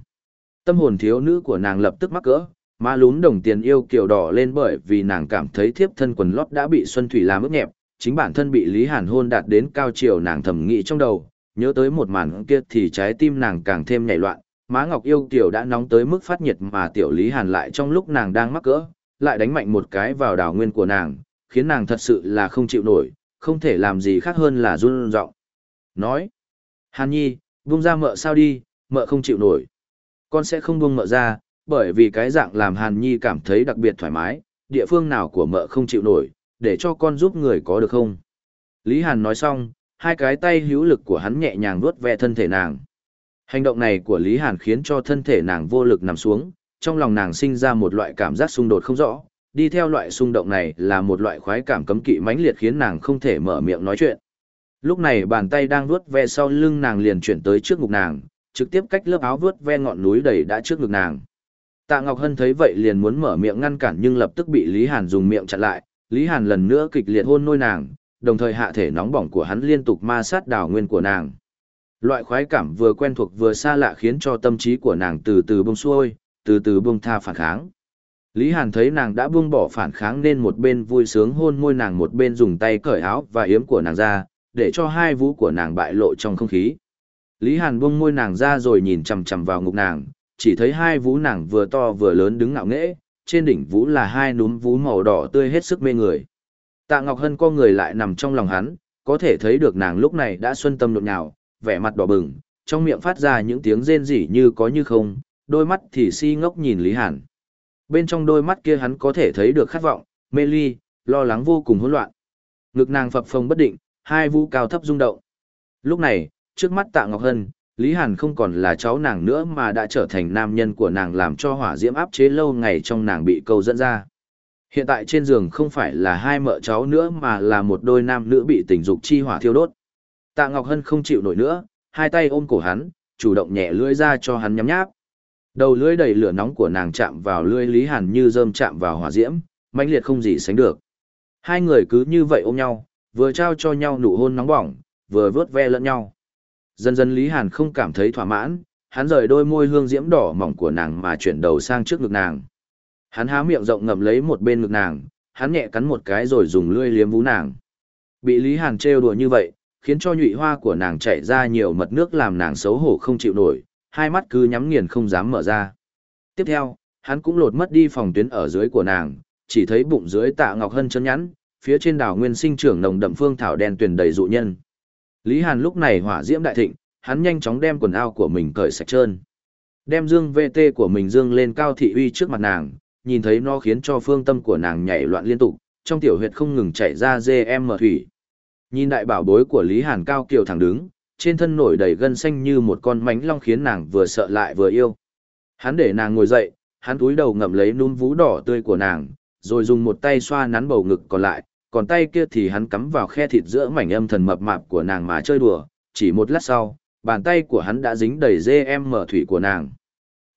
Tâm hồn thiếu nữ của nàng lập tức mắc cỡ, má lún đồng tiền yêu kiều đỏ lên bởi vì nàng cảm thấy thiếp thân quần lót đã bị Xuân Thủy làm ướt nhẹp, chính bản thân bị Lý Hàn hôn đạt đến cao chiều nàng thầm nghĩ trong đầu, nhớ tới một màn kia thì trái tim nàng càng thêm nhảy loạn, má ngọc yêu kiều đã nóng tới mức phát nhiệt mà tiểu Lý Hàn lại trong lúc nàng đang mắc cỡ, lại đánh mạnh một cái vào đảo nguyên của nàng, khiến nàng thật sự là không chịu nổi, không thể làm gì khác hơn là run giọng. Nói, Hàn Nhi, buông ra mợ sao đi, mợ không chịu nổi. Con sẽ không buông mợ ra, bởi vì cái dạng làm Hàn Nhi cảm thấy đặc biệt thoải mái, địa phương nào của mợ không chịu nổi, để cho con giúp người có được không? Lý Hàn nói xong, hai cái tay hữu lực của hắn nhẹ nhàng vuốt ve thân thể nàng. Hành động này của Lý Hàn khiến cho thân thể nàng vô lực nằm xuống, trong lòng nàng sinh ra một loại cảm giác xung đột không rõ, đi theo loại xung động này là một loại khoái cảm cấm kỵ mãnh liệt khiến nàng không thể mở miệng nói chuyện. Lúc này bàn tay đang vuốt ve sau lưng nàng liền chuyển tới trước ngực nàng, trực tiếp cách lớp áo vướt ve ngọn núi đầy đã trước ngực nàng. Tạ Ngọc Hân thấy vậy liền muốn mở miệng ngăn cản nhưng lập tức bị Lý Hàn dùng miệng chặn lại, Lý Hàn lần nữa kịch liệt hôn môi nàng, đồng thời hạ thể nóng bỏng của hắn liên tục ma sát đảo nguyên của nàng. Loại khoái cảm vừa quen thuộc vừa xa lạ khiến cho tâm trí của nàng từ từ bông xuôi, từ từ bông tha phản kháng. Lý Hàn thấy nàng đã buông bỏ phản kháng nên một bên vui sướng hôn môi nàng một bên dùng tay cởi áo và yếm của nàng ra, để cho hai vú của nàng bại lộ trong không khí. Lý Hàn buông môi nàng ra rồi nhìn chằm chằm vào ngục nàng, chỉ thấy hai vú nàng vừa to vừa lớn đứng ngạo nghễ, trên đỉnh vú là hai núm vú màu đỏ tươi hết sức mê người. Tạ Ngọc Hân co người lại nằm trong lòng hắn, có thể thấy được nàng lúc này đã xuân tâm nhộn nhào, vẻ mặt đỏ bừng, trong miệng phát ra những tiếng rên rỉ như có như không, đôi mắt thì si ngốc nhìn Lý Hàn. Bên trong đôi mắt kia hắn có thể thấy được khát vọng, mê ly, lo lắng vô cùng hỗn loạn. Ngực nàng phập phồng bất định, hai vũ cao thấp rung động. Lúc này, trước mắt Tạ Ngọc Hân, Lý Hàn không còn là cháu nàng nữa mà đã trở thành nam nhân của nàng làm cho hỏa diễm áp chế lâu ngày trong nàng bị câu dẫn ra. Hiện tại trên giường không phải là hai mợ cháu nữa mà là một đôi nam nữ bị tình dục chi hỏa thiêu đốt. Tạ Ngọc Hân không chịu nổi nữa, hai tay ôm cổ hắn, chủ động nhẹ lưỡi ra cho hắn nhắm nháp. Đầu lưỡi đầy lửa nóng của nàng chạm vào lưỡi Lý Hàn như rơm chạm vào hỏa diễm, mãnh liệt không gì sánh được. Hai người cứ như vậy ôm nhau, vừa trao cho nhau nụ hôn nóng bỏng, vừa vớt ve lẫn nhau. Dần dần Lý Hàn không cảm thấy thỏa mãn, hắn rời đôi môi hương diễm đỏ mỏng của nàng mà chuyển đầu sang trước ngực nàng. Hắn há miệng rộng ngậm lấy một bên ngực nàng, hắn nhẹ cắn một cái rồi dùng lưỡi liếm vú nàng. Bị Lý Hàn trêu đùa như vậy, khiến cho nhụy hoa của nàng chảy ra nhiều mật nước làm nàng xấu hổ không chịu nổi, hai mắt cứ nhắm nghiền không dám mở ra. Tiếp theo, hắn cũng lột mất đi phòng tuyến ở dưới của nàng, chỉ thấy bụng dưới tạ ngọc hân chân nhắn, phía trên đảo nguyên sinh trưởng nồng đậm phương thảo đen tuyền đầy dụ nhân. Lý Hàn lúc này hỏa diễm đại thịnh, hắn nhanh chóng đem quần áo của mình cởi sạch trơn. Đem dương VT của mình dương lên cao thị uy trước mặt nàng, nhìn thấy nó khiến cho phương tâm của nàng nhảy loạn liên tục, trong tiểu huyệt không ngừng chảy ra GM thủy. Nhìn đại bảo bối của Lý Hàn cao kiều thẳng đứng, trên thân nổi đầy gân xanh như một con mánh long khiến nàng vừa sợ lại vừa yêu. Hắn để nàng ngồi dậy, hắn túi đầu ngậm lấy núm vú đỏ tươi của nàng, rồi dùng một tay xoa nắn bầu ngực còn lại, còn tay kia thì hắn cắm vào khe thịt giữa mảnh âm thần mập mạp của nàng mà chơi đùa, chỉ một lát sau, bàn tay của hắn đã dính đầy dê em mở thủy của nàng.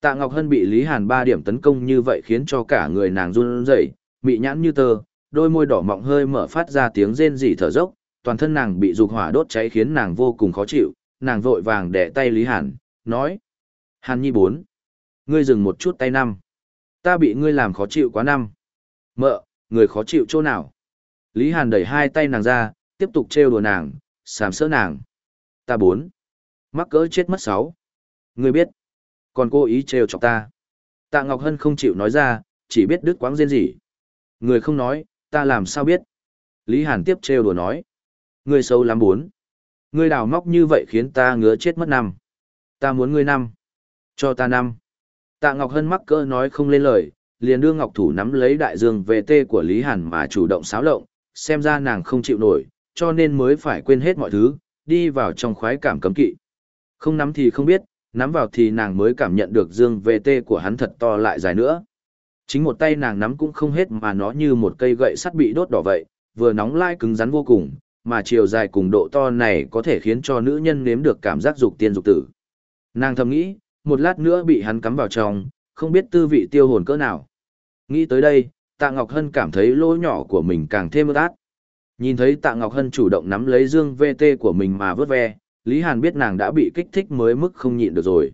Tạ Ngọc Hân bị Lý Hàn ba điểm tấn công như vậy khiến cho cả người nàng run rẩy, mị nhãn như tơ, đôi môi đỏ mọng hơi mở phát ra tiếng rên rỉ thở dốc, toàn thân nàng bị dục hỏa đốt cháy khiến nàng vô cùng khó chịu, nàng vội vàng đẻ tay Lý Hàn, nói: "Hàn Nhi bốn, ngươi dừng một chút tay năm, ta bị ngươi làm khó chịu quá năm." "Mợ, người khó chịu chỗ nào?" Lý Hàn đẩy hai tay nàng ra, tiếp tục trêu đùa nàng, sàm sỡ nàng. "Ta bốn, mắc cỡ chết mất sáu." "Ngươi biết?" Còn cô ý trêu chọc ta. Tạ Ngọc Hân không chịu nói ra, chỉ biết đứt quãng rên rỉ. Người không nói, ta làm sao biết? Lý Hàn tiếp trêu đùa nói. Ngươi xấu lắm bốn. Ngươi đào móc như vậy khiến ta ngứa chết mất năm. Ta muốn ngươi năm. Cho ta năm. Tạ Ngọc Hân mắc cỡ nói không lên lời, liền đưa Ngọc Thủ nắm lấy đại dương VT của Lý Hàn mà chủ động xáo lộng, xem ra nàng không chịu nổi, cho nên mới phải quên hết mọi thứ, đi vào trong khoái cảm cấm kỵ. Không nắm thì không biết, nắm vào thì nàng mới cảm nhận được dương VT của hắn thật to lại dài nữa. Chính một tay nàng nắm cũng không hết mà nó như một cây gậy sắt bị đốt đỏ vậy, vừa nóng lai cứng rắn vô cùng, mà chiều dài cùng độ to này có thể khiến cho nữ nhân nếm được cảm giác dục tiên dục tử. Nàng thầm nghĩ, một lát nữa bị hắn cắm vào trong, không biết tư vị tiêu hồn cỡ nào. Nghĩ tới đây, Tạ Ngọc Hân cảm thấy lỗ nhỏ của mình càng thêm ướt át. Nhìn thấy Tạ Ngọc Hân chủ động nắm lấy dương VT của mình mà vớt ve, Lý Hàn biết nàng đã bị kích thích mới mức không nhịn được rồi.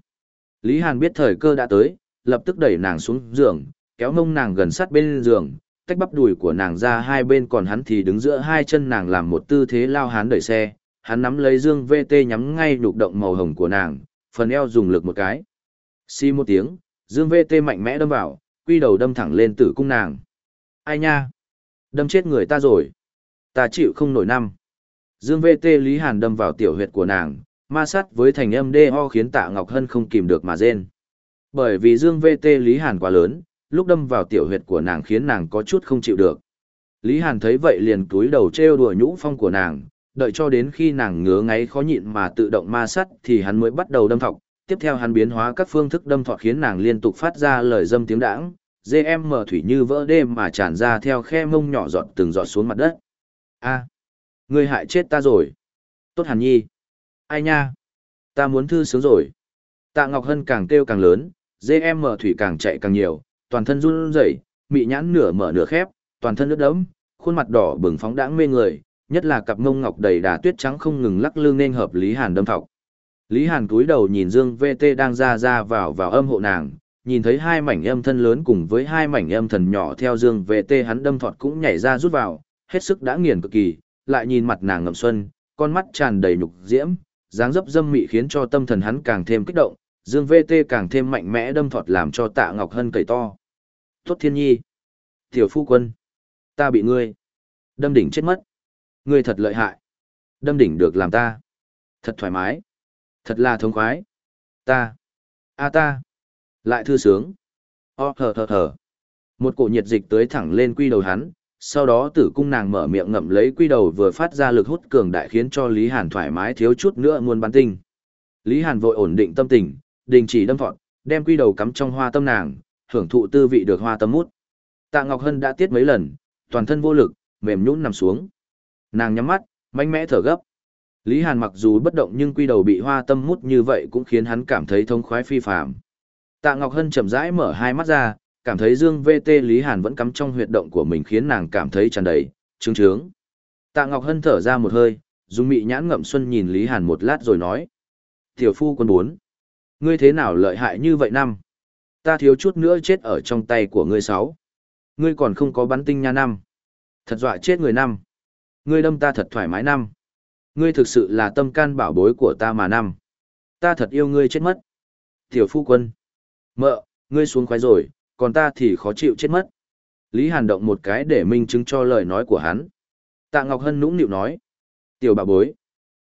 Lý Hàn biết thời cơ đã tới, lập tức đẩy nàng xuống giường, kéo mông nàng gần sát bên giường, tách bắp đùi của nàng ra hai bên còn hắn thì đứng giữa hai chân nàng làm một tư thế lao hán đẩy xe, hắn nắm lấy dương VT nhắm ngay nhục động màu hồng của nàng, phần eo dùng lực một cái. Xi một tiếng, dương VT mạnh mẽ đâm vào, quy đầu đâm thẳng lên tử cung nàng. Ai nha? Đâm chết người ta rồi. Ta chịu không nổi năm. Dương VT Lý Hàn đâm vào tiểu huyệt của nàng, ma sát với thành âm đê ho khiến tạ Ngọc Hân không kìm được mà rên. Bởi vì Dương VT Lý Hàn quá lớn, lúc đâm vào tiểu huyệt của nàng khiến nàng có chút không chịu được. Lý Hàn thấy vậy liền cúi đầu trêu đùa nhũ phong của nàng, đợi cho đến khi nàng ngứa ngáy khó nhịn mà tự động ma sát thì hắn mới bắt đầu đâm thọc. Tiếp theo hắn biến hóa các phương thức đâm thọc khiến nàng liên tục phát ra lời dâm tiếng đãng, GM thủy như vỡ đêm mà tràn ra theo khe mông nhỏ giọt từng giọt xuống mặt đất. A. Ngươi hại chết ta rồi. Tốt hàn nhi. Ai nha? Ta muốn thư sướng rồi. Tạ Ngọc Hân càng kêu càng lớn, GM thủy càng chạy càng nhiều, toàn thân run rẩy, mị nhãn nửa mở nửa khép, toàn thân ướt đẫm, khuôn mặt đỏ bừng phóng đãng mê người, nhất là cặp mông ngọc đầy đà tuyết trắng không ngừng lắc lư nên hợp Lý Hàn đâm thọc. Lý Hàn cúi đầu nhìn Dương VT đang ra ra vào vào âm hộ nàng, nhìn thấy hai mảnh âm thân lớn cùng với hai mảnh âm thần nhỏ theo Dương VT hắn đâm thọt cũng nhảy ra rút vào, hết sức đã nghiền cực kỳ, lại nhìn mặt nàng ngậm xuân, con mắt tràn đầy nhục diễm, dáng dấp dâm mị khiến cho tâm thần hắn càng thêm kích động, Dương VT càng thêm mạnh mẽ đâm thọt làm cho Tạ Ngọc Hân cầy to. Tốt thiên nhi. Tiểu phu quân. Ta bị ngươi. Đâm đỉnh chết mất. Ngươi thật lợi hại. Đâm đỉnh được làm ta. Thật thoải mái. Thật là thống khoái. Ta. a ta. Lại thư sướng. O thở thở thở. Một cổ nhiệt dịch tới thẳng lên quy đầu hắn, sau đó tử cung nàng mở miệng ngậm lấy quy đầu vừa phát ra lực hút cường đại khiến cho Lý Hàn thoải mái thiếu chút nữa muôn bắn tinh. Lý Hàn vội ổn định tâm tình, đình chỉ đâm phọn đem quy đầu cắm trong hoa tâm nàng, hưởng thụ tư vị được hoa tâm mút. Tạ Ngọc Hân đã tiết mấy lần, toàn thân vô lực, mềm nhũn nằm xuống. Nàng nhắm mắt, mạnh mẽ thở gấp. Lý Hàn mặc dù bất động nhưng quy đầu bị hoa tâm mút như vậy cũng khiến hắn cảm thấy thông khoái phi phàm. Tạ Ngọc Hân chậm rãi mở hai mắt ra, cảm thấy Dương VT Lý Hàn vẫn cắm trong huyệt động của mình khiến nàng cảm thấy tràn đầy, trướng trướng. Tạ Ngọc Hân thở ra một hơi, dùng mị nhãn ngậm xuân nhìn Lý Hàn một lát rồi nói. Tiểu phu quân bốn. Ngươi thế nào lợi hại như vậy năm? Ta thiếu chút nữa chết ở trong tay của ngươi sáu. Ngươi còn không có bắn tinh nha năm. Thật dọa chết người năm. Ngươi đâm ta thật thoải mái năm. Ngươi thực sự là tâm can bảo bối của ta mà năm. Ta thật yêu ngươi chết mất. Tiểu phu quân. Mợ, ngươi xuống khoái rồi, còn ta thì khó chịu chết mất. Lý Hàn động một cái để minh chứng cho lời nói của hắn. Tạ Ngọc Hân nũng nịu nói. Tiểu bà bối.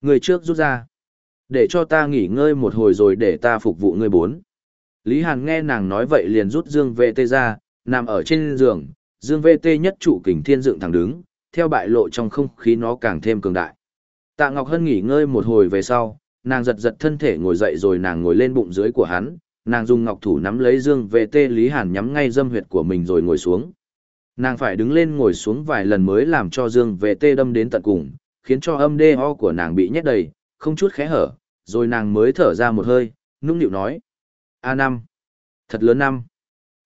Người trước rút ra. Để cho ta nghỉ ngơi một hồi rồi để ta phục vụ ngươi bốn. Lý Hàn nghe nàng nói vậy liền rút Dương VT ra, nằm ở trên giường, Dương VT nhất trụ kình thiên dựng thẳng đứng, theo bại lộ trong không khí nó càng thêm cường đại. Tạ Ngọc Hân nghỉ ngơi một hồi về sau, nàng giật giật thân thể ngồi dậy rồi nàng ngồi lên bụng dưới của hắn, nàng dùng ngọc thủ nắm lấy Dương VT Lý Hàn nhắm ngay dâm huyệt của mình rồi ngồi xuống. Nàng phải đứng lên ngồi xuống vài lần mới làm cho Dương VT đâm đến tận cùng, khiến cho âm đê ho của nàng bị nhét đầy, không chút khẽ hở, rồi nàng mới thở ra một hơi, nũng nịu nói. a năm, Thật lớn năm.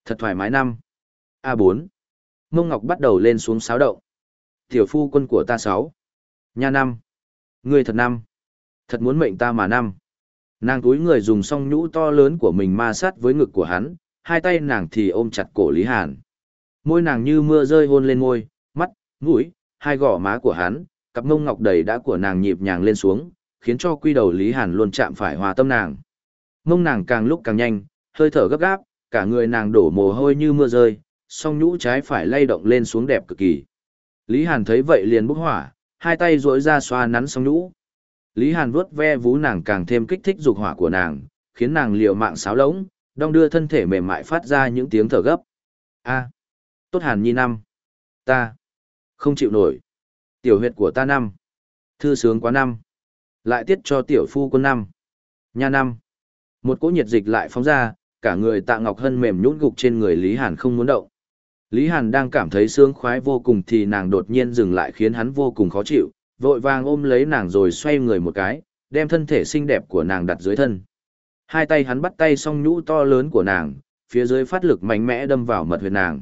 Thật thoải mái năm. a bốn, Mông Ngọc bắt đầu lên xuống sáo động. Tiểu phu quân của ta sáu, Nha năm. Người thật năm. Thật muốn mệnh ta mà năm. Nàng túi người dùng song nhũ to lớn của mình ma sát với ngực của hắn, hai tay nàng thì ôm chặt cổ Lý Hàn. Môi nàng như mưa rơi hôn lên môi, mắt, mũi, hai gò má của hắn, cặp mông ngọc đầy đã của nàng nhịp nhàng lên xuống, khiến cho quy đầu Lý Hàn luôn chạm phải hòa tâm nàng. Mông nàng càng lúc càng nhanh, hơi thở gấp gáp, cả người nàng đổ mồ hôi như mưa rơi, song nhũ trái phải lay động lên xuống đẹp cực kỳ. Lý Hàn thấy vậy liền bốc hỏa, hai tay duỗi ra xoa nắn song nhũ. Lý Hàn vuốt ve vú nàng càng thêm kích thích dục hỏa của nàng, khiến nàng liều mạng sáo lỗng, đong đưa thân thể mềm mại phát ra những tiếng thở gấp. A, tốt Hàn Nhi năm, ta không chịu nổi. Tiểu huyệt của ta năm, thư sướng quá năm, lại tiết cho tiểu phu quân năm, nha năm. Một cỗ nhiệt dịch lại phóng ra, cả người Tạ Ngọc Hân mềm nhũn gục trên người Lý Hàn không muốn động. Lý Hàn đang cảm thấy sướng khoái vô cùng thì nàng đột nhiên dừng lại khiến hắn vô cùng khó chịu, vội vàng ôm lấy nàng rồi xoay người một cái, đem thân thể xinh đẹp của nàng đặt dưới thân. Hai tay hắn bắt tay song nhũ to lớn của nàng, phía dưới phát lực mạnh mẽ đâm vào mật huyệt nàng.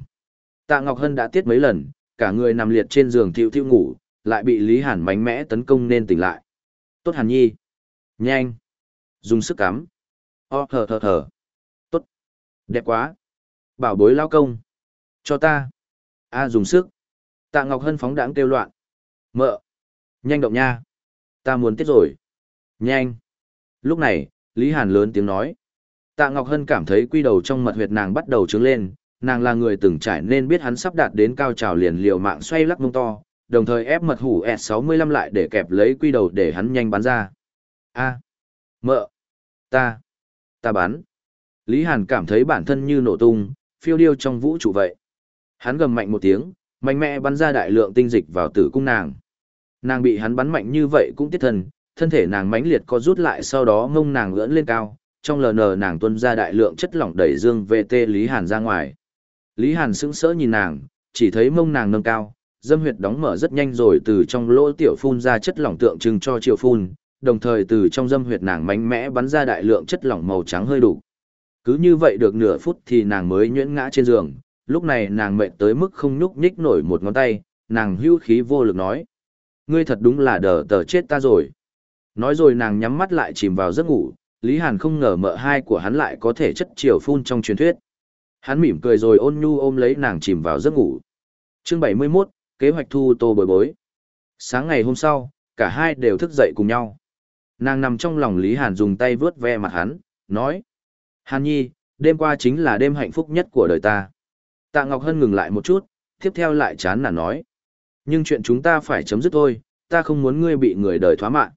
Tạ Ngọc Hân đã tiết mấy lần, cả người nằm liệt trên giường thiêu thiêu ngủ, lại bị Lý Hàn mạnh mẽ tấn công nên tỉnh lại. Tốt Hàn Nhi. Nhanh. Dùng sức cắm. O thở thở thở. Tốt. Đẹp quá. Bảo bối lao công. Cho ta. A dùng sức. Tạ Ngọc Hân phóng đãng kêu loạn. Mợ. Nhanh động nha. Ta muốn tiết rồi. Nhanh. Lúc này, Lý Hàn lớn tiếng nói. Tạ Ngọc Hân cảm thấy quy đầu trong mật huyệt nàng bắt đầu trướng lên, nàng là người từng trải nên biết hắn sắp đạt đến cao trào liền liều mạng xoay lắc mông to, đồng thời ép mật hủ S65 lại để kẹp lấy quy đầu để hắn nhanh bắn ra. A. Mợ. Ta. Ta bắn. Lý Hàn cảm thấy bản thân như nổ tung, phiêu điêu trong vũ trụ vậy. Hắn gầm mạnh một tiếng, mạnh mẽ bắn ra đại lượng tinh dịch vào tử cung nàng. Nàng bị hắn bắn mạnh như vậy cũng tiết thần, thân thể nàng mãnh liệt co rút lại sau đó ngông nàng ưỡn lên cao, trong lờ nờ nàng tuân ra đại lượng chất lỏng đẩy dương VT Lý Hàn ra ngoài. Lý Hàn sững sỡ nhìn nàng, chỉ thấy mông nàng nâng cao, dâm huyệt đóng mở rất nhanh rồi từ trong lỗ tiểu phun ra chất lỏng tượng trưng cho chiều phun, đồng thời từ trong dâm huyệt nàng mạnh mẽ bắn ra đại lượng chất lỏng màu trắng hơi đủ. Cứ như vậy được nửa phút thì nàng mới nhuyễn ngã trên giường, lúc này nàng mệt tới mức không nhúc nhích nổi một ngón tay, nàng hưu khí vô lực nói. Ngươi thật đúng là đờ tờ chết ta rồi. Nói rồi nàng nhắm mắt lại chìm vào giấc ngủ, Lý Hàn không ngờ mợ hai của hắn lại có thể chất chiều phun trong truyền thuyết. Hắn mỉm cười rồi ôn nhu ôm lấy nàng chìm vào giấc ngủ. Chương 71, kế hoạch thu tô bồi bối. Sáng ngày hôm sau, cả hai đều thức dậy cùng nhau. Nàng nằm trong lòng Lý Hàn dùng tay vướt ve mặt hắn, nói. Hàn nhi, đêm qua chính là đêm hạnh phúc nhất của đời ta. Tạ Ngọc Hân ngừng lại một chút, tiếp theo lại chán nản nói. Nhưng chuyện chúng ta phải chấm dứt thôi, ta không muốn ngươi bị người đời thoá mạng.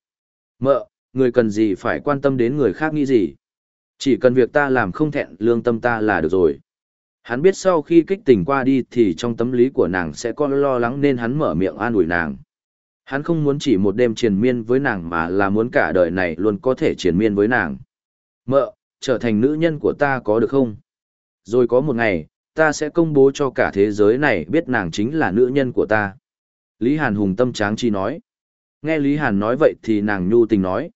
Mợ, người cần gì phải quan tâm đến người khác nghĩ gì. Chỉ cần việc ta làm không thẹn lương tâm ta là được rồi. Hắn biết sau khi kích tình qua đi thì trong tâm lý của nàng sẽ có lo lắng nên hắn mở miệng an ủi nàng. Hắn không muốn chỉ một đêm triền miên với nàng mà là muốn cả đời này luôn có thể triền miên với nàng. Mợ, trở thành nữ nhân của ta có được không? Rồi có một ngày, ta sẽ công bố cho cả thế giới này biết nàng chính là nữ nhân của ta. Lý Hàn Hùng tâm tráng chi nói. Nghe Lý Hàn nói vậy thì nàng nhu tình nói.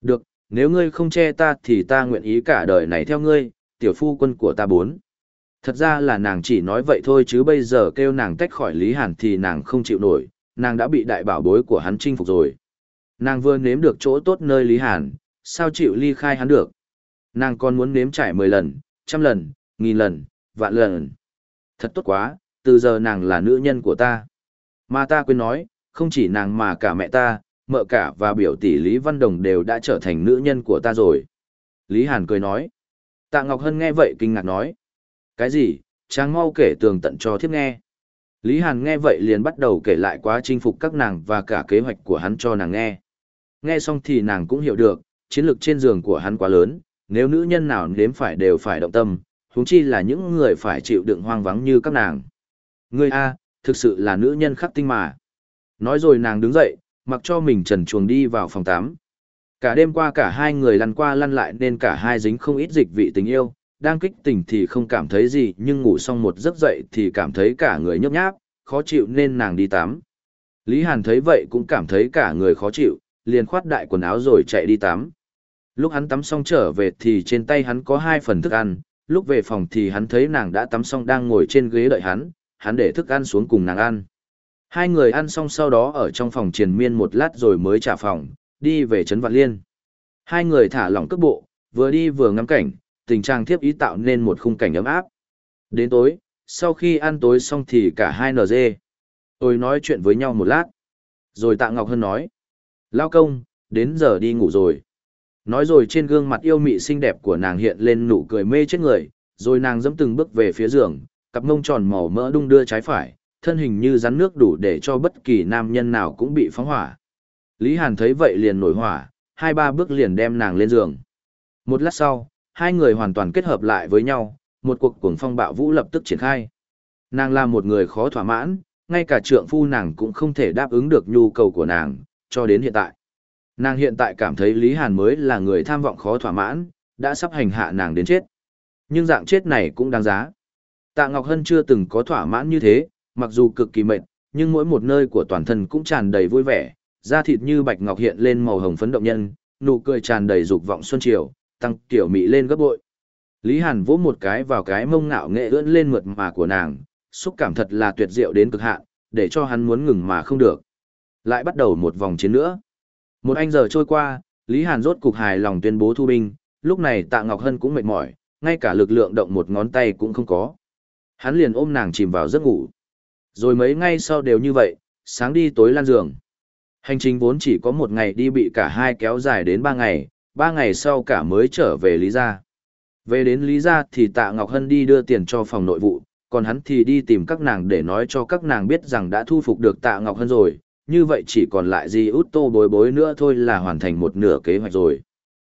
Được, nếu ngươi không che ta thì ta nguyện ý cả đời này theo ngươi, tiểu phu quân của ta bốn. Thật ra là nàng chỉ nói vậy thôi chứ bây giờ kêu nàng tách khỏi Lý Hàn thì nàng không chịu nổi, nàng đã bị đại bảo bối của hắn chinh phục rồi. Nàng vừa nếm được chỗ tốt nơi Lý Hàn, sao chịu ly khai hắn được. Nàng còn muốn nếm trải mười lần, trăm lần, nghìn lần, vạn lần. Thật tốt quá, từ giờ nàng là nữ nhân của ta. Mà ta quên nói, không chỉ nàng mà cả mẹ ta, mợ cả và biểu tỷ Lý Văn Đồng đều đã trở thành nữ nhân của ta rồi. Lý Hàn cười nói. Tạ Ngọc Hân nghe vậy kinh ngạc nói. Cái gì, chàng mau kể tường tận cho thiếp nghe. Lý Hàn nghe vậy liền bắt đầu kể lại quá chinh phục các nàng và cả kế hoạch của hắn cho nàng nghe. Nghe xong thì nàng cũng hiểu được, chiến lược trên giường của hắn quá lớn, nếu nữ nhân nào nếm phải đều phải động tâm, huống chi là những người phải chịu đựng hoang vắng như các nàng. Ngươi A, thực sự là nữ nhân khắc tinh mà. Nói rồi nàng đứng dậy, mặc cho mình trần chuồng đi vào phòng 8. Cả đêm qua cả hai người lăn qua lăn lại nên cả hai dính không ít dịch vị tình yêu, đang kích tỉnh thì không cảm thấy gì nhưng ngủ xong một giấc dậy thì cảm thấy cả người nhấp nháp, khó chịu nên nàng đi tắm. Lý Hàn thấy vậy cũng cảm thấy cả người khó chịu, liền khoát đại quần áo rồi chạy đi tắm. Lúc hắn tắm xong trở về thì trên tay hắn có hai phần thức ăn, lúc về phòng thì hắn thấy nàng đã tắm xong đang ngồi trên ghế đợi hắn, hắn để thức ăn xuống cùng nàng ăn. Hai người ăn xong sau đó ở trong phòng triền miên một lát rồi mới trả phòng, đi về Trấn Vạn Liên. Hai người thả lỏng cước bộ, vừa đi vừa ngắm cảnh, tình trạng thiếp ý tạo nên một khung cảnh ấm áp. Đến tối, sau khi ăn tối xong thì cả hai nở dê. Tôi nói chuyện với nhau một lát. Rồi Tạ Ngọc Hân nói. Lao công, đến giờ đi ngủ rồi. Nói rồi trên gương mặt yêu mị xinh đẹp của nàng hiện lên nụ cười mê chết người, rồi nàng dẫm từng bước về phía giường, cặp mông tròn màu mỡ đung đưa trái phải, thân hình như rắn nước đủ để cho bất kỳ nam nhân nào cũng bị phóng hỏa. Lý Hàn thấy vậy liền nổi hỏa, hai ba bước liền đem nàng lên giường. Một lát sau, hai người hoàn toàn kết hợp lại với nhau, một cuộc cuồng phong bạo vũ lập tức triển khai. Nàng là một người khó thỏa mãn, ngay cả trượng phu nàng cũng không thể đáp ứng được nhu cầu của nàng, cho đến hiện tại. Nàng hiện tại cảm thấy Lý Hàn mới là người tham vọng khó thỏa mãn, đã sắp hành hạ nàng đến chết. Nhưng dạng chết này cũng đáng giá. Tạ Ngọc Hân chưa từng có thỏa mãn như thế, mặc dù cực kỳ mệt, nhưng mỗi một nơi của toàn thân cũng tràn đầy vui vẻ, da thịt như bạch ngọc hiện lên màu hồng phấn động nhân, nụ cười tràn đầy dục vọng xuân chiều, tăng tiểu mị lên gấp bội. Lý Hàn vỗ một cái vào cái mông ngạo nghệ ưỡn lên mượt mà của nàng, xúc cảm thật là tuyệt diệu đến cực hạn, để cho hắn muốn ngừng mà không được. Lại bắt đầu một vòng chiến nữa. Một anh giờ trôi qua, Lý Hàn rốt cục hài lòng tuyên bố thu binh, lúc này Tạ Ngọc Hân cũng mệt mỏi, ngay cả lực lượng động một ngón tay cũng không có. Hắn liền ôm nàng chìm vào giấc ngủ. Rồi mấy ngày sau đều như vậy, sáng đi tối lan giường. Hành trình vốn chỉ có một ngày đi bị cả hai kéo dài đến ba ngày, ba ngày sau cả mới trở về Lý Gia. Về đến Lý Gia thì Tạ Ngọc Hân đi đưa tiền cho phòng nội vụ, còn hắn thì đi tìm các nàng để nói cho các nàng biết rằng đã thu phục được Tạ Ngọc Hân rồi, như vậy chỉ còn lại gì út tô bối bối nữa thôi là hoàn thành một nửa kế hoạch rồi.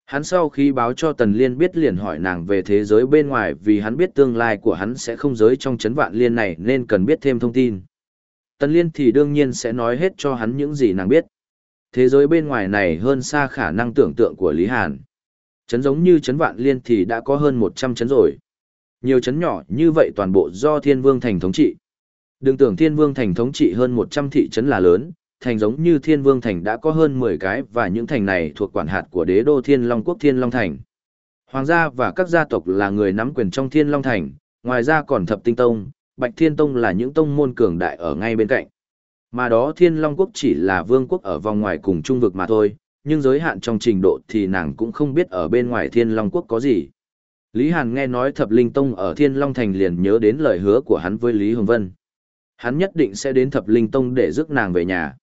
Hắn sau khi báo cho Tần Liên biết liền hỏi nàng về thế giới bên ngoài vì hắn biết tương lai của hắn sẽ không giới trong chấn vạn liên này nên cần biết thêm thông tin. Tần Liên thì đương nhiên sẽ nói hết cho hắn những gì nàng biết. Thế giới bên ngoài này hơn xa khả năng tưởng tượng của Lý Hàn. Chấn giống như chấn vạn liên thì đã có hơn 100 chấn rồi. Nhiều chấn nhỏ như vậy toàn bộ do Thiên Vương Thành thống trị. Đừng tưởng Thiên Vương Thành thống trị hơn 100 thị trấn là lớn, thành giống như Thiên Vương Thành đã có hơn 10 cái và những thành này thuộc quản hạt của đế đô Thiên Long Quốc Thiên Long Thành. Hoàng gia và các gia tộc là người nắm quyền trong Thiên Long Thành, ngoài ra còn Thập Tinh Tông, Bạch Thiên Tông là những tông môn cường đại ở ngay bên cạnh. Mà đó Thiên Long Quốc chỉ là vương quốc ở vòng ngoài cùng trung vực mà thôi, nhưng giới hạn trong trình độ thì nàng cũng không biết ở bên ngoài Thiên Long Quốc có gì. Lý Hàn nghe nói Thập Linh Tông ở Thiên Long Thành liền nhớ đến lời hứa của hắn với Lý Hồng Vân. Hắn nhất định sẽ đến Thập Linh Tông để rước nàng về nhà.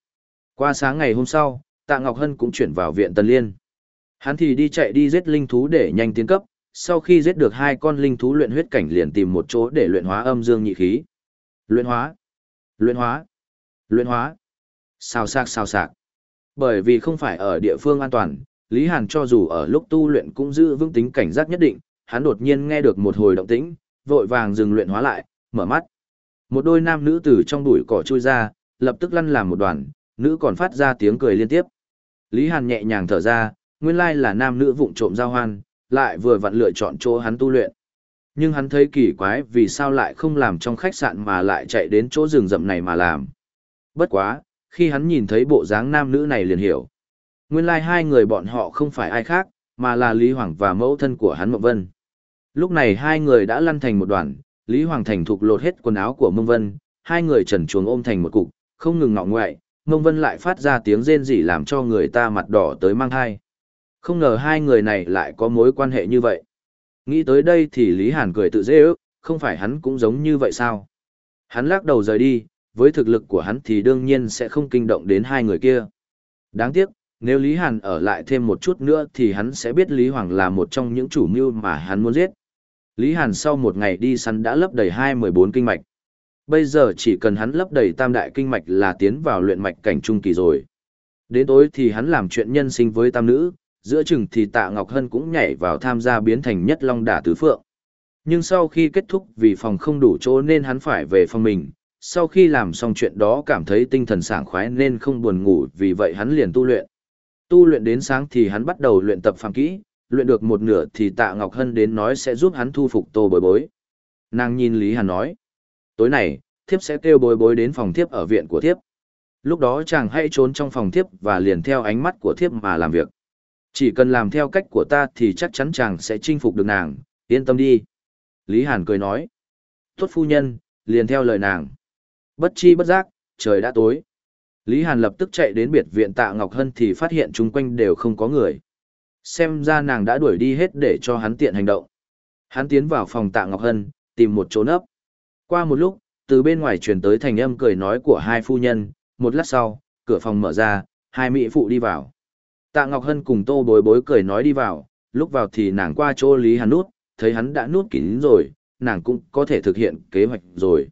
Qua sáng ngày hôm sau, Tạ Ngọc Hân cũng chuyển vào viện Tần Liên. Hắn thì đi chạy đi giết linh thú để nhanh tiến cấp, sau khi giết được hai con linh thú luyện huyết cảnh liền tìm một chỗ để luyện hóa âm dương nhị khí. Luyện hóa, luyện hóa, luyện hóa. Xào sạc xào sạc. Bởi vì không phải ở địa phương an toàn, Lý Hàn cho dù ở lúc tu luyện cũng giữ vững tính cảnh giác nhất định, hắn đột nhiên nghe được một hồi động tĩnh, vội vàng dừng luyện hóa lại, mở mắt. Một đôi nam nữ từ trong bụi cỏ chui ra, lập tức lăn làm một đoàn, nữ còn phát ra tiếng cười liên tiếp. Lý Hàn nhẹ nhàng thở ra, nguyên lai là nam nữ vụng trộm giao hoan, lại vừa vặn lựa chọn chỗ hắn tu luyện. Nhưng hắn thấy kỳ quái vì sao lại không làm trong khách sạn mà lại chạy đến chỗ rừng rậm này mà làm. Bất quá, Khi hắn nhìn thấy bộ dáng nam nữ này liền hiểu. Nguyên lai hai người bọn họ không phải ai khác, mà là Lý Hoàng và mẫu thân của hắn Mộng Vân. Lúc này hai người đã lăn thành một đoàn, Lý Hoàng thành thục lột hết quần áo của Mông Vân, hai người trần chuồng ôm thành một cục, không ngừng ngọ ngoại, Ngông Vân lại phát ra tiếng rên rỉ làm cho người ta mặt đỏ tới mang thai. Không ngờ hai người này lại có mối quan hệ như vậy. Nghĩ tới đây thì Lý Hàn cười tự dễ ước, không phải hắn cũng giống như vậy sao? Hắn lắc đầu rời đi, với thực lực của hắn thì đương nhiên sẽ không kinh động đến hai người kia. Đáng tiếc, nếu Lý Hàn ở lại thêm một chút nữa thì hắn sẽ biết Lý Hoàng là một trong những chủ mưu mà hắn muốn giết. Lý Hàn sau một ngày đi săn đã lấp đầy hai mười bốn kinh mạch. Bây giờ chỉ cần hắn lấp đầy tam đại kinh mạch là tiến vào luyện mạch cảnh trung kỳ rồi. Đến tối thì hắn làm chuyện nhân sinh với tam nữ, giữa chừng thì Tạ Ngọc Hân cũng nhảy vào tham gia biến thành nhất long đả tứ phượng. Nhưng sau khi kết thúc vì phòng không đủ chỗ nên hắn phải về phòng mình, sau khi làm xong chuyện đó cảm thấy tinh thần sảng khoái nên không buồn ngủ vì vậy hắn liền tu luyện. Tu luyện đến sáng thì hắn bắt đầu luyện tập phàm kỹ, luyện được một nửa thì Tạ Ngọc Hân đến nói sẽ giúp hắn thu phục tô bối bối. Nàng nhìn Lý Hàn nói, tối này, thiếp sẽ kêu bối bối đến phòng thiếp ở viện của thiếp. Lúc đó chàng hãy trốn trong phòng thiếp và liền theo ánh mắt của thiếp mà làm việc. Chỉ cần làm theo cách của ta thì chắc chắn chàng sẽ chinh phục được nàng, yên tâm đi. Lý Hàn cười nói, tốt phu nhân, liền theo lời nàng. Bất chi bất giác, trời đã tối. Lý Hàn lập tức chạy đến biệt viện Tạ Ngọc Hân thì phát hiện chung quanh đều không có người. Xem ra nàng đã đuổi đi hết để cho hắn tiện hành động. Hắn tiến vào phòng Tạ Ngọc Hân, tìm một chỗ nấp. Qua một lúc, từ bên ngoài truyền tới thành âm cười nói của hai phu nhân, một lát sau, cửa phòng mở ra, hai mỹ phụ đi vào. Tạ Ngọc Hân cùng Tô Bối Bối cười nói đi vào, lúc vào thì nàng qua chỗ Lý Hàn nút, thấy hắn đã nút kín rồi, nàng cũng có thể thực hiện kế hoạch rồi.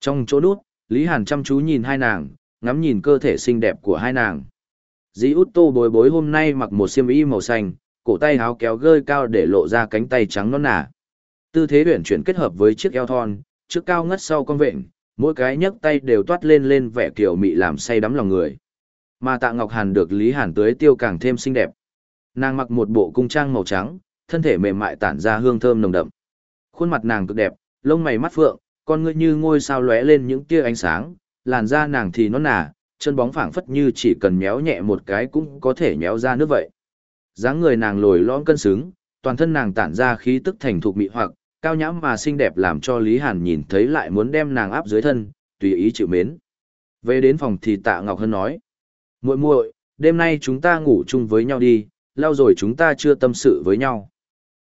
Trong chỗ nút, Lý Hàn chăm chú nhìn hai nàng, ngắm nhìn cơ thể xinh đẹp của hai nàng. Dĩ út tô bối bối hôm nay mặc một xiêm y màu xanh, cổ tay háo kéo gơi cao để lộ ra cánh tay trắng non nả. Tư thế uyển chuyển kết hợp với chiếc eo thon, trước cao ngất sau con vện, mỗi cái nhấc tay đều toát lên lên vẻ kiểu mị làm say đắm lòng người. Mà Tạ Ngọc Hàn được Lý Hàn tưới tiêu càng thêm xinh đẹp. Nàng mặc một bộ cung trang màu trắng, thân thể mềm mại tản ra hương thơm nồng đậm. Khuôn mặt nàng cực đẹp, lông mày mắt phượng, con ngươi như ngôi sao lóe lên những tia ánh sáng, làn da nàng thì nó nả, chân bóng phảng phất như chỉ cần méo nhẹ một cái cũng có thể méo ra nước vậy. dáng người nàng lồi lõm cân xứng, toàn thân nàng tản ra khí tức thành thục mị hoặc, cao nhãm mà xinh đẹp làm cho Lý Hàn nhìn thấy lại muốn đem nàng áp dưới thân, tùy ý chịu mến. Về đến phòng thì Tạ Ngọc Hân nói: "Muội muội, đêm nay chúng ta ngủ chung với nhau đi, lâu rồi chúng ta chưa tâm sự với nhau."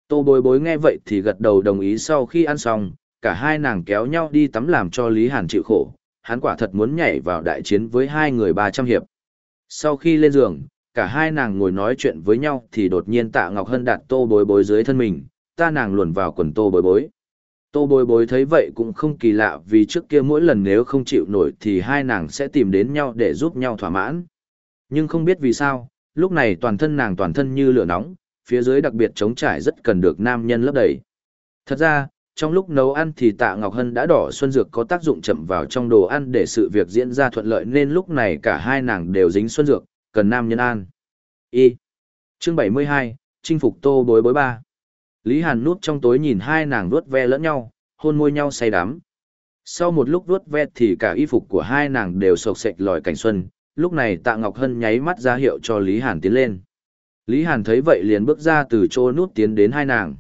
Tô Bối Bối nghe vậy thì gật đầu đồng ý sau khi ăn xong, cả hai nàng kéo nhau đi tắm làm cho Lý Hàn chịu khổ, hắn quả thật muốn nhảy vào đại chiến với hai người ba trăm hiệp. Sau khi lên giường, cả hai nàng ngồi nói chuyện với nhau thì đột nhiên tạ Ngọc Hân đặt tô bối bối dưới thân mình, ta nàng luồn vào quần tô bối bối. Tô bối bối thấy vậy cũng không kỳ lạ vì trước kia mỗi lần nếu không chịu nổi thì hai nàng sẽ tìm đến nhau để giúp nhau thỏa mãn. Nhưng không biết vì sao, lúc này toàn thân nàng toàn thân như lửa nóng, phía dưới đặc biệt chống trải rất cần được nam nhân lấp đầy. Thật ra, trong lúc nấu ăn thì tạ Ngọc Hân đã đỏ xuân dược có tác dụng chậm vào trong đồ ăn để sự việc diễn ra thuận lợi nên lúc này cả hai nàng đều dính xuân dược, cần nam nhân an. Y. Chương 72, chinh phục tô bối bối ba. Lý Hàn núp trong tối nhìn hai nàng vuốt ve lẫn nhau, hôn môi nhau say đắm. Sau một lúc vuốt ve thì cả y phục của hai nàng đều sộc sệch lòi cảnh xuân, lúc này tạ Ngọc Hân nháy mắt ra hiệu cho Lý Hàn tiến lên. Lý Hàn thấy vậy liền bước ra từ chỗ nút tiến đến hai nàng.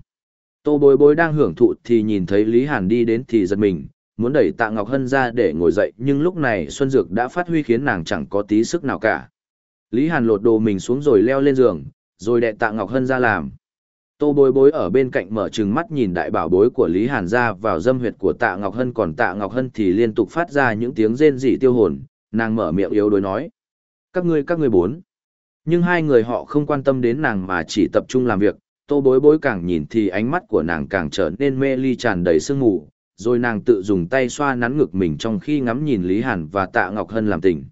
Tô bối bối đang hưởng thụ thì nhìn thấy Lý Hàn đi đến thì giật mình, muốn đẩy tạ Ngọc Hân ra để ngồi dậy nhưng lúc này Xuân Dược đã phát huy khiến nàng chẳng có tí sức nào cả. Lý Hàn lột đồ mình xuống rồi leo lên giường, rồi đệ tạ Ngọc Hân ra làm. Tô bối bối ở bên cạnh mở trừng mắt nhìn đại bảo bối của Lý Hàn ra vào dâm huyệt của tạ Ngọc Hân còn tạ Ngọc Hân thì liên tục phát ra những tiếng rên rỉ tiêu hồn, nàng mở miệng yếu đối nói. Các ngươi các ngươi bốn. Nhưng hai người họ không quan tâm đến nàng mà chỉ tập trung làm việc, tô bối bối càng nhìn thì ánh mắt của nàng càng trở nên mê ly tràn đầy sương mù rồi nàng tự dùng tay xoa nắn ngực mình trong khi ngắm nhìn lý hàn và tạ ngọc hân làm tình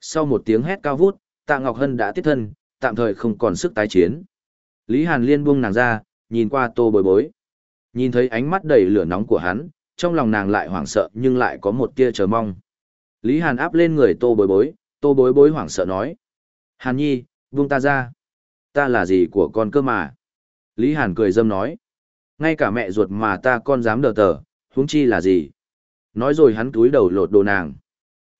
sau một tiếng hét cao vút tạ ngọc hân đã tiết thân tạm thời không còn sức tái chiến lý hàn liên buông nàng ra nhìn qua tô bối bối nhìn thấy ánh mắt đầy lửa nóng của hắn trong lòng nàng lại hoảng sợ nhưng lại có một tia chờ mong lý hàn áp lên người tô bối bối tô bối bối hoảng sợ nói hàn nhi buông ta ra ta là gì của con cơ mà Lý Hàn cười dâm nói. Ngay cả mẹ ruột mà ta con dám đờ tờ, huống chi là gì? Nói rồi hắn túi đầu lột đồ nàng.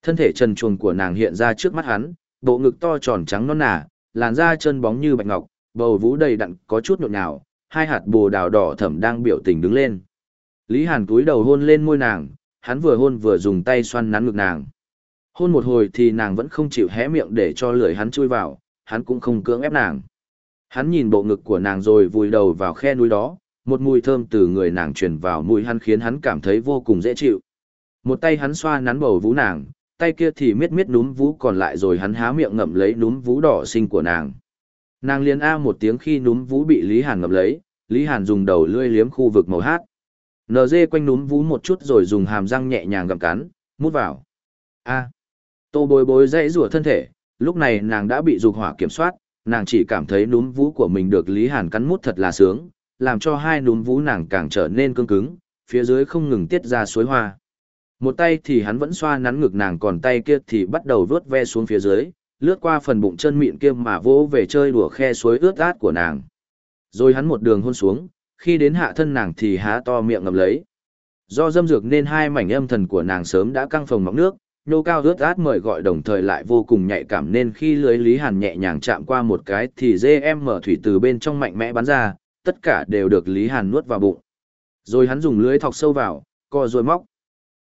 Thân thể trần truồng của nàng hiện ra trước mắt hắn, bộ ngực to tròn trắng non nà, làn da chân bóng như bạch ngọc, bầu vú đầy đặn có chút nhộn nhào, hai hạt bồ đào đỏ thẫm đang biểu tình đứng lên. Lý Hàn cúi đầu hôn lên môi nàng, hắn vừa hôn vừa dùng tay xoăn nắn ngực nàng. Hôn một hồi thì nàng vẫn không chịu hé miệng để cho lưỡi hắn chui vào, hắn cũng không cưỡng ép nàng. Hắn nhìn bộ ngực của nàng rồi vùi đầu vào khe núi đó, một mùi thơm từ người nàng truyền vào mũi hắn khiến hắn cảm thấy vô cùng dễ chịu. Một tay hắn xoa nắn bầu vú nàng, tay kia thì miết miết núm vú còn lại rồi hắn há miệng ngậm lấy núm vú đỏ xinh của nàng. Nàng liền a một tiếng khi núm vú bị Lý Hàn ngậm lấy, Lý Hàn dùng đầu lưỡi liếm khu vực màu hát. NG quanh núm vú một chút rồi dùng hàm răng nhẹ nhàng gặm cắn, mút vào. A. Tô bối bối dãy rủa thân thể, lúc này nàng đã bị dục hỏa kiểm soát, nàng chỉ cảm thấy núm vú của mình được Lý Hàn cắn mút thật là sướng, làm cho hai núm vú nàng càng trở nên cứng cứng, phía dưới không ngừng tiết ra suối hoa. Một tay thì hắn vẫn xoa nắn ngực nàng còn tay kia thì bắt đầu vớt ve xuống phía dưới, lướt qua phần bụng chân mịn kia mà vỗ về chơi đùa khe suối ướt át của nàng. Rồi hắn một đường hôn xuống, khi đến hạ thân nàng thì há to miệng ngậm lấy. Do dâm dược nên hai mảnh âm thần của nàng sớm đã căng phồng mọc nước, nhô cao ướt át mời gọi đồng thời lại vô cùng nhạy cảm nên khi lưới Lý Hàn nhẹ nhàng chạm qua một cái thì dê em mở thủy từ bên trong mạnh mẽ bắn ra, tất cả đều được Lý Hàn nuốt vào bụng. Rồi hắn dùng lưới thọc sâu vào, co rồi móc.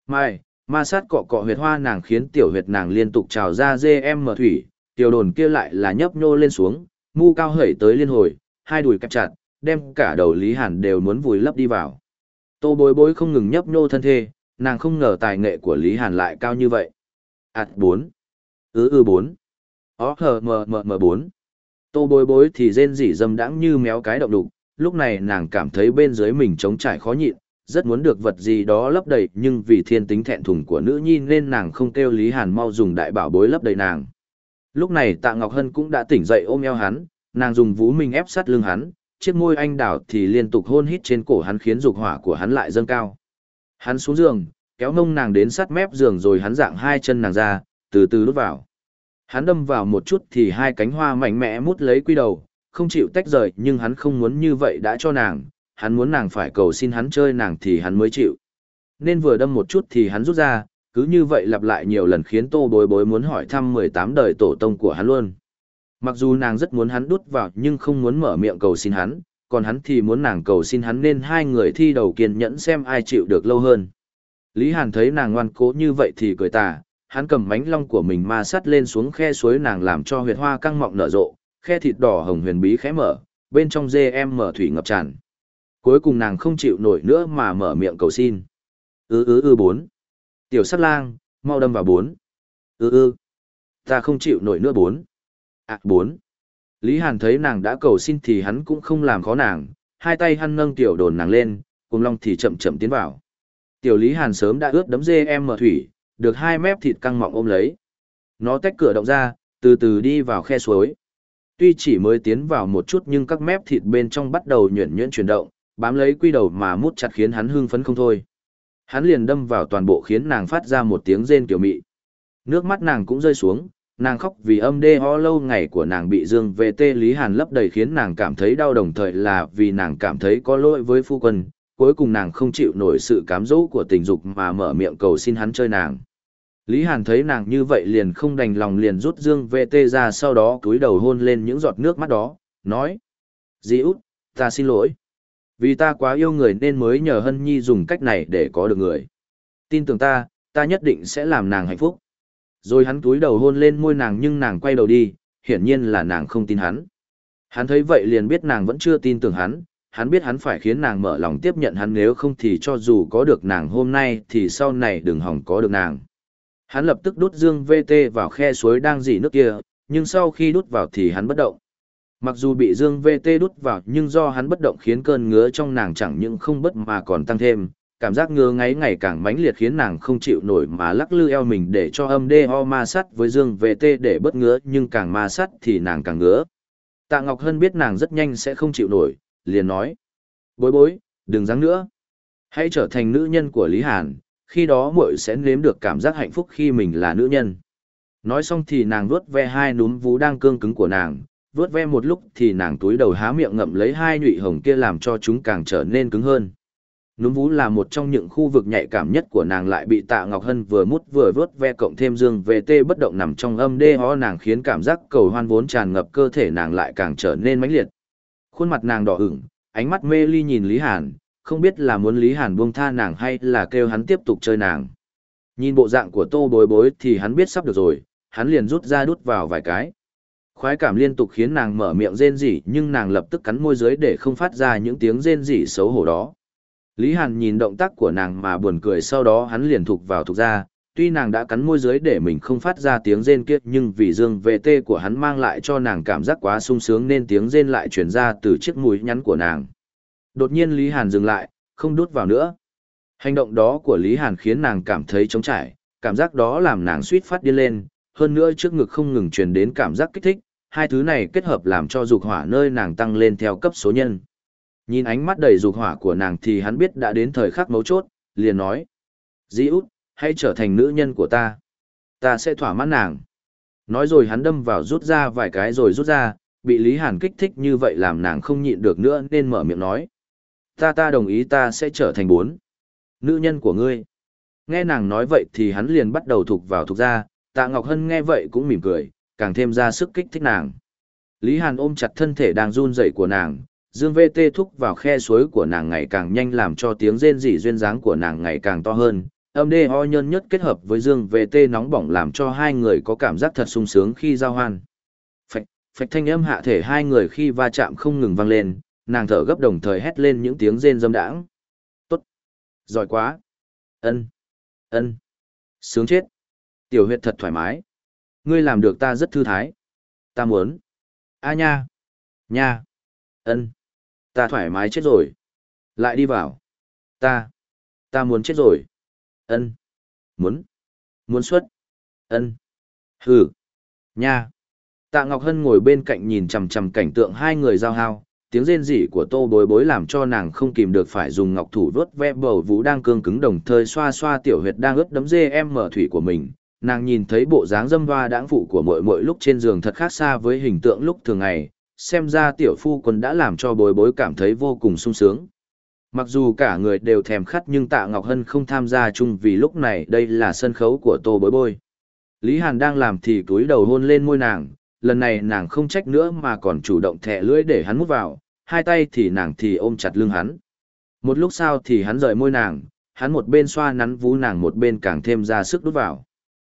Mai, ma sát cọ cọ huyệt hoa nàng khiến tiểu huyệt nàng liên tục trào ra dê em mở thủy, tiểu đồn kia lại là nhấp nhô lên xuống, mu cao hẩy tới liên hồi, hai đùi kẹp chặt, đem cả đầu Lý Hàn đều muốn vùi lấp đi vào. Tô bối bối không ngừng nhấp nhô thân thê, nàng không ngờ tài nghệ của Lý Hàn lại cao như vậy. Ảt 4. Ứ ư 4. Ó hờ mờ mờ mờ 4. Tô bối bối thì rên rỉ dâm đãng như méo cái động đục, lúc này nàng cảm thấy bên dưới mình trống trải khó nhịn, rất muốn được vật gì đó lấp đầy nhưng vì thiên tính thẹn thùng của nữ nhi nên nàng không kêu Lý Hàn mau dùng đại bảo bối lấp đầy nàng. Lúc này Tạ Ngọc Hân cũng đã tỉnh dậy ôm eo hắn, nàng dùng vú mình ép sát lưng hắn, chiếc môi anh đảo thì liên tục hôn hít trên cổ hắn khiến dục hỏa của hắn lại dâng cao. Hắn xuống giường, kéo mông nàng đến sát mép giường rồi hắn dạng hai chân nàng ra, từ từ đút vào. Hắn đâm vào một chút thì hai cánh hoa mạnh mẽ mút lấy quy đầu, không chịu tách rời nhưng hắn không muốn như vậy đã cho nàng, hắn muốn nàng phải cầu xin hắn chơi nàng thì hắn mới chịu. Nên vừa đâm một chút thì hắn rút ra, cứ như vậy lặp lại nhiều lần khiến tô bối bối muốn hỏi thăm 18 đời tổ tông của hắn luôn. Mặc dù nàng rất muốn hắn đút vào nhưng không muốn mở miệng cầu xin hắn, còn hắn thì muốn nàng cầu xin hắn nên hai người thi đầu kiên nhẫn xem ai chịu được lâu hơn. Lý Hàn thấy nàng ngoan cố như vậy thì cười tà, hắn cầm mánh long của mình ma sắt lên xuống khe suối nàng làm cho huyệt hoa căng mọng nở rộ, khe thịt đỏ hồng huyền bí khẽ mở, bên trong dê em mở thủy ngập tràn. Cuối cùng nàng không chịu nổi nữa mà mở miệng cầu xin. Ư ư ư bốn. Tiểu sắt lang, mau đâm vào bốn. Ư ư. Ta không chịu nổi nữa bốn. À bốn. Lý Hàn thấy nàng đã cầu xin thì hắn cũng không làm khó nàng, hai tay hắn nâng tiểu đồn nàng lên, cùng long thì chậm chậm tiến vào. Tiểu Lý Hàn sớm đã ướt đấm dê em mở thủy, được hai mép thịt căng mọng ôm lấy. Nó tách cửa động ra, từ từ đi vào khe suối. Tuy chỉ mới tiến vào một chút nhưng các mép thịt bên trong bắt đầu nhuyễn nhuyễn chuyển động, bám lấy quy đầu mà mút chặt khiến hắn hưng phấn không thôi. Hắn liền đâm vào toàn bộ khiến nàng phát ra một tiếng rên kiểu mị. Nước mắt nàng cũng rơi xuống, nàng khóc vì âm đê ho lâu ngày của nàng bị dương về tê Lý Hàn lấp đầy khiến nàng cảm thấy đau đồng thời là vì nàng cảm thấy có lỗi với phu quân, cuối cùng nàng không chịu nổi sự cám dỗ của tình dục mà mở miệng cầu xin hắn chơi nàng. Lý Hàn thấy nàng như vậy liền không đành lòng liền rút dương VT ra sau đó cúi đầu hôn lên những giọt nước mắt đó, nói. Dì út, ta xin lỗi. Vì ta quá yêu người nên mới nhờ Hân Nhi dùng cách này để có được người. Tin tưởng ta, ta nhất định sẽ làm nàng hạnh phúc. Rồi hắn cúi đầu hôn lên môi nàng nhưng nàng quay đầu đi, hiển nhiên là nàng không tin hắn. Hắn thấy vậy liền biết nàng vẫn chưa tin tưởng hắn, hắn biết hắn phải khiến nàng mở lòng tiếp nhận hắn nếu không thì cho dù có được nàng hôm nay thì sau này đừng hỏng có được nàng. Hắn lập tức đút dương VT vào khe suối đang dỉ nước kia, nhưng sau khi đút vào thì hắn bất động. Mặc dù bị dương VT đút vào nhưng do hắn bất động khiến cơn ngứa trong nàng chẳng những không bất mà còn tăng thêm, cảm giác ngứa ngáy ngày càng mãnh liệt khiến nàng không chịu nổi mà lắc lư eo mình để cho âm đê ho ma sát với dương VT để bất ngứa nhưng càng ma sát thì nàng càng ngứa. Tạ Ngọc Hân biết nàng rất nhanh sẽ không chịu nổi, liền nói. Bối bối, đừng dáng nữa. Hãy trở thành nữ nhân của Lý Hàn, khi đó muội sẽ nếm được cảm giác hạnh phúc khi mình là nữ nhân. Nói xong thì nàng vuốt ve hai núm vú đang cương cứng của nàng, vớt ve một lúc thì nàng túi đầu há miệng ngậm lấy hai nhụy hồng kia làm cho chúng càng trở nên cứng hơn. Núm vú là một trong những khu vực nhạy cảm nhất của nàng lại bị tạ Ngọc Hân vừa mút vừa vớt ve cộng thêm dương VT bất động nằm trong âm đê ho nàng khiến cảm giác cầu hoan vốn tràn ngập cơ thể nàng lại càng trở nên mãnh liệt. Khuôn mặt nàng đỏ ửng, ánh mắt mê ly nhìn Lý Hàn, không biết là muốn Lý Hàn buông tha nàng hay là kêu hắn tiếp tục chơi nàng. Nhìn bộ dạng của tô bối bối thì hắn biết sắp được rồi, hắn liền rút ra đút vào vài cái. Khoái cảm liên tục khiến nàng mở miệng rên rỉ nhưng nàng lập tức cắn môi dưới để không phát ra những tiếng rên rỉ xấu hổ đó. Lý Hàn nhìn động tác của nàng mà buồn cười sau đó hắn liền thục vào thục ra, tuy nàng đã cắn môi dưới để mình không phát ra tiếng rên kiết nhưng vì dương vệ tê của hắn mang lại cho nàng cảm giác quá sung sướng nên tiếng rên lại truyền ra từ chiếc mũi nhắn của nàng. Đột nhiên Lý Hàn dừng lại, không đút vào nữa. Hành động đó của Lý Hàn khiến nàng cảm thấy trống trải, cảm giác đó làm nàng suýt phát điên lên, hơn nữa trước ngực không ngừng truyền đến cảm giác kích thích, hai thứ này kết hợp làm cho dục hỏa nơi nàng tăng lên theo cấp số nhân. Nhìn ánh mắt đầy dục hỏa của nàng thì hắn biết đã đến thời khắc mấu chốt, liền nói. Dĩ út, hãy trở thành nữ nhân của ta. Ta sẽ thỏa mãn nàng. Nói rồi hắn đâm vào rút ra vài cái rồi rút ra, bị Lý Hàn kích thích như vậy làm nàng không nhịn được nữa nên mở miệng nói. Ta ta đồng ý ta sẽ trở thành bốn. Nữ nhân của ngươi. Nghe nàng nói vậy thì hắn liền bắt đầu thục vào thục ra, tạ Ngọc Hân nghe vậy cũng mỉm cười, càng thêm ra sức kích thích nàng. Lý Hàn ôm chặt thân thể đang run rẩy của nàng, dương VT thúc vào khe suối của nàng ngày càng nhanh làm cho tiếng rên rỉ duyên dáng của nàng ngày càng to hơn. Âm đê ho nhân nhất kết hợp với dương VT nóng bỏng làm cho hai người có cảm giác thật sung sướng khi giao hoan. Phạch, phạch thanh âm hạ thể hai người khi va chạm không ngừng vang lên, nàng thở gấp đồng thời hét lên những tiếng rên dâm đãng. Tốt, giỏi quá, ân, ân, sướng chết, tiểu huyệt thật thoải mái, ngươi làm được ta rất thư thái, ta muốn, a nha, nha, ân, ta thoải mái chết rồi, lại đi vào, ta, ta muốn chết rồi, ân, muốn, muốn xuất, ân, hừ, nha. Tạ Ngọc Hân ngồi bên cạnh nhìn chằm chằm cảnh tượng hai người giao hao, tiếng rên rỉ của tô bối bối làm cho nàng không kìm được phải dùng ngọc thủ vớt ve bầu vũ đang cương cứng đồng thời xoa xoa tiểu huyệt đang ướt đấm dê em mở thủy của mình nàng nhìn thấy bộ dáng dâm hoa đãng phụ của mội mội lúc trên giường thật khác xa với hình tượng lúc thường ngày xem ra tiểu phu quân đã làm cho bối bối cảm thấy vô cùng sung sướng mặc dù cả người đều thèm khát nhưng tạ ngọc hân không tham gia chung vì lúc này đây là sân khấu của tô bối bối lý hàn đang làm thì túi đầu hôn lên môi nàng lần này nàng không trách nữa mà còn chủ động thẹ lưỡi để hắn mút vào hai tay thì nàng thì ôm chặt lưng hắn. Một lúc sau thì hắn rời môi nàng, hắn một bên xoa nắn vú nàng một bên càng thêm ra sức đút vào.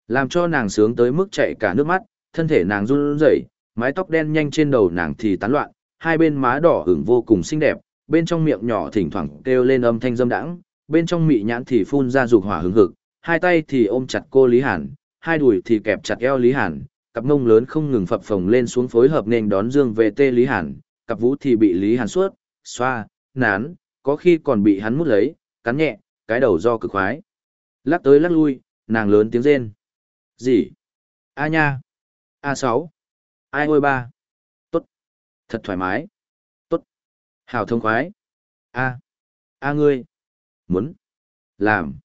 Làm cho nàng sướng tới mức chạy cả nước mắt, thân thể nàng run rẩy, mái tóc đen nhanh trên đầu nàng thì tán loạn, hai bên má đỏ ửng vô cùng xinh đẹp, bên trong miệng nhỏ thỉnh thoảng kêu lên âm thanh dâm đãng, bên trong mị nhãn thì phun ra dục hỏa hứng hực, hai tay thì ôm chặt cô Lý Hàn, hai đùi thì kẹp chặt eo Lý Hàn, cặp mông lớn không ngừng phập phồng lên xuống phối hợp nên đón Dương về tê Lý Hàn, cặp vũ thì bị Lý Hàn suốt, xoa, nán, có khi còn bị hắn mút lấy, cắn nhẹ, cái đầu do cực khoái. Lắc tới lắc lui, nàng lớn tiếng rên. Gì? A nha. A sáu. Ai ôi ba. Tốt. Thật thoải mái. Tốt. Hào thông khoái. A. A ngươi. Muốn. Làm.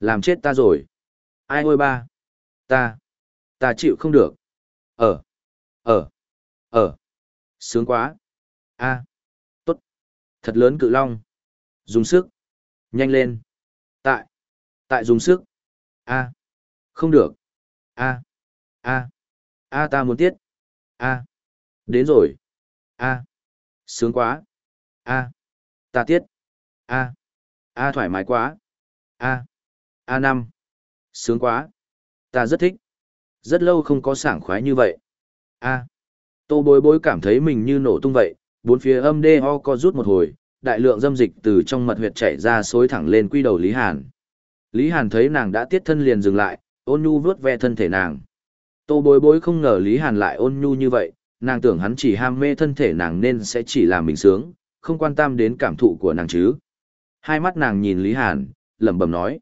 Làm chết ta rồi. Ai ôi ba. Ta. Ta chịu không được. Ở. Ở. Ở. Sướng quá a tốt thật lớn cự long dùng sức nhanh lên tại tại dùng sức a không được a. A. A ta muốn tiết. A. Đến rồi. A. Sướng quá. A. Ta tiết. A. A thoải mái quá. A. A năm. Sướng quá. Ta rất thích. Rất lâu không có sảng khoái như vậy. A. Tô bối bối cảm thấy mình như nổ tung vậy. Bốn phía âm đê ho co rút một hồi, đại lượng dâm dịch từ trong mật huyệt chảy ra xối thẳng lên quy đầu Lý Hàn. Lý Hàn thấy nàng đã tiết thân liền dừng lại, ôn nhu vuốt ve thân thể nàng. Tô bối bối không ngờ Lý Hàn lại ôn nhu như vậy, nàng tưởng hắn chỉ ham mê thân thể nàng nên sẽ chỉ làm mình sướng, không quan tâm đến cảm thụ của nàng chứ. Hai mắt nàng nhìn Lý Hàn, lẩm bẩm nói.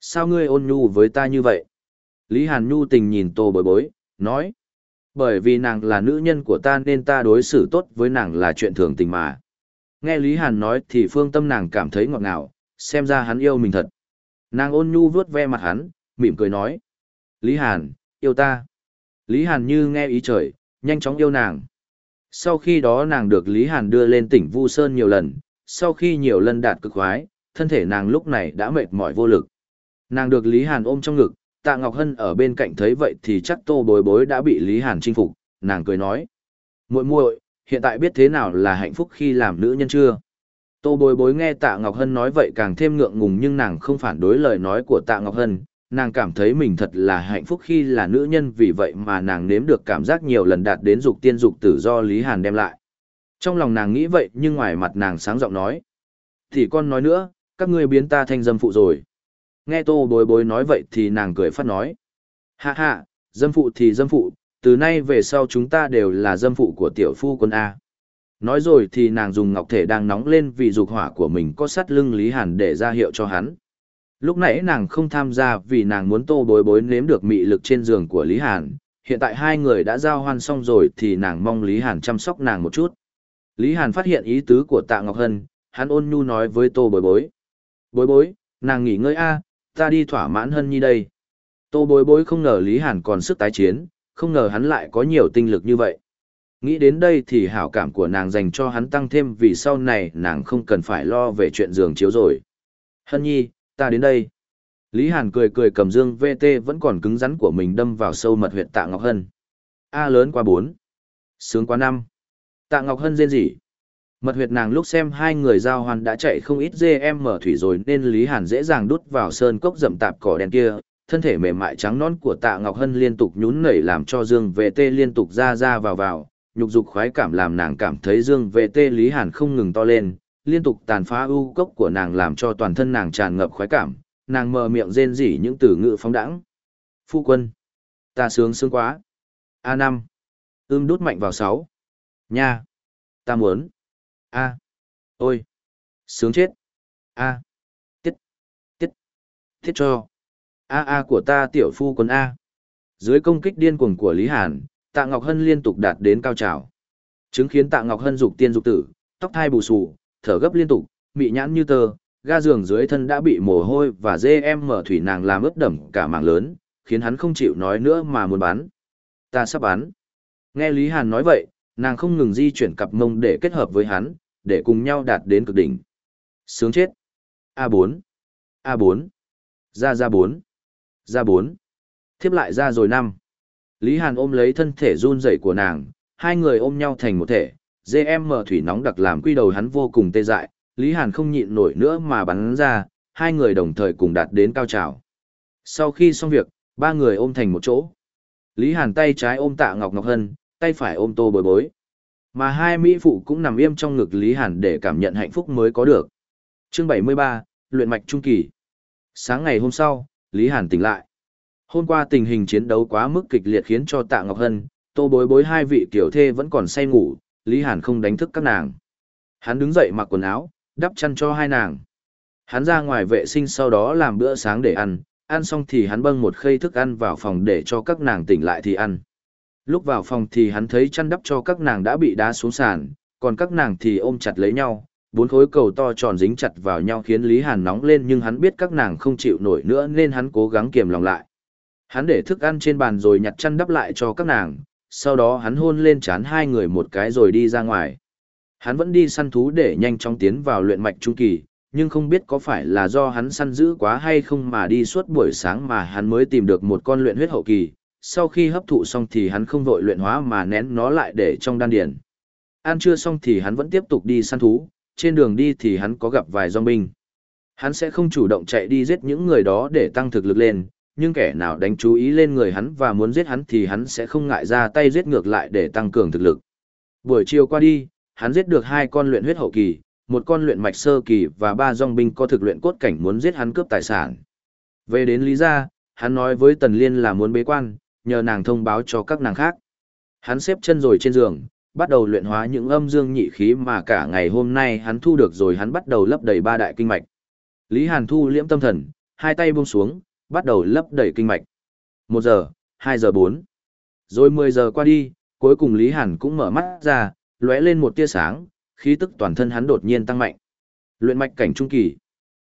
Sao ngươi ôn nhu với ta như vậy? Lý Hàn nhu tình nhìn tô bối bối, nói. Bởi vì nàng là nữ nhân của ta nên ta đối xử tốt với nàng là chuyện thường tình mà. Nghe Lý Hàn nói thì phương tâm nàng cảm thấy ngọt ngào, xem ra hắn yêu mình thật. Nàng ôn nhu vuốt ve mặt hắn, mỉm cười nói. Lý Hàn, yêu ta. Lý Hàn như nghe ý trời, nhanh chóng yêu nàng. Sau khi đó nàng được Lý Hàn đưa lên tỉnh Vu Sơn nhiều lần, sau khi nhiều lần đạt cực khoái, thân thể nàng lúc này đã mệt mỏi vô lực. Nàng được Lý Hàn ôm trong ngực, Tạ Ngọc Hân ở bên cạnh thấy vậy thì chắc Tô Bối Bối đã bị Lý Hàn chinh phục, nàng cười nói: "Muội muội, hiện tại biết thế nào là hạnh phúc khi làm nữ nhân chưa?" Tô Bối Bối nghe Tạ Ngọc Hân nói vậy càng thêm ngượng ngùng nhưng nàng không phản đối lời nói của Tạ Ngọc Hân, nàng cảm thấy mình thật là hạnh phúc khi là nữ nhân vì vậy mà nàng nếm được cảm giác nhiều lần đạt đến dục tiên dục tử do Lý Hàn đem lại. Trong lòng nàng nghĩ vậy nhưng ngoài mặt nàng sáng giọng nói. Thì con nói nữa, các ngươi biến ta thành dâm phụ rồi. Nghe tô bối bối nói vậy thì nàng cười phát nói. Hạ hạ, dâm phụ thì dâm phụ, từ nay về sau chúng ta đều là dâm phụ của tiểu phu quân A. Nói rồi thì nàng dùng ngọc thể đang nóng lên vì dục hỏa của mình có sắt lưng Lý Hàn để ra hiệu cho hắn. Lúc nãy nàng không tham gia vì nàng muốn tô bối bối nếm được mị lực trên giường của Lý Hàn, hiện tại hai người đã giao hoan xong rồi thì nàng mong Lý Hàn chăm sóc nàng một chút. Lý Hàn phát hiện ý tứ của Tạ Ngọc Hân, hắn ôn nhu nói với tô bối bối. Bối bối, nàng nghỉ ngơi a, ta đi thỏa mãn Hân Nhi đây. Tô bối bối không ngờ Lý Hàn còn sức tái chiến, không ngờ hắn lại có nhiều tinh lực như vậy. Nghĩ đến đây thì hảo cảm của nàng dành cho hắn tăng thêm vì sau này nàng không cần phải lo về chuyện giường chiếu rồi. Hân Nhi, ta đến đây. Lý Hàn cười cười cầm dương VT vẫn còn cứng rắn của mình đâm vào sâu mật huyệt Tạ Ngọc Hân. A lớn qua 4. Sướng qua 5. Tạ Ngọc Hân rên rỉ. Mật huyệt nàng lúc xem hai người giao hoàn đã chạy không ít GM mở thủy rồi nên Lý Hàn dễ dàng đút vào sơn cốc rậm tạp cỏ đen kia, thân thể mềm mại trắng non của Tạ Ngọc Hân liên tục nhún nảy làm cho Dương VT liên tục ra ra vào vào, nhục dục khoái cảm làm nàng cảm thấy Dương VT Lý Hàn không ngừng to lên, liên tục tàn phá ưu cốc của nàng làm cho toàn thân nàng tràn ngập khoái cảm, nàng mờ miệng rên rỉ những từ ngữ phóng đãng. Phu quân, ta sướng sướng quá. a năm, Ưm đút mạnh vào sáu, Nha, ta muốn. A, ôi, sướng chết. A, tiết, tiết, tiết cho. A a của ta tiểu phu quân A. Dưới công kích điên cuồng của Lý Hàn, Tạ Ngọc Hân liên tục đạt đến cao trào. Chứng khiến Tạ Ngọc Hân dục tiên dục tử, tóc thai bù xù, thở gấp liên tục, mị nhãn như tơ, ga giường dưới thân đã bị mồ hôi và dê em mở thủy nàng làm ướt đẫm cả mảng lớn, khiến hắn không chịu nói nữa mà muốn bán. Ta sắp bán. Nghe Lý Hàn nói vậy, nàng không ngừng di chuyển cặp mông để kết hợp với hắn, để cùng nhau đạt đến cực đỉnh. Sướng chết. A4. A4. Ra ra 4. Ra 4. Thiếp lại ra rồi năm. Lý Hàn ôm lấy thân thể run rẩy của nàng, hai người ôm nhau thành một thể, GM thủy nóng đặc làm quy đầu hắn vô cùng tê dại, Lý Hàn không nhịn nổi nữa mà bắn ra, hai người đồng thời cùng đạt đến cao trào. Sau khi xong việc, ba người ôm thành một chỗ. Lý Hàn tay trái ôm tạ Ngọc Ngọc Hân, tay phải ôm tô bối bối. Mà hai Mỹ phụ cũng nằm im trong ngực Lý Hàn để cảm nhận hạnh phúc mới có được. Chương 73, Luyện mạch trung kỳ. Sáng ngày hôm sau, Lý Hàn tỉnh lại. Hôm qua tình hình chiến đấu quá mức kịch liệt khiến cho Tạ Ngọc Hân, Tô Bối Bối hai vị tiểu thê vẫn còn say ngủ, Lý Hàn không đánh thức các nàng. Hắn đứng dậy mặc quần áo, đắp chăn cho hai nàng. Hắn ra ngoài vệ sinh sau đó làm bữa sáng để ăn, ăn xong thì hắn bưng một khay thức ăn vào phòng để cho các nàng tỉnh lại thì ăn. Lúc vào phòng thì hắn thấy chăn đắp cho các nàng đã bị đá xuống sàn, còn các nàng thì ôm chặt lấy nhau, bốn khối cầu to tròn dính chặt vào nhau khiến Lý Hàn nóng lên nhưng hắn biết các nàng không chịu nổi nữa nên hắn cố gắng kiềm lòng lại. Hắn để thức ăn trên bàn rồi nhặt chăn đắp lại cho các nàng, sau đó hắn hôn lên chán hai người một cái rồi đi ra ngoài. Hắn vẫn đi săn thú để nhanh chóng tiến vào luyện mạch trung kỳ, nhưng không biết có phải là do hắn săn giữ quá hay không mà đi suốt buổi sáng mà hắn mới tìm được một con luyện huyết hậu kỳ. Sau khi hấp thụ xong thì hắn không vội luyện hóa mà nén nó lại để trong đan điền. Ăn chưa xong thì hắn vẫn tiếp tục đi săn thú, trên đường đi thì hắn có gặp vài dòng binh. Hắn sẽ không chủ động chạy đi giết những người đó để tăng thực lực lên, nhưng kẻ nào đánh chú ý lên người hắn và muốn giết hắn thì hắn sẽ không ngại ra tay giết ngược lại để tăng cường thực lực. Buổi chiều qua đi, hắn giết được hai con luyện huyết hậu kỳ, một con luyện mạch sơ kỳ và ba dòng binh có thực luyện cốt cảnh muốn giết hắn cướp tài sản. Về đến Lý Gia, hắn nói với Tần Liên là muốn bế quan, nhờ nàng thông báo cho các nàng khác. Hắn xếp chân rồi trên giường, bắt đầu luyện hóa những âm dương nhị khí mà cả ngày hôm nay hắn thu được rồi hắn bắt đầu lấp đầy ba đại kinh mạch. Lý Hàn thu liễm tâm thần, hai tay buông xuống, bắt đầu lấp đầy kinh mạch. Một giờ, hai giờ bốn. Rồi mười giờ qua đi, cuối cùng Lý Hàn cũng mở mắt ra, lóe lên một tia sáng, khí tức toàn thân hắn đột nhiên tăng mạnh. Luyện mạch cảnh trung kỳ.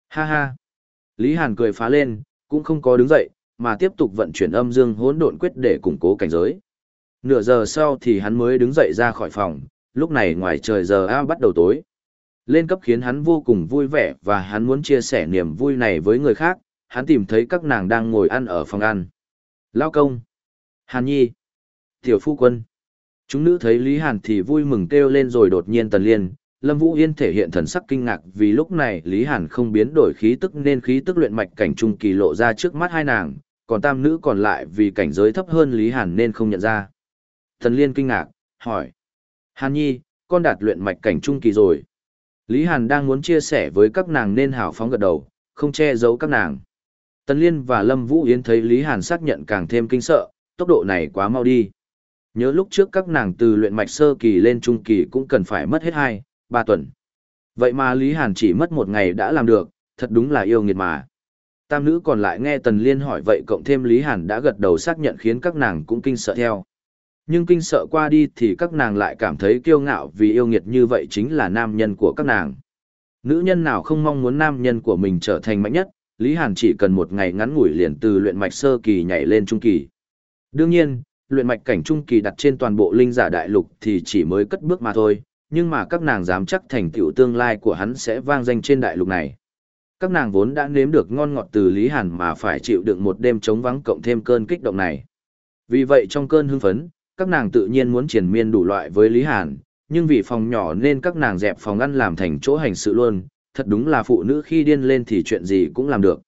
Ha ha. Lý Hàn cười phá lên, cũng không có đứng dậy, mà tiếp tục vận chuyển âm dương hỗn độn quyết để củng cố cảnh giới. Nửa giờ sau thì hắn mới đứng dậy ra khỏi phòng, lúc này ngoài trời giờ A bắt đầu tối. Lên cấp khiến hắn vô cùng vui vẻ và hắn muốn chia sẻ niềm vui này với người khác, hắn tìm thấy các nàng đang ngồi ăn ở phòng ăn. Lao công. Hàn Nhi. Tiểu Phu Quân. Chúng nữ thấy Lý Hàn thì vui mừng kêu lên rồi đột nhiên Tần Liên, Lâm Vũ Yên thể hiện thần sắc kinh ngạc vì lúc này Lý Hàn không biến đổi khí tức nên khí tức luyện mạch cảnh trung kỳ lộ ra trước mắt hai nàng, còn tam nữ còn lại vì cảnh giới thấp hơn Lý Hàn nên không nhận ra. thần Liên kinh ngạc, hỏi. Hàn Nhi, con đạt luyện mạch cảnh trung kỳ rồi. Lý Hàn đang muốn chia sẻ với các nàng nên hào phóng gật đầu, không che giấu các nàng. Tần Liên và Lâm Vũ Yến thấy Lý Hàn xác nhận càng thêm kinh sợ, tốc độ này quá mau đi. Nhớ lúc trước các nàng từ luyện mạch sơ kỳ lên trung kỳ cũng cần phải mất hết 2, 3 tuần. Vậy mà Lý Hàn chỉ mất một ngày đã làm được, thật đúng là yêu nghiệt mà. Tam nữ còn lại nghe Tần Liên hỏi vậy cộng thêm Lý Hàn đã gật đầu xác nhận khiến các nàng cũng kinh sợ theo. Nhưng kinh sợ qua đi thì các nàng lại cảm thấy kiêu ngạo vì yêu nghiệt như vậy chính là nam nhân của các nàng. Nữ nhân nào không mong muốn nam nhân của mình trở thành mạnh nhất, Lý Hàn chỉ cần một ngày ngắn ngủi liền từ luyện mạch sơ kỳ nhảy lên trung kỳ. Đương nhiên, luyện mạch cảnh trung kỳ đặt trên toàn bộ linh giả đại lục thì chỉ mới cất bước mà thôi, nhưng mà các nàng dám chắc thành tựu tương lai của hắn sẽ vang danh trên đại lục này. Các nàng vốn đã nếm được ngon ngọt từ Lý Hàn mà phải chịu đựng một đêm trống vắng cộng thêm cơn kích động này. Vì vậy trong cơn hưng phấn, các nàng tự nhiên muốn triển miên đủ loại với Lý Hàn, nhưng vì phòng nhỏ nên các nàng dẹp phòng ăn làm thành chỗ hành sự luôn, thật đúng là phụ nữ khi điên lên thì chuyện gì cũng làm được.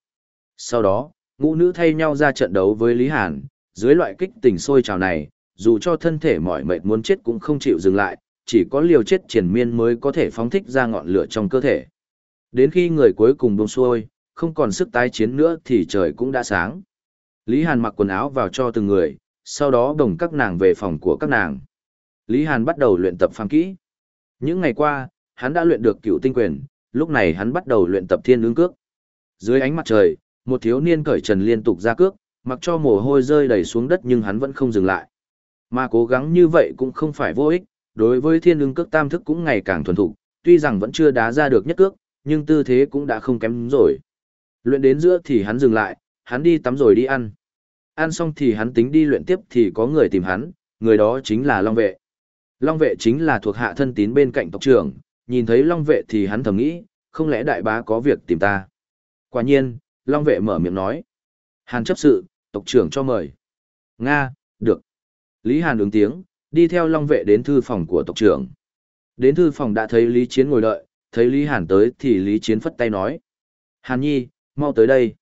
Sau đó, ngũ nữ thay nhau ra trận đấu với Lý Hàn, dưới loại kích tình sôi trào này, dù cho thân thể mỏi mệt muốn chết cũng không chịu dừng lại, chỉ có liều chết triển miên mới có thể phóng thích ra ngọn lửa trong cơ thể. Đến khi người cuối cùng buông xuôi, không còn sức tái chiến nữa thì trời cũng đã sáng. Lý Hàn mặc quần áo vào cho từng người, sau đó đồng các nàng về phòng của các nàng. Lý Hàn bắt đầu luyện tập phàm kỹ. Những ngày qua, hắn đã luyện được cựu tinh quyền, lúc này hắn bắt đầu luyện tập thiên ứng cước. Dưới ánh mặt trời, một thiếu niên cởi trần liên tục ra cước, mặc cho mồ hôi rơi đầy xuống đất nhưng hắn vẫn không dừng lại. Mà cố gắng như vậy cũng không phải vô ích, đối với thiên ứng cước tam thức cũng ngày càng thuần thục, tuy rằng vẫn chưa đá ra được nhất cước, nhưng tư thế cũng đã không kém rồi. Luyện đến giữa thì hắn dừng lại, hắn đi tắm rồi đi ăn. Ăn xong thì hắn tính đi luyện tiếp thì có người tìm hắn, người đó chính là Long Vệ. Long Vệ chính là thuộc hạ thân tín bên cạnh tộc trưởng, nhìn thấy Long Vệ thì hắn thầm nghĩ, không lẽ đại bá có việc tìm ta. Quả nhiên, Long Vệ mở miệng nói. Hàn chấp sự, tộc trưởng cho mời. Nga, được. Lý Hàn ứng tiếng, đi theo Long Vệ đến thư phòng của tộc trưởng. Đến thư phòng đã thấy Lý Chiến ngồi đợi, thấy Lý Hàn tới thì Lý Chiến phất tay nói. Hàn Nhi, mau tới đây.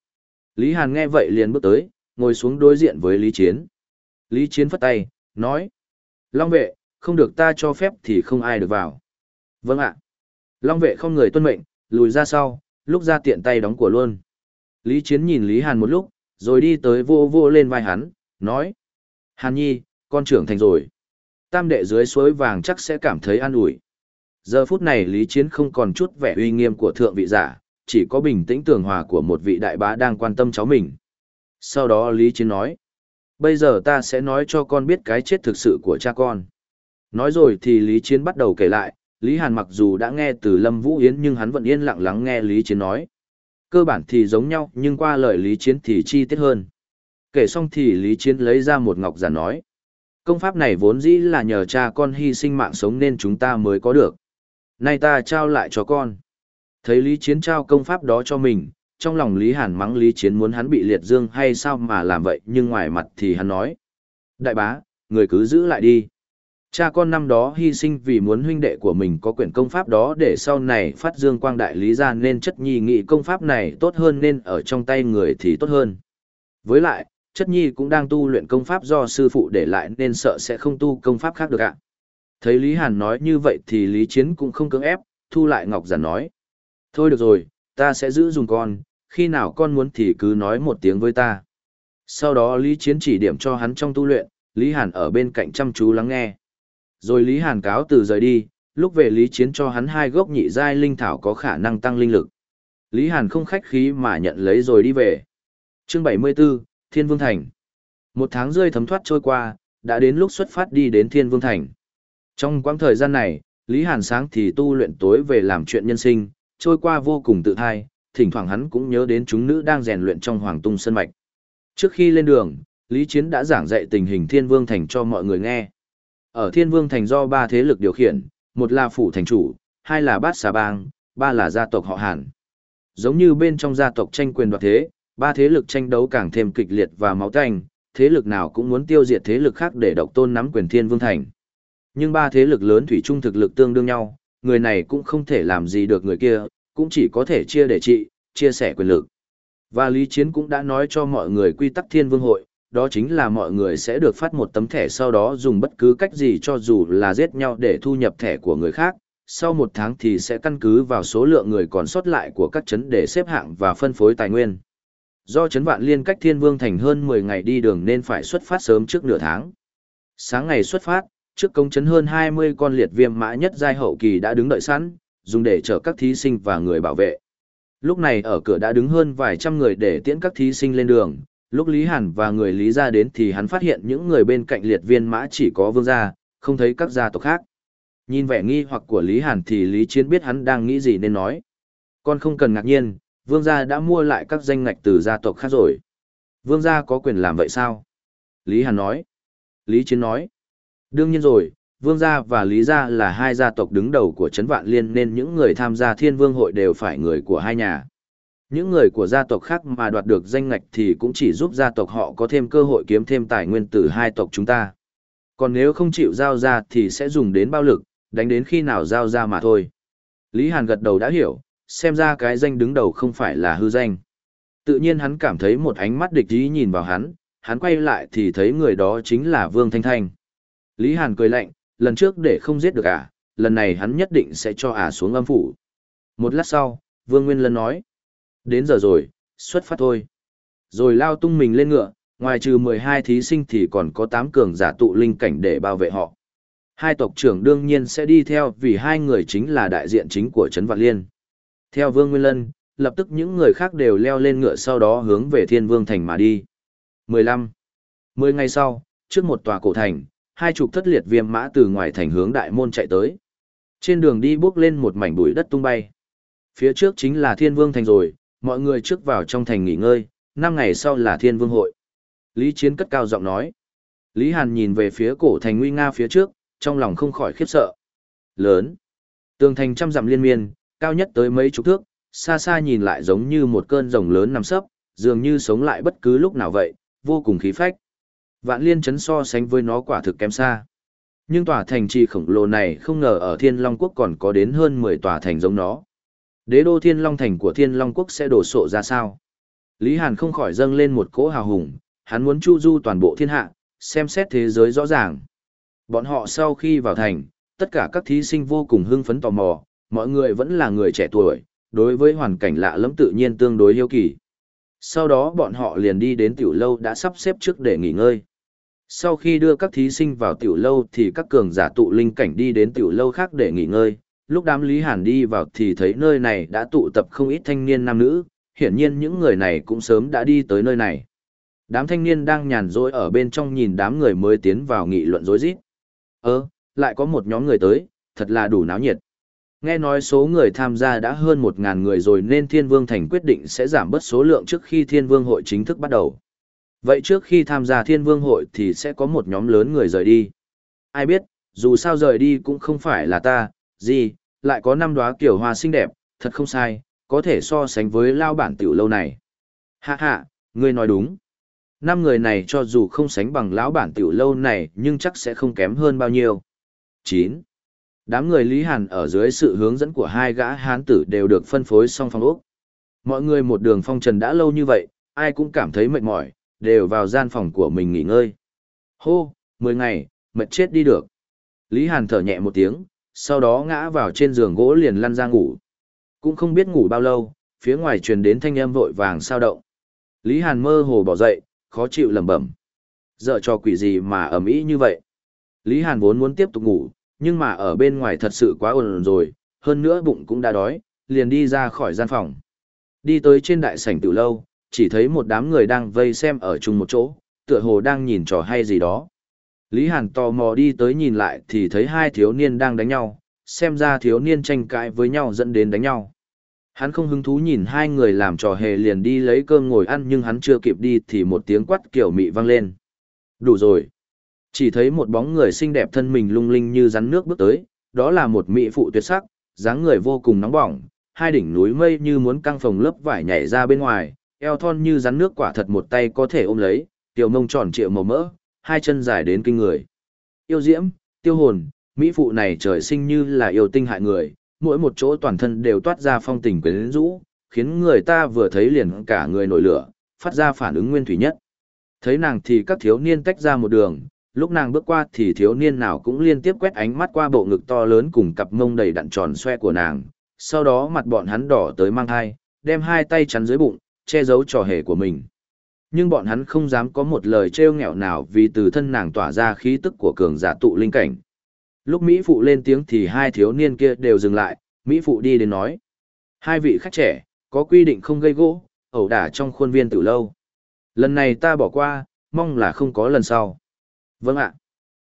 Lý Hàn nghe vậy liền bước tới, ngồi xuống đối diện với Lý Chiến. Lý Chiến phất tay, nói. Long vệ, không được ta cho phép thì không ai được vào. Vâng ạ. Long vệ không người tuân mệnh, lùi ra sau, lúc ra tiện tay đóng của luôn. Lý Chiến nhìn Lý Hàn một lúc, rồi đi tới vô vô lên vai hắn, nói. Hàn Nhi, con trưởng thành rồi. Tam đệ dưới suối vàng chắc sẽ cảm thấy an ủi. Giờ phút này Lý Chiến không còn chút vẻ uy nghiêm của thượng vị giả, chỉ có bình tĩnh tường hòa của một vị đại bá đang quan tâm cháu mình. Sau đó Lý Chiến nói, bây giờ ta sẽ nói cho con biết cái chết thực sự của cha con. Nói rồi thì Lý Chiến bắt đầu kể lại, Lý Hàn mặc dù đã nghe từ Lâm Vũ Yến nhưng hắn vẫn yên lặng lắng nghe Lý Chiến nói. Cơ bản thì giống nhau nhưng qua lời Lý Chiến thì chi tiết hơn. Kể xong thì Lý Chiến lấy ra một ngọc giả nói. Công pháp này vốn dĩ là nhờ cha con hy sinh mạng sống nên chúng ta mới có được. Nay ta trao lại cho con. Thấy Lý Chiến trao công pháp đó cho mình, trong lòng Lý Hàn mắng Lý Chiến muốn hắn bị liệt dương hay sao mà làm vậy nhưng ngoài mặt thì hắn nói. Đại bá, người cứ giữ lại đi. Cha con năm đó hy sinh vì muốn huynh đệ của mình có quyển công pháp đó để sau này phát dương quang đại lý ra nên chất nhi nghĩ công pháp này tốt hơn nên ở trong tay người thì tốt hơn. Với lại, chất nhi cũng đang tu luyện công pháp do sư phụ để lại nên sợ sẽ không tu công pháp khác được ạ. Thấy Lý Hàn nói như vậy thì Lý Chiến cũng không cưỡng ép, thu lại Ngọc Giản nói. Thôi được rồi, ta sẽ giữ dùng con, khi nào con muốn thì cứ nói một tiếng với ta. Sau đó Lý Chiến chỉ điểm cho hắn trong tu luyện, Lý Hàn ở bên cạnh chăm chú lắng nghe. Rồi Lý Hàn cáo từ rời đi, lúc về Lý Chiến cho hắn hai gốc nhị giai linh thảo có khả năng tăng linh lực. Lý Hàn không khách khí mà nhận lấy rồi đi về. Chương 74, Thiên Vương Thành. Một tháng rơi thấm thoát trôi qua, đã đến lúc xuất phát đi đến Thiên Vương Thành. Trong quãng thời gian này, Lý Hàn sáng thì tu luyện tối về làm chuyện nhân sinh, trôi qua vô cùng tự thai, thỉnh thoảng hắn cũng nhớ đến chúng nữ đang rèn luyện trong Hoàng Tung Sơn Mạch. Trước khi lên đường, Lý Chiến đã giảng dạy tình hình Thiên Vương Thành cho mọi người nghe. Ở Thiên Vương Thành do ba thế lực điều khiển, một là phủ thành chủ, hai là bát xà bang, ba là gia tộc họ Hàn. Giống như bên trong gia tộc tranh quyền đoạt thế, ba thế lực tranh đấu càng thêm kịch liệt và máu tanh, thế lực nào cũng muốn tiêu diệt thế lực khác để độc tôn nắm quyền thiên vương thành. Nhưng ba thế lực lớn thủy chung thực lực tương đương nhau, người này cũng không thể làm gì được người kia, cũng chỉ có thể chia để trị, chia sẻ quyền lực. Và Lý Chiến cũng đã nói cho mọi người quy tắc thiên vương hội, đó chính là mọi người sẽ được phát một tấm thẻ sau đó dùng bất cứ cách gì cho dù là giết nhau để thu nhập thẻ của người khác. Sau một tháng thì sẽ căn cứ vào số lượng người còn sót lại của các chấn để xếp hạng và phân phối tài nguyên. Do chấn vạn liên cách thiên vương thành hơn 10 ngày đi đường nên phải xuất phát sớm trước nửa tháng. Sáng ngày xuất phát, trước công chấn hơn 20 con liệt viêm mã nhất giai hậu kỳ đã đứng đợi sẵn, dùng để chở các thí sinh và người bảo vệ. Lúc này ở cửa đã đứng hơn vài trăm người để tiễn các thí sinh lên đường, lúc Lý Hàn và người Lý gia đến thì hắn phát hiện những người bên cạnh liệt viên mã chỉ có vương gia, không thấy các gia tộc khác. Nhìn vẻ nghi hoặc của Lý Hàn thì Lý Chiến biết hắn đang nghĩ gì nên nói. Con không cần ngạc nhiên, vương gia đã mua lại các danh ngạch từ gia tộc khác rồi. Vương gia có quyền làm vậy sao? Lý Hàn nói. Lý Chiến nói. Đương nhiên rồi, Vương gia và Lý gia là hai gia tộc đứng đầu của Trấn Vạn Liên nên những người tham gia Thiên Vương hội đều phải người của hai nhà. Những người của gia tộc khác mà đoạt được danh ngạch thì cũng chỉ giúp gia tộc họ có thêm cơ hội kiếm thêm tài nguyên từ hai tộc chúng ta. Còn nếu không chịu giao ra thì sẽ dùng đến bao lực, đánh đến khi nào giao ra mà thôi. Lý Hàn gật đầu đã hiểu, xem ra cái danh đứng đầu không phải là hư danh. Tự nhiên hắn cảm thấy một ánh mắt địch ý nhìn vào hắn, hắn quay lại thì thấy người đó chính là Vương Thanh Thanh. Lý Hàn cười lạnh, lần trước để không giết được à, lần này hắn nhất định sẽ cho ả à xuống âm phủ. Một lát sau, Vương Nguyên Lân nói. Đến giờ rồi, xuất phát thôi. Rồi lao tung mình lên ngựa, ngoài trừ 12 thí sinh thì còn có 8 cường giả tụ linh cảnh để bảo vệ họ. Hai tộc trưởng đương nhiên sẽ đi theo vì hai người chính là đại diện chính của Trấn Vạn Liên. Theo Vương Nguyên Lân, lập tức những người khác đều leo lên ngựa sau đó hướng về Thiên Vương Thành mà đi. 15. Mười ngày sau, trước một tòa cổ thành, hai chục thất liệt viêm mã từ ngoài thành hướng đại môn chạy tới. Trên đường đi bước lên một mảnh bụi đất tung bay. Phía trước chính là Thiên Vương Thành rồi, mọi người trước vào trong thành nghỉ ngơi, năm ngày sau là Thiên Vương hội. Lý Chiến cất cao giọng nói. Lý Hàn nhìn về phía cổ thành nguy nga phía trước, trong lòng không khỏi khiếp sợ. Lớn. Tường thành trăm dặm liên miên, cao nhất tới mấy chục thước, xa xa nhìn lại giống như một cơn rồng lớn nằm sấp, dường như sống lại bất cứ lúc nào vậy, vô cùng khí phách. Vạn liên chấn so sánh với nó quả thực kém xa. Nhưng tòa thành trì khổng lồ này không ngờ ở Thiên Long Quốc còn có đến hơn 10 tòa thành giống nó. Đế đô Thiên Long Thành của Thiên Long Quốc sẽ đổ sộ ra sao? Lý Hàn không khỏi dâng lên một cỗ hào hùng, hắn muốn chu du toàn bộ thiên hạ, xem xét thế giới rõ ràng. Bọn họ sau khi vào thành, tất cả các thí sinh vô cùng hưng phấn tò mò, mọi người vẫn là người trẻ tuổi, đối với hoàn cảnh lạ lẫm tự nhiên tương đối hiếu kỳ. Sau đó bọn họ liền đi đến tiểu lâu đã sắp xếp trước để nghỉ ngơi. Sau khi đưa các thí sinh vào tiểu lâu thì các cường giả tụ linh cảnh đi đến tiểu lâu khác để nghỉ ngơi. Lúc đám Lý Hàn đi vào thì thấy nơi này đã tụ tập không ít thanh niên nam nữ, hiển nhiên những người này cũng sớm đã đi tới nơi này. Đám thanh niên đang nhàn rỗi ở bên trong nhìn đám người mới tiến vào nghị luận rối rít. Ơ, lại có một nhóm người tới, thật là đủ náo nhiệt. Nghe nói số người tham gia đã hơn một ngàn người rồi nên Thiên Vương Thành quyết định sẽ giảm bớt số lượng trước khi Thiên Vương hội chính thức bắt đầu. Vậy trước khi tham gia Thiên Vương hội thì sẽ có một nhóm lớn người rời đi. Ai biết, dù sao rời đi cũng không phải là ta, gì, lại có năm đóa kiểu hoa xinh đẹp, thật không sai, có thể so sánh với lao bản tiểu lâu này. Hạ hạ, ngươi nói đúng. Năm người này cho dù không sánh bằng lão bản tiểu lâu này nhưng chắc sẽ không kém hơn bao nhiêu. 9. Đám người Lý Hàn ở dưới sự hướng dẫn của hai gã hán tử đều được phân phối xong phòng ốc. Mọi người một đường phong trần đã lâu như vậy, ai cũng cảm thấy mệt mỏi, đều vào gian phòng của mình nghỉ ngơi. Hô, 10 ngày, mệt chết đi được. Lý Hàn thở nhẹ một tiếng, sau đó ngã vào trên giường gỗ liền lăn ra ngủ. Cũng không biết ngủ bao lâu, phía ngoài truyền đến thanh âm vội vàng sao động. Lý Hàn mơ hồ bỏ dậy, khó chịu lẩm bẩm. Giờ cho quỷ gì mà ầm ĩ như vậy? Lý Hàn vốn muốn tiếp tục ngủ, nhưng mà ở bên ngoài thật sự quá ồn rồi, hơn nữa bụng cũng đã đói, liền đi ra khỏi gian phòng. Đi tới trên đại sảnh từ lâu, chỉ thấy một đám người đang vây xem ở chung một chỗ, tựa hồ đang nhìn trò hay gì đó. Lý Hàn tò mò đi tới nhìn lại thì thấy hai thiếu niên đang đánh nhau, xem ra thiếu niên tranh cãi với nhau dẫn đến đánh nhau. Hắn không hứng thú nhìn hai người làm trò hề liền đi lấy cơm ngồi ăn nhưng hắn chưa kịp đi thì một tiếng quát kiểu mị vang lên. Đủ rồi. Chỉ thấy một bóng người xinh đẹp thân mình lung linh như rắn nước bước tới, đó là một mỹ phụ tuyệt sắc, dáng người vô cùng nóng bỏng, hai đỉnh núi mây như muốn căng phồng lớp vải nhảy ra bên ngoài, eo thon như rắn nước quả thật một tay có thể ôm lấy, tiểu mông tròn trịa màu mỡ, hai chân dài đến kinh người. Yêu diễm, tiêu hồn, mỹ phụ này trời sinh như là yêu tinh hại người, mỗi một chỗ toàn thân đều toát ra phong tình quyến rũ, khiến người ta vừa thấy liền cả người nổi lửa, phát ra phản ứng nguyên thủy nhất. Thấy nàng thì các thiếu niên tách ra một đường, lúc nàng bước qua thì thiếu niên nào cũng liên tiếp quét ánh mắt qua bộ ngực to lớn cùng cặp mông đầy đặn tròn xoe của nàng, sau đó mặt bọn hắn đỏ tới mang hai, đem hai tay chắn dưới bụng, che giấu trò hề của mình. Nhưng bọn hắn không dám có một lời trêu nghẹo nào vì từ thân nàng tỏa ra khí tức của cường giả tụ linh cảnh. Lúc Mỹ Phụ lên tiếng thì hai thiếu niên kia đều dừng lại, Mỹ Phụ đi đến nói. Hai vị khách trẻ, có quy định không gây gỗ, ẩu đả trong khuôn viên từ lâu. Lần này ta bỏ qua, mong là không có lần sau. Vâng ạ.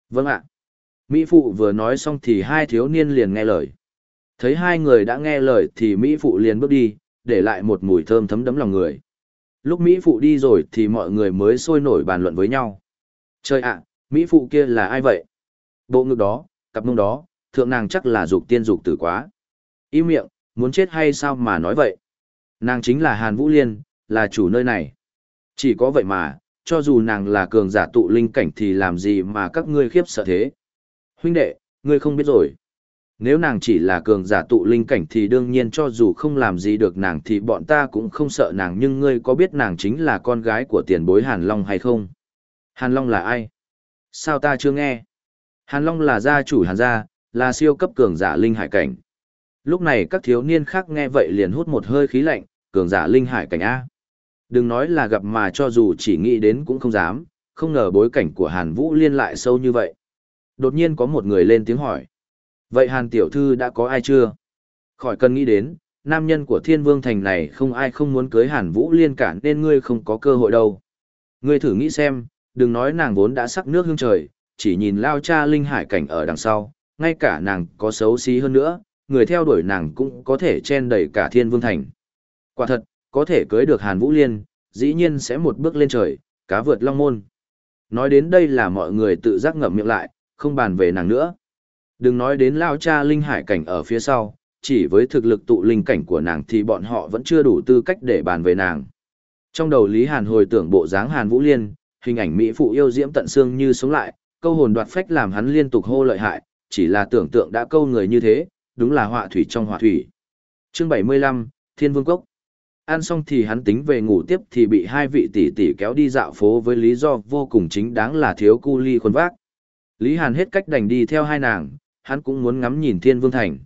Vâng ạ. Mỹ Phụ vừa nói xong thì hai thiếu niên liền nghe lời. Thấy hai người đã nghe lời thì Mỹ Phụ liền bước đi, để lại một mùi thơm thấm đấm lòng người. Lúc Mỹ Phụ đi rồi thì mọi người mới sôi nổi bàn luận với nhau. Trời ạ, Mỹ Phụ kia là ai vậy? Bộ ngực đó, cặp mông đó, thượng nàng chắc là dục tiên dục tử quá. Im miệng, muốn chết hay sao mà nói vậy? Nàng chính là Hàn Vũ Liên, là chủ nơi này. Chỉ có vậy mà, cho dù nàng là cường giả tụ linh cảnh thì làm gì mà các ngươi khiếp sợ thế. Huynh đệ, ngươi không biết rồi. Nếu nàng chỉ là cường giả tụ linh cảnh thì đương nhiên cho dù không làm gì được nàng thì bọn ta cũng không sợ nàng nhưng ngươi có biết nàng chính là con gái của tiền bối Hàn Long hay không? Hàn Long là ai? Sao ta chưa nghe? Hàn Long là gia chủ Hàn gia, là siêu cấp cường giả linh hải cảnh. Lúc này các thiếu niên khác nghe vậy liền hút một hơi khí lạnh, cường giả linh hải cảnh A. Đừng nói là gặp mà cho dù chỉ nghĩ đến cũng không dám, không ngờ bối cảnh của Hàn Vũ Liên lại sâu như vậy. Đột nhiên có một người lên tiếng hỏi. Vậy Hàn Tiểu Thư đã có ai chưa? Khỏi cần nghĩ đến, nam nhân của Thiên Vương Thành này không ai không muốn cưới Hàn Vũ Liên cả nên ngươi không có cơ hội đâu. Ngươi thử nghĩ xem, đừng nói nàng vốn đã sắc nước hương trời, chỉ nhìn lao cha linh hải cảnh ở đằng sau, ngay cả nàng có xấu xí hơn nữa, người theo đuổi nàng cũng có thể chen đầy cả Thiên Vương Thành. Quả thật, có thể cưới được Hàn Vũ Liên, dĩ nhiên sẽ một bước lên trời, cá vượt long môn. Nói đến đây là mọi người tự giác ngậm miệng lại, không bàn về nàng nữa. Đừng nói đến lao cha linh hải cảnh ở phía sau, chỉ với thực lực tụ linh cảnh của nàng thì bọn họ vẫn chưa đủ tư cách để bàn về nàng. Trong đầu Lý Hàn hồi tưởng bộ dáng Hàn Vũ Liên, hình ảnh mỹ phụ yêu diễm tận xương như sống lại, câu hồn đoạt phách làm hắn liên tục hô lợi hại, chỉ là tưởng tượng đã câu người như thế, đúng là họa thủy trong họa thủy. Chương 75, Thiên Vương Cốc Ăn xong thì hắn tính về ngủ tiếp thì bị hai vị tỷ tỷ kéo đi dạo phố với lý do vô cùng chính đáng là thiếu cu ly khuôn vác. Lý Hàn hết cách đành đi theo hai nàng, hắn cũng muốn ngắm nhìn Thiên Vương Thành.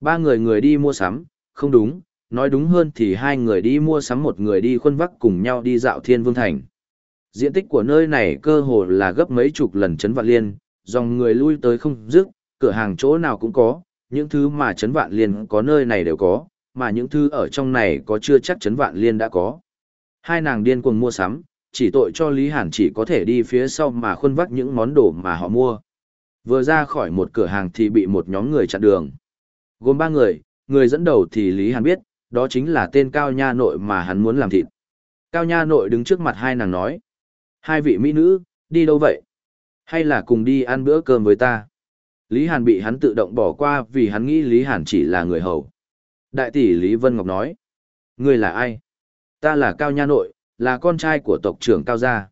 Ba người người đi mua sắm, không đúng, nói đúng hơn thì hai người đi mua sắm một người đi khuân vác cùng nhau đi dạo Thiên Vương Thành. Diện tích của nơi này cơ hồ là gấp mấy chục lần chấn vạn liên, dòng người lui tới không dứt, cửa hàng chỗ nào cũng có, những thứ mà chấn vạn liên có nơi này đều có, mà những thứ ở trong này có chưa chắc chấn vạn liên đã có. Hai nàng điên cuồng mua sắm, chỉ tội cho Lý Hàn chỉ có thể đi phía sau mà khuân vác những món đồ mà họ mua. Vừa ra khỏi một cửa hàng thì bị một nhóm người chặn đường. Gồm ba người, người dẫn đầu thì Lý Hàn biết, đó chính là tên Cao Nha Nội mà hắn muốn làm thịt. Cao Nha Nội đứng trước mặt hai nàng nói. Hai vị mỹ nữ, đi đâu vậy? Hay là cùng đi ăn bữa cơm với ta? Lý Hàn bị hắn tự động bỏ qua vì hắn nghĩ Lý Hàn chỉ là người hầu. Đại tỷ Lý Vân Ngọc nói. Ngươi là ai? Ta là Cao Nha Nội, là con trai của tộc trưởng Cao Gia.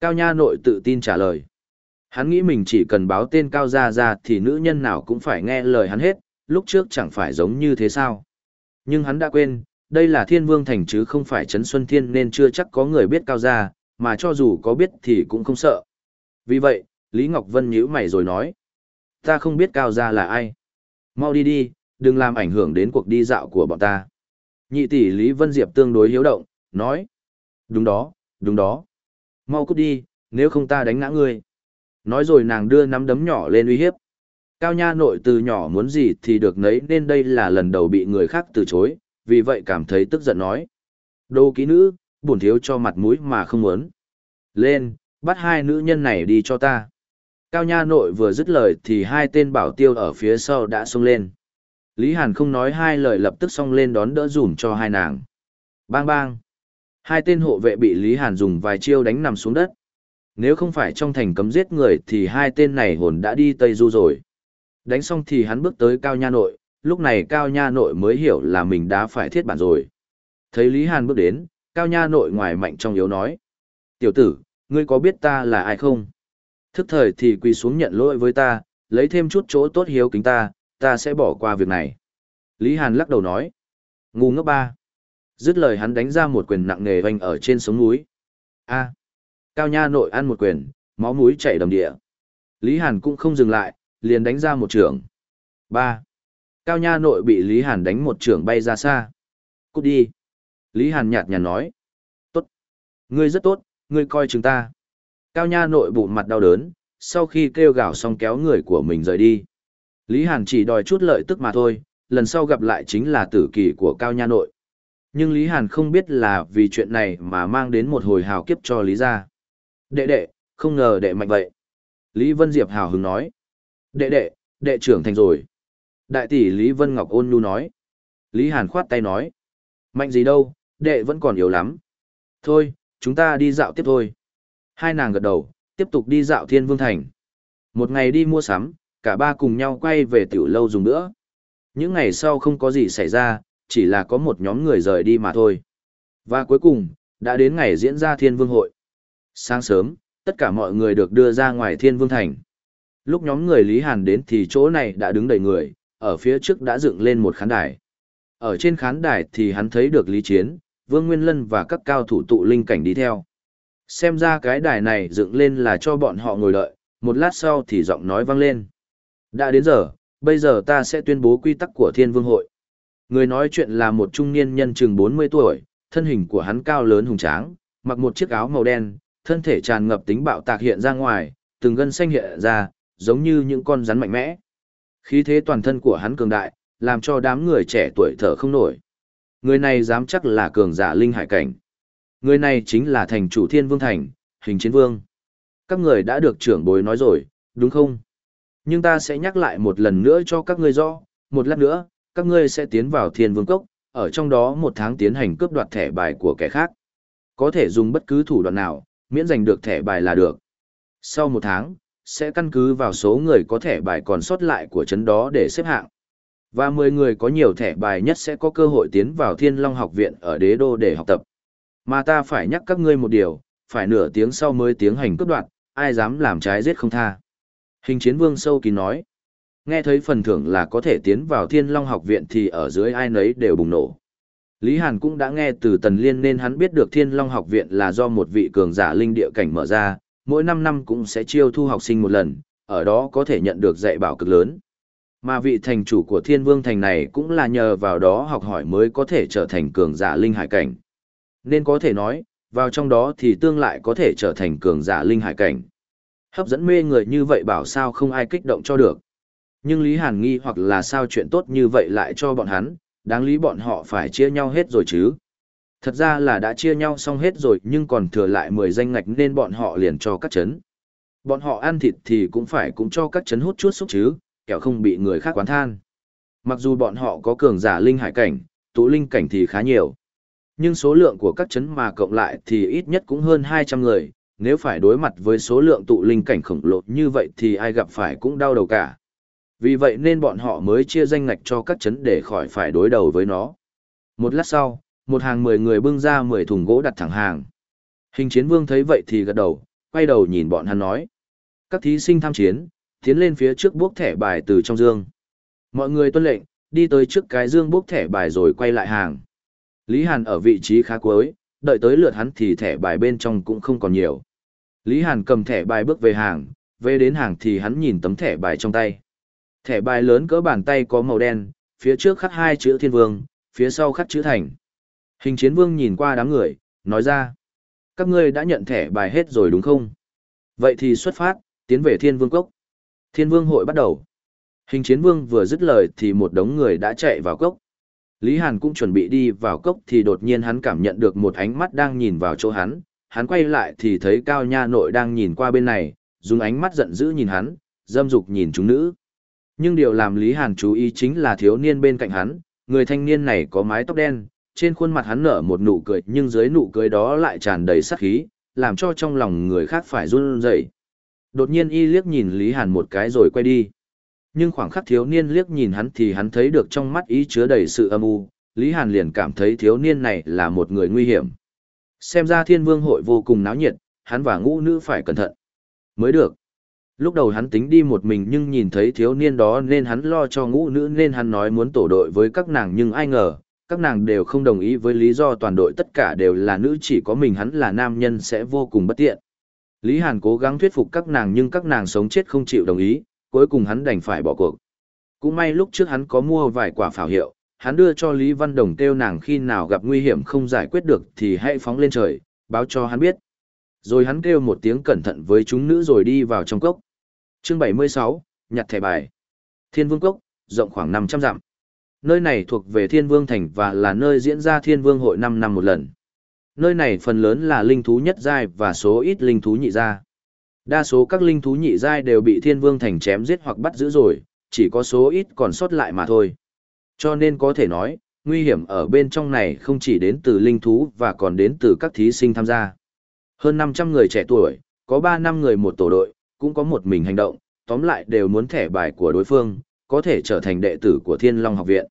Cao Nha Nội tự tin trả lời. Hắn nghĩ mình chỉ cần báo tên Cao Gia ra thì nữ nhân nào cũng phải nghe lời hắn hết, lúc trước chẳng phải giống như thế sao. Nhưng hắn đã quên, đây là thiên vương thành chứ không phải Trấn Xuân Thiên nên chưa chắc có người biết Cao Gia, mà cho dù có biết thì cũng không sợ. Vì vậy, Lý Ngọc Vân nhíu mày rồi nói. Ta không biết Cao Gia là ai. Mau đi đi, đừng làm ảnh hưởng đến cuộc đi dạo của bọn ta. Nhị tỷ Lý Vân Diệp tương đối hiếu động, nói. Đúng đó, đúng đó. Mau cút đi, nếu không ta đánh ngã ngươi. Nói rồi nàng đưa nắm đấm nhỏ lên uy hiếp. Cao Nha nội từ nhỏ muốn gì thì được nấy nên đây là lần đầu bị người khác từ chối, vì vậy cảm thấy tức giận nói. Đô ký nữ, bổn thiếu cho mặt mũi mà không muốn. Lên, bắt hai nữ nhân này đi cho ta. Cao Nha nội vừa dứt lời thì hai tên bảo tiêu ở phía sau đã xông lên. Lý Hàn không nói hai lời lập tức xông lên đón đỡ dùm cho hai nàng. Bang bang. Hai tên hộ vệ bị Lý Hàn dùng vài chiêu đánh nằm xuống đất. Nếu không phải trong thành cấm giết người thì hai tên này hồn đã đi Tây Du rồi. Đánh xong thì hắn bước tới Cao Nha Nội, lúc này Cao Nha Nội mới hiểu là mình đã phải thiết bản rồi. Thấy Lý Hàn bước đến, Cao Nha Nội ngoài mạnh trong yếu nói. Tiểu tử, ngươi có biết ta là ai không? Thức thời thì quỳ xuống nhận lỗi với ta, lấy thêm chút chỗ tốt hiếu kính ta, ta sẽ bỏ qua việc này. Lý Hàn lắc đầu nói. Ngu ngốc ba. Dứt lời hắn đánh ra một quyền nặng nề hoành ở trên sống núi. A. Cao Nha Nội ăn một quyền, máu mũi chảy đầm địa. Lý Hàn cũng không dừng lại, liền đánh ra một trường. Ba. Cao Nha Nội bị Lý Hàn đánh một trường bay ra xa. Cút đi. Lý Hàn nhạt nhạt nói. Tốt. Ngươi rất tốt, ngươi coi chúng ta. Cao Nha Nội bụng mặt đau đớn, sau khi kêu gào xong kéo người của mình rời đi. Lý Hàn chỉ đòi chút lợi tức mà thôi, lần sau gặp lại chính là tử kỳ của Cao Nha Nội. Nhưng Lý Hàn không biết là vì chuyện này mà mang đến một hồi hào kiếp cho Lý gia. Đệ đệ, không ngờ đệ mạnh vậy. Lý Vân Diệp hào hứng nói. Đệ đệ, đệ trưởng thành rồi. Đại tỷ Lý Vân Ngọc ôn nhu nói. Lý Hàn khoát tay nói. Mạnh gì đâu, đệ vẫn còn yếu lắm. Thôi, chúng ta đi dạo tiếp thôi. Hai nàng gật đầu, tiếp tục đi dạo Thiên Vương Thành. Một ngày đi mua sắm, cả ba cùng nhau quay về tiểu lâu dùng nữa. Những ngày sau không có gì xảy ra, chỉ là có một nhóm người rời đi mà thôi. Và cuối cùng, đã đến ngày diễn ra Thiên Vương Hội. Sáng sớm, tất cả mọi người được đưa ra ngoài Thiên Vương Thành. Lúc nhóm người Lý Hàn đến thì chỗ này đã đứng đầy người, ở phía trước đã dựng lên một khán đài. Ở trên khán đài thì hắn thấy được Lý Chiến, Vương Nguyên Lân và các cao thủ tụ linh cảnh đi theo. Xem ra cái đài này dựng lên là cho bọn họ ngồi đợi, một lát sau thì giọng nói vang lên. Đã đến giờ, bây giờ ta sẽ tuyên bố quy tắc của Thiên Vương Hội. Người nói chuyện là một trung niên nhân chừng 40 tuổi, thân hình của hắn cao lớn hùng tráng, mặc một chiếc áo màu đen, thân thể tràn ngập tính bạo tạc hiện ra ngoài, từng gân xanh hiện ra, giống như những con rắn mạnh mẽ. Khí thế toàn thân của hắn cường đại, làm cho đám người trẻ tuổi thở không nổi. Người này dám chắc là cường giả linh hải cảnh. Người này chính là thành chủ thiên vương thành, hình chiến vương. Các người đã được trưởng bối nói rồi, đúng không? Nhưng ta sẽ nhắc lại một lần nữa cho các ngươi rõ, một lát nữa, các ngươi sẽ tiến vào thiên vương cốc, ở trong đó một tháng tiến hành cướp đoạt thẻ bài của kẻ khác. Có thể dùng bất cứ thủ đoạn nào, miễn giành được thẻ bài là được. Sau một tháng, sẽ căn cứ vào số người có thẻ bài còn sót lại của chấn đó để xếp hạng. Và 10 người có nhiều thẻ bài nhất sẽ có cơ hội tiến vào Thiên Long học viện ở đế đô để học tập. Mà ta phải nhắc các ngươi một điều, phải nửa tiếng sau mới tiến hành cướp đoạt, ai dám làm trái giết không tha. Hình chiến vương sâu kín nói. Nghe thấy phần thưởng là có thể tiến vào Thiên Long học viện thì ở dưới ai nấy đều bùng nổ. Lý Hàn cũng đã nghe từ Tần Liên nên hắn biết được Thiên Long học viện là do một vị cường giả linh địa cảnh mở ra, mỗi 5 năm cũng sẽ chiêu thu học sinh một lần, ở đó có thể nhận được dạy bảo cực lớn. Mà vị thành chủ của Thiên Vương thành này cũng là nhờ vào đó học hỏi mới có thể trở thành cường giả linh hải cảnh. Nên có thể nói, vào trong đó thì tương lại có thể trở thành cường giả linh hải cảnh. Hấp dẫn mê người như vậy bảo sao không ai kích động cho được. Nhưng Lý Hàn nghi hoặc là sao chuyện tốt như vậy lại cho bọn hắn, đáng lý bọn họ phải chia nhau hết rồi chứ. Thật ra là đã chia nhau xong hết rồi nhưng còn thừa lại 10 danh ngạch nên bọn họ liền cho các chấn. Bọn họ ăn thịt thì cũng phải cũng cho các chấn hút chút xúc chứ, kẻo không bị người khác quán than. Mặc dù bọn họ có cường giả linh hải cảnh, tụ linh cảnh thì khá nhiều. Nhưng số lượng của các chấn mà cộng lại thì ít nhất cũng hơn 200 người, nếu phải đối mặt với số lượng tụ linh cảnh khổng lồ như vậy thì ai gặp phải cũng đau đầu cả. Vì vậy nên bọn họ mới chia danh ngạch cho các chấn để khỏi phải đối đầu với nó. Một lát sau, một hàng mười người bưng ra mười thùng gỗ đặt thẳng hàng. Hình chiến vương thấy vậy thì gật đầu, quay đầu nhìn bọn hắn nói. Các thí sinh tham chiến, tiến lên phía trước bốc thẻ bài từ trong dương. Mọi người tuân lệnh, đi tới trước cái dương bốc thẻ bài rồi quay lại hàng. Lý Hàn ở vị trí khá cuối, đợi tới lượt hắn thì thẻ bài bên trong cũng không còn nhiều. Lý Hàn cầm thẻ bài bước về hàng, về đến hàng thì hắn nhìn tấm thẻ bài trong tay. Thẻ bài lớn cỡ bàn tay có màu đen, phía trước khắc hai chữ thiên vương, phía sau khắc chữ thành. Hình chiến vương nhìn qua đám người, nói ra. Các ngươi đã nhận thẻ bài hết rồi đúng không? Vậy thì xuất phát, tiến về thiên vương cốc. Thiên vương hội bắt đầu. Hình chiến vương vừa dứt lời thì một đống người đã chạy vào cốc. Lý Hàn cũng chuẩn bị đi vào cốc thì đột nhiên hắn cảm nhận được một ánh mắt đang nhìn vào chỗ hắn. Hắn quay lại thì thấy Cao Nha Nội đang nhìn qua bên này, dùng ánh mắt giận dữ nhìn hắn, dâm dục nhìn chúng nữ. Nhưng điều làm Lý Hàn chú ý chính là thiếu niên bên cạnh hắn, người thanh niên này có mái tóc đen, trên khuôn mặt hắn nở một nụ cười nhưng dưới nụ cười đó lại tràn đầy sát khí, làm cho trong lòng người khác phải run rẩy. Đột nhiên y liếc nhìn Lý Hàn một cái rồi quay đi. Nhưng khoảng khắc thiếu niên liếc nhìn hắn thì hắn thấy được trong mắt ý chứa đầy sự âm u, Lý Hàn liền cảm thấy thiếu niên này là một người nguy hiểm. Xem ra thiên vương hội vô cùng náo nhiệt, hắn và ngũ nữ phải cẩn thận. Mới được. Lúc đầu hắn tính đi một mình nhưng nhìn thấy thiếu niên đó nên hắn lo cho ngũ nữ nên hắn nói muốn tổ đội với các nàng nhưng ai ngờ, các nàng đều không đồng ý với lý do toàn đội tất cả đều là nữ chỉ có mình hắn là nam nhân sẽ vô cùng bất tiện. Lý Hàn cố gắng thuyết phục các nàng nhưng các nàng sống chết không chịu đồng ý, cuối cùng hắn đành phải bỏ cuộc. Cũng may lúc trước hắn có mua vài quả phảo hiệu, hắn đưa cho Lý Văn Đồng kêu nàng khi nào gặp nguy hiểm không giải quyết được thì hãy phóng lên trời, báo cho hắn biết. Rồi hắn kêu một tiếng cẩn thận với chúng nữ rồi đi vào trong cốc. Chương 76, nhặt thẻ bài. Thiên Vương Cốc, rộng khoảng 500 dặm. Nơi này thuộc về Thiên Vương Thành và là nơi diễn ra Thiên Vương Hội 5 năm một lần. Nơi này phần lớn là linh thú nhất giai và số ít linh thú nhị giai. Đa số các linh thú nhị giai đều bị Thiên Vương Thành chém giết hoặc bắt giữ rồi, chỉ có số ít còn sót lại mà thôi. Cho nên có thể nói, nguy hiểm ở bên trong này không chỉ đến từ linh thú và còn đến từ các thí sinh tham gia. Hơn 500 người trẻ tuổi, có 3 năm người một tổ đội, cũng có một mình hành động, tóm lại đều muốn thẻ bài của đối phương, có thể trở thành đệ tử của Thiên Long học viện.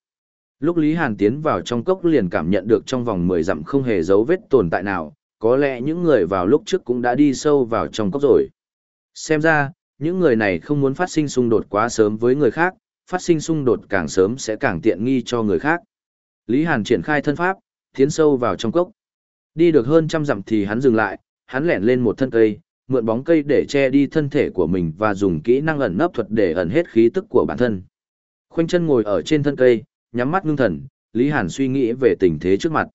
Lúc Lý Hàn tiến vào trong cốc liền cảm nhận được trong vòng 10 dặm không hề dấu vết tồn tại nào, có lẽ những người vào lúc trước cũng đã đi sâu vào trong cốc rồi. Xem ra, những người này không muốn phát sinh xung đột quá sớm với người khác, phát sinh xung đột càng sớm sẽ càng tiện nghi cho người khác. Lý Hàn triển khai thân pháp, tiến sâu vào trong cốc. Đi được hơn trăm dặm thì hắn dừng lại, hắn lẻn lên một thân cây, mượn bóng cây để che đi thân thể của mình và dùng kỹ năng ẩn nấp thuật để ẩn hết khí tức của bản thân. Khoanh chân ngồi ở trên thân cây, nhắm mắt ngưng thần, Lý Hàn suy nghĩ về tình thế trước mặt.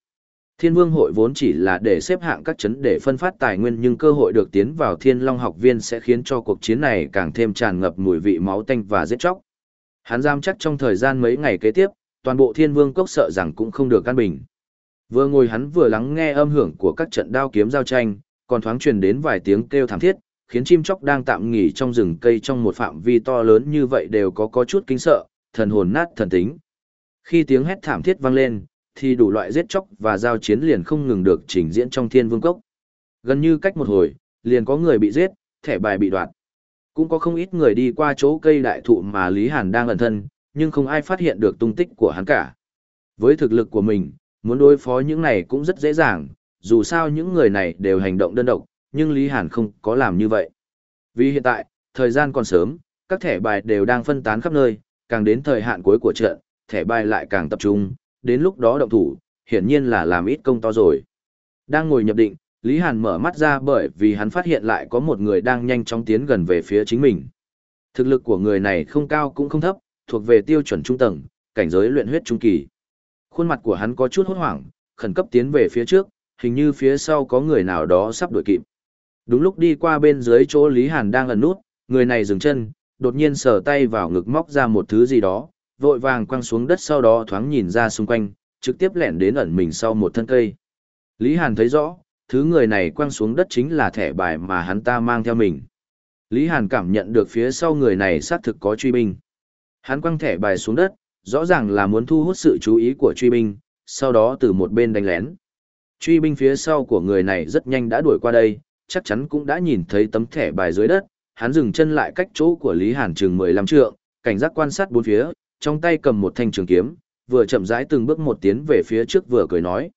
Thiên Vương hội vốn chỉ là để xếp hạng các chấn để phân phát tài nguyên nhưng cơ hội được tiến vào Thiên Long học viên sẽ khiến cho cuộc chiến này càng thêm tràn ngập mùi vị máu tanh và giết chóc. Hắn giam chắc trong thời gian mấy ngày kế tiếp, toàn bộ Thiên Vương cốc sợ rằng cũng không được căn bình. Vừa ngồi hắn vừa lắng nghe âm hưởng của các trận đao kiếm giao tranh, còn thoáng truyền đến vài tiếng kêu thảm thiết, khiến chim chóc đang tạm nghỉ trong rừng cây trong một phạm vi to lớn như vậy đều có có chút kinh sợ, thần hồn nát thần tính. Khi tiếng hét thảm thiết vang lên, thì đủ loại giết chóc và giao chiến liền không ngừng được trình diễn trong thiên vương cốc. Gần như cách một hồi, liền có người bị giết, thẻ bài bị đoạt. Cũng có không ít người đi qua chỗ cây đại thụ mà Lý Hàn đang ẩn thân, nhưng không ai phát hiện được tung tích của hắn cả. Với thực lực của mình, muốn đối phó những này cũng rất dễ dàng, dù sao những người này đều hành động đơn độc, nhưng Lý Hàn không có làm như vậy. Vì hiện tại, thời gian còn sớm, các thẻ bài đều đang phân tán khắp nơi, càng đến thời hạn cuối của trận, thẻ bài lại càng tập trung, đến lúc đó động thủ, hiển nhiên là làm ít công to rồi. Đang ngồi nhập định, Lý Hàn mở mắt ra bởi vì hắn phát hiện lại có một người đang nhanh chóng tiến gần về phía chính mình. Thực lực của người này không cao cũng không thấp, thuộc về tiêu chuẩn trung tầng, cảnh giới luyện huyết trung kỳ. Khuôn mặt của hắn có chút hốt hoảng, khẩn cấp tiến về phía trước, hình như phía sau có người nào đó sắp đuổi kịp. Đúng lúc đi qua bên dưới chỗ Lý Hàn đang ẩn nút, người này dừng chân, đột nhiên sờ tay vào ngực móc ra một thứ gì đó, vội vàng quăng xuống đất sau đó thoáng nhìn ra xung quanh, trực tiếp lẻn đến ẩn mình sau một thân cây. Lý Hàn thấy rõ, thứ người này quăng xuống đất chính là thẻ bài mà hắn ta mang theo mình. Lý Hàn cảm nhận được phía sau người này xác thực có truy binh. Hắn quăng thẻ bài xuống đất, rõ ràng là muốn thu hút sự chú ý của truy binh, sau đó từ một bên đánh lén. Truy binh phía sau của người này rất nhanh đã đuổi qua đây, chắc chắn cũng đã nhìn thấy tấm thẻ bài dưới đất, hắn dừng chân lại cách chỗ của Lý Hàn chừng 15 trượng, cảnh giác quan sát bốn phía, trong tay cầm một thanh trường kiếm, vừa chậm rãi từng bước một tiến về phía trước vừa cười nói.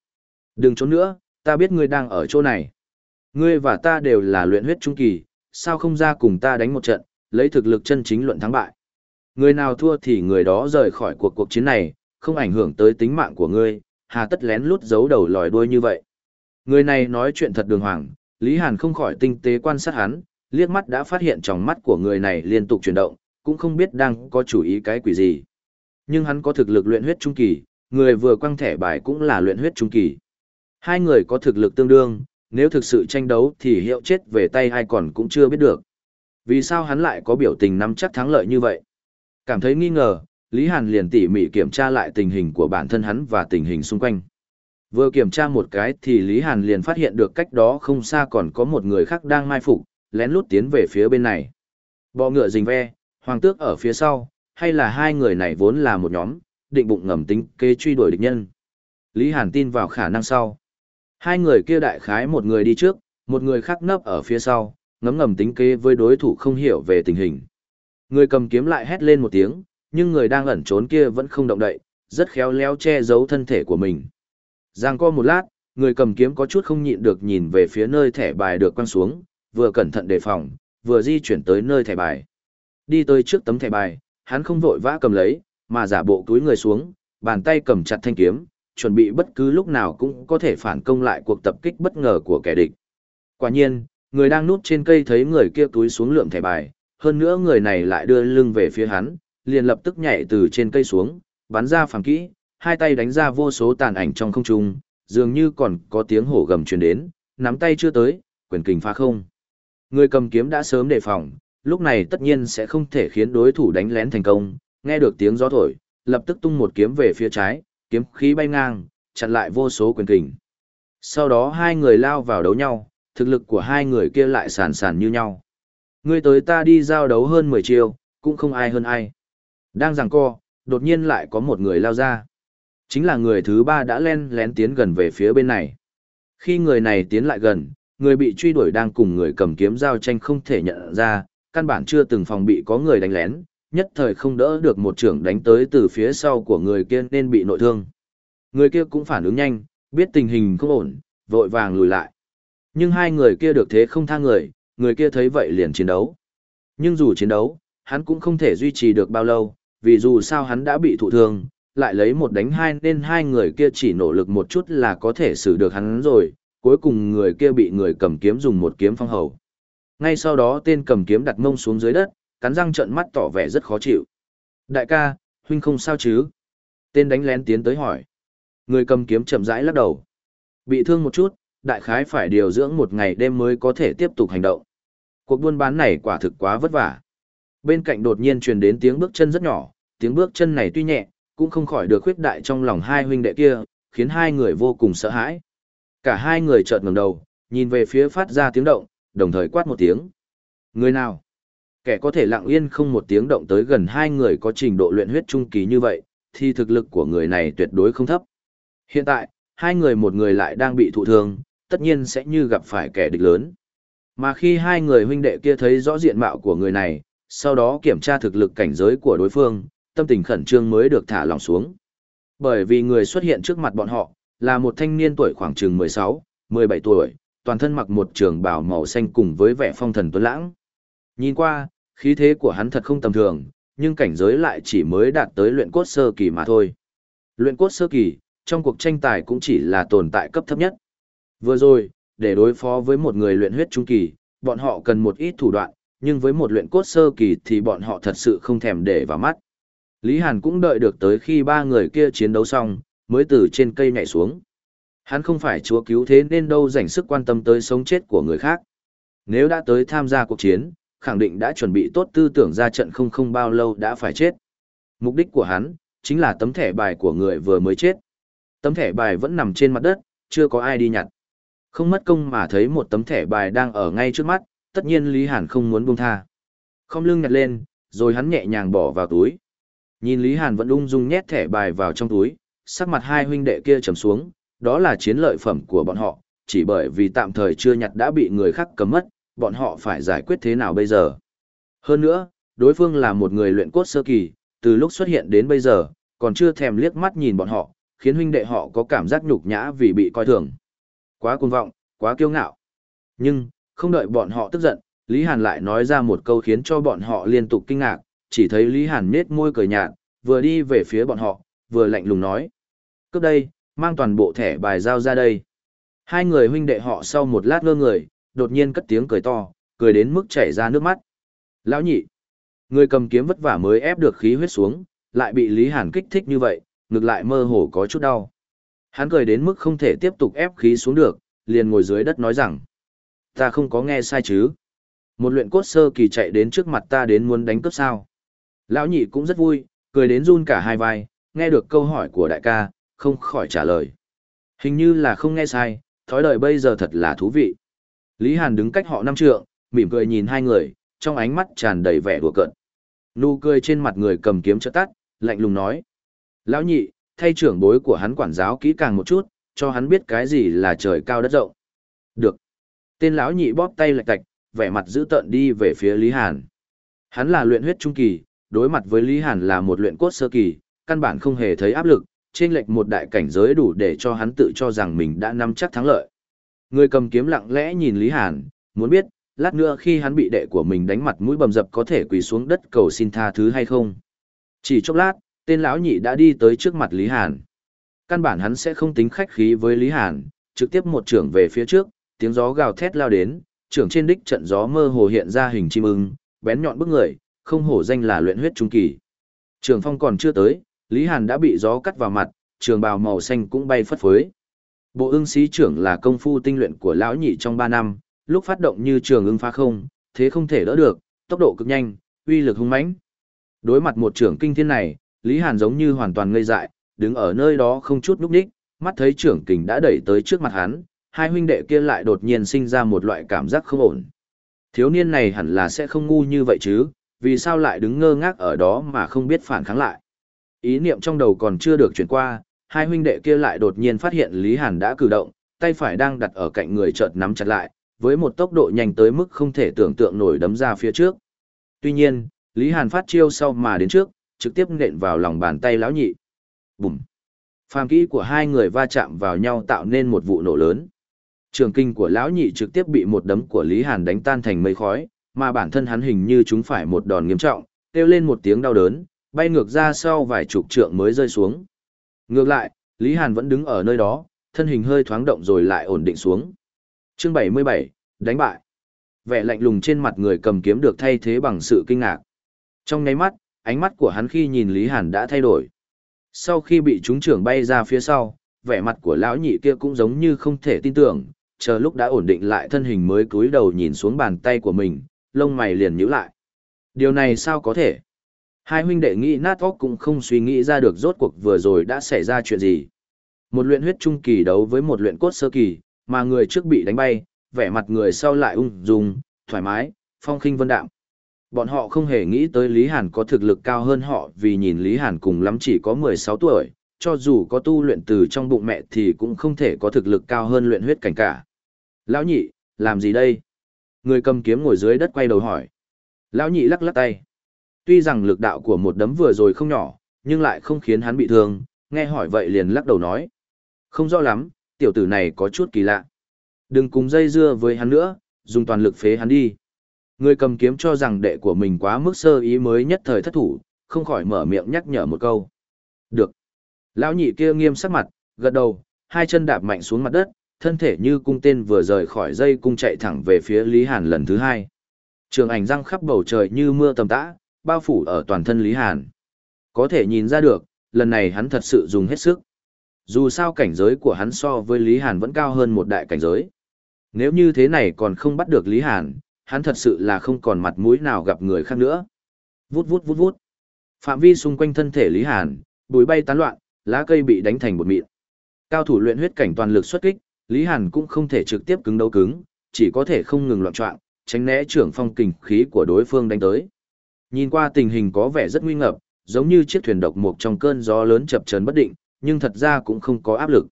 Đừng trốn nữa, ta biết ngươi đang ở chỗ này. Ngươi và ta đều là luyện huyết trung kỳ, sao không ra cùng ta đánh một trận, lấy thực lực chân chính luận thắng bại. Người nào thua thì người đó rời khỏi cuộc cuộc chiến này, không ảnh hưởng tới tính mạng của ngươi, hà tất lén lút giấu đầu lòi đuôi như vậy. Người này nói chuyện thật đường hoàng, Lý Hàn không khỏi tinh tế quan sát hắn, liếc mắt đã phát hiện trong mắt của người này liên tục chuyển động, cũng không biết đang có chủ ý cái quỷ gì. Nhưng hắn có thực lực luyện huyết trung kỳ, người vừa quăng thẻ bài cũng là luyện huyết trung kỳ. Hai người có thực lực tương đương, nếu thực sự tranh đấu thì hiệu chết về tay ai còn cũng chưa biết được. Vì sao hắn lại có biểu tình nắm chắc thắng lợi như vậy? Cảm thấy nghi ngờ, Lý Hàn liền tỉ mỉ kiểm tra lại tình hình của bản thân hắn và tình hình xung quanh. Vừa kiểm tra một cái thì Lý Hàn liền phát hiện được cách đó không xa còn có một người khác đang mai phục, lén lút tiến về phía bên này. Bọ ngựa rình ve, hoàng tước ở phía sau, hay là hai người này vốn là một nhóm, định bụng ngầm tính kế truy đuổi địch nhân. Lý Hàn tin vào khả năng sau. Hai người kia đại khái một người đi trước, một người khác nấp ở phía sau, ngấm ngầm tính kế với đối thủ không hiểu về tình hình. Người cầm kiếm lại hét lên một tiếng, nhưng người đang ẩn trốn kia vẫn không động đậy, rất khéo léo che giấu thân thể của mình. Giang co một lát, người cầm kiếm có chút không nhịn được nhìn về phía nơi thẻ bài được quăng xuống, vừa cẩn thận đề phòng, vừa di chuyển tới nơi thẻ bài. Đi tới trước tấm thẻ bài, hắn không vội vã cầm lấy, mà giả bộ túi người xuống, bàn tay cầm chặt thanh kiếm, chuẩn bị bất cứ lúc nào cũng có thể phản công lại cuộc tập kích bất ngờ của kẻ địch. Quả nhiên, người đang núp trên cây thấy người kia túi xuống lượm thẻ bài, hơn nữa người này lại đưa lưng về phía hắn, liền lập tức nhảy từ trên cây xuống, bắn ra phàm kỹ, hai tay đánh ra vô số tàn ảnh trong không trung, dường như còn có tiếng hổ gầm truyền đến, nắm tay chưa tới, quyền kình phá không. Người cầm kiếm đã sớm đề phòng, lúc này tất nhiên sẽ không thể khiến đối thủ đánh lén thành công, nghe được tiếng gió thổi, lập tức tung một kiếm về phía trái, kiếm khí bay ngang, chặn lại vô số quyền kình. Sau đó hai người lao vào đấu nhau, thực lực của hai người kia lại sàn sàn như nhau. Ngươi tới ta đi giao đấu hơn 10 chiêu, cũng không ai hơn ai. Đang giằng co, đột nhiên lại có một người lao ra. Chính là người thứ ba đã len lén tiến gần về phía bên này. Khi người này tiến lại gần, người bị truy đuổi đang cùng người cầm kiếm giao tranh không thể nhận ra, căn bản chưa từng phòng bị có người đánh lén, nhất thời không đỡ được một trưởng đánh tới từ phía sau của người kia nên bị nội thương. Người kia cũng phản ứng nhanh, biết tình hình không ổn, vội vàng lùi lại. Nhưng hai người kia được thế không tha người, người kia thấy vậy liền chiến đấu. Nhưng dù chiến đấu, hắn cũng không thể duy trì được bao lâu, vì dù sao hắn đã bị thụ thương, lại lấy một đánh hai nên hai người kia chỉ nỗ lực một chút là có thể xử được hắn rồi, cuối cùng người kia bị người cầm kiếm dùng một kiếm phong hầu. Ngay sau đó tên cầm kiếm đặt mông xuống dưới đất, cắn răng trợn mắt tỏ vẻ rất khó chịu. Đại ca, huynh không sao chứ? Tên đánh lén tiến tới hỏi. Người cầm kiếm chậm rãi lắc đầu. Bị thương một chút, đại khái phải điều dưỡng một ngày đêm mới có thể tiếp tục hành động. Cuộc buôn bán này quả thực quá vất vả. Bên cạnh đột nhiên truyền đến tiếng bước chân rất nhỏ, tiếng bước chân này tuy nhẹ, cũng không khỏi được khuyết đại trong lòng hai huynh đệ kia, khiến hai người vô cùng sợ hãi. Cả hai người chợt ngẩng đầu, nhìn về phía phát ra tiếng động, đồng thời quát một tiếng. Người nào? Kẻ có thể lặng yên không một tiếng động tới gần hai người có trình độ luyện huyết trung kỳ như vậy, thì thực lực của người này tuyệt đối không thấp. Hiện tại, hai người một người lại đang bị thụ thương, tất nhiên sẽ như gặp phải kẻ địch lớn. Mà khi hai người huynh đệ kia thấy rõ diện mạo của người này, sau đó kiểm tra thực lực cảnh giới của đối phương, tâm tình khẩn trương mới được thả lỏng xuống. Bởi vì người xuất hiện trước mặt bọn họ, là một thanh niên tuổi khoảng chừng 16, 17 tuổi, toàn thân mặc một trường bào màu xanh cùng với vẻ phong thần tuấn lãng. Nhìn qua, khí thế của hắn thật không tầm thường, nhưng cảnh giới lại chỉ mới đạt tới luyện cốt sơ kỳ mà thôi. Luyện cốt sơ kỳ, trong cuộc tranh tài cũng chỉ là tồn tại cấp thấp nhất. Vừa rồi, để đối phó với một người luyện huyết trung kỳ, bọn họ cần một ít thủ đoạn, nhưng với một luyện cốt sơ kỳ thì bọn họ thật sự không thèm để vào mắt. Lý Hàn cũng đợi được tới khi ba người kia chiến đấu xong, mới từ trên cây nhảy xuống. Hắn không phải chúa cứu thế nên đâu dành sức quan tâm tới sống chết của người khác. Nếu đã tới tham gia cuộc chiến, khẳng định đã chuẩn bị tốt tư tưởng ra trận không không bao lâu đã phải chết. Mục đích của hắn, chính là tấm thẻ bài của người vừa mới chết. Tấm thẻ bài vẫn nằm trên mặt đất, chưa có ai đi nhặt. Không mất công mà thấy một tấm thẻ bài đang ở ngay trước mắt, tất nhiên Lý Hàn không muốn buông tha. Không lưng nhặt lên, rồi hắn nhẹ nhàng bỏ vào túi. Nhìn Lý Hàn vẫn ung dung nhét thẻ bài vào trong túi, sắc mặt hai huynh đệ kia trầm xuống, đó là chiến lợi phẩm của bọn họ, chỉ bởi vì tạm thời chưa nhặt đã bị người khác cấm mất, bọn họ phải giải quyết thế nào bây giờ. Hơn nữa, đối phương là một người luyện cốt sơ kỳ, từ lúc xuất hiện đến bây giờ, còn chưa thèm liếc mắt nhìn bọn họ, khiến huynh đệ họ có cảm giác nhục nhã vì bị coi thường. Quá cuồng vọng, quá kiêu ngạo. Nhưng, không đợi bọn họ tức giận, Lý Hàn lại nói ra một câu khiến cho bọn họ liên tục kinh ngạc, chỉ thấy Lý Hàn nết môi cười nhạt, vừa đi về phía bọn họ, vừa lạnh lùng nói. Cướp đây, mang toàn bộ thẻ bài giao ra đây. Hai người huynh đệ họ sau một lát ngơ người, đột nhiên cất tiếng cười to, cười đến mức chảy ra nước mắt. Lão nhị, người cầm kiếm vất vả mới ép được khí huyết xuống, lại bị Lý Hàn kích thích như vậy, ngược lại mơ hồ có chút đau. Hắn cười đến mức không thể tiếp tục ép khí xuống được, liền ngồi dưới đất nói rằng, ta không có nghe sai chứ. Một luyện cốt sơ kỳ chạy đến trước mặt ta đến muốn đánh cướp sao. Lão nhị cũng rất vui, cười đến run cả hai vai, nghe được câu hỏi của đại ca, không khỏi trả lời. Hình như là không nghe sai, thói đời bây giờ thật là thú vị. Lý Hàn đứng cách họ năm trượng, mỉm cười nhìn hai người, trong ánh mắt tràn đầy vẻ đùa cợt. Nụ cười trên mặt người cầm kiếm chợt tắt, lạnh lùng nói: "Lão nhị, thay trưởng bối của hắn quản giáo kỹ càng một chút, cho hắn biết cái gì là trời cao đất rộng." "Được." Tên lão nhị bóp tay lạch tạch, vẻ mặt dữ tợn đi về phía Lý Hàn. Hắn là luyện huyết trung kỳ, đối mặt với Lý Hàn là một luyện cốt sơ kỳ, căn bản không hề thấy áp lực, trên lệch một đại cảnh giới đủ để cho hắn tự cho rằng mình đã nắm chắc thắng lợi. Người cầm kiếm lặng lẽ nhìn Lý Hàn, muốn biết, lát nữa khi hắn bị đệ của mình đánh mặt mũi bầm dập có thể quỳ xuống đất cầu xin tha thứ hay không. Chỉ chốc lát, tên lão nhị đã đi tới trước mặt Lý Hàn. Căn bản hắn sẽ không tính khách khí với Lý Hàn, trực tiếp một trưởng về phía trước, tiếng gió gào thét lao đến, trưởng trên đích trận gió mơ hồ hiện ra hình chim ưng, bén nhọn bức người, không hổ danh là luyện huyết trung kỳ. Trường phong còn chưa tới, Lý Hàn đã bị gió cắt vào mặt, trường bào màu xanh cũng bay phất phới. Bộ ưng sĩ trưởng là công phu tinh luyện của lão nhị trong 3 năm, lúc phát động như trường ưng phá không, thế không thể đỡ được, tốc độ cực nhanh, uy lực hung mãnh. Đối mặt một trưởng kinh thiên này, Lý Hàn giống như hoàn toàn ngây dại, đứng ở nơi đó không chút núp đích, mắt thấy trưởng kình đã đẩy tới trước mặt hắn, hai huynh đệ kia lại đột nhiên sinh ra một loại cảm giác không ổn. Thiếu niên này hẳn là sẽ không ngu như vậy chứ, vì sao lại đứng ngơ ngác ở đó mà không biết phản kháng lại. Ý niệm trong đầu còn chưa được chuyển qua, hai huynh đệ kia lại đột nhiên phát hiện Lý Hàn đã cử động, tay phải đang đặt ở cạnh người chợt nắm chặt lại, với một tốc độ nhanh tới mức không thể tưởng tượng nổi đấm ra phía trước. Tuy nhiên, Lý Hàn phát chiêu sau mà đến trước, trực tiếp nện vào lòng bàn tay lão nhị. Bùm! Phàm kỹ của hai người va chạm vào nhau tạo nên một vụ nổ lớn. Trường kinh của lão nhị trực tiếp bị một đấm của Lý Hàn đánh tan thành mây khói, mà bản thân hắn hình như chúng phải một đòn nghiêm trọng, kêu lên một tiếng đau đớn, bay ngược ra sau vài chục trượng mới rơi xuống. Ngược lại, Lý Hàn vẫn đứng ở nơi đó, thân hình hơi thoáng động rồi lại ổn định xuống. Chương 77, đánh bại. Vẻ lạnh lùng trên mặt người cầm kiếm được thay thế bằng sự kinh ngạc. Trong nháy mắt, ánh mắt của hắn khi nhìn Lý Hàn đã thay đổi. Sau khi bị chúng trưởng bay ra phía sau, vẻ mặt của lão nhị kia cũng giống như không thể tin tưởng, chờ lúc đã ổn định lại thân hình mới cúi đầu nhìn xuống bàn tay của mình, lông mày liền nhíu lại. Điều này sao có thể? Hai huynh đệ nghĩ nát óc cũng không suy nghĩ ra được rốt cuộc vừa rồi đã xảy ra chuyện gì. Một luyện huyết trung kỳ đấu với một luyện cốt sơ kỳ, mà người trước bị đánh bay, vẻ mặt người sau lại ung dung, thoải mái, phong khinh vân đạm. Bọn họ không hề nghĩ tới Lý Hàn có thực lực cao hơn họ vì nhìn Lý Hàn cùng lắm chỉ có 16 tuổi, cho dù có tu luyện từ trong bụng mẹ thì cũng không thể có thực lực cao hơn luyện huyết cảnh cả. Lão nhị, làm gì đây? Người cầm kiếm ngồi dưới đất quay đầu hỏi. Lão nhị lắc lắc tay. Tuy rằng lực đạo của một đấm vừa rồi không nhỏ, nhưng lại không khiến hắn bị thương, nghe hỏi vậy liền lắc đầu nói. Không rõ lắm, tiểu tử này có chút kỳ lạ. Đừng cùng dây dưa với hắn nữa, dùng toàn lực phế hắn đi. Người cầm kiếm cho rằng đệ của mình quá mức sơ ý mới nhất thời thất thủ, không khỏi mở miệng nhắc nhở một câu. Được. Lão nhị kia nghiêm sắc mặt, gật đầu, hai chân đạp mạnh xuống mặt đất, thân thể như cung tên vừa rời khỏi dây cung chạy thẳng về phía Lý Hàn lần thứ hai. Trường ảnh răng khắp bầu trời như mưa tầm tã, bao phủ ở toàn thân Lý Hàn. Có thể nhìn ra được, lần này hắn thật sự dùng hết sức. Dù sao cảnh giới của hắn so với Lý Hàn vẫn cao hơn một đại cảnh giới. Nếu như thế này còn không bắt được Lý Hàn, hắn thật sự là không còn mặt mũi nào gặp người khác nữa. Vút vút vút vút. Phạm vi xung quanh thân thể Lý Hàn, bụi bay tán loạn, lá cây bị đánh thành bột mịn. Cao thủ luyện huyết cảnh toàn lực xuất kích, Lý Hàn cũng không thể trực tiếp cứng đấu cứng, chỉ có thể không ngừng loạn trọng, tránh né trưởng phong kình khí của đối phương đánh tới. Nhìn qua tình hình có vẻ rất nguy ngập, giống như chiếc thuyền độc mộc trong cơn gió lớn chập chờn bất định, nhưng thật ra cũng không có áp lực.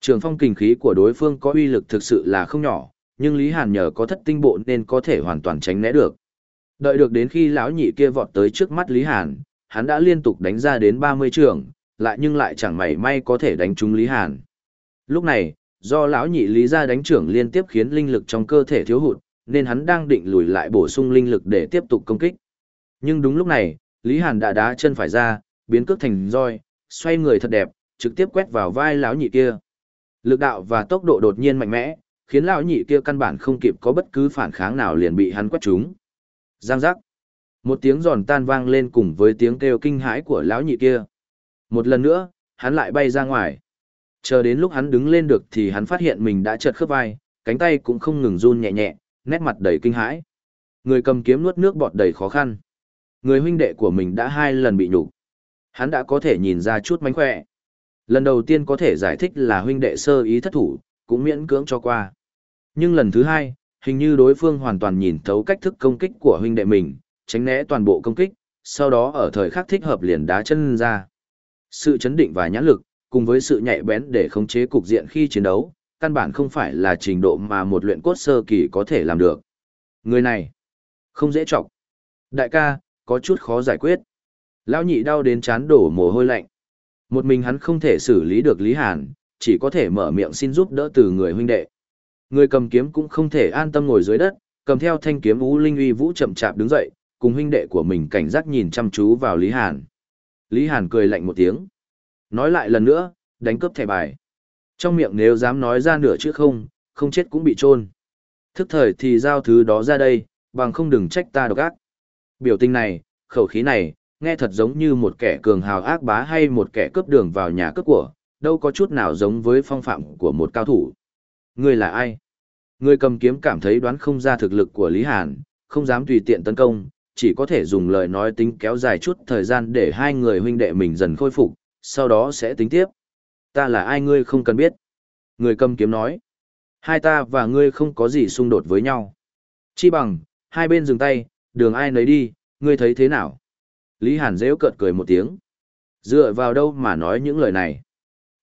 Trường phong kình khí của đối phương có uy lực thực sự là không nhỏ, nhưng Lý Hàn nhờ có thất tinh bộ nên có thể hoàn toàn tránh né được. Đợi được đến khi lão nhị kia vọt tới trước mắt Lý Hàn, hắn đã liên tục đánh ra đến 30 trường, lại nhưng lại chẳng mảy may có thể đánh trúng Lý Hàn. Lúc này, do lão nhị Lý ra đánh trưởng liên tiếp khiến linh lực trong cơ thể thiếu hụt, nên hắn đang định lùi lại bổ sung linh lực để tiếp tục công kích. Nhưng đúng lúc này, Lý Hàn đã đá chân phải ra, biến cước thành roi, xoay người thật đẹp, trực tiếp quét vào vai lão nhị kia. Lực đạo và tốc độ đột nhiên mạnh mẽ, khiến lão nhị kia căn bản không kịp có bất cứ phản kháng nào liền bị hắn quét trúng. Giang giác. Một tiếng giòn tan vang lên cùng với tiếng kêu kinh hãi của lão nhị kia. Một lần nữa, hắn lại bay ra ngoài. Chờ đến lúc hắn đứng lên được thì hắn phát hiện mình đã chật khớp vai, cánh tay cũng không ngừng run nhẹ nhẹ, nét mặt đầy kinh hãi. Người cầm kiếm nuốt nước bọt đầy khó khăn. Người huynh đệ của mình đã hai lần bị nhục. Hắn đã có thể nhìn ra chút mánh khỏe. Lần đầu tiên có thể giải thích là huynh đệ sơ ý thất thủ, cũng miễn cưỡng cho qua. Nhưng lần thứ hai, hình như đối phương hoàn toàn nhìn thấu cách thức công kích của huynh đệ mình, tránh né toàn bộ công kích, sau đó ở thời khắc thích hợp liền đá chân ra. Sự chấn định và nhãn lực, cùng với sự nhạy bén để khống chế cục diện khi chiến đấu, căn bản không phải là trình độ mà một luyện cốt sơ kỳ có thể làm được. Người này, không dễ chọc. Đại ca, có chút khó giải quyết. Lão nhị đau đến chán đổ mồ hôi lạnh. Một mình hắn không thể xử lý được Lý Hàn, chỉ có thể mở miệng xin giúp đỡ từ người huynh đệ. Người cầm kiếm cũng không thể an tâm ngồi dưới đất, cầm theo thanh kiếm Ú Linh uy vũ chậm chạp đứng dậy, cùng huynh đệ của mình cảnh giác nhìn chăm chú vào Lý Hàn. Lý Hàn cười lạnh một tiếng. Nói lại lần nữa, đánh cướp thẻ bài. Trong miệng nếu dám nói ra nửa chữ không, không chết cũng bị trôn. Thức thời thì giao thứ đó ra đây, bằng không đừng trách ta độc ác. Biểu tình này, khẩu khí này, nghe thật giống như một kẻ cường hào ác bá hay một kẻ cướp đường vào nhà cướp của, đâu có chút nào giống với phong phạm của một cao thủ. Người là ai? Người cầm kiếm cảm thấy đoán không ra thực lực của Lý Hàn, không dám tùy tiện tấn công, chỉ có thể dùng lời nói tính kéo dài chút thời gian để hai người huynh đệ mình dần khôi phục, sau đó sẽ tính tiếp. Ta là ai ngươi không cần biết. Người cầm kiếm nói. Hai ta và ngươi không có gì xung đột với nhau. Chi bằng, hai bên dừng tay, đường ai nấy đi, ngươi thấy thế nào? Lý Hàn dễu cợt cười một tiếng. Dựa vào đâu mà nói những lời này?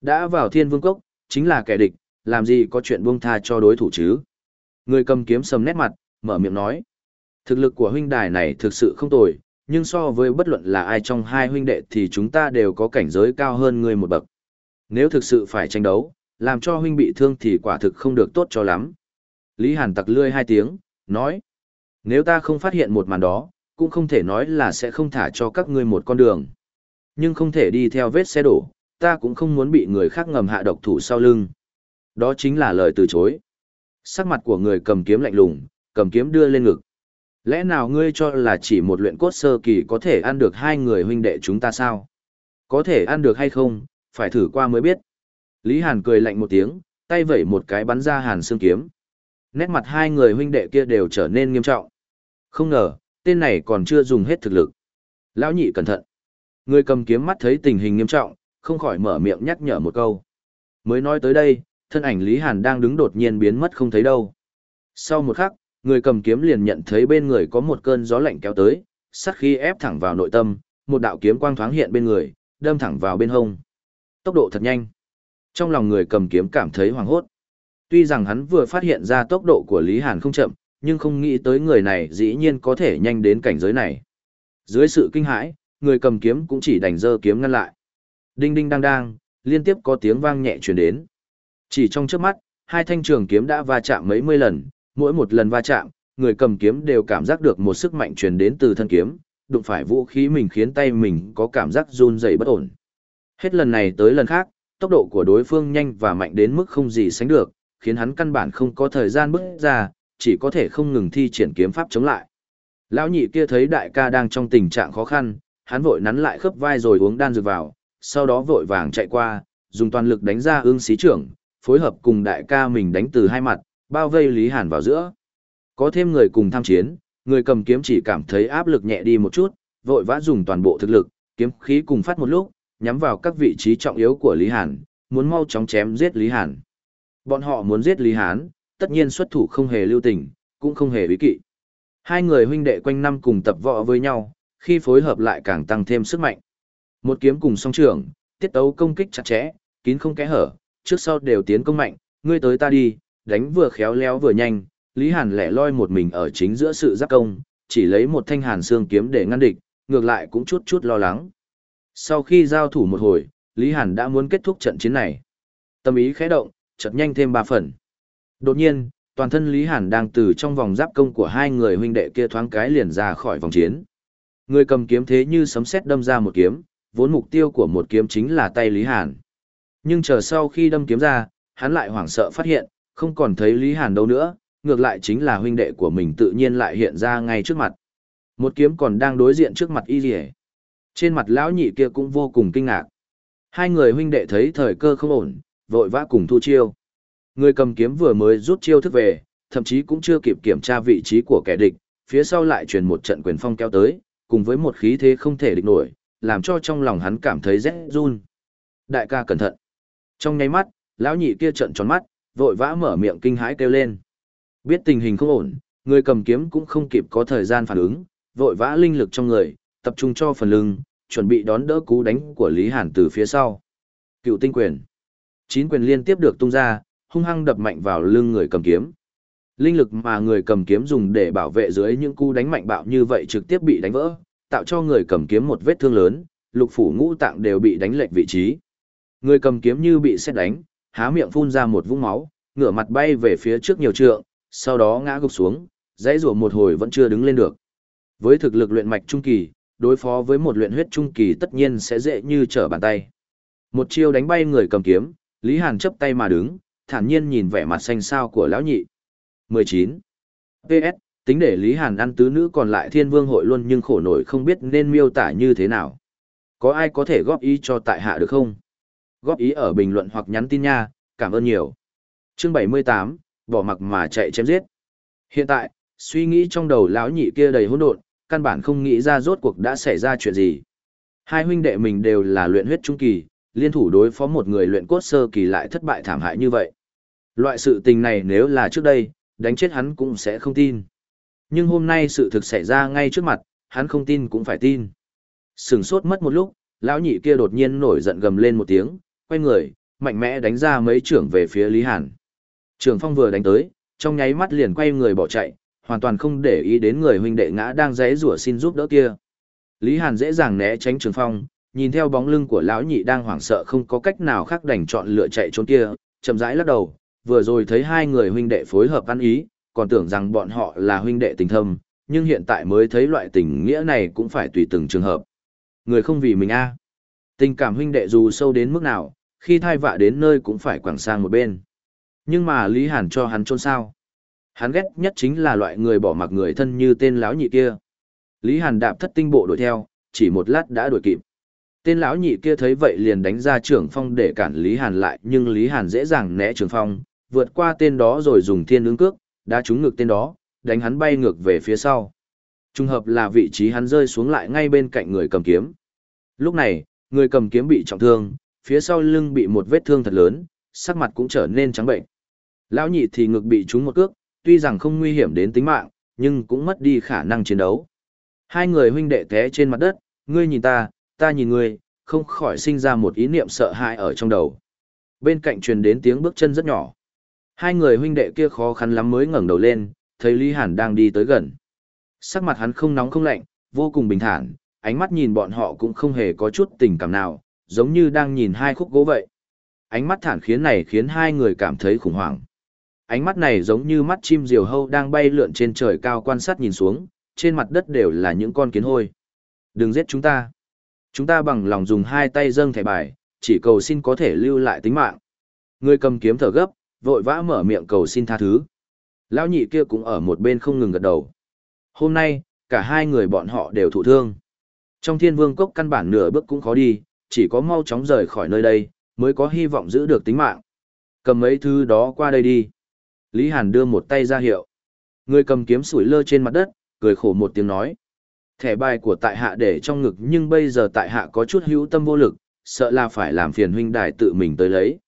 Đã vào thiên vương cốc, chính là kẻ địch, làm gì có chuyện buông tha cho đối thủ chứ? Người cầm kiếm sầm nét mặt, mở miệng nói. Thực lực của huynh đài này thực sự không tồi, nhưng so với bất luận là ai trong hai huynh đệ thì chúng ta đều có cảnh giới cao hơn ngươi một bậc. Nếu thực sự phải tranh đấu, làm cho huynh bị thương thì quả thực không được tốt cho lắm. Lý Hàn tặc lươi hai tiếng, nói. Nếu ta không phát hiện một màn đó, cũng không thể nói là sẽ không thả cho các ngươi một con đường. Nhưng không thể đi theo vết xe đổ, ta cũng không muốn bị người khác ngầm hạ độc thủ sau lưng. Đó chính là lời từ chối. Sắc mặt của người cầm kiếm lạnh lùng, cầm kiếm đưa lên ngực. Lẽ nào ngươi cho là chỉ một luyện cốt sơ kỳ có thể ăn được hai người huynh đệ chúng ta sao? Có thể ăn được hay không, phải thử qua mới biết. Lý Hàn cười lạnh một tiếng, tay vẩy một cái bắn ra Hàn xương kiếm. Nét mặt hai người huynh đệ kia đều trở nên nghiêm trọng. Không ngờ, tên này còn chưa dùng hết thực lực. Lão nhị cẩn thận. Người cầm kiếm mắt thấy tình hình nghiêm trọng, không khỏi mở miệng nhắc nhở một câu. Mới nói tới đây, thân ảnh Lý Hàn đang đứng đột nhiên biến mất không thấy đâu. Sau một khắc, người cầm kiếm liền nhận thấy bên người có một cơn gió lạnh kéo tới, sát khí ép thẳng vào nội tâm, một đạo kiếm quang thoáng hiện bên người, đâm thẳng vào bên hông. Tốc độ thật nhanh. Trong lòng người cầm kiếm cảm thấy hoảng hốt. Tuy rằng hắn vừa phát hiện ra tốc độ của Lý Hàn không chậm, nhưng không nghĩ tới người này dĩ nhiên có thể nhanh đến cảnh giới này. Dưới sự kinh hãi, người cầm kiếm cũng chỉ đành dơ kiếm ngăn lại. Đinh đinh đang đang, liên tiếp có tiếng vang nhẹ truyền đến. Chỉ trong chớp mắt, hai thanh trường kiếm đã va chạm mấy mươi lần, mỗi một lần va chạm, người cầm kiếm đều cảm giác được một sức mạnh truyền đến từ thân kiếm, đụng phải vũ khí mình khiến tay mình có cảm giác run rẩy bất ổn. Hết lần này tới lần khác, tốc độ của đối phương nhanh và mạnh đến mức không gì sánh được, khiến hắn căn bản không có thời gian bước ra, chỉ có thể không ngừng thi triển kiếm pháp chống lại. Lão nhị kia thấy đại ca đang trong tình trạng khó khăn, hắn vội nắn lại khớp vai rồi uống đan dược vào, sau đó vội vàng chạy qua, dùng toàn lực đánh ra ương xí trưởng, phối hợp cùng đại ca mình đánh từ hai mặt, bao vây Lý Hàn vào giữa. Có thêm người cùng tham chiến, người cầm kiếm chỉ cảm thấy áp lực nhẹ đi một chút, vội vã dùng toàn bộ thực lực, kiếm khí cùng phát một lúc, nhắm vào các vị trí trọng yếu của Lý Hàn, muốn mau chóng chém giết Lý Hàn. Bọn họ muốn giết Lý Hán, tất nhiên xuất thủ không hề lưu tình, cũng không hề bí kỵ. Hai người huynh đệ quanh năm cùng tập võ với nhau, khi phối hợp lại càng tăng thêm sức mạnh. Một kiếm cùng song trưởng, tiết tấu công kích chặt chẽ, kín không kẽ hở, trước sau đều tiến công mạnh, ngươi tới ta đi, đánh vừa khéo léo vừa nhanh, Lý Hàn lẻ loi một mình ở chính giữa sự giáp công, chỉ lấy một thanh hàn xương kiếm để ngăn địch, ngược lại cũng chút chút lo lắng. Sau khi giao thủ một hồi, Lý Hàn đã muốn kết thúc trận chiến này. Tâm ý khẽ động, chợt nhanh thêm ba phần. Đột nhiên, toàn thân Lý Hàn đang từ trong vòng giáp công của hai người huynh đệ kia thoáng cái liền ra khỏi vòng chiến. Người cầm kiếm thế như sấm sét đâm ra một kiếm, vốn mục tiêu của một kiếm chính là tay Lý Hàn. Nhưng chờ sau khi đâm kiếm ra, hắn lại hoảng sợ phát hiện, không còn thấy Lý Hàn đâu nữa, ngược lại chính là huynh đệ của mình tự nhiên lại hiện ra ngay trước mặt. Một kiếm còn đang đối diện trước mặt y rỉ. Trên mặt lão nhị kia cũng vô cùng kinh ngạc. Hai người huynh đệ thấy thời cơ không ổn, vội vã cùng thu chiêu. Người cầm kiếm vừa mới rút chiêu thức về, thậm chí cũng chưa kịp kiểm tra vị trí của kẻ địch, phía sau lại truyền một trận quyền phong kéo tới, cùng với một khí thế không thể địch nổi, làm cho trong lòng hắn cảm thấy rét run. Đại ca cẩn thận. Trong nháy mắt, lão nhị kia trận tròn mắt, vội vã mở miệng kinh hãi kêu lên. Biết tình hình không ổn, người cầm kiếm cũng không kịp có thời gian phản ứng, vội vã linh lực trong người, tập trung cho phần lưng, chuẩn bị đón đỡ cú đánh của Lý Hàn từ phía sau. Cựu tinh quyền. Chín quyền liên tiếp được tung ra, hung hăng đập mạnh vào lưng người cầm kiếm. Linh lực mà người cầm kiếm dùng để bảo vệ dưới những cú đánh mạnh bạo như vậy trực tiếp bị đánh vỡ, tạo cho người cầm kiếm một vết thương lớn, lục phủ ngũ tạng đều bị đánh lệch vị trí. Người cầm kiếm như bị xét đánh, há miệng phun ra một vũng máu, ngửa mặt bay về phía trước nhiều trượng, sau đó ngã gục xuống, dãy rủa một hồi vẫn chưa đứng lên được. Với thực lực luyện mạch trung kỳ, đối phó với một luyện huyết trung kỳ tất nhiên sẽ dễ như trở bàn tay. Một chiêu đánh bay người cầm kiếm, Lý Hàn chấp tay mà đứng, thản nhiên nhìn vẻ mặt xanh xao của lão nhị. 19. PS, tính để Lý Hàn ăn tứ nữ còn lại thiên vương hội luôn nhưng khổ nổi không biết nên miêu tả như thế nào. Có ai có thể góp ý cho tại hạ được không? Góp ý ở bình luận hoặc nhắn tin nha, cảm ơn nhiều. Chương 78, bỏ mặc mà chạy chém giết. Hiện tại, suy nghĩ trong đầu lão nhị kia đầy hỗn độn, căn bản không nghĩ ra rốt cuộc đã xảy ra chuyện gì. Hai huynh đệ mình đều là luyện huyết trung kỳ, liên thủ đối phó một người luyện cốt sơ kỳ lại thất bại thảm hại như vậy. Loại sự tình này nếu là trước đây, đánh chết hắn cũng sẽ không tin. Nhưng hôm nay sự thực xảy ra ngay trước mặt, hắn không tin cũng phải tin. Sừng sốt mất một lúc, lão nhị kia đột nhiên nổi giận gầm lên một tiếng, quay người, mạnh mẽ đánh ra mấy trưởng về phía Lý Hàn. Trường phong vừa đánh tới, trong nháy mắt liền quay người bỏ chạy, hoàn toàn không để ý đến người huynh đệ ngã đang rẽ rủa xin giúp đỡ kia. Lý Hàn dễ dàng né tránh trường phong, nhìn theo bóng lưng của lão nhị đang hoảng sợ không có cách nào khác đành chọn lựa chạy trốn kia, chậm rãi lắc đầu, vừa rồi thấy hai người huynh đệ phối hợp ăn ý, còn tưởng rằng bọn họ là huynh đệ tình thâm, nhưng hiện tại mới thấy loại tình nghĩa này cũng phải tùy từng trường hợp. Người không vì mình a. Tình cảm huynh đệ dù sâu đến mức nào, khi thai vạ đến nơi cũng phải quẳng sang một bên. Nhưng mà Lý Hàn cho hắn trôn sao. Hắn ghét nhất chính là loại người bỏ mặc người thân như tên lão nhị kia. Lý Hàn đạp thất tinh bộ đuổi theo, chỉ một lát đã đuổi kịp. Tên lão nhị kia thấy vậy liền đánh ra trưởng phong để cản Lý Hàn lại, nhưng Lý Hàn dễ dàng né trưởng phong, vượt qua tên đó rồi dùng thiên ứng cước, đã trúng ngược tên đó, đánh hắn bay ngược về phía sau. Trung hợp là vị trí hắn rơi xuống lại ngay bên cạnh người cầm kiếm. Lúc này, người cầm kiếm bị trọng thương, phía sau lưng bị một vết thương thật lớn, sắc mặt cũng trở nên trắng bệnh. Lão nhị thì ngực bị trúng một cước, tuy rằng không nguy hiểm đến tính mạng, nhưng cũng mất đi khả năng chiến đấu. Hai người huynh đệ té trên mặt đất, ngươi nhìn ta, ta nhìn ngươi, không khỏi sinh ra một ý niệm sợ hãi ở trong đầu. Bên cạnh truyền đến tiếng bước chân rất nhỏ. Hai người huynh đệ kia khó khăn lắm mới ngẩng đầu lên, thấy Lý Hàn đang đi tới gần. Sắc mặt hắn không nóng không lạnh, vô cùng bình thản, ánh mắt nhìn bọn họ cũng không hề có chút tình cảm nào, giống như đang nhìn hai khúc gỗ vậy. Ánh mắt thản khiến này khiến hai người cảm thấy khủng hoảng. Ánh mắt này giống như mắt chim diều hâu đang bay lượn trên trời cao quan sát nhìn xuống, trên mặt đất đều là những con kiến hôi. Đừng giết chúng ta. Chúng ta bằng lòng dùng hai tay dâng thẻ bài, chỉ cầu xin có thể lưu lại tính mạng. Người cầm kiếm thở gấp, vội vã mở miệng cầu xin tha thứ. Lão nhị kia cũng ở một bên không ngừng gật đầu. Hôm nay, cả hai người bọn họ đều thụ thương. Trong thiên vương cốc căn bản nửa bước cũng khó đi, chỉ có mau chóng rời khỏi nơi đây, mới có hy vọng giữ được tính mạng. Cầm mấy thứ đó qua đây đi. Lý Hàn đưa một tay ra hiệu. Người cầm kiếm sủi lơ trên mặt đất, cười khổ một tiếng nói. Thẻ bài của tại hạ để trong ngực nhưng bây giờ tại hạ có chút hữu tâm vô lực, sợ là phải làm phiền huynh đài tự mình tới lấy.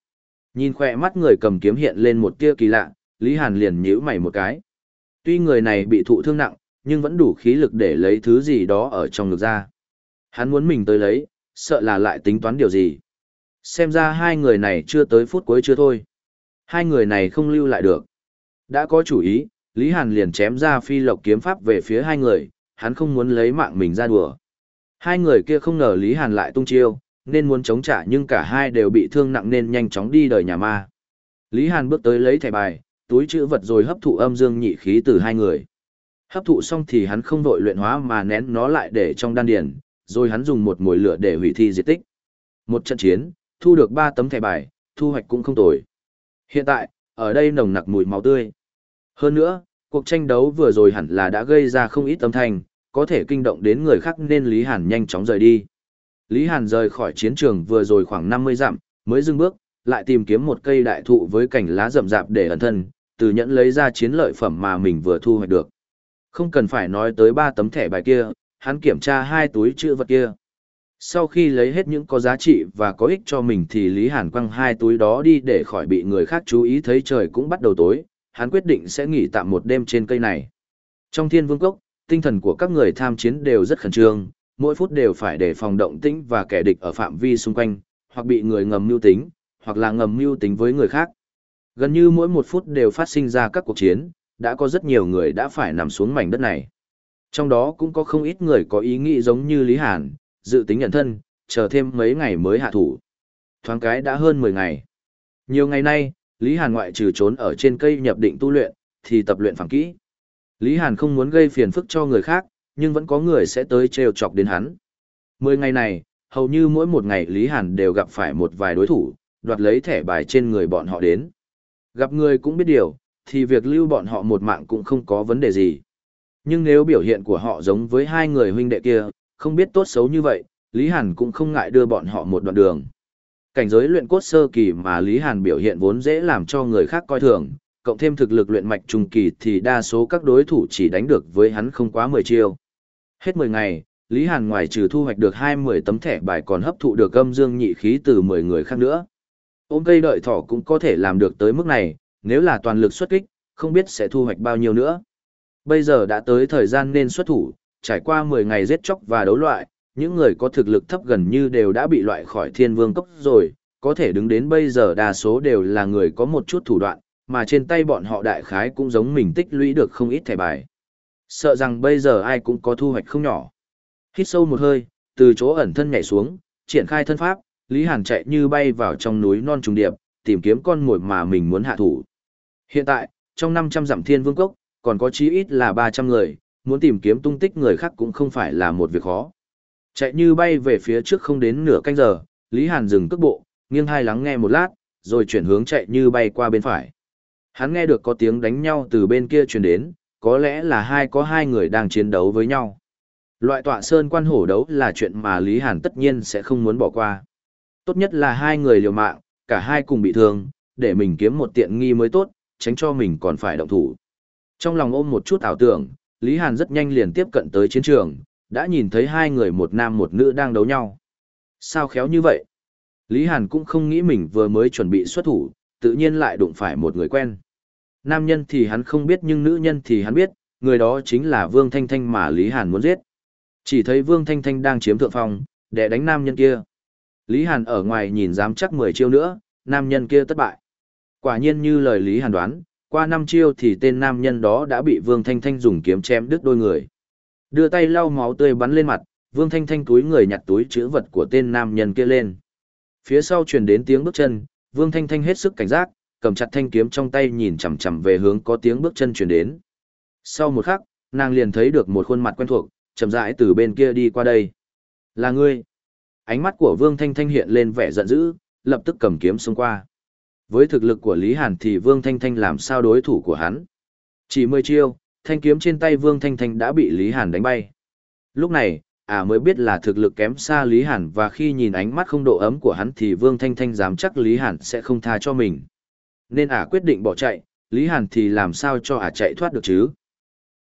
Nhìn khỏe mắt người cầm kiếm hiện lên một tia kỳ lạ, Lý Hàn liền nhíu mày một cái. Tuy người này bị thụ thương nặng, nhưng vẫn đủ khí lực để lấy thứ gì đó ở trong ngực ra. Hắn muốn mình tới lấy, sợ là lại tính toán điều gì. Xem ra hai người này chưa tới phút cuối chưa thôi. Hai người này không lưu lại được. Đã có chủ ý, Lý Hàn liền chém ra phi lộc kiếm pháp về phía hai người, hắn không muốn lấy mạng mình ra đùa. Hai người kia không ngờ Lý Hàn lại tung chiêu, nên muốn chống trả nhưng cả hai đều bị thương nặng nên nhanh chóng đi đời nhà ma. Lý Hàn bước tới lấy thẻ bài, túi chữ vật rồi hấp thụ âm dương nhị khí từ hai người. Hấp thụ xong thì hắn không vội luyện hóa mà nén nó lại để trong đan điền, rồi hắn dùng một mồi lửa để hủy thi diệt tích. Một trận chiến, thu được ba tấm thẻ bài, thu hoạch cũng không tồi. Hiện tại, ở đây nồng nặc mùi máu tươi. Hơn nữa, cuộc tranh đấu vừa rồi hẳn là đã gây ra không ít âm thanh, có thể kinh động đến người khác nên Lý Hàn nhanh chóng rời đi. Lý Hàn rời khỏi chiến trường vừa rồi khoảng 50 dặm, mới dừng bước, lại tìm kiếm một cây đại thụ với cành lá rậm rạp để ẩn thân, từ nhẫn lấy ra chiến lợi phẩm mà mình vừa thu hoạch được. Không cần phải nói tới ba tấm thẻ bài kia, hắn kiểm tra hai túi chữ vật kia. Sau khi lấy hết những có giá trị và có ích cho mình thì Lý Hàn quăng hai túi đó đi để khỏi bị người khác chú ý thấy trời cũng bắt đầu tối, hắn quyết định sẽ nghỉ tạm một đêm trên cây này. Trong thiên vương cốc, tinh thần của các người tham chiến đều rất khẩn trương, mỗi phút đều phải đề phòng động tĩnh và kẻ địch ở phạm vi xung quanh, hoặc bị người ngầm mưu tính, hoặc là ngầm mưu tính với người khác. Gần như mỗi một phút đều phát sinh ra các cuộc chiến, đã có rất nhiều người đã phải nằm xuống mảnh đất này. Trong đó cũng có không ít người có ý nghĩ giống như Lý Hàn, dự tính nhận thân, chờ thêm mấy ngày mới hạ thủ. Thoáng cái đã hơn 10 ngày. Nhiều ngày nay, Lý Hàn ngoại trừ trốn ở trên cây nhập định tu luyện, thì tập luyện phẳng kỹ. Lý Hàn không muốn gây phiền phức cho người khác, nhưng vẫn có người sẽ tới trêu chọc đến hắn. Mười ngày này, hầu như mỗi một ngày Lý Hàn đều gặp phải một vài đối thủ, đoạt lấy thẻ bài trên người bọn họ đến. Gặp người cũng biết điều, thì việc lưu bọn họ một mạng cũng không có vấn đề gì. Nhưng nếu biểu hiện của họ giống với hai người huynh đệ kia, không biết tốt xấu như vậy, Lý Hàn cũng không ngại đưa bọn họ một đoạn đường. Cảnh giới luyện cốt sơ kỳ mà Lý Hàn biểu hiện vốn dễ làm cho người khác coi thường, cộng thêm thực lực luyện mạch trung kỳ thì đa số các đối thủ chỉ đánh được với hắn không quá 10 chiêu. Hết 10 ngày, Lý Hàn ngoài trừ thu hoạch được 20 tấm thẻ bài còn hấp thụ được âm dương nhị khí từ 10 người khác nữa. Ôm cây đợi thỏ cũng có thể làm được tới mức này, nếu là toàn lực xuất kích, không biết sẽ thu hoạch bao nhiêu nữa. Bây giờ đã tới thời gian nên xuất thủ, trải qua 10 ngày giết chóc và đấu loại, những người có thực lực thấp gần như đều đã bị loại khỏi thiên vương cốc rồi, có thể đứng đến bây giờ đa số đều là người có một chút thủ đoạn, mà trên tay bọn họ đại khái cũng giống mình tích lũy được không ít thẻ bài. Sợ rằng bây giờ ai cũng có thu hoạch không nhỏ. Hít sâu một hơi, từ chỗ ẩn thân nhảy xuống, triển khai thân pháp, Lý Hàn chạy như bay vào trong núi non trùng điệp, tìm kiếm con mồi mà mình muốn hạ thủ. Hiện tại, trong 500 dặm thiên vương cốc, còn có chí ít là 300 người, muốn tìm kiếm tung tích người khác cũng không phải là một việc khó. Chạy như bay về phía trước không đến nửa canh giờ, Lý Hàn dừng cước bộ, nghiêng hai lắng nghe một lát, rồi chuyển hướng chạy như bay qua bên phải. Hắn nghe được có tiếng đánh nhau từ bên kia truyền đến, có lẽ là hai có hai người đang chiến đấu với nhau. Loại tọa sơn quan hổ đấu là chuyện mà Lý Hàn tất nhiên sẽ không muốn bỏ qua. Tốt nhất là hai người liều mạng, cả hai cùng bị thương, để mình kiếm một tiện nghi mới tốt, tránh cho mình còn phải động thủ. Trong lòng ôm một chút ảo tưởng, Lý Hàn rất nhanh liền tiếp cận tới chiến trường, đã nhìn thấy hai người một nam một nữ đang đấu nhau. Sao khéo như vậy? Lý Hàn cũng không nghĩ mình vừa mới chuẩn bị xuất thủ, tự nhiên lại đụng phải một người quen. Nam nhân thì hắn không biết nhưng nữ nhân thì hắn biết, người đó chính là Vương Thanh Thanh mà Lý Hàn muốn giết. Chỉ thấy Vương Thanh Thanh đang chiếm thượng phong, để đánh nam nhân kia. Lý Hàn ở ngoài nhìn dám chắc 10 chiêu nữa, nam nhân kia thất bại. Quả nhiên như lời Lý Hàn đoán, qua năm chiêu thì tên nam nhân đó đã bị Vương Thanh Thanh dùng kiếm chém đứt đôi người. Đưa tay lau máu tươi bắn lên mặt, Vương Thanh Thanh túi người nhặt túi chữ vật của tên nam nhân kia lên. Phía sau truyền đến tiếng bước chân, Vương Thanh Thanh hết sức cảnh giác, cầm chặt thanh kiếm trong tay nhìn chằm chằm về hướng có tiếng bước chân truyền đến. Sau một khắc, nàng liền thấy được một khuôn mặt quen thuộc, chậm rãi từ bên kia đi qua đây. Là ngươi. Ánh mắt của Vương Thanh Thanh hiện lên vẻ giận dữ, lập tức cầm kiếm xông qua. Với thực lực của Lý Hàn thì Vương Thanh Thanh làm sao đối thủ của hắn. Chỉ mười chiêu, thanh kiếm trên tay Vương Thanh Thanh đã bị Lý Hàn đánh bay. Lúc này, à mới biết là thực lực kém xa Lý Hàn và khi nhìn ánh mắt không độ ấm của hắn thì Vương Thanh Thanh dám chắc Lý Hàn sẽ không tha cho mình. Nên ả quyết định bỏ chạy, Lý Hàn thì làm sao cho ả chạy thoát được chứ?